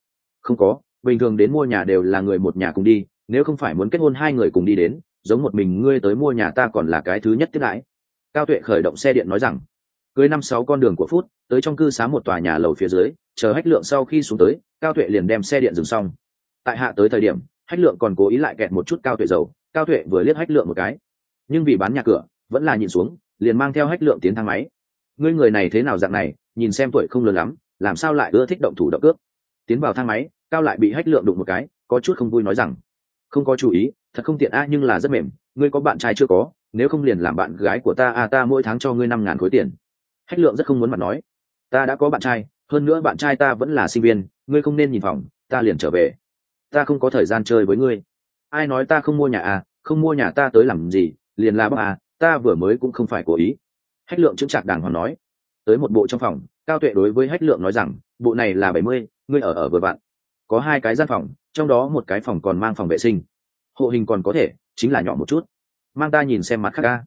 không có, bình thường đến mua nhà đều là người một nhà cùng đi nếu không phải muốn kết hôn hai người cùng đi đến, giống một mình ngươi tới mua nhà ta còn là cái thứ nhất tiếp đãi. Cao tuệ khởi động xe điện nói rằng, cưới năm sáu con đường của phút, tới trong cư xá một tòa nhà lầu phía dưới, chờ hách lượng sau khi xuống tới, cao tuệ liền đem xe điện dừng xong. Tại hạ tới thời điểm, hách lượng còn cố ý lại kẹt một chút cao tuệ dầu, cao tuệ vừa liếc hách lượng một cái. Nhưng vì bán nhà cửa, vẫn là nhìn xuống, liền mang theo hách lượng tiến thang máy. Ngươi người này thế nào dạng này, nhìn xem tuổi không lớn lắm, làm sao lại ưa thích động thủ động cướp? Tiến vào thang máy, cao lại bị hách lượng đụng một cái, có chút không vui nói rằng không có chú ý, thật không tiện a, nhưng là rất mềm. Ngươi có bạn trai chưa có, nếu không liền làm bạn gái của ta, a, ta mỗi tháng cho ngươi năm ngàn khối tiền. Hách lượng rất không muốn mặt nói. Ta đã có bạn trai, hơn nữa bạn trai ta vẫn là sinh viên, ngươi không nên nhìn phòng, ta liền trở về. Ta không có thời gian chơi với ngươi. Ai nói ta không mua nhà à không mua nhà ta tới làm gì, liền là bác à ta vừa mới cũng không phải cố ý. Hách lượng chững chạc đàng hoàng nói. Tới một bộ trong phòng, cao tuệ đối với hách lượng nói rằng, bộ này là bảy mươi, ngươi ở ở vừa vặn. Có hai cái gian phòng trong đó một cái phòng còn mang phòng vệ sinh. Hộ hình còn có thể, chính là nhỏ một chút. Mang ta nhìn xem mặt khác ca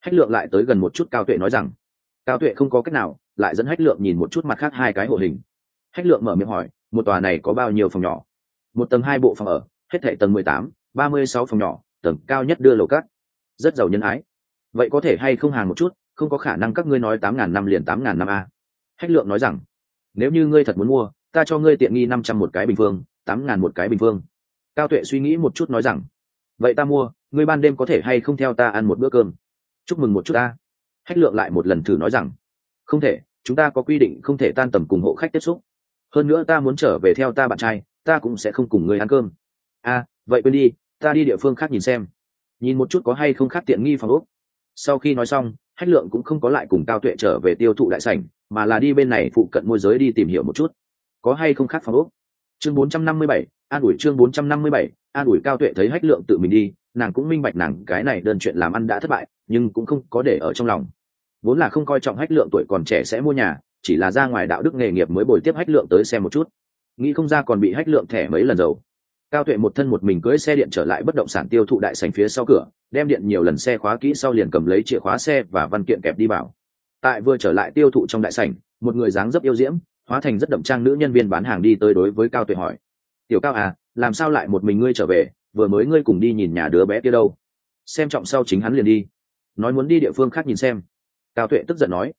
hách lượng lại tới gần một chút cao tuệ nói rằng, cao tuệ không có cách nào, lại dẫn hách lượng nhìn một chút mặt khác hai cái hộ hình. Hách lượng mở miệng hỏi, một tòa này có bao nhiêu phòng nhỏ? Một tầng hai bộ phòng ở, hết thệ tầng mười tám, ba mươi sáu phòng nhỏ, tầng cao nhất đưa lầu cắt rất giàu nhân ái. Vậy có thể hay không hàng một chút, không có khả năng các ngươi nói tám ngàn năm liền tám ngàn năm a. Hách lượng nói rằng, nếu như ngươi thật muốn mua, ta cho ngươi tiện nghi năm trăm một cái bình phương tám ngàn một cái bình phương. Cao tuệ suy nghĩ một chút nói rằng vậy ta mua ngươi ban đêm có thể hay không theo ta ăn một bữa cơm? Chúc mừng một chút ta. Hách lượng lại một lần thử nói rằng không thể chúng ta có quy định không thể tan tầm cùng hộ khách tiếp xúc. Hơn nữa ta muốn trở về theo ta bạn trai ta cũng sẽ không cùng ngươi ăn cơm. A à, vậy quên đi ta đi địa phương khác nhìn xem. Nhìn một chút có hay không khác tiện nghi phòng úc sau khi nói xong hách lượng cũng không có lại cùng cao tuệ trở về tiêu thụ đại sảnh mà là đi bên này phụ cận môi giới đi tìm hiểu một chút. Có hay không khác phòng úc chương 457, an ủi chương 457, an ủi cao tuệ thấy hách lượng tự mình đi nàng cũng minh bạch nàng cái này đơn chuyện làm ăn đã thất bại nhưng cũng không có để ở trong lòng. Vốn là không coi trọng hách lượng tuổi còn trẻ sẽ mua nhà chỉ là ra ngoài đạo đức nghề nghiệp mới bồi tiếp hách lượng tới xem một chút. Nghĩ không ra còn bị hách lượng thẻ mấy lần dầu cao tuệ một thân một mình cưỡi xe điện trở lại bất động sản tiêu thụ đại sành phía sau cửa đem điện nhiều lần xe khóa kỹ sau liền cầm lấy chìa khóa xe và văn kiện kẹp đi vào. Tại vừa trở lại tiêu thụ trong đại sảnh một người dáng dấp yêu diễm hóa thành rất đậm trang nữ nhân viên bán hàng đi tới đối với cao tuệ hỏi. Tiểu cao à làm sao lại một mình ngươi trở về? Vừa mới ngươi cùng đi nhìn nhà đứa bé kia đâu? Xem trọng sau chính hắn liền đi. Nói muốn đi địa phương khác nhìn xem. Cao tuệ tức giận nói.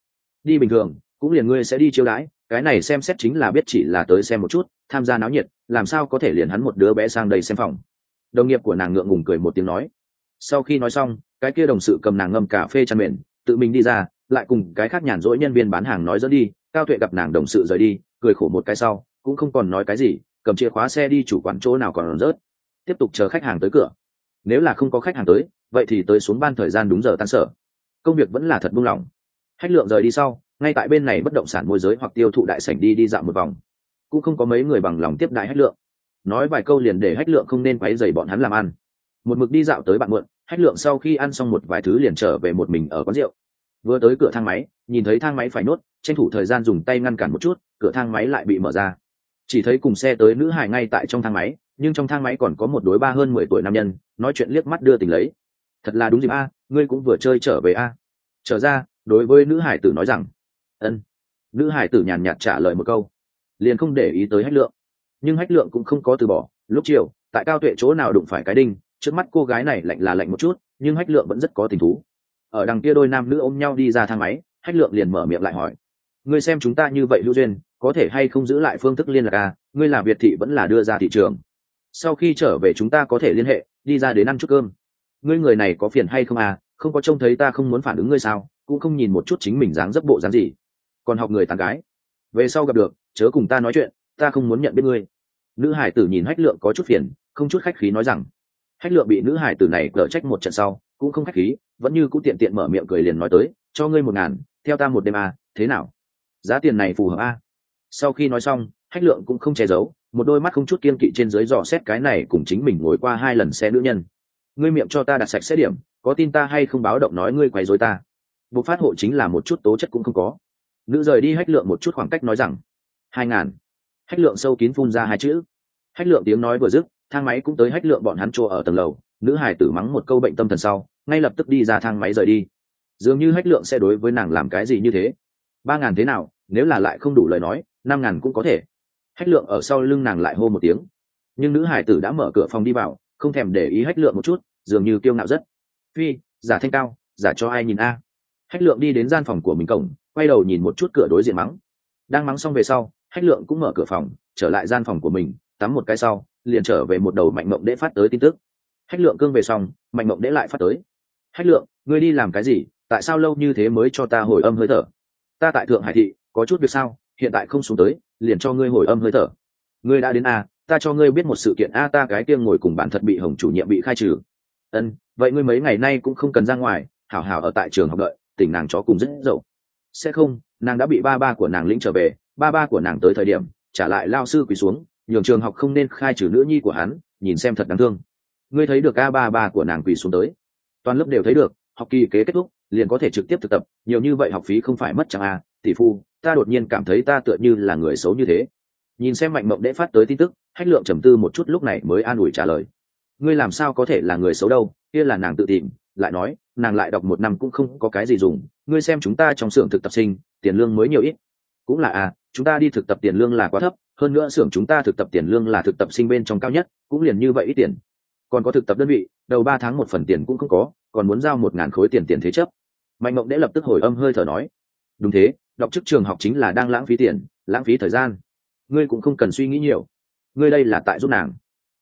Đi bình thường, cũng liền ngươi sẽ đi chiêu đãi, cái này xem xét chính là biết chỉ là tới xem một chút, tham gia náo nhiệt, làm sao có thể liền hắn một đứa bé sang đây xem phòng? Đồng nghiệp của nàng ngượng ngùng cười một tiếng nói. Sau khi nói xong, cái kia đồng sự cầm nàng ngâm cà phê chăn mền, tự mình đi ra, lại cùng cái khác nhàn rỗi nhân viên bán hàng nói dẫn đi cao tuệ gặp nàng đồng sự rời đi, cười khổ một cái sau, cũng không còn nói cái gì, cầm chìa khóa xe đi chủ quán chỗ nào còn rớt. Tiếp tục chờ khách hàng tới cửa. Nếu là không có khách hàng tới, vậy thì tới xuống ban thời gian đúng giờ tan sở. Công việc vẫn là thật buông lỏng. Hách lượng rời đi sau, ngay tại bên này bất động sản môi giới hoặc tiêu thụ đại sảnh đi đi dạo một vòng. Cũng không có mấy người bằng lòng tiếp đại hách lượng. Nói vài câu liền để hách lượng không nên quấy dày bọn hắn làm ăn. Một mực đi dạo tới bạn muộn hách lượng sau khi ăn xong một vài thứ liền trở về một mình ở quán rượu vừa tới cửa thang máy, nhìn thấy thang máy phải nốt, tranh thủ thời gian dùng tay ngăn cản một chút, cửa thang máy lại bị mở ra. Chỉ thấy cùng xe tới nữ hải ngay tại trong thang máy, nhưng trong thang máy còn có một đối ba hơn mười tuổi nam nhân, nói chuyện liếc mắt đưa tình lấy. Thật là đúng dịp a, ngươi cũng vừa chơi trở về a. Trở ra, đối với nữ hải tử nói rằng, ân. Nữ hải tử nhàn nhạt trả lời một câu, liền không để ý tới hách lượng. Nhưng hách lượng cũng không có từ bỏ. Lúc chiều, tại cao tuệ chỗ nào đụng phải cái đinh, trước mắt cô gái này lạnh là lạnh một chút, nhưng hách lượng vẫn rất có tình thú ở đằng kia đôi nam nữ ôm nhau đi ra thang máy, hách lượng liền mở miệng lại hỏi. Ngươi xem chúng ta như vậy lưu duyên, có thể hay không giữ lại phương thức liên lạc à? Ngươi là việt thị vẫn là đưa ra thị trường. Sau khi trở về chúng ta có thể liên hệ, đi ra đến ăn chút cơm. Ngươi người này có phiền hay không à? Không có trông thấy ta không muốn phản ứng ngươi sao? Cũng không nhìn một chút chính mình dáng dấp bộ dáng gì. Còn học người tàn gái. Về sau gặp được, chớ cùng ta nói chuyện, ta không muốn nhận biết ngươi. Nữ hải tử nhìn hách lượng có chút phiền, không chút khách khí nói rằng. Hách lượng bị nữ hải tử này cở trách một trận sau, cũng không khách khí vẫn như cũng tiện tiện mở miệng cười liền nói tới cho ngươi một ngàn theo ta một đêm à, thế nào? Giá tiền này phù hợp a à? sau khi nói xong hách lượng cũng không che giấu một đôi mắt không chút kiên kỵ trên dưới dò xét cái này cùng chính mình ngồi qua hai lần xe nữ nhân. Ngươi miệng cho ta đặt sạch xét điểm có tin ta hay không báo động nói ngươi quấy rối ta? Bộc phát hộ chính là một chút tố chất cũng không có. Nữ rời đi hách lượng một chút khoảng cách nói rằng hai ngàn. Hách lượng sâu kín phun ra hai chữ. Hách lượng tiếng nói vừa dứt thang máy cũng tới hách lượng bọn hắn chỗ ở tầng lầu. Nữ hải tử mắng một câu bệnh tâm thần sau ngay lập tức đi ra thang máy rời đi. Dường như hách lượng sẽ đối với nàng làm cái gì như thế? Ba ngàn thế nào, nếu là lại không đủ lời nói, năm ngàn cũng có thể. Hách lượng ở sau lưng nàng lại hô một tiếng. Nhưng nữ hải tử đã mở cửa phòng đi vào, không thèm để ý hách lượng một chút, dường như kiêu ngạo rất. Phi, giả thanh cao, giả cho ai nhìn a? Hách lượng đi đến gian phòng của mình cổng, quay đầu nhìn một chút cửa đối diện mắng. Đang mắng xong về sau, hách lượng cũng mở cửa phòng, trở lại gian phòng của mình, tắm một cái sau, liền trở về một đầu mạnh mộng đễ phát tới tin tức. Hách lượng cương về xong, mạnh mộng đễ lại phát tới hách lượng, ngươi đi làm cái gì? Tại sao lâu như thế mới cho ta hồi âm hơi thở? Ta tại thượng hải thị, có chút việc sao? Hiện tại không xuống tới, liền cho ngươi hồi âm hơi thở. Ngươi đã đến a, ta cho ngươi biết một sự kiện a, ta cái tiêng ngồi cùng bản thật bị hồng chủ nhiệm bị khai trừ. Ân, vậy ngươi mấy ngày nay cũng không cần ra ngoài, hảo hảo ở tại trường học đợi, tỉnh nàng chó cùng rất dậu. Sẽ không, nàng đã bị ba ba của nàng lĩnh trở về, ba ba của nàng tới thời điểm, trả lại lao sư quỳ xuống, nhường trường học không nên khai trừ nữ nhi của hắn, nhìn xem thật đáng thương. Ngươi thấy được a ba ba của nàng quỳ xuống tới toàn lớp đều thấy được, học kỳ kế kết thúc, liền có thể trực tiếp thực tập, nhiều như vậy học phí không phải mất chẳng à? tỷ phu, ta đột nhiên cảm thấy ta tựa như là người xấu như thế. Nhìn xem mạnh mộng đễ phát tới tin tức, hách lượng trầm tư một chút lúc này mới an ủi trả lời. Ngươi làm sao có thể là người xấu đâu, kia là nàng tự tìm, lại nói, nàng lại đọc một năm cũng không có cái gì dùng, ngươi xem chúng ta trong xưởng thực tập sinh, tiền lương mới nhiều ít. Cũng là à chúng ta đi thực tập tiền lương là quá thấp, hơn nữa xưởng chúng ta thực tập tiền lương là thực tập sinh bên trong cao nhất, cũng liền như vậy ít tiền còn có thực tập đơn vị, đầu ba tháng một phần tiền cũng không có, còn muốn giao một ngàn khối tiền tiền thế chấp. Mạnh mộng đễ lập tức hồi âm hơi thở nói, đúng thế, đọc chức trường học chính là đang lãng phí tiền, lãng phí thời gian. Ngươi cũng không cần suy nghĩ nhiều. Ngươi đây là tại giúp nàng.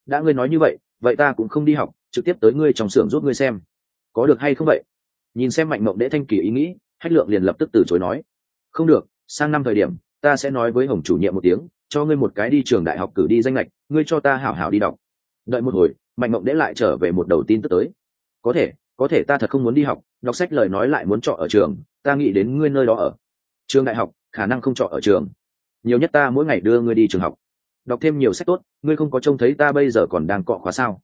Đã ngươi nói như vậy vậy ta cũng không đi học, trực tiếp tới ngươi trong xưởng giúp ngươi xem. Có được hay không vậy? Nhìn xem mạnh mộng đễ thanh kỳ ý nghĩ, hách lượng liền lập tức từ chối nói, không được, sang năm thời điểm, ta sẽ nói với hồng chủ nhiệm một tiếng, cho ngươi một cái đi trường đại học cử đi danh lệch ngươi cho ta hảo hảo đi đọc. Đợi một hồi mạnh mộng đễ lại trở về một đầu tin tức tới. Có thể có thể ta thật không muốn đi học đọc sách lời nói lại muốn trọ ở trường ta nghĩ đến ngươi nơi đó ở. Trường đại học khả năng không trọ ở trường. Nhiều nhất ta mỗi ngày đưa ngươi đi trường học. Đọc thêm nhiều sách tốt ngươi không có trông thấy ta bây giờ còn đang cọ khóa sao?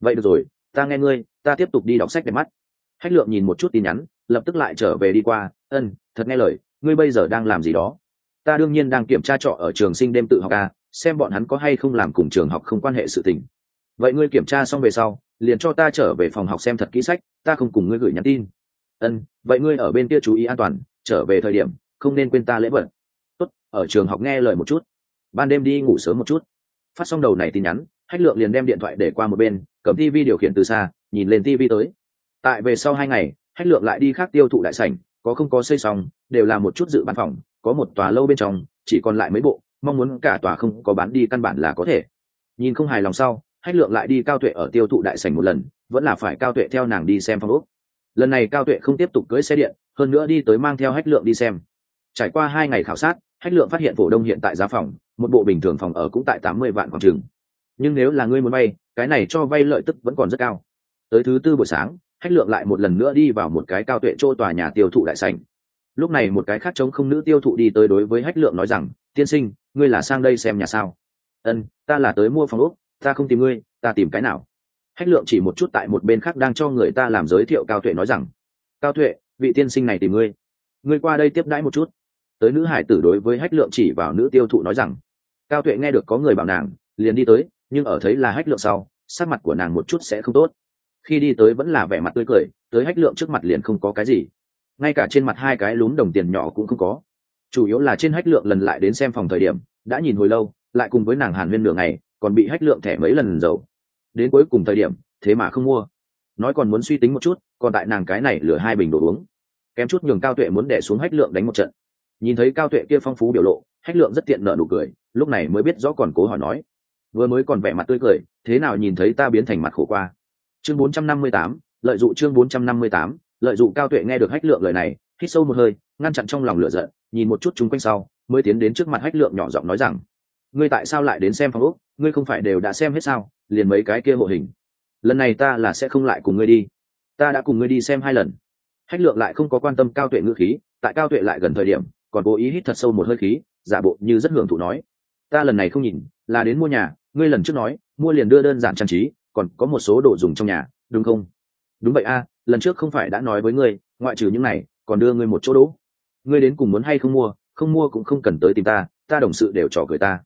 Vậy được rồi ta nghe ngươi ta tiếp tục đi đọc sách để mắt. Hách lượng nhìn một chút tin nhắn lập tức lại trở về đi qua ân thật nghe lời ngươi bây giờ đang làm gì đó? Ta đương nhiên đang kiểm tra trọ ở trường sinh đêm tự học à, xem bọn hắn có hay không làm cùng trường học không quan hệ sự tình vậy ngươi kiểm tra xong về sau, liền cho ta trở về phòng học xem thật kỹ sách, ta không cùng ngươi gửi nhắn tin. Ân, vậy ngươi ở bên kia chú ý an toàn, trở về thời điểm, không nên quên ta lễ vật. Tốt, ở trường học nghe lời một chút. Ban đêm đi ngủ sớm một chút. Phát xong đầu này tin nhắn, hách lượng liền đem điện thoại để qua một bên, cầm tv điều khiển từ xa, nhìn lên tv tới. Tại về sau hai ngày, hách lượng lại đi khác tiêu thụ đại sảnh, có không có xây xong, đều là một chút dự bán phòng, có một tòa lâu bên trong, chỉ còn lại mấy bộ, mong muốn cả tòa không có bán đi căn bản là có thể. Nhìn không hài lòng sau hách lượng lại đi cao tuệ ở tiêu thụ đại sảnh một lần, vẫn là phải cao tuệ theo nàng đi xem phòng úc lần này cao tuệ không tiếp tục cưỡi xe điện, hơn nữa đi tới mang theo hách lượng đi xem. Trải qua hai ngày khảo sát, hách lượng phát hiện phổ đông hiện tại giá phòng, một bộ bình thường phòng ở cũng tại tám mươi vạn khoảng trường nhưng nếu là ngươi muốn vay, cái này cho vay lợi tức vẫn còn rất cao. Tới thứ tư buổi sáng, hách lượng lại một lần nữa đi vào một cái cao tuệ chỗ tòa nhà tiêu thụ đại sảnh. Lúc này một cái khác trống không nữ tiêu thụ đi tới đối với hách lượng nói rằng, tiên sinh, ngươi là sang đây xem nhà sao? Ân, ta là tới mua phòng úc ta không tìm ngươi, ta tìm cái nào? Hách lượng chỉ một chút tại một bên khác đang cho người ta làm giới thiệu cao tuệ nói rằng, cao tuệ, vị tiên sinh này tìm ngươi. Ngươi qua đây tiếp đãi một chút. Tới nữ hải tử đối với hách lượng chỉ vào nữ tiêu thụ nói rằng, cao tuệ nghe được có người bảo nàng, liền đi tới, nhưng ở thấy là hách lượng sau, sắc mặt của nàng một chút sẽ không tốt. Khi đi tới vẫn là vẻ mặt tươi cười, tới hách lượng trước mặt liền không có cái gì. Ngay cả trên mặt hai cái lúm đồng tiền nhỏ cũng không có. Chủ yếu là trên hách lượng lần lại đến xem phòng thời điểm, đã nhìn hồi lâu, lại cùng với nàng hàn huyên nửa ngày còn bị hách lượng thẻ mấy lần dầu đến cuối cùng thời điểm thế mà không mua. Nói còn muốn suy tính một chút còn tại nàng cái này lửa hai bình đồ uống. Kém chút nhường cao tuệ muốn đẻ xuống hách lượng đánh một trận. Nhìn thấy cao tuệ kia phong phú biểu lộ hách lượng rất tiện nợ nụ cười lúc này mới biết rõ còn cố hỏi nói. Vừa mới còn vẻ mặt tươi cười thế nào nhìn thấy ta biến thành mặt khổ qua? Chương 458, lợi dụng chương 458, lợi dụng cao tuệ nghe được hách lượng lời này hít sâu một hơi ngăn chặn trong lòng lửa giận nhìn một chút chúng quanh sau mới tiến đến trước mặt hách lượng nhỏ giọng nói rằng ngươi tại sao lại đến xem phòng úc ngươi không phải đều đã xem hết sao, liền mấy cái kia hộ hình. Lần này ta là sẽ không lại cùng ngươi đi. Ta đã cùng ngươi đi xem hai lần. Hách lượng lại không có quan tâm cao tuệ ngữ khí, tại cao tuệ lại gần thời điểm, còn cố ý hít thật sâu một hơi khí, giả bộ như rất hưởng thụ nói. Ta lần này không nhìn, là đến mua nhà, ngươi lần trước nói, mua liền đưa đơn giản trang trí, còn có một số đồ dùng trong nhà, đúng không? Đúng vậy a, lần trước không phải đã nói với ngươi, ngoại trừ những này, còn đưa ngươi một chỗ đỗ. Ngươi đến cùng muốn hay không mua không mua cũng không cần tới tìm ta ta đồng sự đều trò cười ta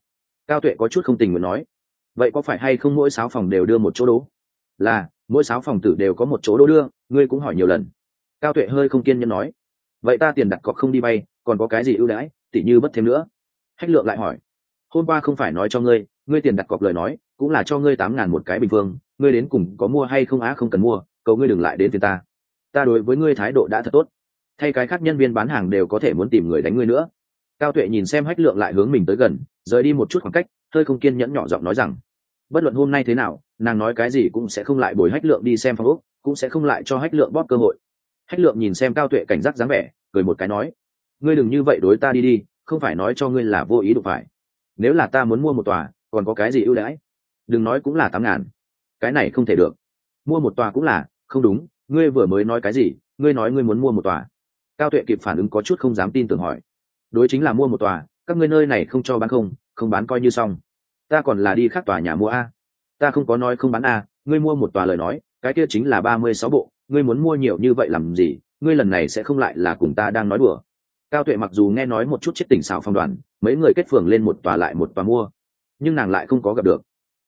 cao tuệ có chút không tình nguyện nói, vậy có phải hay không mỗi sáu phòng đều đưa một chỗ đố? là, mỗi sáu phòng tử đều có một chỗ đố đưa, ngươi cũng hỏi nhiều lần. Cao tuệ hơi không kiên nhẫn nói, vậy ta tiền đặt cọc không đi vay còn có cái gì ưu đãi, tỉ như bất thêm nữa? Hách lượng lại hỏi, hôm qua không phải nói cho ngươi ngươi tiền đặt cọc lời nói, cũng là cho ngươi tám ngàn một cái bình phương, ngươi đến cùng có mua hay không á không cần mua, cầu ngươi đừng lại đến phiền ta. Ta đối với ngươi thái độ đã thật tốt, thay cái khác nhân viên bán hàng đều có thể muốn tìm người đánh ngươi nữa. Cao tuệ nhìn xem hách lượng lại hướng mình tới gần rời đi một chút khoảng cách, hơi không kiên nhẫn nhỏ giọng nói rằng, bất luận hôm nay thế nào, nàng nói cái gì cũng sẽ không lại bồi hách lượng đi xem phong úc cũng sẽ không lại cho hách lượng bóp cơ hội. Hách lượng nhìn xem cao tuệ cảnh giác dáng vẻ, cười một cái nói, ngươi đừng như vậy đối ta đi đi, không phải nói cho ngươi là vô ý đụng phải. Nếu là ta muốn mua một tòa, còn có cái gì ưu đãi? Đừng nói cũng là tám ngàn. Cái này không thể được. Mua một tòa cũng là, không đúng, ngươi vừa mới nói cái gì, ngươi nói ngươi muốn mua một tòa. Cao tuệ kịp phản ứng có chút không dám tin tưởng hỏi, đối chính là mua một tòa các ngươi nơi này không cho bán không không bán coi như xong. Ta còn là đi khác tòa nhà mua a. Ta không có nói không bán a, ngươi mua một tòa lời nói, cái kia chính là ba mươi sáu bộ, ngươi muốn mua nhiều như vậy làm gì, ngươi lần này sẽ không lại là cùng ta đang nói đùa. Cao tuệ mặc dù nghe nói một chút chết tỉnh xào phong đoàn, mấy người kết phường lên một tòa lại một tòa mua, nhưng nàng lại không có gặp được.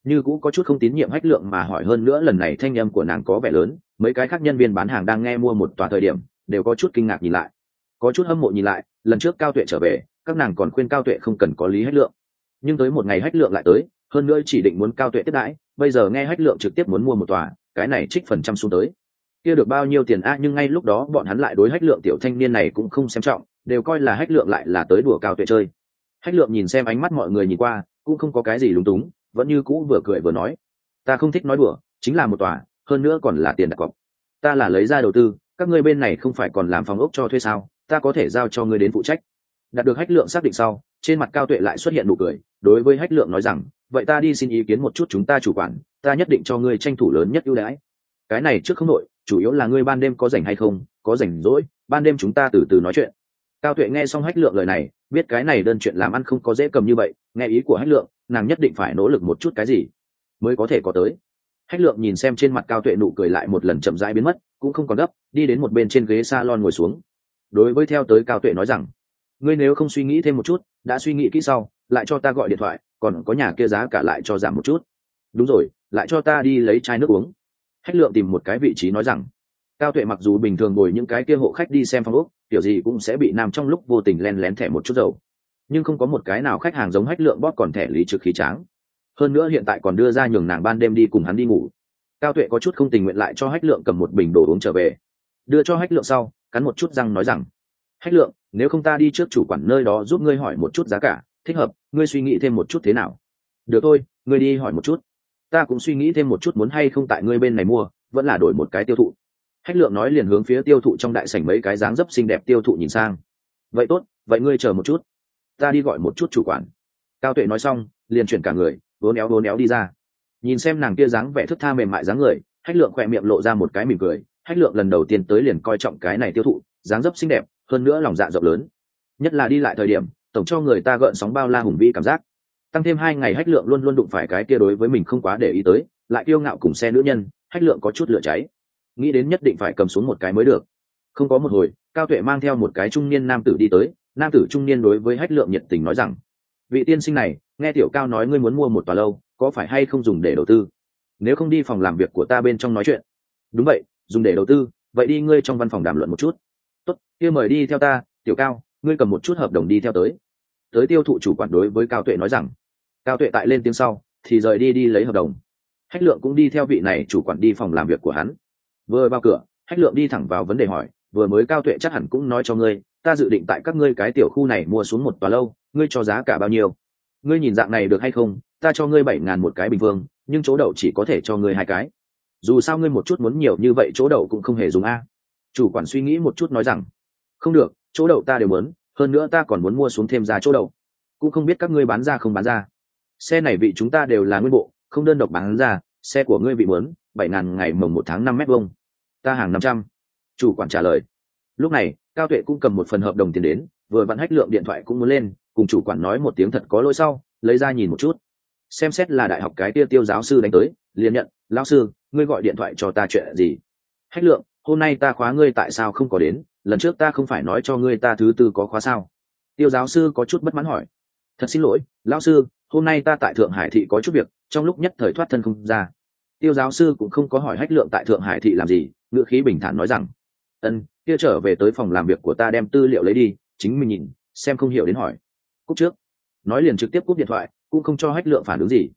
Như cũ có chút không tín nhiệm hách lượng mà hỏi hơn nữa lần này thanh âm của nàng có vẻ lớn, mấy cái khác nhân viên bán hàng đang nghe mua một tòa thời điểm, đều có chút kinh ngạc nhìn lại. Có chút hâm mộ nhìn lại, lần trước cao tuệ trở về các nàng còn khuyên cao tuệ không cần có lý hách lượng. Nhưng tới một ngày hách lượng lại tới, hơn nữa chỉ định muốn cao tuệ tiếp đãi, bây giờ nghe hách lượng trực tiếp muốn mua một tòa, cái này trích phần trăm xuống tới. Kia được bao nhiêu tiền a, nhưng ngay lúc đó bọn hắn lại đối hách lượng tiểu thanh niên này cũng không xem trọng, đều coi là hách lượng lại là tới đùa cao tuệ chơi. Hách lượng nhìn xem ánh mắt mọi người nhìn qua, cũng không có cái gì lúng túng, vẫn như cũ vừa cười vừa nói. Ta không thích nói đùa, chính là một tòa, hơn nữa còn là tiền đặt cọc. Ta là lấy ra đầu tư, các ngươi bên này không phải còn làm phòng ốc cho thuê sao, ta có thể giao cho ngươi đến phụ trách đạt được hách lượng xác định sau, trên mặt cao tuệ lại xuất hiện nụ cười, đối với hách lượng nói rằng, vậy ta đi xin ý kiến một chút chúng ta chủ quản, ta nhất định cho ngươi tranh thủ lớn nhất ưu đãi. Cái này trước không nội chủ yếu là ngươi ban đêm có rảnh hay không, có rảnh rỗi, ban đêm chúng ta từ từ nói chuyện. Cao tuệ nghe xong hách lượng lời này, biết cái này đơn chuyện làm ăn không có dễ cầm như vậy, nghe ý của hách lượng, nàng nhất định phải nỗ lực một chút cái gì mới có thể có tới. Hách lượng nhìn xem trên mặt cao tuệ nụ cười lại một lần chậm rãi biến mất, cũng không còn gấp, đi đến một bên trên ghế s a lon ngồi xuống. Đối với theo tới cao tuệ nói rằng ngươi nếu không suy nghĩ thêm một chút, đã suy nghĩ kỹ sau, lại cho ta gọi điện thoại, còn có nhà kia giá cả lại cho giảm một chút. Đúng rồi, lại cho ta đi lấy chai nước uống. Hách lượng tìm một cái vị trí nói rằng, cao tuệ mặc dù bình thường ngồi những cái kia hộ khách đi xem phong ốc, kiểu gì cũng sẽ bị nam trong lúc vô tình len lén thẻ một chút dầu. Nhưng không có một cái nào khách hàng giống hách lượng bóp còn thẻ lý trực khí tráng. Hơn nữa hiện tại còn đưa ra nhường nàng ban đêm đi cùng hắn đi ngủ. Cao tuệ có chút không tình nguyện lại cho hách lượng cầm một bình đồ uống trở về. Đưa cho hách lượng sau, cắn một chút răng nói rằng hách lượng, nếu không ta đi trước chủ quản nơi đó giúp ngươi hỏi một chút giá cả, thích hợp, ngươi suy nghĩ thêm một chút thế nào? Được thôi, ngươi đi hỏi một chút. Ta cũng suy nghĩ thêm một chút muốn hay không tại ngươi bên này mua, vẫn là đổi một cái tiêu thụ. Hách lượng nói liền hướng phía tiêu thụ trong đại sảnh mấy cái dáng dấp xinh đẹp tiêu thụ nhìn sang. Vậy tốt, vậy ngươi chờ một chút. Ta đi gọi một chút chủ quản. Cao tuệ nói xong, liền chuyển cả người, vốn éo vốn éo đi ra. Nhìn xem nàng kia dáng vẻ thức tha mềm mại dáng người, hách lượng khỏe miệng lộ ra một cái mỉm cười. Hách lượng lần đầu tiên tới liền coi trọng cái này tiêu thụ, dáng dấp xinh đẹp hơn nữa lòng dạ rộng lớn. Nhất là đi lại thời điểm, tổng cho người ta gợn sóng bao la hùng vĩ cảm giác. Tăng thêm hai ngày hách lượng luôn luôn đụng phải cái kia đối với mình không quá để ý tới, lại kiêu ngạo cùng xe nữ nhân, hách lượng có chút lửa cháy. Nghĩ đến nhất định phải cầm xuống một cái mới được. Không có một hồi, cao tuệ mang theo một cái trung niên nam tử đi tới, nam tử trung niên đối với hách lượng nhiệt tình nói rằng, vị tiên sinh này, nghe tiểu cao nói ngươi muốn mua một tòa lâu, có phải hay không dùng để đầu tư? Nếu không đi phòng làm việc của ta bên trong nói chuyện. Đúng vậy, dùng để đầu tư, vậy đi ngươi trong văn phòng đàm luận một chút tốt, kia mời đi theo ta, tiểu cao, ngươi cầm một chút hợp đồng đi theo tới. Tới tiêu thụ chủ quản đối với cao tuệ nói rằng. Cao tuệ tại lên tiếng sau, thì rời đi đi lấy hợp đồng. Hách lượng cũng đi theo vị này chủ quản đi phòng làm việc của hắn. Vừa vào cửa, hách lượng đi thẳng vào vấn đề hỏi, vừa mới cao tuệ chắc hẳn cũng nói cho ngươi, ta dự định tại các ngươi cái tiểu khu này mua xuống một tòa lâu, ngươi cho giá cả bao nhiêu? Ngươi nhìn dạng này được hay không? Ta cho ngươi bảy ngàn một cái bình phương nhưng chỗ đậu chỉ có thể cho ngươi hai cái. Dù sao ngươi một chút muốn nhiều như vậy, chỗ đậu cũng không hề dùng a chủ quản suy nghĩ một chút nói rằng không được chỗ đậu ta đều muốn hơn nữa ta còn muốn mua xuống thêm ra chỗ đậu. Cũng không biết các ngươi bán ra không bán ra. Xe này vị chúng ta đều là nguyên bộ không đơn độc bán ra xe của ngươi bị mướn, bảy ngàn ngày mồng một tháng năm mét vuông. Ta hàng năm trăm. Chủ quản trả lời. Lúc này cao tuệ cũng cầm một phần hợp đồng tiền đến vừa vặn hách lượng điện thoại cũng muốn lên cùng chủ quản nói một tiếng thật có lỗi sau lấy ra nhìn một chút. Xem xét là đại học cái tia tiêu giáo sư đánh tới liền nhận lao sư ngươi gọi điện thoại cho ta chuyện gì? Hách lượng hôm nay ta khóa ngươi tại sao không có đến, lần trước ta không phải nói cho ngươi ta thứ tư có khóa sao? Tiêu giáo sư có chút bất mãn hỏi. Thật xin lỗi, lão sư, hôm nay ta tại thượng hải thị có chút việc, trong lúc nhất thời thoát thân không ra. Tiêu giáo sư cũng không có hỏi hách lượng tại thượng hải thị làm gì, ngữ khí bình thản nói rằng, ân, kia trở về tới phòng làm việc của ta đem tư liệu lấy đi, chính mình nhìn, xem không hiểu đến hỏi. Cúc trước. Nói liền trực tiếp cúp điện thoại, cũng không cho hách lượng phản ứng gì.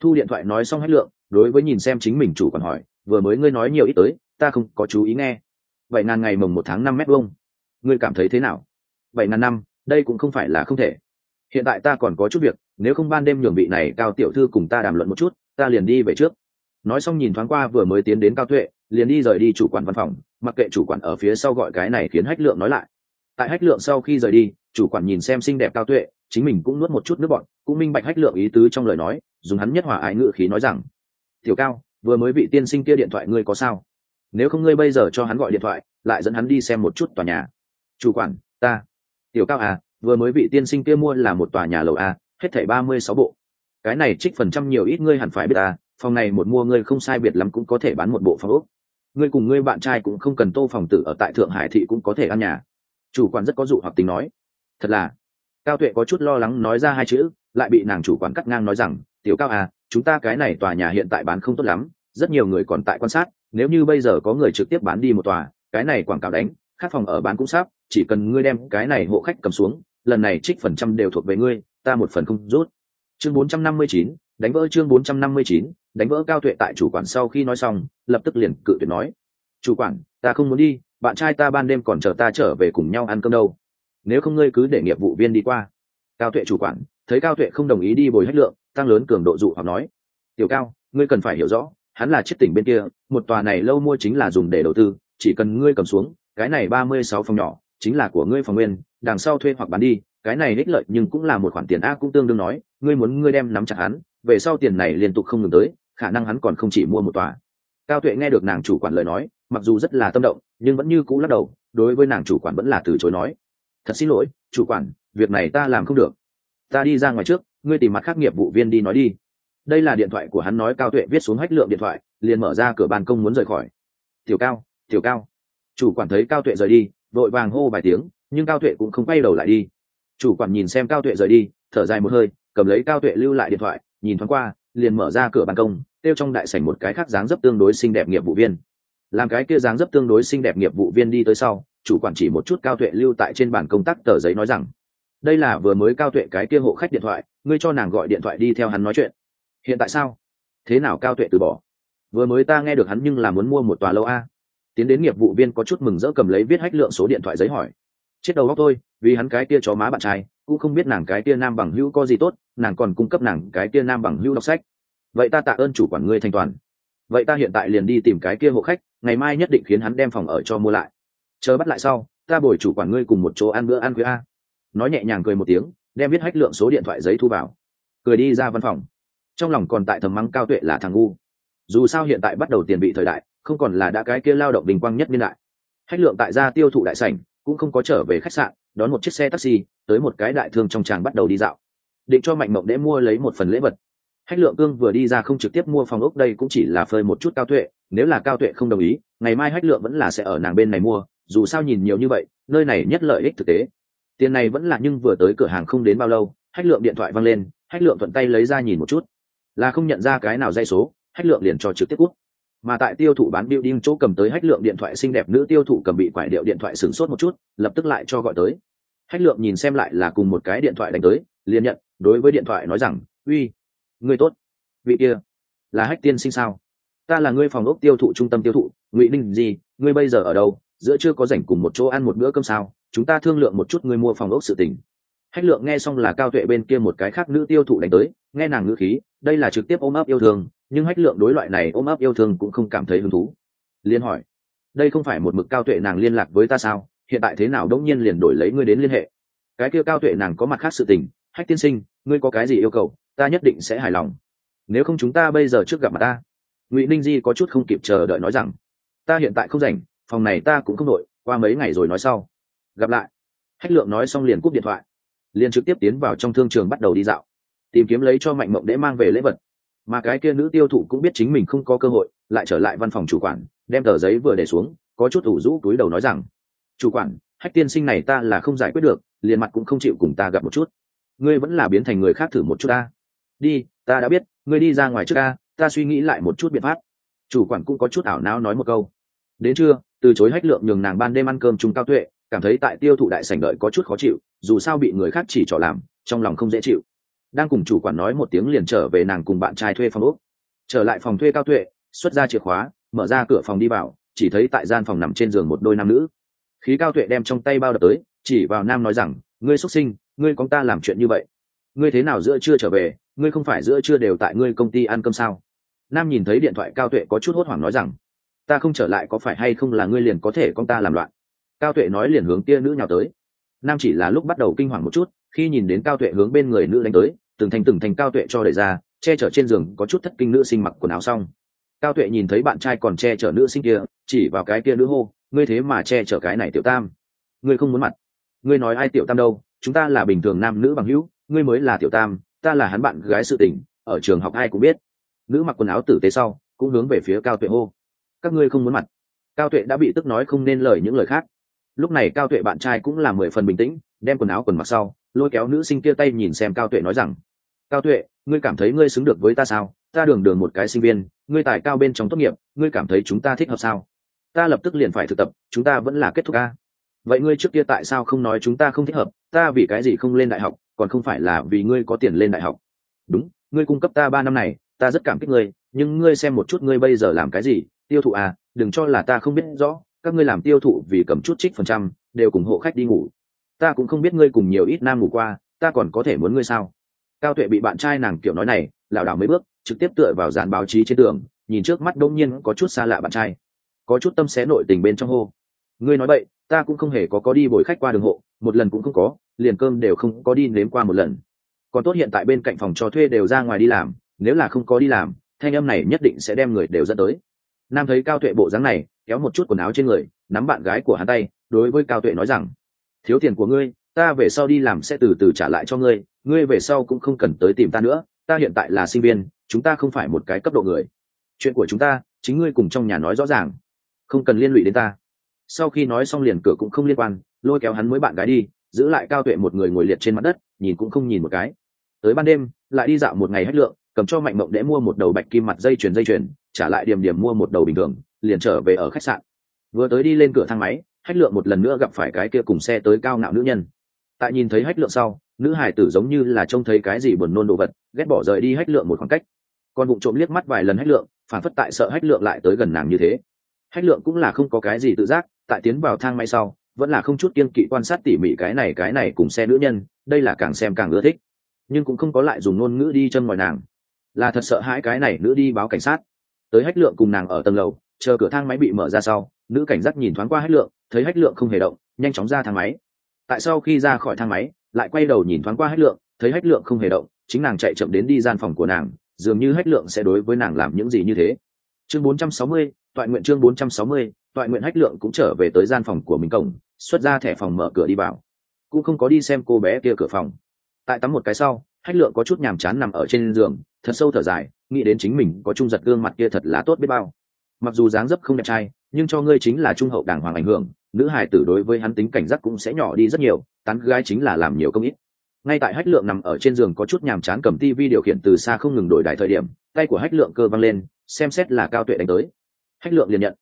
Thu điện thoại nói xong hách lượng, đối với nhìn xem chính mình chủ còn hỏi, vừa mới ngươi nói nhiều ít tới ta không có chú ý nghe. Vậy ngàn ngày mồng một tháng năm mét vuông. Ngươi cảm thấy thế nào? Bảy ngàn năm, đây cũng không phải là không thể. Hiện tại ta còn có chút việc, nếu không ban đêm nhường vị này cao tiểu thư cùng ta đàm luận một chút, ta liền đi về trước. Nói xong nhìn thoáng qua vừa mới tiến đến cao tuệ, liền đi rời đi chủ quản văn phòng, mặc kệ chủ quản ở phía sau gọi cái này khiến hách lượng nói lại. Tại hách lượng sau khi rời đi, chủ quản nhìn xem xinh đẹp cao tuệ, chính mình cũng nuốt một chút nước bọn cũng minh bạch hách lượng ý tứ trong lời nói, dùng hắn nhất hòa ái ngự khí nói rằng, tiểu cao, vừa mới bị tiên sinh kia điện thoại ngươi có sao? Nếu không ngươi bây giờ cho hắn gọi điện thoại, lại dẫn hắn đi xem một chút tòa nhà. Chủ quản, ta. Tiểu cao à vừa mới bị tiên sinh kia mua là một tòa nhà lầu a, hết thảy ba mươi sáu bộ. Cái này trích phần trăm nhiều ít ngươi hẳn phải biết à phòng này một mua ngươi không sai biệt lắm cũng có thể bán một bộ phòng ốc. Ngươi cùng ngươi bạn trai cũng không cần tô phòng tử ở tại thượng hải thị cũng có thể ăn nhà. Chủ quản rất có dụ hoặc tính nói. Thật là. Cao tuệ có chút lo lắng nói ra hai chữ, lại bị nàng chủ quản cắt ngang nói rằng, tiểu cao à chúng ta cái này tòa nhà hiện tại bán không tốt lắm, rất nhiều người còn tại quan sát nếu như bây giờ có người trực tiếp bán đi một tòa, cái này quảng cáo đánh, khác phòng ở bán cũng sắp, chỉ cần ngươi đem cái này hộ khách cầm xuống, lần này trích phần trăm đều thuộc về ngươi, ta một phần không rút. Chương bốn trăm năm mươi chín, đánh vỡ chương bốn trăm năm mươi chín, đánh vỡ cao tuệ tại chủ quản sau khi nói xong, lập tức liền cự tuyệt nói. Chủ quản, ta không muốn đi, bạn trai ta ban đêm còn chờ ta trở về cùng nhau ăn cơm đâu. Nếu không ngươi cứ để nghiệp vụ viên đi qua. Cao tuệ chủ quản, thấy cao tuệ không đồng ý đi bồi hết lượng, tăng lớn cường độ dụ hoặc nói. Tiểu cao, ngươi cần phải hiểu rõ hắn là chiếc tỉnh bên kia, một tòa này lâu mua chính là dùng để đầu tư, chỉ cần ngươi cầm xuống, cái này ba mươi sáu phòng nhỏ, chính là của ngươi phòng nguyên, đằng sau thuê hoặc bán đi, cái này ích lợi nhưng cũng là một khoản tiền a cũng tương đương nói, ngươi muốn ngươi đem nắm chặt hắn, về sau tiền này liên tục không ngừng tới, khả năng hắn còn không chỉ mua một tòa. Cao tuệ nghe được nàng chủ quản lời nói, mặc dù rất là tâm động, nhưng vẫn như cũ lắc đầu, đối với nàng chủ quản vẫn là từ chối nói. Thật xin lỗi, chủ quản, việc này ta làm không được. Ta đi ra ngoài trước, ngươi tìm mặt khác nghiệp vụ viên đi nói đi đây là điện thoại của hắn nói cao tuệ viết xuống hách lượng điện thoại, liền mở ra cửa ban công muốn rời khỏi. Tiểu cao tiểu cao. Chủ quản thấy cao tuệ rời đi, vội vàng hô vài tiếng, nhưng cao tuệ cũng không quay đầu lại đi. Chủ quản nhìn xem cao tuệ rời đi, thở dài một hơi, cầm lấy cao tuệ lưu lại điện thoại, nhìn thoáng qua, liền mở ra cửa ban công kêu trong đại sảnh một cái khác dáng dấp tương đối xinh đẹp nghiệp vụ viên. Làm cái kia dáng dấp tương đối xinh đẹp nghiệp vụ viên đi tới sau, chủ quản chỉ một chút cao tuệ lưu tại trên bàn công tác tờ giấy nói rằng, đây là vừa mới cao tuệ cái kia hộ khách điện thoại, ngươi cho nàng gọi điện thoại đi theo hắn nói chuyện hiện tại sao? Thế nào cao tuệ từ bỏ? Vừa mới ta nghe được hắn nhưng là muốn mua một tòa lâu a. Tiến đến nghiệp vụ viên có chút mừng rỡ cầm lấy viết hách lượng số điện thoại giấy hỏi. Chết đầu góc thôi vì hắn cái tia chó má bạn trai, cũng không biết nàng cái tia nam bằng hữu có gì tốt, nàng còn cung cấp nàng cái tia nam bằng hữu đọc sách. Vậy ta tạ ơn chủ quản ngươi thanh toàn. Vậy ta hiện tại liền đi tìm cái kia hộ khách, ngày mai nhất định khiến hắn đem phòng ở cho mua lại. Chờ bắt lại sau, ta bồi chủ quản ngươi cùng một chỗ ăn bữa ăn khuya a. Nói nhẹ nhàng cười một tiếng, đem viết hách lượng số điện thoại giấy thu vào. Cười đi ra văn phòng trong lòng còn tại thầm mắng cao tuệ là thằng ngu. Dù sao hiện tại bắt đầu tiền bị thời đại, không còn là đã cái kia lao động bình quang nhất niên đại. Khách lượng tại gia tiêu thụ đại sảnh, cũng không có trở về khách sạn, đón một chiếc xe taxi, tới một cái đại thương trong tràng bắt đầu đi dạo. Định cho mạnh mộng để mua lấy một phần lễ vật. Hách lượng cương vừa đi ra không trực tiếp mua phòng ốc, đây cũng chỉ là phơi một chút cao tuệ, nếu là cao tuệ không đồng ý, ngày mai hách lượng vẫn là sẽ ở nàng bên này mua, dù sao nhìn nhiều như vậy, nơi này nhất lợi ích thực tế. Tiền này vẫn là nhưng vừa tới cửa hàng không đến bao lâu hách lượng điện thoại văng lên hách lượng thuận tay lấy ra nhìn một chút là không nhận ra cái nào dây số, hách lượng liền cho trực tiếp cút. Mà tại tiêu thụ bán building chỗ cầm tới hách lượng điện thoại xinh đẹp nữ tiêu thụ cầm bị quải điệu điện thoại sửng sốt một chút, lập tức lại cho gọi tới. Hách lượng nhìn xem lại là cùng một cái điện thoại đánh tới, liền nhận, đối với điện thoại nói rằng, uy, người tốt. Vị kia, là hách tiên sinh sao? Ta là ngươi phòng ốc tiêu thụ trung tâm tiêu thụ, ngụy ninh gì, ngươi bây giờ ở đâu? Giữa chưa có rảnh cùng một chỗ ăn một bữa cơm sao? Chúng ta thương lượng một chút ngươi mua phòng ốc sự tình hách lượng nghe xong là cao tuệ bên kia một cái khác nữ tiêu thụ đánh tới, nghe nàng ngữ khí, đây là trực tiếp ôm ấp yêu thương, nhưng hách lượng đối loại này ôm ấp yêu thương cũng không cảm thấy hứng thú. Liên hỏi, đây không phải một mực cao tuệ nàng liên lạc với ta sao? Hiện tại thế nào đống nhiên liền đổi lấy ngươi đến liên hệ? Cái kia cao tuệ nàng có mặt khác sự tình. Hách tiên sinh, ngươi có cái gì yêu cầu? Ta nhất định sẽ hài lòng. Nếu không chúng ta bây giờ trước gặp mặt ta. Ngụy ninh di có chút không kịp chờ đợi nói rằng, ta hiện tại không rảnh, phòng này ta cũng không đội, qua mấy ngày rồi nói sau. Gặp lại. Hách lượng nói xong liền cúp điện thoại liền trực tiếp tiến vào trong thương trường bắt đầu đi dạo, tìm kiếm lấy cho mạnh mộng để mang về lễ vật. Mà cái kia nữ tiêu thụ cũng biết chính mình không có cơ hội, lại trở lại văn phòng chủ quản, đem tờ giấy vừa để xuống, có chút ủ rũ túi đầu nói rằng, chủ quản, hách tiên sinh này ta là không giải quyết được, liền mặt cũng không chịu cùng ta gặp một chút. Ngươi vẫn là biến thành người khác thử một chút ta. Đi, ta đã biết, ngươi đi ra ngoài trước ta ta suy nghĩ lại một chút biện pháp. Chủ quản cũng có chút ảo não nói một câu. Đến trưa, từ chối hách lượng nhường nàng ban đêm ăn cơm chung cao tuệ, cảm thấy tại tiêu thụ đại sảnh đợi có chút khó chịu dù sao bị người khác chỉ trỏ làm, trong lòng không dễ chịu. Đang cùng chủ quản nói một tiếng liền trở về nàng cùng bạn trai thuê phòng úc trở lại phòng thuê cao tuệ, xuất ra chìa khóa, mở ra cửa phòng đi vào, chỉ thấy tại gian phòng nằm trên giường một đôi nam nữ. Khí cao tuệ đem trong tay bao đập tới, chỉ vào nam nói rằng, ngươi xuất sinh, ngươi con ta làm chuyện như vậy? Ngươi thế nào giữa chưa trở về, ngươi không phải giữa chưa đều tại ngươi công ty ăn cơm sao? Nam nhìn thấy điện thoại cao tuệ có chút hốt hoảng nói rằng, ta không trở lại có phải hay không là ngươi liền có thể con ta làm loạn? Cao tuệ nói liền hướng tia nữ nhào tới nam chỉ là lúc bắt đầu kinh hoàng một chút, khi nhìn đến cao tuệ hướng bên người nữ đánh tới, từng thành từng thành cao tuệ cho đẩy ra, che chở trên giường có chút thất kinh nữ sinh mặc quần áo xong. Cao tuệ nhìn thấy bạn trai còn che chở nữ sinh kia, chỉ vào cái kia nữ hô, ngươi thế mà che chở cái này tiểu tam. Ngươi không muốn mặt. Ngươi nói ai tiểu tam đâu, chúng ta là bình thường nam nữ bằng hữu, ngươi mới là tiểu tam, ta là hắn bạn gái sự tình, ở trường học ai cũng biết. Nữ mặc quần áo tử tế sau, cũng hướng về phía cao tuệ hô, các ngươi không muốn mặt. Cao tuệ đã bị tức nói không nên lời những lời khác lúc này cao tuệ bạn trai cũng là mười phần bình tĩnh, đem quần áo quần mặc sau, lôi kéo nữ sinh kia tay nhìn xem cao tuệ nói rằng, cao tuệ, ngươi cảm thấy ngươi xứng được với ta sao? Ta đường đường một cái sinh viên, ngươi tài cao bên trong tốt nghiệp, ngươi cảm thấy chúng ta thích hợp sao? Ta lập tức liền phải thực tập, chúng ta vẫn là kết thúc ca vậy ngươi trước kia tại sao không nói chúng ta không thích hợp? Ta vì cái gì không lên đại học, còn không phải là vì ngươi có tiền lên đại học? Đúng, ngươi cung cấp ta ba năm này, ta rất cảm kích ngươi, nhưng ngươi xem một chút ngươi bây giờ làm cái gì, tiêu thụ à đừng cho là ta không biết rõ các ngươi làm tiêu thụ vì cầm chút trích phần trăm, đều cùng hộ khách đi ngủ. Ta cũng không biết ngươi cùng nhiều ít nam ngủ qua, ta còn có thể muốn ngươi sao? Cao tuệ bị bạn trai nàng kiểu nói này, lảo đảo mấy bước, trực tiếp tựa vào dàn báo chí trên tường, nhìn trước mắt đông nhiên có chút xa lạ bạn trai. Có chút tâm xé nội tình bên trong hô. Ngươi nói vậy, ta cũng không hề có có đi bồi khách qua đường hộ, một lần cũng không có, liền cơm đều không có đi nếm qua một lần. Còn tốt hiện tại bên cạnh phòng cho thuê đều ra ngoài đi làm, nếu là không có đi làm, thanh âm này nhất định sẽ đem người đều dẫn tới. Nam thấy cao tuệ bộ dáng này kéo một chút quần áo trên người, nắm bạn gái của hắn tay, đối với cao tuệ nói rằng, thiếu tiền của ngươi, ta về sau đi làm sẽ từ từ trả lại cho ngươi ngươi về sau cũng không cần tới tìm ta nữa, ta hiện tại là sinh viên, chúng ta không phải một cái cấp độ người. Chuyện của chúng ta, chính ngươi cùng trong nhà nói rõ ràng, không cần liên lụy đến ta. Sau khi nói xong liền cửa cũng không liên quan, lôi kéo hắn mới bạn gái đi, giữ lại cao tuệ một người ngồi liệt trên mặt đất, nhìn cũng không nhìn một cái. Tới ban đêm, lại đi dạo một ngày hết lượng, cầm cho mạnh mộng để mua một đầu bạch kim mặt dây chuyền dây chuyền, trả lại điểm điểm mua một đầu bình thường liền trở về ở khách sạn. Vừa tới đi lên cửa thang máy, hách lượng một lần nữa gặp phải cái kia cùng xe tới cao ngạo nữ nhân. Tại nhìn thấy hách lượng sau, nữ hải tử giống như là trông thấy cái gì buồn nôn đồ vật, ghét bỏ rời đi hách lượng một khoảng cách. Còn bụng trộm liếc mắt vài lần hách lượng, phản phất tại sợ hách lượng lại tới gần nàng như thế. Hách lượng cũng là không có cái gì tự giác, tại tiến vào thang máy sau, vẫn là không chút kiên kỵ quan sát tỉ mỉ cái này cái này cùng xe nữ nhân, đây là càng xem càng ưa thích. Nhưng cũng không có lại dùng ngôn ngữ đi chân ngoài nàng. Là thật sợ hãi cái này nữ đi báo cảnh sát. Tới hách lượng cùng nàng ở tầng lầu chờ cửa thang máy bị mở ra sau nữ cảnh giác nhìn thoáng qua hách lượng thấy hách lượng không hề động nhanh chóng ra thang máy. Tại sau khi ra khỏi thang máy lại quay đầu nhìn thoáng qua hách lượng thấy hách lượng không hề động chính nàng chạy chậm đến đi gian phòng của nàng dường như hách lượng sẽ đối với nàng làm những gì như thế. Chương 460, toại nguyện chương 460, toại nguyện hách lượng cũng trở về tới gian phòng của mình cổng xuất ra thẻ phòng mở cửa đi vào. Cũng không có đi xem cô bé kia cửa phòng. Tại tắm một cái sau hách lượng có chút nhàm chán nằm ở trên giường thật sâu thở dài nghĩ đến chính mình có trung giật gương mặt kia thật là tốt biết bao mặc dù dáng dấp không đẹp trai, nhưng cho ngươi chính là trung hậu đàng hoàng ảnh hưởng, nữ hài tử đối với hắn tính cảnh giác cũng sẽ nhỏ đi rất nhiều, tán gái chính là làm nhiều công ít. Ngay tại hách lượng nằm ở trên giường có chút nhàm chán cầm tivi điều khiển từ xa không ngừng đổi đài thời điểm, tay của hách lượng cơ văng lên, xem xét là cao tuệ đánh tới. Hách lượng liền nhận.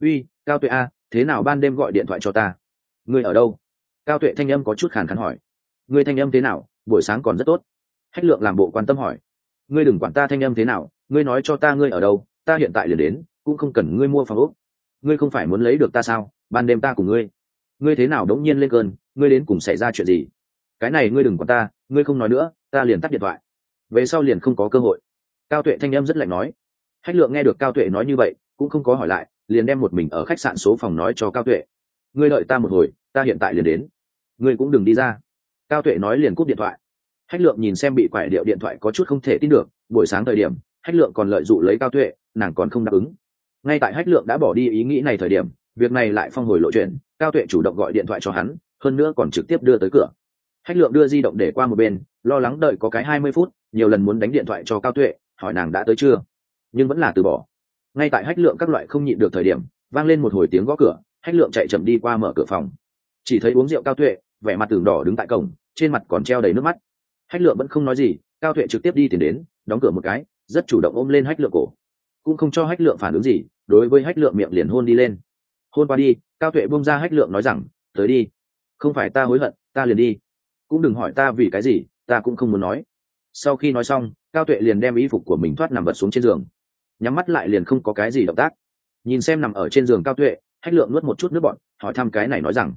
Uy, cao tuệ a, thế nào ban đêm gọi điện thoại cho ta? Ngươi ở đâu? Cao tuệ thanh âm có chút khàn khàn hỏi. Ngươi thanh âm thế nào? Buổi sáng còn rất tốt. Hách lượng làm bộ quan tâm hỏi. Ngươi đừng quản ta thanh âm thế nào, ngươi nói cho ta ngươi ở đâu, ta hiện tại liền đến cũng không cần ngươi mua phòng ốc. Ngươi không phải muốn lấy được ta sao? Ban đêm ta cùng ngươi. Ngươi thế nào đống nhiên lên cơn? Ngươi đến cùng xảy ra chuyện gì? Cái này ngươi đừng quản ta, ngươi không nói nữa, ta liền tắt điện thoại. Về sau liền không có cơ hội. Cao tuệ thanh âm rất lạnh nói. Hách lượng nghe được cao tuệ nói như vậy, cũng không có hỏi lại, liền đem một mình ở khách sạn số phòng nói cho cao tuệ. Ngươi đợi ta một hồi, ta hiện tại liền đến. Ngươi cũng đừng đi ra. Cao tuệ nói liền cúp điện thoại. Hách lượng nhìn xem bị quải điệu điện thoại có chút không thể tin được, buổi sáng thời điểm, hách lượng còn lợi dụng lấy cao tuệ, nàng còn không đáp ứng ngay tại hách lượng đã bỏ đi ý nghĩ này thời điểm, việc này lại phong hồi lộ chuyện, cao tuệ chủ động gọi điện thoại cho hắn, hơn nữa còn trực tiếp đưa tới cửa. Hách lượng đưa di động để qua một bên, lo lắng đợi có cái hai mươi phút, nhiều lần muốn đánh điện thoại cho cao tuệ, hỏi nàng đã tới chưa. Nhưng vẫn là từ bỏ. Ngay tại hách lượng các loại không nhịn được thời điểm, vang lên một hồi tiếng gõ cửa, hách lượng chạy chậm đi qua mở cửa phòng. Chỉ thấy uống rượu cao tuệ, vẻ mặt tường đỏ đứng tại cổng, trên mặt còn treo đầy nước mắt. Hách lượng vẫn không nói gì, cao tuệ trực tiếp đi tìm đến, đóng cửa một cái, rất chủ động ôm lên hách lượng cổ cũng không cho hách lượng phản ứng gì, đối với hách lượng miệng liền hôn đi lên. Hôn qua đi, cao tuệ bông ra hách lượng nói rằng, tới đi, không phải ta hối hận, ta liền đi. Cũng đừng hỏi ta vì cái gì, ta cũng không muốn nói. Sau khi nói xong, cao tuệ liền đem y phục của mình thoát nằm vật xuống trên giường. Nhắm mắt lại liền không có cái gì động tác. Nhìn xem nằm ở trên giường cao tuệ, hách lượng nuốt một chút nước bọn hỏi thăm cái này nói rằng,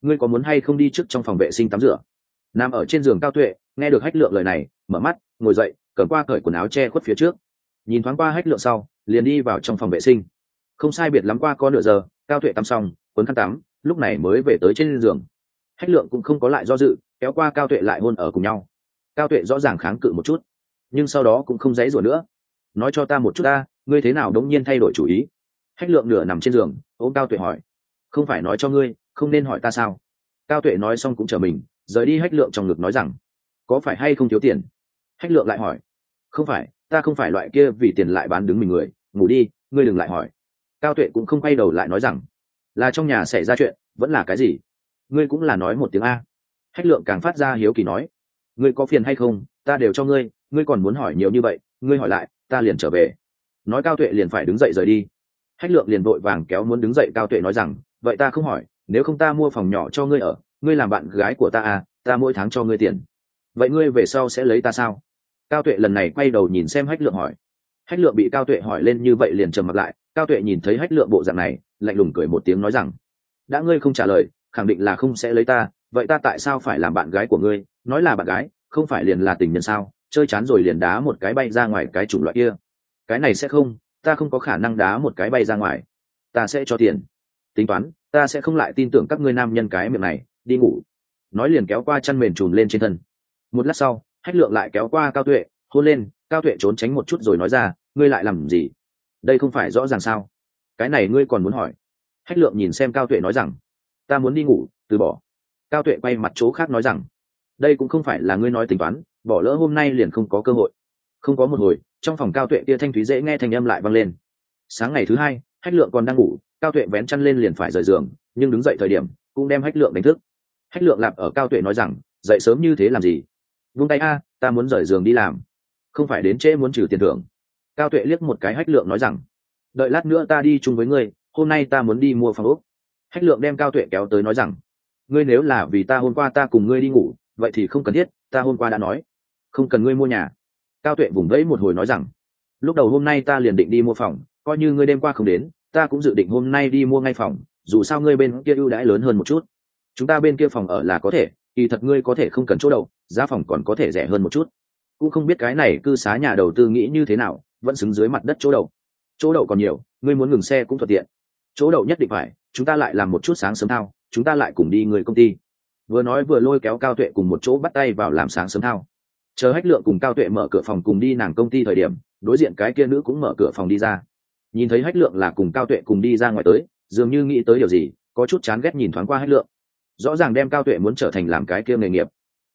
ngươi có muốn hay không đi trước trong phòng vệ sinh tắm rửa? Nằm ở trên giường cao tuệ, nghe được hách lượng lời này, mở mắt, ngồi dậy, cầm qua cởi quần áo che khuất phía trước nhìn thoáng qua hách lượng sau, liền đi vào trong phòng vệ sinh. Không sai biệt lắm qua có nửa giờ, cao tuệ tắm xong quấn khăn tắm, lúc này mới về tới trên giường. Hách lượng cũng không có lại do dự, kéo qua cao tuệ lại hôn ở cùng nhau. Cao tuệ rõ ràng kháng cự một chút, nhưng sau đó cũng không dãy rủa nữa. Nói cho ta một chút ta, ngươi thế nào đống nhiên thay đổi chủ ý? Hách lượng nửa nằm trên giường, ôm cao tuệ hỏi. Không phải nói cho ngươi, không nên hỏi ta sao? Cao tuệ nói xong cũng chờ mình, rời đi hách lượng trong ngực nói rằng, có phải hay không thiếu tiền? Hách lượng lại hỏi. Không phải ta không phải loại kia vì tiền lại bán đứng mình người, ngủ đi, ngươi đừng lại hỏi. Cao tuệ cũng không quay đầu lại nói rằng, là trong nhà xảy ra chuyện, vẫn là cái gì? Ngươi cũng là nói một tiếng a. Hách lượng càng phát ra hiếu kỳ nói, ngươi có phiền hay không, ta đều cho ngươi ngươi còn muốn hỏi nhiều như vậy, ngươi hỏi lại, ta liền trở về. Nói cao tuệ liền phải đứng dậy rời đi. Hách lượng liền vội vàng kéo muốn đứng dậy cao tuệ nói rằng, vậy ta không hỏi, nếu không ta mua phòng nhỏ cho ngươi ở, ngươi làm bạn gái của ta à ta mỗi tháng cho ngươi tiền. Vậy ngươi về sau sẽ lấy ta sao? Cao tuệ lần này quay đầu nhìn xem hách lượng hỏi. Hách lượng bị cao tuệ hỏi lên như vậy liền trầm mặt lại, cao tuệ nhìn thấy hách lượng bộ dạng này, lạnh lùng cười một tiếng nói rằng, đã ngươi không trả lời, khẳng định là không sẽ lấy ta, vậy ta tại sao phải làm bạn gái của ngươi? Nói là bạn gái, không phải liền là tình nhân sao? Chơi chán rồi liền đá một cái bay ra ngoài cái chủng loại kia. Cái này sẽ không, ta không có khả năng đá một cái bay ra ngoài. Ta sẽ cho tiền. Tính toán, ta sẽ không lại tin tưởng các ngươi nam nhân cái miệng này. Đi ngủ. Nói liền kéo qua chăn mền trùn lên trên thân. Một lát sau hách lượng lại kéo qua cao tuệ, hôn lên, cao tuệ trốn tránh một chút rồi nói ra, ngươi lại làm gì? Đây không phải rõ ràng sao? Cái này ngươi còn muốn hỏi? Hách lượng nhìn xem cao tuệ nói rằng, ta muốn đi ngủ, từ bỏ. Cao tuệ quay mặt chỗ khác nói rằng, đây cũng không phải là ngươi nói tính toán, bỏ lỡ hôm nay liền không có cơ hội. Không có một hồi, trong phòng cao tuệ kia thanh thúy dễ nghe thanh âm lại vang lên. Sáng ngày thứ hai, hách lượng còn đang ngủ, cao tuệ vén chăn lên liền phải rời giường, nhưng đứng dậy thời điểm, cũng đem hách lượng đánh thức. Hách lượng lạp ở cao tuệ nói rằng, dậy sớm như thế làm gì? Vung tay a, ta muốn rời giường đi làm. Không phải đến trễ muốn trừ tiền thưởng. Cao tuệ liếc một cái hách lượng nói rằng, đợi lát nữa ta đi chung với ngươi, hôm nay ta muốn đi mua phòng úc hách lượng đem cao tuệ kéo tới nói rằng, ngươi nếu là vì ta hôm qua ta cùng ngươi đi ngủ, vậy thì không cần thiết, ta hôm qua đã nói. Không cần ngươi mua nhà. Cao tuệ vùng vẫy một hồi nói rằng, lúc đầu hôm nay ta liền định đi mua phòng, coi như ngươi đêm qua không đến, ta cũng dự định hôm nay đi mua ngay phòng, dù sao ngươi bên kia ưu đãi lớn hơn một chút. Chúng ta bên kia phòng ở là có thể kỳ thật ngươi có thể không cần chỗ đậu giá phòng còn có thể rẻ hơn một chút. Cũng không biết cái này cư xá nhà đầu tư nghĩ như thế nào, vẫn xứng dưới mặt đất chỗ đậu. Chỗ đậu còn nhiều, ngươi muốn ngừng xe cũng thuận tiện. Chỗ đậu nhất định phải, chúng ta lại làm một chút sáng sớm thao, chúng ta lại cùng đi người công ty. Vừa nói vừa lôi kéo cao tuệ cùng một chỗ bắt tay vào làm sáng sớm thao. Chờ hách lượng cùng cao tuệ mở cửa phòng cùng đi nàng công ty thời điểm, đối diện cái kia nữ cũng mở cửa phòng đi ra. Nhìn thấy hách lượng là cùng cao tuệ cùng đi ra ngoài tới, dường như nghĩ tới điều gì, có chút chán ghét nhìn thoáng qua hách lượng rõ ràng đem cao tuệ muốn trở thành làm cái kia nghề nghiệp.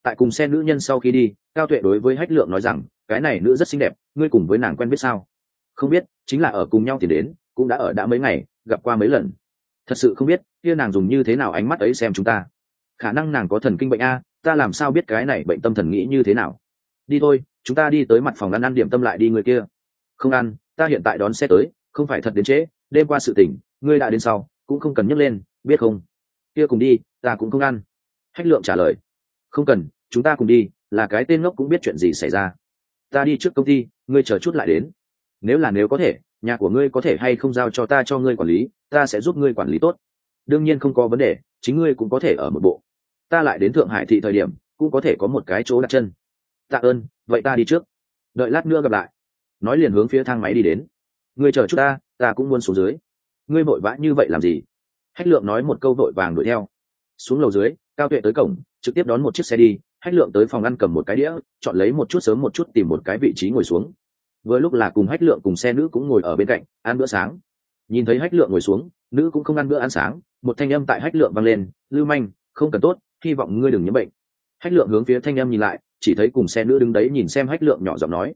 Tại cùng xe nữ nhân sau khi đi, cao tuệ đối với hách lượng nói rằng, cái này nữ rất xinh đẹp, ngươi cùng với nàng quen biết sao? Không biết, chính là ở cùng nhau thì đến, cũng đã ở đã mấy ngày, gặp qua mấy lần. Thật sự không biết, kia nàng dùng như thế nào ánh mắt ấy xem chúng ta? Khả năng nàng có thần kinh bệnh a, ta làm sao biết cái này bệnh tâm thần nghĩ như thế nào? Đi thôi, chúng ta đi tới mặt phòng ăn ăn điểm tâm lại đi người kia. Không ăn, ta hiện tại đón xe tới, không phải thật đến trễ, đêm qua sự tỉnh, ngươi đã đến sau, cũng không cần nhấc lên, biết không? Kia cùng đi, ta cũng không ăn. Hách lượng trả lời, không cần, chúng ta cùng đi, là cái tên ngốc cũng biết chuyện gì xảy ra. Ta đi trước công ty, ngươi chờ chút lại đến. Nếu là nếu có thể, nhà của ngươi có thể hay không giao cho ta cho ngươi quản lý, ta sẽ giúp ngươi quản lý tốt. Đương nhiên không có vấn đề, chính ngươi cũng có thể ở một bộ. Ta lại đến thượng hải thị thời điểm, cũng có thể có một cái chỗ đặt chân. Tạ ơn, vậy ta đi trước. Đợi lát nữa gặp lại. Nói liền hướng phía thang máy đi đến. Ngươi chờ chút ta ta cũng muốn xuống dưới. Ngươi vội vã như vậy làm gì? Hách lượng nói một câu vội vàng đuổi theo. Xuống lầu dưới, cao tuệ tới cổng, trực tiếp đón một chiếc xe đi, hách lượng tới phòng ăn cầm một cái đĩa, chọn lấy một chút sớm một chút tìm một cái vị trí ngồi xuống. Vừa lúc là cùng hách lượng cùng xe nữ cũng ngồi ở bên cạnh, ăn bữa sáng. Nhìn thấy hách lượng ngồi xuống, nữ cũng không ăn bữa ăn sáng, một thanh âm tại hách lượng vang lên, lưu manh, không cần tốt, hy vọng ngươi đừng nhiễm bệnh. Hách lượng hướng phía thanh âm nhìn lại, chỉ thấy cùng xe nữ đứng đấy nhìn xem hách lượng nhỏ giọng nói,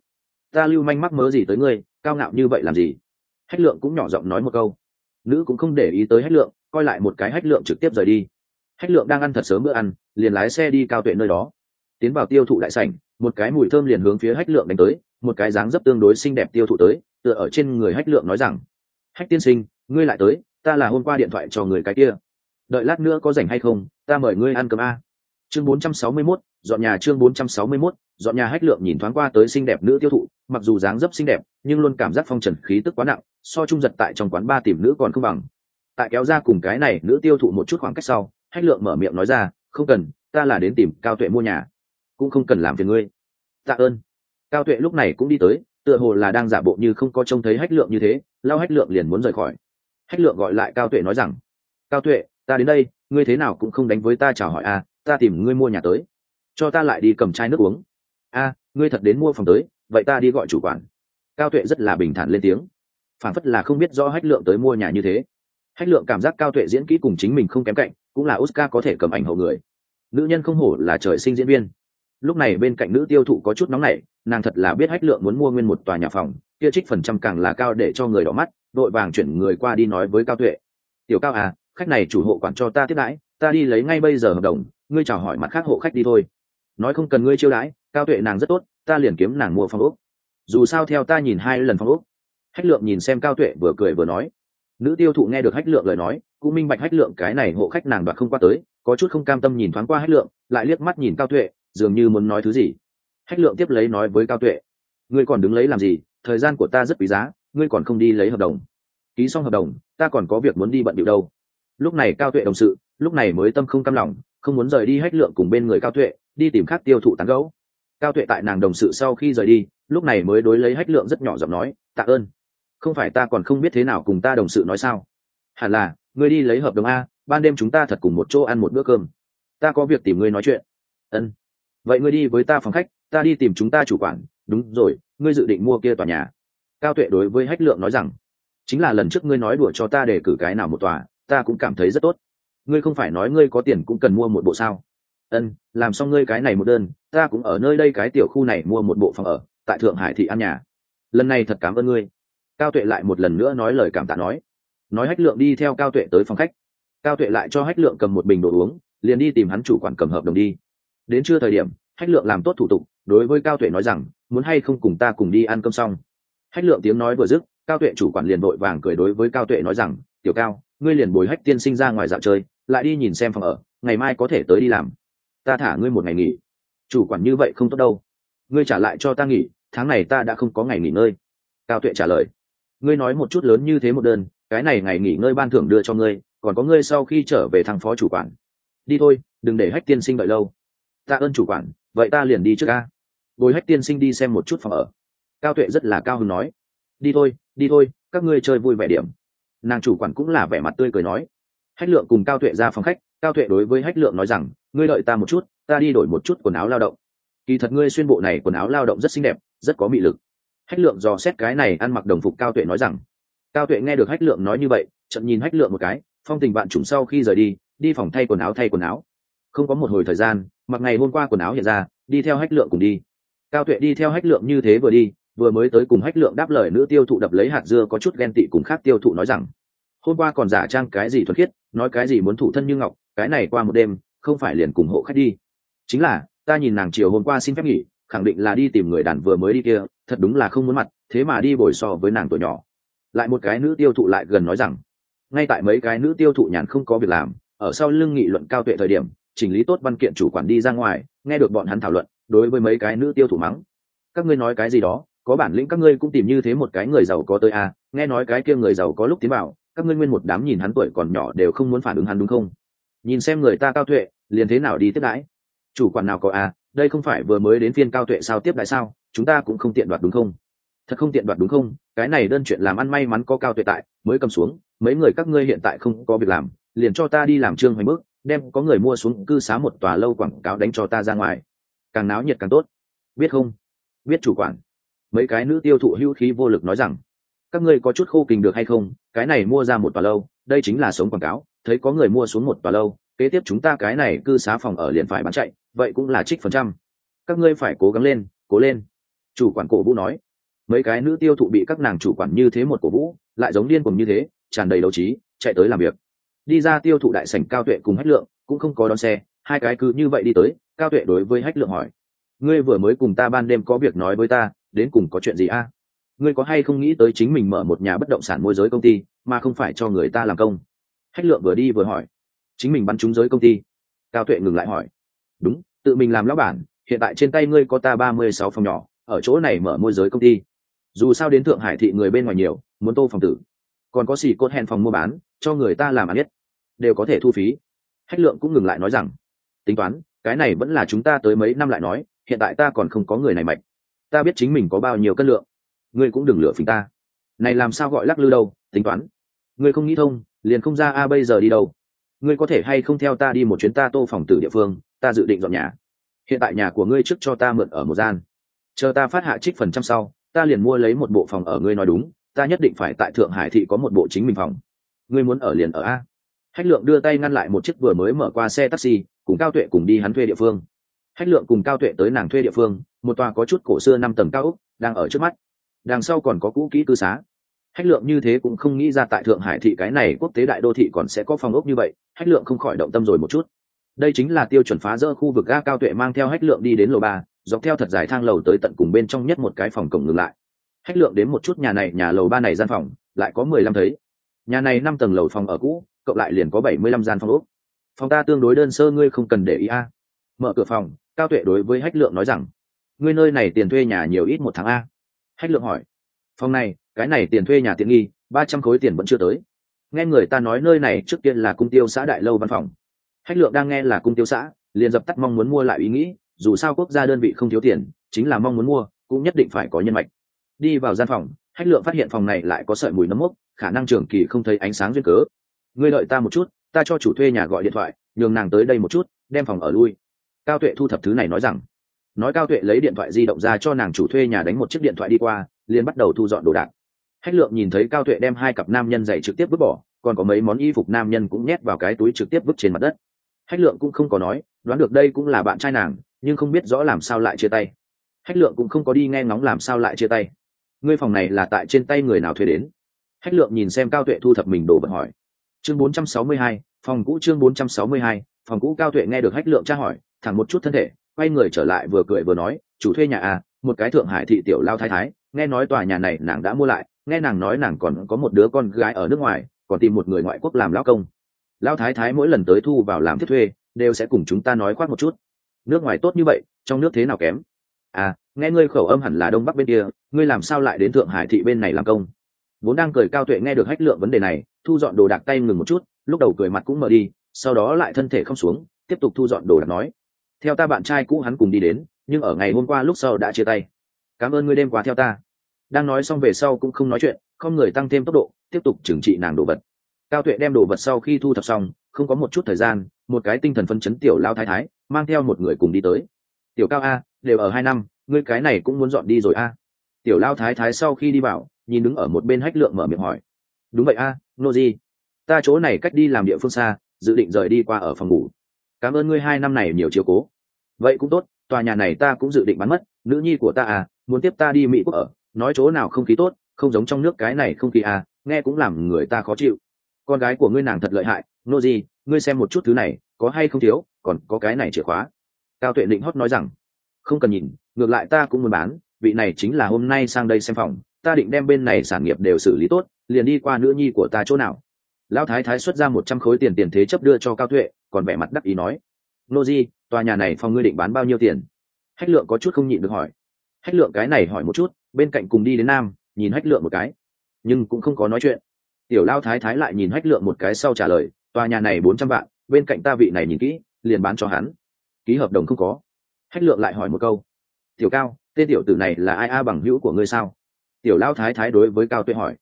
ta lưu manh mắc mớ gì tới ngươi, cao ngạo như vậy làm gì? Hách lượng cũng nhỏ giọng nói một câu nữ cũng không để ý tới hách lượng coi lại một cái hách lượng trực tiếp rời đi. Hách lượng đang ăn thật sớm bữa ăn liền lái xe đi cao tuệ nơi đó. Tiến vào tiêu thụ đại sảnh một cái mùi thơm liền hướng phía hách lượng đánh tới một cái dáng dấp tương đối xinh đẹp tiêu thụ tới tựa ở trên người hách lượng nói rằng hách tiên sinh ngươi lại tới ta là hôm qua điện thoại cho người cái kia. Đợi lát nữa có rảnh hay không ta mời ngươi ăn cơm a. Chương 461, dọn nhà chương 461, dọn nhà hách lượng nhìn thoáng qua tới xinh đẹp nữ tiêu thụ mặc dù dáng dấp xinh đẹp nhưng luôn cảm giác phong trần khí tức quá nặng so trung giật tại trong quán ba tìm nữ còn không bằng. Tại kéo ra cùng cái này nữ tiêu thụ một chút khoảng cách sau hách lượng mở miệng nói ra không cần ta là đến tìm cao tuệ mua nhà cũng không cần làm phiền ngươi. Tạ ơn. Cao tuệ lúc này cũng đi tới tựa hồ là đang giả bộ như không có trông thấy hách lượng như thế lao hách lượng liền muốn rời khỏi. Hách lượng gọi lại cao tuệ nói rằng cao tuệ ta đến đây ngươi thế nào cũng không đánh với ta chào hỏi a à, ta tìm ngươi mua nhà tới. Cho ta lại đi cầm chai nước uống. A ngươi thật đến mua phòng tới vậy ta đi gọi chủ quản. Cao tuệ rất là bình thản lên tiếng phản phất là không biết do hách lượng tới mua nhà như thế. Hách lượng cảm giác cao tuệ diễn kỹ cùng chính mình không kém cạnh, cũng là oscar có thể cầm ảnh hậu người. Nữ nhân không hổ là trời sinh diễn viên. Lúc này bên cạnh nữ tiêu thụ có chút nóng nảy, nàng thật là biết hách lượng muốn mua nguyên một tòa nhà phòng, kia trích phần trăm càng là cao để cho người đỏ mắt, đội vàng chuyển người qua đi nói với cao tuệ. Tiểu cao à khách này chủ hộ quản cho ta tiếp đãi, ta đi lấy ngay bây giờ hợp đồng, ngươi chào hỏi mặt khác hộ khách đi thôi. Nói không cần ngươi chiêu đãi, cao tuệ nàng rất tốt, ta liền kiếm nàng mua phòng ốc. Dù sao theo ta nhìn hai lần phòng ốc hách lượng nhìn xem cao tuệ vừa cười vừa nói. Nữ tiêu thụ nghe được hách lượng lời nói, cũng minh bạch hách lượng cái này hộ khách nàng đoạt không qua tới, có chút không cam tâm nhìn thoáng qua hách lượng, lại liếc mắt nhìn cao tuệ, dường như muốn nói thứ gì. Hách lượng tiếp lấy nói với cao tuệ. Ngươi còn đứng lấy làm gì? Thời gian của ta rất quý giá, ngươi còn không đi lấy hợp đồng. Ký xong hợp đồng, ta còn có việc muốn đi bận điệu đâu. Lúc này cao tuệ đồng sự, lúc này mới tâm không cam lòng, không muốn rời đi hách lượng cùng bên người cao tuệ, đi tìm khác tiêu thụ tán gấu cao tuệ tại nàng đồng sự sau khi rời đi, lúc này mới đối lấy hách lượng rất nhỏ giọng nói, tạ ơn không phải ta còn không biết thế nào cùng ta đồng sự nói sao? Hẳn là, ngươi đi lấy hợp đồng a, ban đêm chúng ta thật cùng một chỗ ăn một bữa cơm. Ta có việc tìm ngươi nói chuyện. Ân. Vậy ngươi đi với ta phòng khách, ta đi tìm chúng ta chủ quản. Đúng rồi, ngươi dự định mua kia tòa nhà. Cao tuệ đối với hách lượng nói rằng, chính là lần trước ngươi nói đùa cho ta để cử cái nào một tòa, ta cũng cảm thấy rất tốt. Ngươi không phải nói ngươi có tiền cũng cần mua một bộ sao? Ân, làm xong ngươi cái này một đơn, ta cũng ở nơi đây cái tiểu khu này mua một bộ phòng ở, tại thượng hải thị ăn nhà. Lần này thật cảm ơn ngươi cao tuệ lại một lần nữa nói lời cảm tạ nói. Nói hách lượng đi theo cao tuệ tới phòng khách. Cao tuệ lại cho hách lượng cầm một bình đồ uống, liền đi tìm hắn chủ quản cầm hợp đồng đi. Đến trưa thời điểm, hách lượng làm tốt thủ tục, đối với cao tuệ nói rằng, muốn hay không cùng ta cùng đi ăn cơm xong? Hách lượng tiếng nói vừa dứt, cao tuệ chủ quản liền vội vàng cười đối với cao tuệ nói rằng, tiểu cao, ngươi liền bồi hách tiên sinh ra ngoài dạo chơi, lại đi nhìn xem phòng ở, ngày mai có thể tới đi làm. Ta thả ngươi một ngày nghỉ. Chủ quản như vậy không tốt đâu. Ngươi trả lại cho ta nghỉ, tháng này ta đã không có ngày nghỉ ngơi. Cao tuệ trả lời ngươi nói một chút lớn như thế một đơn, cái này ngày nghỉ ngơi ban thưởng đưa cho ngươi, còn có ngươi sau khi trở về thằng phó chủ quản. Đi thôi, đừng để hách tiên sinh đợi lâu. Ta ơn chủ quản, vậy ta liền đi trước ca. Bồi hách tiên sinh đi xem một chút phòng ở. Cao tuệ rất là cao hứng nói. Đi thôi đi thôi, các ngươi chơi vui vẻ điểm. Nàng chủ quản cũng là vẻ mặt tươi cười nói. Hách lượng cùng cao tuệ ra phòng khách, cao tuệ đối với hách lượng nói rằng, ngươi đợi ta một chút, ta đi đổi một chút quần áo lao động. Kỳ thật ngươi xuyên bộ này quần áo lao động rất xinh đẹp, rất có mị lực hách lượng dò xét cái này ăn mặc đồng phục cao tuệ nói rằng, cao tuệ nghe được hách lượng nói như vậy chậm nhìn hách lượng một cái, phong tình bạn trùng sau khi rời đi đi phòng thay quần áo thay quần áo. Không có một hồi thời gian, mặc ngày hôm qua quần áo hiện ra, đi theo hách lượng cùng đi. Cao tuệ đi theo hách lượng như thế vừa đi, vừa mới tới cùng hách lượng đáp lời nữ tiêu thụ đập lấy hạt dưa có chút ghen tị cùng khác tiêu thụ nói rằng, hôm qua còn giả trang cái gì thuần khiết, nói cái gì muốn thủ thân như ngọc, cái này qua một đêm, không phải liền cùng hộ khách đi. Chính là, ta nhìn nàng chiều hôm qua xin phép nghỉ, khẳng định là đi tìm người đàn vừa mới đi kia thật đúng là không muốn mặt, thế mà đi bồi so với nàng tuổi nhỏ. Lại một cái nữ tiêu thụ lại gần nói rằng, ngay tại mấy cái nữ tiêu thụ nhàn không có việc làm, ở sau lưng nghị luận cao tuệ thời điểm, chỉnh lý tốt văn kiện chủ quản đi ra ngoài, nghe được bọn hắn thảo luận, đối với mấy cái nữ tiêu thụ mắng. Các ngươi nói cái gì đó, có bản lĩnh các ngươi cũng tìm như thế một cái người giàu có tới à nghe nói cái kia người giàu có lúc tiến vào các ngươi nguyên một đám nhìn hắn tuổi còn nhỏ đều không muốn phản ứng hắn đúng không? Nhìn xem người ta cao tuệ, liền thế nào đi tiếp đãi? Chủ quản nào có à đây không phải vừa mới đến phiên cao tuệ sao tiếp đãi sao? Chúng ta cũng không tiện đoạt đúng không? Thật không tiện đoạt đúng không? Cái này đơn chuyện làm ăn may mắn có cao tuyệt tại, mới cầm xuống, mấy người các ngươi hiện tại không có việc làm, liền cho ta đi làm trương hoành bước, đem có người mua xuống cư xá một tòa lâu quảng cáo đánh cho ta ra ngoài. Càng náo nhiệt càng tốt. Biết không? Biết chủ quản. Mấy cái nữ tiêu thụ hữu khí vô lực nói rằng, các ngươi có chút khô kình được hay không? Cái này mua ra một tòa lâu, đây chính là sống quảng cáo, thấy có người mua xuống một tòa lâu, kế tiếp chúng ta cái này cư xá phòng ở liền phải bán chạy, vậy cũng là trích phần trăm. Các ngươi phải cố gắng lên, cố lên chủ quản cổ vũ nói. Mấy cái nữ tiêu thụ bị các nàng chủ quản như thế một cổ vũ, lại giống điên cùng như thế, tràn đầy đấu trí, chạy tới làm việc. Đi ra tiêu thụ đại sảnh cao tuệ cùng hách lượng, cũng không có đón xe, hai cái cứ như vậy đi tới, cao tuệ đối với hách lượng hỏi. Ngươi vừa mới cùng ta ban đêm có việc nói với ta, đến cùng có chuyện gì a? Ngươi có hay không nghĩ tới chính mình mở một nhà bất động sản môi giới công ty, mà không phải cho người ta làm công? Hách lượng vừa đi vừa hỏi. Chính mình bắn trúng giới công ty. Cao tuệ ngừng lại hỏi. Đúng, tự mình làm lão bản, hiện tại trên tay ngươi có ta ba mươi sáu phòng nhỏ ở chỗ này mở môi giới công ty. Dù sao đến thượng hải thị người bên ngoài nhiều, muốn tô phòng tử. Còn có xì cốt hẹn phòng mua bán, cho người ta làm ăn biết đều có thể thu phí. Hách lượng cũng ngừng lại nói rằng, tính toán, cái này vẫn là chúng ta tới mấy năm lại nói, hiện tại ta còn không có người này mạnh. Ta biết chính mình có bao nhiêu cân lượng. Ngươi cũng đừng lựa phình ta. Này làm sao gọi lắc lư đâu, tính toán. Ngươi không nghĩ thông, liền không ra a bây giờ đi đâu. Ngươi có thể hay không theo ta đi một chuyến ta tô phòng tử địa phương, ta dự định dọn nhà. Hiện tại nhà của ngươi trước cho ta mượn ở một gian chờ ta phát hạ trích phần trăm sau, ta liền mua lấy một bộ phòng ở ngươi nói đúng, ta nhất định phải tại thượng hải thị có một bộ chính mình phòng. Ngươi muốn ở liền ở a. Hách lượng đưa tay ngăn lại một chiếc vừa mới mở qua xe taxi, cùng cao tuệ cùng đi hắn thuê địa phương. Hách lượng cùng cao tuệ tới nàng thuê địa phương, một tòa có chút cổ xưa năm tầng cao úc đang ở trước mắt. Đằng sau còn có cũ kỹ cư xá. Hách lượng như thế cũng không nghĩ ra tại thượng hải thị cái này quốc tế đại đô thị còn sẽ có phòng ốc như vậy, hách lượng không khỏi động tâm rồi một chút. Đây chính là tiêu chuẩn phá rỡ khu vực ga cao tuệ mang theo hách lượng đi đến lầu ba dọc theo thật dài thang lầu tới tận cùng bên trong nhất một cái phòng cổng ngừng lại. Hách lượng đến một chút nhà này, nhà lầu ba này gian phòng, lại có mười lăm thấy. Nhà này năm tầng lầu phòng ở cũ, cộng lại liền có bảy mươi lăm gian phòng ốc. Phòng ta tương đối đơn sơ, ngươi không cần để ý a. Mở cửa phòng, cao tuệ đối với hách lượng nói rằng, ngươi nơi này tiền thuê nhà nhiều ít một tháng a. Hách lượng hỏi, phòng này, cái này tiền thuê nhà tiện nghi, ba trăm khối tiền vẫn chưa tới. Nghe người ta nói nơi này trước tiên là cung tiêu xã đại lâu văn phòng. Hách lượng đang nghe là cung tiêu xã, liền dập tắt mong muốn mua lại ý nghĩ dù sao quốc gia đơn vị không thiếu tiền, chính là mong muốn mua, cũng nhất định phải có nhân mạch. Đi vào gian phòng, hách lượng phát hiện phòng này lại có sợi mùi nấm mốc, khả năng trường kỳ không thấy ánh sáng duyên cớ. Ngươi đợi ta một chút, ta cho chủ thuê nhà gọi điện thoại, nhường nàng tới đây một chút, đem phòng ở lui. Cao tuệ thu thập thứ này nói rằng. Nói cao tuệ lấy điện thoại di động ra cho nàng chủ thuê nhà đánh một chiếc điện thoại đi qua, liền bắt đầu thu dọn đồ đạc. Hách lượng nhìn thấy cao tuệ đem hai cặp nam nhân giày trực tiếp vứt bỏ, còn có mấy món y phục nam nhân cũng nhét vào cái túi trực tiếp vứt trên mặt đất. Hách lượng cũng không có nói, đoán được đây cũng là bạn trai nàng nhưng không biết rõ làm sao lại chia tay. Hách lượng cũng không có đi nghe ngóng làm sao lại chia tay. Ngươi phòng này là tại trên tay người nào thuê đến? Hách lượng nhìn xem cao tuệ thu thập mình đồ vật hỏi. Chương 462, phòng cũ chương 462, phòng cũ cao tuệ nghe được hách lượng tra hỏi thẳng một chút thân thể quay người trở lại vừa cười vừa nói chủ thuê nhà à một cái thượng hải thị tiểu lao thái thái nghe nói tòa nhà này nàng đã mua lại nghe nàng nói nàng còn có một đứa con gái ở nước ngoài còn tìm một người ngoại quốc làm lao công. Lao thái thái mỗi lần tới thu vào làm thiết thuê đều sẽ cùng chúng ta nói khoác một chút nước ngoài tốt như vậy, trong nước thế nào kém? À nghe ngươi khẩu âm hẳn là đông bắc bên kia, ngươi làm sao lại đến thượng hải thị bên này làm công? Vốn đang cười cao tuệ nghe được hách lượng vấn đề này, thu dọn đồ đạc tay ngừng một chút, lúc đầu cười mặt cũng mở đi, sau đó lại thân thể không xuống, tiếp tục thu dọn đồ đạc nói. Theo ta bạn trai cũ hắn cùng đi đến, nhưng ở ngày hôm qua lúc sau đã chia tay. Cảm ơn ngươi đêm qua theo ta. Đang nói xong về sau cũng không nói chuyện, không người tăng thêm tốc độ, tiếp tục trừng trị nàng đồ vật. Cao tuệ đem đồ vật sau khi thu thập xong, không có một chút thời gian, một cái tinh thần phân chấn tiểu lao thái thái mang theo một người cùng đi tới. Tiểu cao a, đều ở hai năm, ngươi cái này cũng muốn dọn đi rồi a. Tiểu lao thái thái sau khi đi vào, nhìn đứng ở một bên hách lượng mở miệng hỏi. Đúng vậy a, nô di, ta chỗ này cách đi làm địa phương xa, dự định rời đi qua ở phòng ngủ. Cảm ơn ngươi hai năm này nhiều chiều cố. Vậy cũng tốt, tòa nhà này ta cũng dự định bán mất, nữ nhi của ta à muốn tiếp ta đi mỹ quốc ở, nói chỗ nào không khí tốt, không giống trong nước cái này không khí à nghe cũng làm người ta khó chịu. Con gái của ngươi nàng thật lợi hại, nô gì ngươi xem một chút thứ này, có hay không thiếu? Còn có cái này chìa khóa. Cao tuệ định hót nói rằng, không cần nhìn, ngược lại ta cũng muốn bán, vị này chính là hôm nay sang đây xem phòng, ta định đem bên này sản nghiệp đều xử lý tốt, liền đi qua nữ nhi của ta chỗ nào. Lão thái thái xuất ra một trăm khối tiền tiền thế chấp đưa cho cao tuệ, còn vẻ mặt đắc ý nói, nô di, tòa nhà này phòng ngươi định bán bao nhiêu tiền? Hách lượng có chút không nhịn được hỏi. Hách lượng cái này hỏi một chút, bên cạnh cùng đi đến nam, nhìn hách lượng một cái. Nhưng cũng không có nói chuyện. Tiểu lao thái thái lại nhìn hách lượng một cái sau trả lời, tòa nhà này bốn trăm vạn, bên cạnh ta vị này nhìn kỹ liền bán cho hắn. Ký hợp đồng không có. Hách lượng lại hỏi một câu. Tiểu cao, tên tiểu tử này là ai a bằng hữu của ngươi sao? Tiểu lao thái thái đối với cao tuệ hỏi.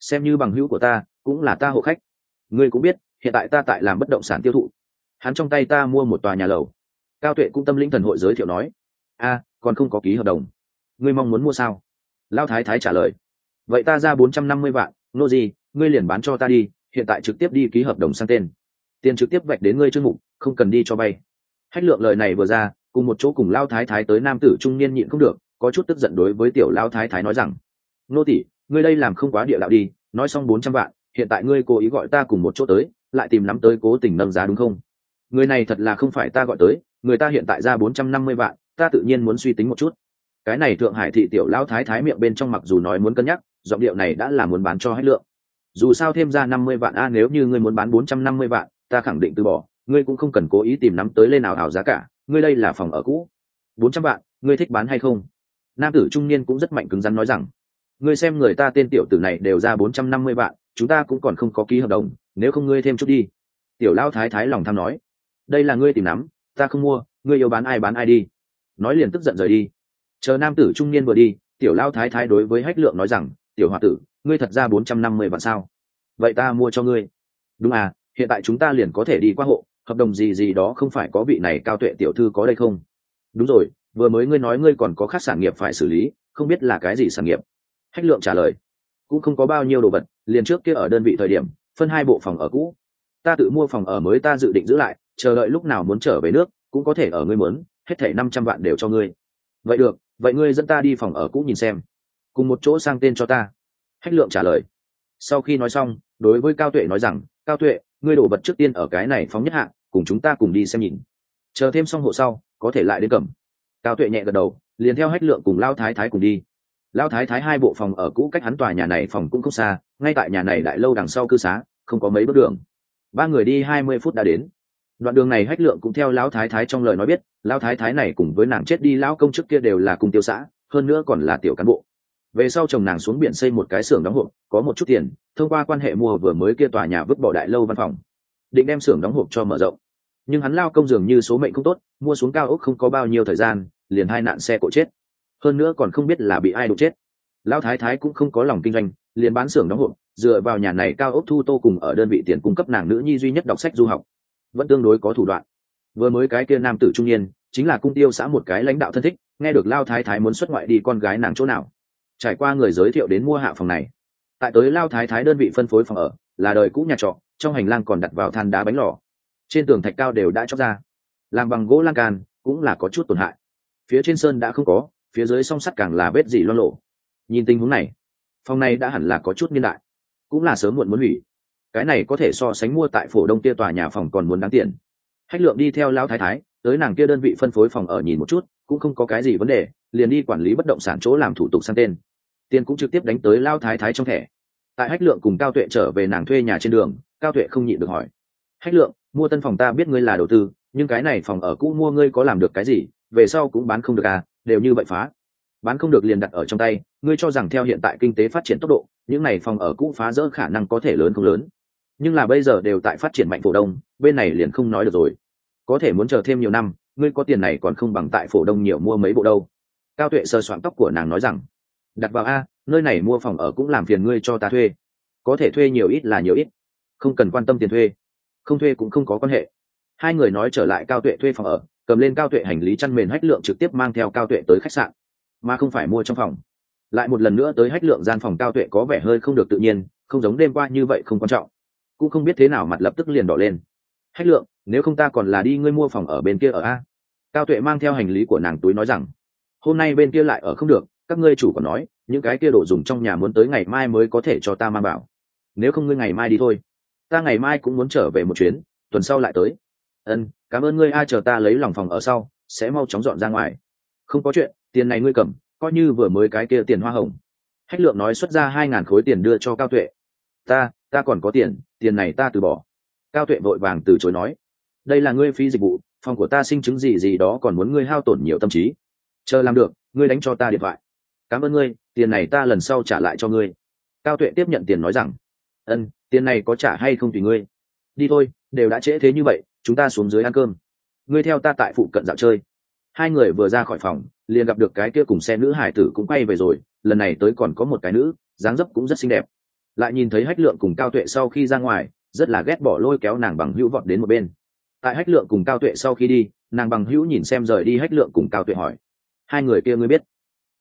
Xem như bằng hữu của ta, cũng là ta hộ khách. Ngươi cũng biết, hiện tại ta tại làm bất động sản tiêu thụ. Hắn trong tay ta mua một tòa nhà lầu. Cao tuệ cũng tâm linh thần hội giới thiệu nói. A, còn không có ký hợp đồng. Ngươi mong muốn mua sao? Lao thái thái trả lời. Vậy ta ra bốn trăm năm mươi vạn, nô gì, ngươi liền bán cho ta đi, hiện tại trực tiếp đi ký hợp đồng sang tên. Tiền trực tiếp vạch đến ngươi chương mục không cần đi cho vay hách lượng lời này vừa ra, cùng một chỗ cùng lao thái thái tới nam tử trung niên nhịn không được, có chút tức giận đối với tiểu lao thái thái nói rằng, nô tỷ, ngươi đây làm không quá địa đạo đi, nói xong bốn trăm vạn, hiện tại ngươi cố ý gọi ta cùng một chỗ tới, lại tìm nắm tới cố tình nâng giá đúng không? Người này thật là không phải ta gọi tới, người ta hiện tại ra bốn trăm năm mươi vạn, ta tự nhiên muốn suy tính một chút. Cái này thượng hải thị tiểu lão thái thái miệng bên trong mặc dù nói muốn cân nhắc, giọng điệu này đã là muốn bán cho hết lượng. Dù sao thêm ra năm mươi vạn a, nếu như ngươi muốn bán bốn trăm năm mươi vạn, ta khẳng định từ bỏ ngươi cũng không cần cố ý tìm nắm tới lên nào hảo giá cả, ngươi đây là phòng ở cũ. Bốn trăm vạn, ngươi thích bán hay không? Nam tử trung niên cũng rất mạnh cứng rắn nói rằng, ngươi xem người ta tên tiểu tử này đều ra bốn trăm năm mươi vạn, chúng ta cũng còn không có ký hợp đồng, nếu không ngươi thêm chút đi. Tiểu lao thái thái lòng tham nói, đây là ngươi tìm nắm, ta không mua, ngươi yêu bán ai bán ai đi. Nói liền tức giận rời đi. Chờ nam tử trung niên vừa đi, tiểu lao thái thái đối với hách lượng nói rằng, tiểu h o a tử, ngươi thật ra bốn trăm năm mươi vạn sao? Vậy ta mua cho ngươi. Đúng à hiện tại chúng ta liền có thể đi qua hộ hợp đồng gì gì đó không phải có vị này cao tuệ tiểu thư có đây không? Đúng rồi, vừa mới ngươi nói ngươi còn có khác sản nghiệp phải xử lý, không biết là cái gì sản nghiệp? Hách lượng trả lời, cũng không có bao nhiêu đồ vật, liền trước kia ở đơn vị thời điểm, phân hai bộ phòng ở cũ. Ta tự mua phòng ở mới ta dự định giữ lại, chờ đợi lúc nào muốn trở về nước, cũng có thể ở ngươi muốn, hết thảy năm trăm vạn đều cho ngươi. Vậy được, vậy ngươi dẫn ta đi phòng ở cũ nhìn xem. Cùng một chỗ sang tên cho ta. Hách lượng trả lời. Sau khi nói xong, đối với cao tuệ nói rằng, cao tuệ ngươi đổ vật trước tiên ở cái này phóng nhất hạng, cùng chúng ta cùng đi xem nhìn. Chờ thêm xong hộ sau, có thể lại đến cầm. Cao tuệ nhẹ gật đầu, liền theo hách lượng cùng lao thái thái cùng đi. Lao thái thái hai bộ phòng ở cũ cách hắn tòa nhà này phòng cũng không xa, ngay tại nhà này đại lâu đằng sau cư xá, không có mấy bước đường. Ba người đi hai mươi phút đã đến. Đoạn đường này hách lượng cũng theo lão thái thái trong lời nói biết lão thái thái này cùng với nàng chết đi lão công chức kia đều là cùng tiêu xã, hơn nữa còn là tiểu cán bộ về sau chồng nàng xuống biển xây một cái xưởng đóng hộp, có một chút tiền, thông qua quan hệ mua vừa mới kia tòa nhà vứt bỏ đại lâu văn phòng. Định đem xưởng đóng hộp cho mở rộng. Nhưng hắn lao công dường như số mệnh không tốt, mua xuống cao ốc không có bao nhiêu thời gian, liền hai nạn xe cộ chết. Hơn nữa còn không biết là bị ai đụng chết. Lao thái thái cũng không có lòng kinh doanh, liền bán xưởng đóng hộp, dựa vào nhà này cao ốc thu tô cùng ở đơn vị tiền cung cấp nàng nữ nhi duy nhất đọc sách du học. Vẫn tương đối có thủ đoạn. Vừa mới cái kia nam tử trung niên, chính là cung tiêu xã một cái lãnh đạo thân thích, nghe được lao thái thái muốn xuất ngoại đi con gái nàng chỗ nào trải qua người giới thiệu đến mua hạ phòng này. Tại tới lao thái thái đơn vị phân phối phòng ở, là đời cũ nhà trọ, trong hành lang còn đặt vào than đá bánh lò. Trên tường thạch cao đều đã chóc ra. Làm bằng gỗ lan can, cũng là có chút tổn hại. Phía trên sơn đã không có, phía dưới song sắt càng là vết gì loan lộ nhìn tình huống này, phòng này đã hẳn là có chút niên đại. Cũng là sớm muộn muốn hủy. Cái này có thể so sánh mua tại phổ đông tia tòa nhà phòng còn muốn đáng tiền. Hách lượng đi theo lão thái thái, tới nàng kia đơn vị phân phối phòng ở nhìn một chút, cũng không có cái gì vấn đề, liền đi quản lý bất động sản chỗ làm thủ tục sang tên tiền cũng trực tiếp đánh tới lao thái thái trong thẻ. Tại hách lượng cùng cao tuệ trở về nàng thuê nhà trên đường, cao tuệ không nhịn được hỏi. Hách lượng, mua tân phòng ta biết ngươi là đầu tư, nhưng cái này phòng ở cũ mua ngươi có làm được cái gì? Về sau cũng bán không được à đều như vậy phá. Bán không được liền đặt ở trong tay, ngươi cho rằng theo hiện tại kinh tế phát triển tốc độ, những này phòng ở cũ phá rỡ khả năng có thể lớn không lớn. Nhưng là bây giờ đều tại phát triển mạnh phổ đông, bên này liền không nói được rồi. Có thể muốn chờ thêm nhiều năm, ngươi có tiền này còn không bằng tại phổ đông nhiều mua mấy bộ đâu. Cao tuệ sơ soạn tóc của nàng nói rằng đặt vào a, nơi này mua phòng ở cũng làm phiền ngươi cho ta thuê. Có thể thuê nhiều ít là nhiều ít. Không cần quan tâm tiền thuê. Không thuê cũng không có quan hệ. Hai người nói trở lại cao tuệ thuê phòng ở, cầm lên cao tuệ hành lý chăn mền hách lượng trực tiếp mang theo cao tuệ tới khách sạn. Mà không phải mua trong phòng. Lại một lần nữa tới hách lượng gian phòng cao tuệ có vẻ hơi không được tự nhiên, không giống đêm qua như vậy không quan trọng. Cũng không biết thế nào mặt lập tức liền đỏ lên. Hách lượng, nếu không ta còn là đi ngươi mua phòng ở bên kia ở a. Cao tuệ mang theo hành lý của nàng túi nói rằng, hôm nay bên kia lại ở không được các ngươi chủ còn nói, những cái kia đồ dùng trong nhà muốn tới ngày mai mới có thể cho ta mang bảo nếu không ngươi ngày mai đi thôi. Ta ngày mai cũng muốn trở về một chuyến, tuần sau lại tới. Ân, cảm ơn ngươi ai chờ ta lấy lòng phòng ở sau, sẽ mau chóng dọn ra ngoài. Không có chuyện, tiền này ngươi cầm, coi như vừa mới cái kia tiền hoa hồng. Hách lượng nói xuất ra hai ngàn khối tiền đưa cho cao tuệ. Ta ta còn có tiền tiền này ta từ bỏ. Cao tuệ vội vàng từ chối nói. Đây là ngươi phí dịch vụ, phòng của ta sinh chứng gì gì đó còn muốn ngươi hao tổn nhiều tâm trí. Chờ làm được, ngươi đánh cho ta điện thoại cảm ơn ngươi, tiền này ta lần sau trả lại cho ngươi. Cao tuệ tiếp nhận tiền nói rằng, ân, tiền này có trả hay không tùy ngươi? Đi thôi, đều đã trễ thế như vậy, chúng ta xuống dưới ăn cơm. Ngươi theo ta tại phụ cận dạo chơi. Hai người vừa ra khỏi phòng, liền gặp được cái kia cùng xe nữ hải tử cũng quay về rồi, lần này tới còn có một cái nữ, dáng dấp cũng rất xinh đẹp. Lại nhìn thấy hách lượng cùng cao tuệ sau khi ra ngoài, rất là ghét bỏ lôi kéo nàng bằng hữu vọt đến một bên. Tại hách lượng cùng cao tuệ sau khi đi, nàng bằng hữu nhìn xem rời đi hách lượng cùng cao tuệ hỏi, hai người kia ngươi biết?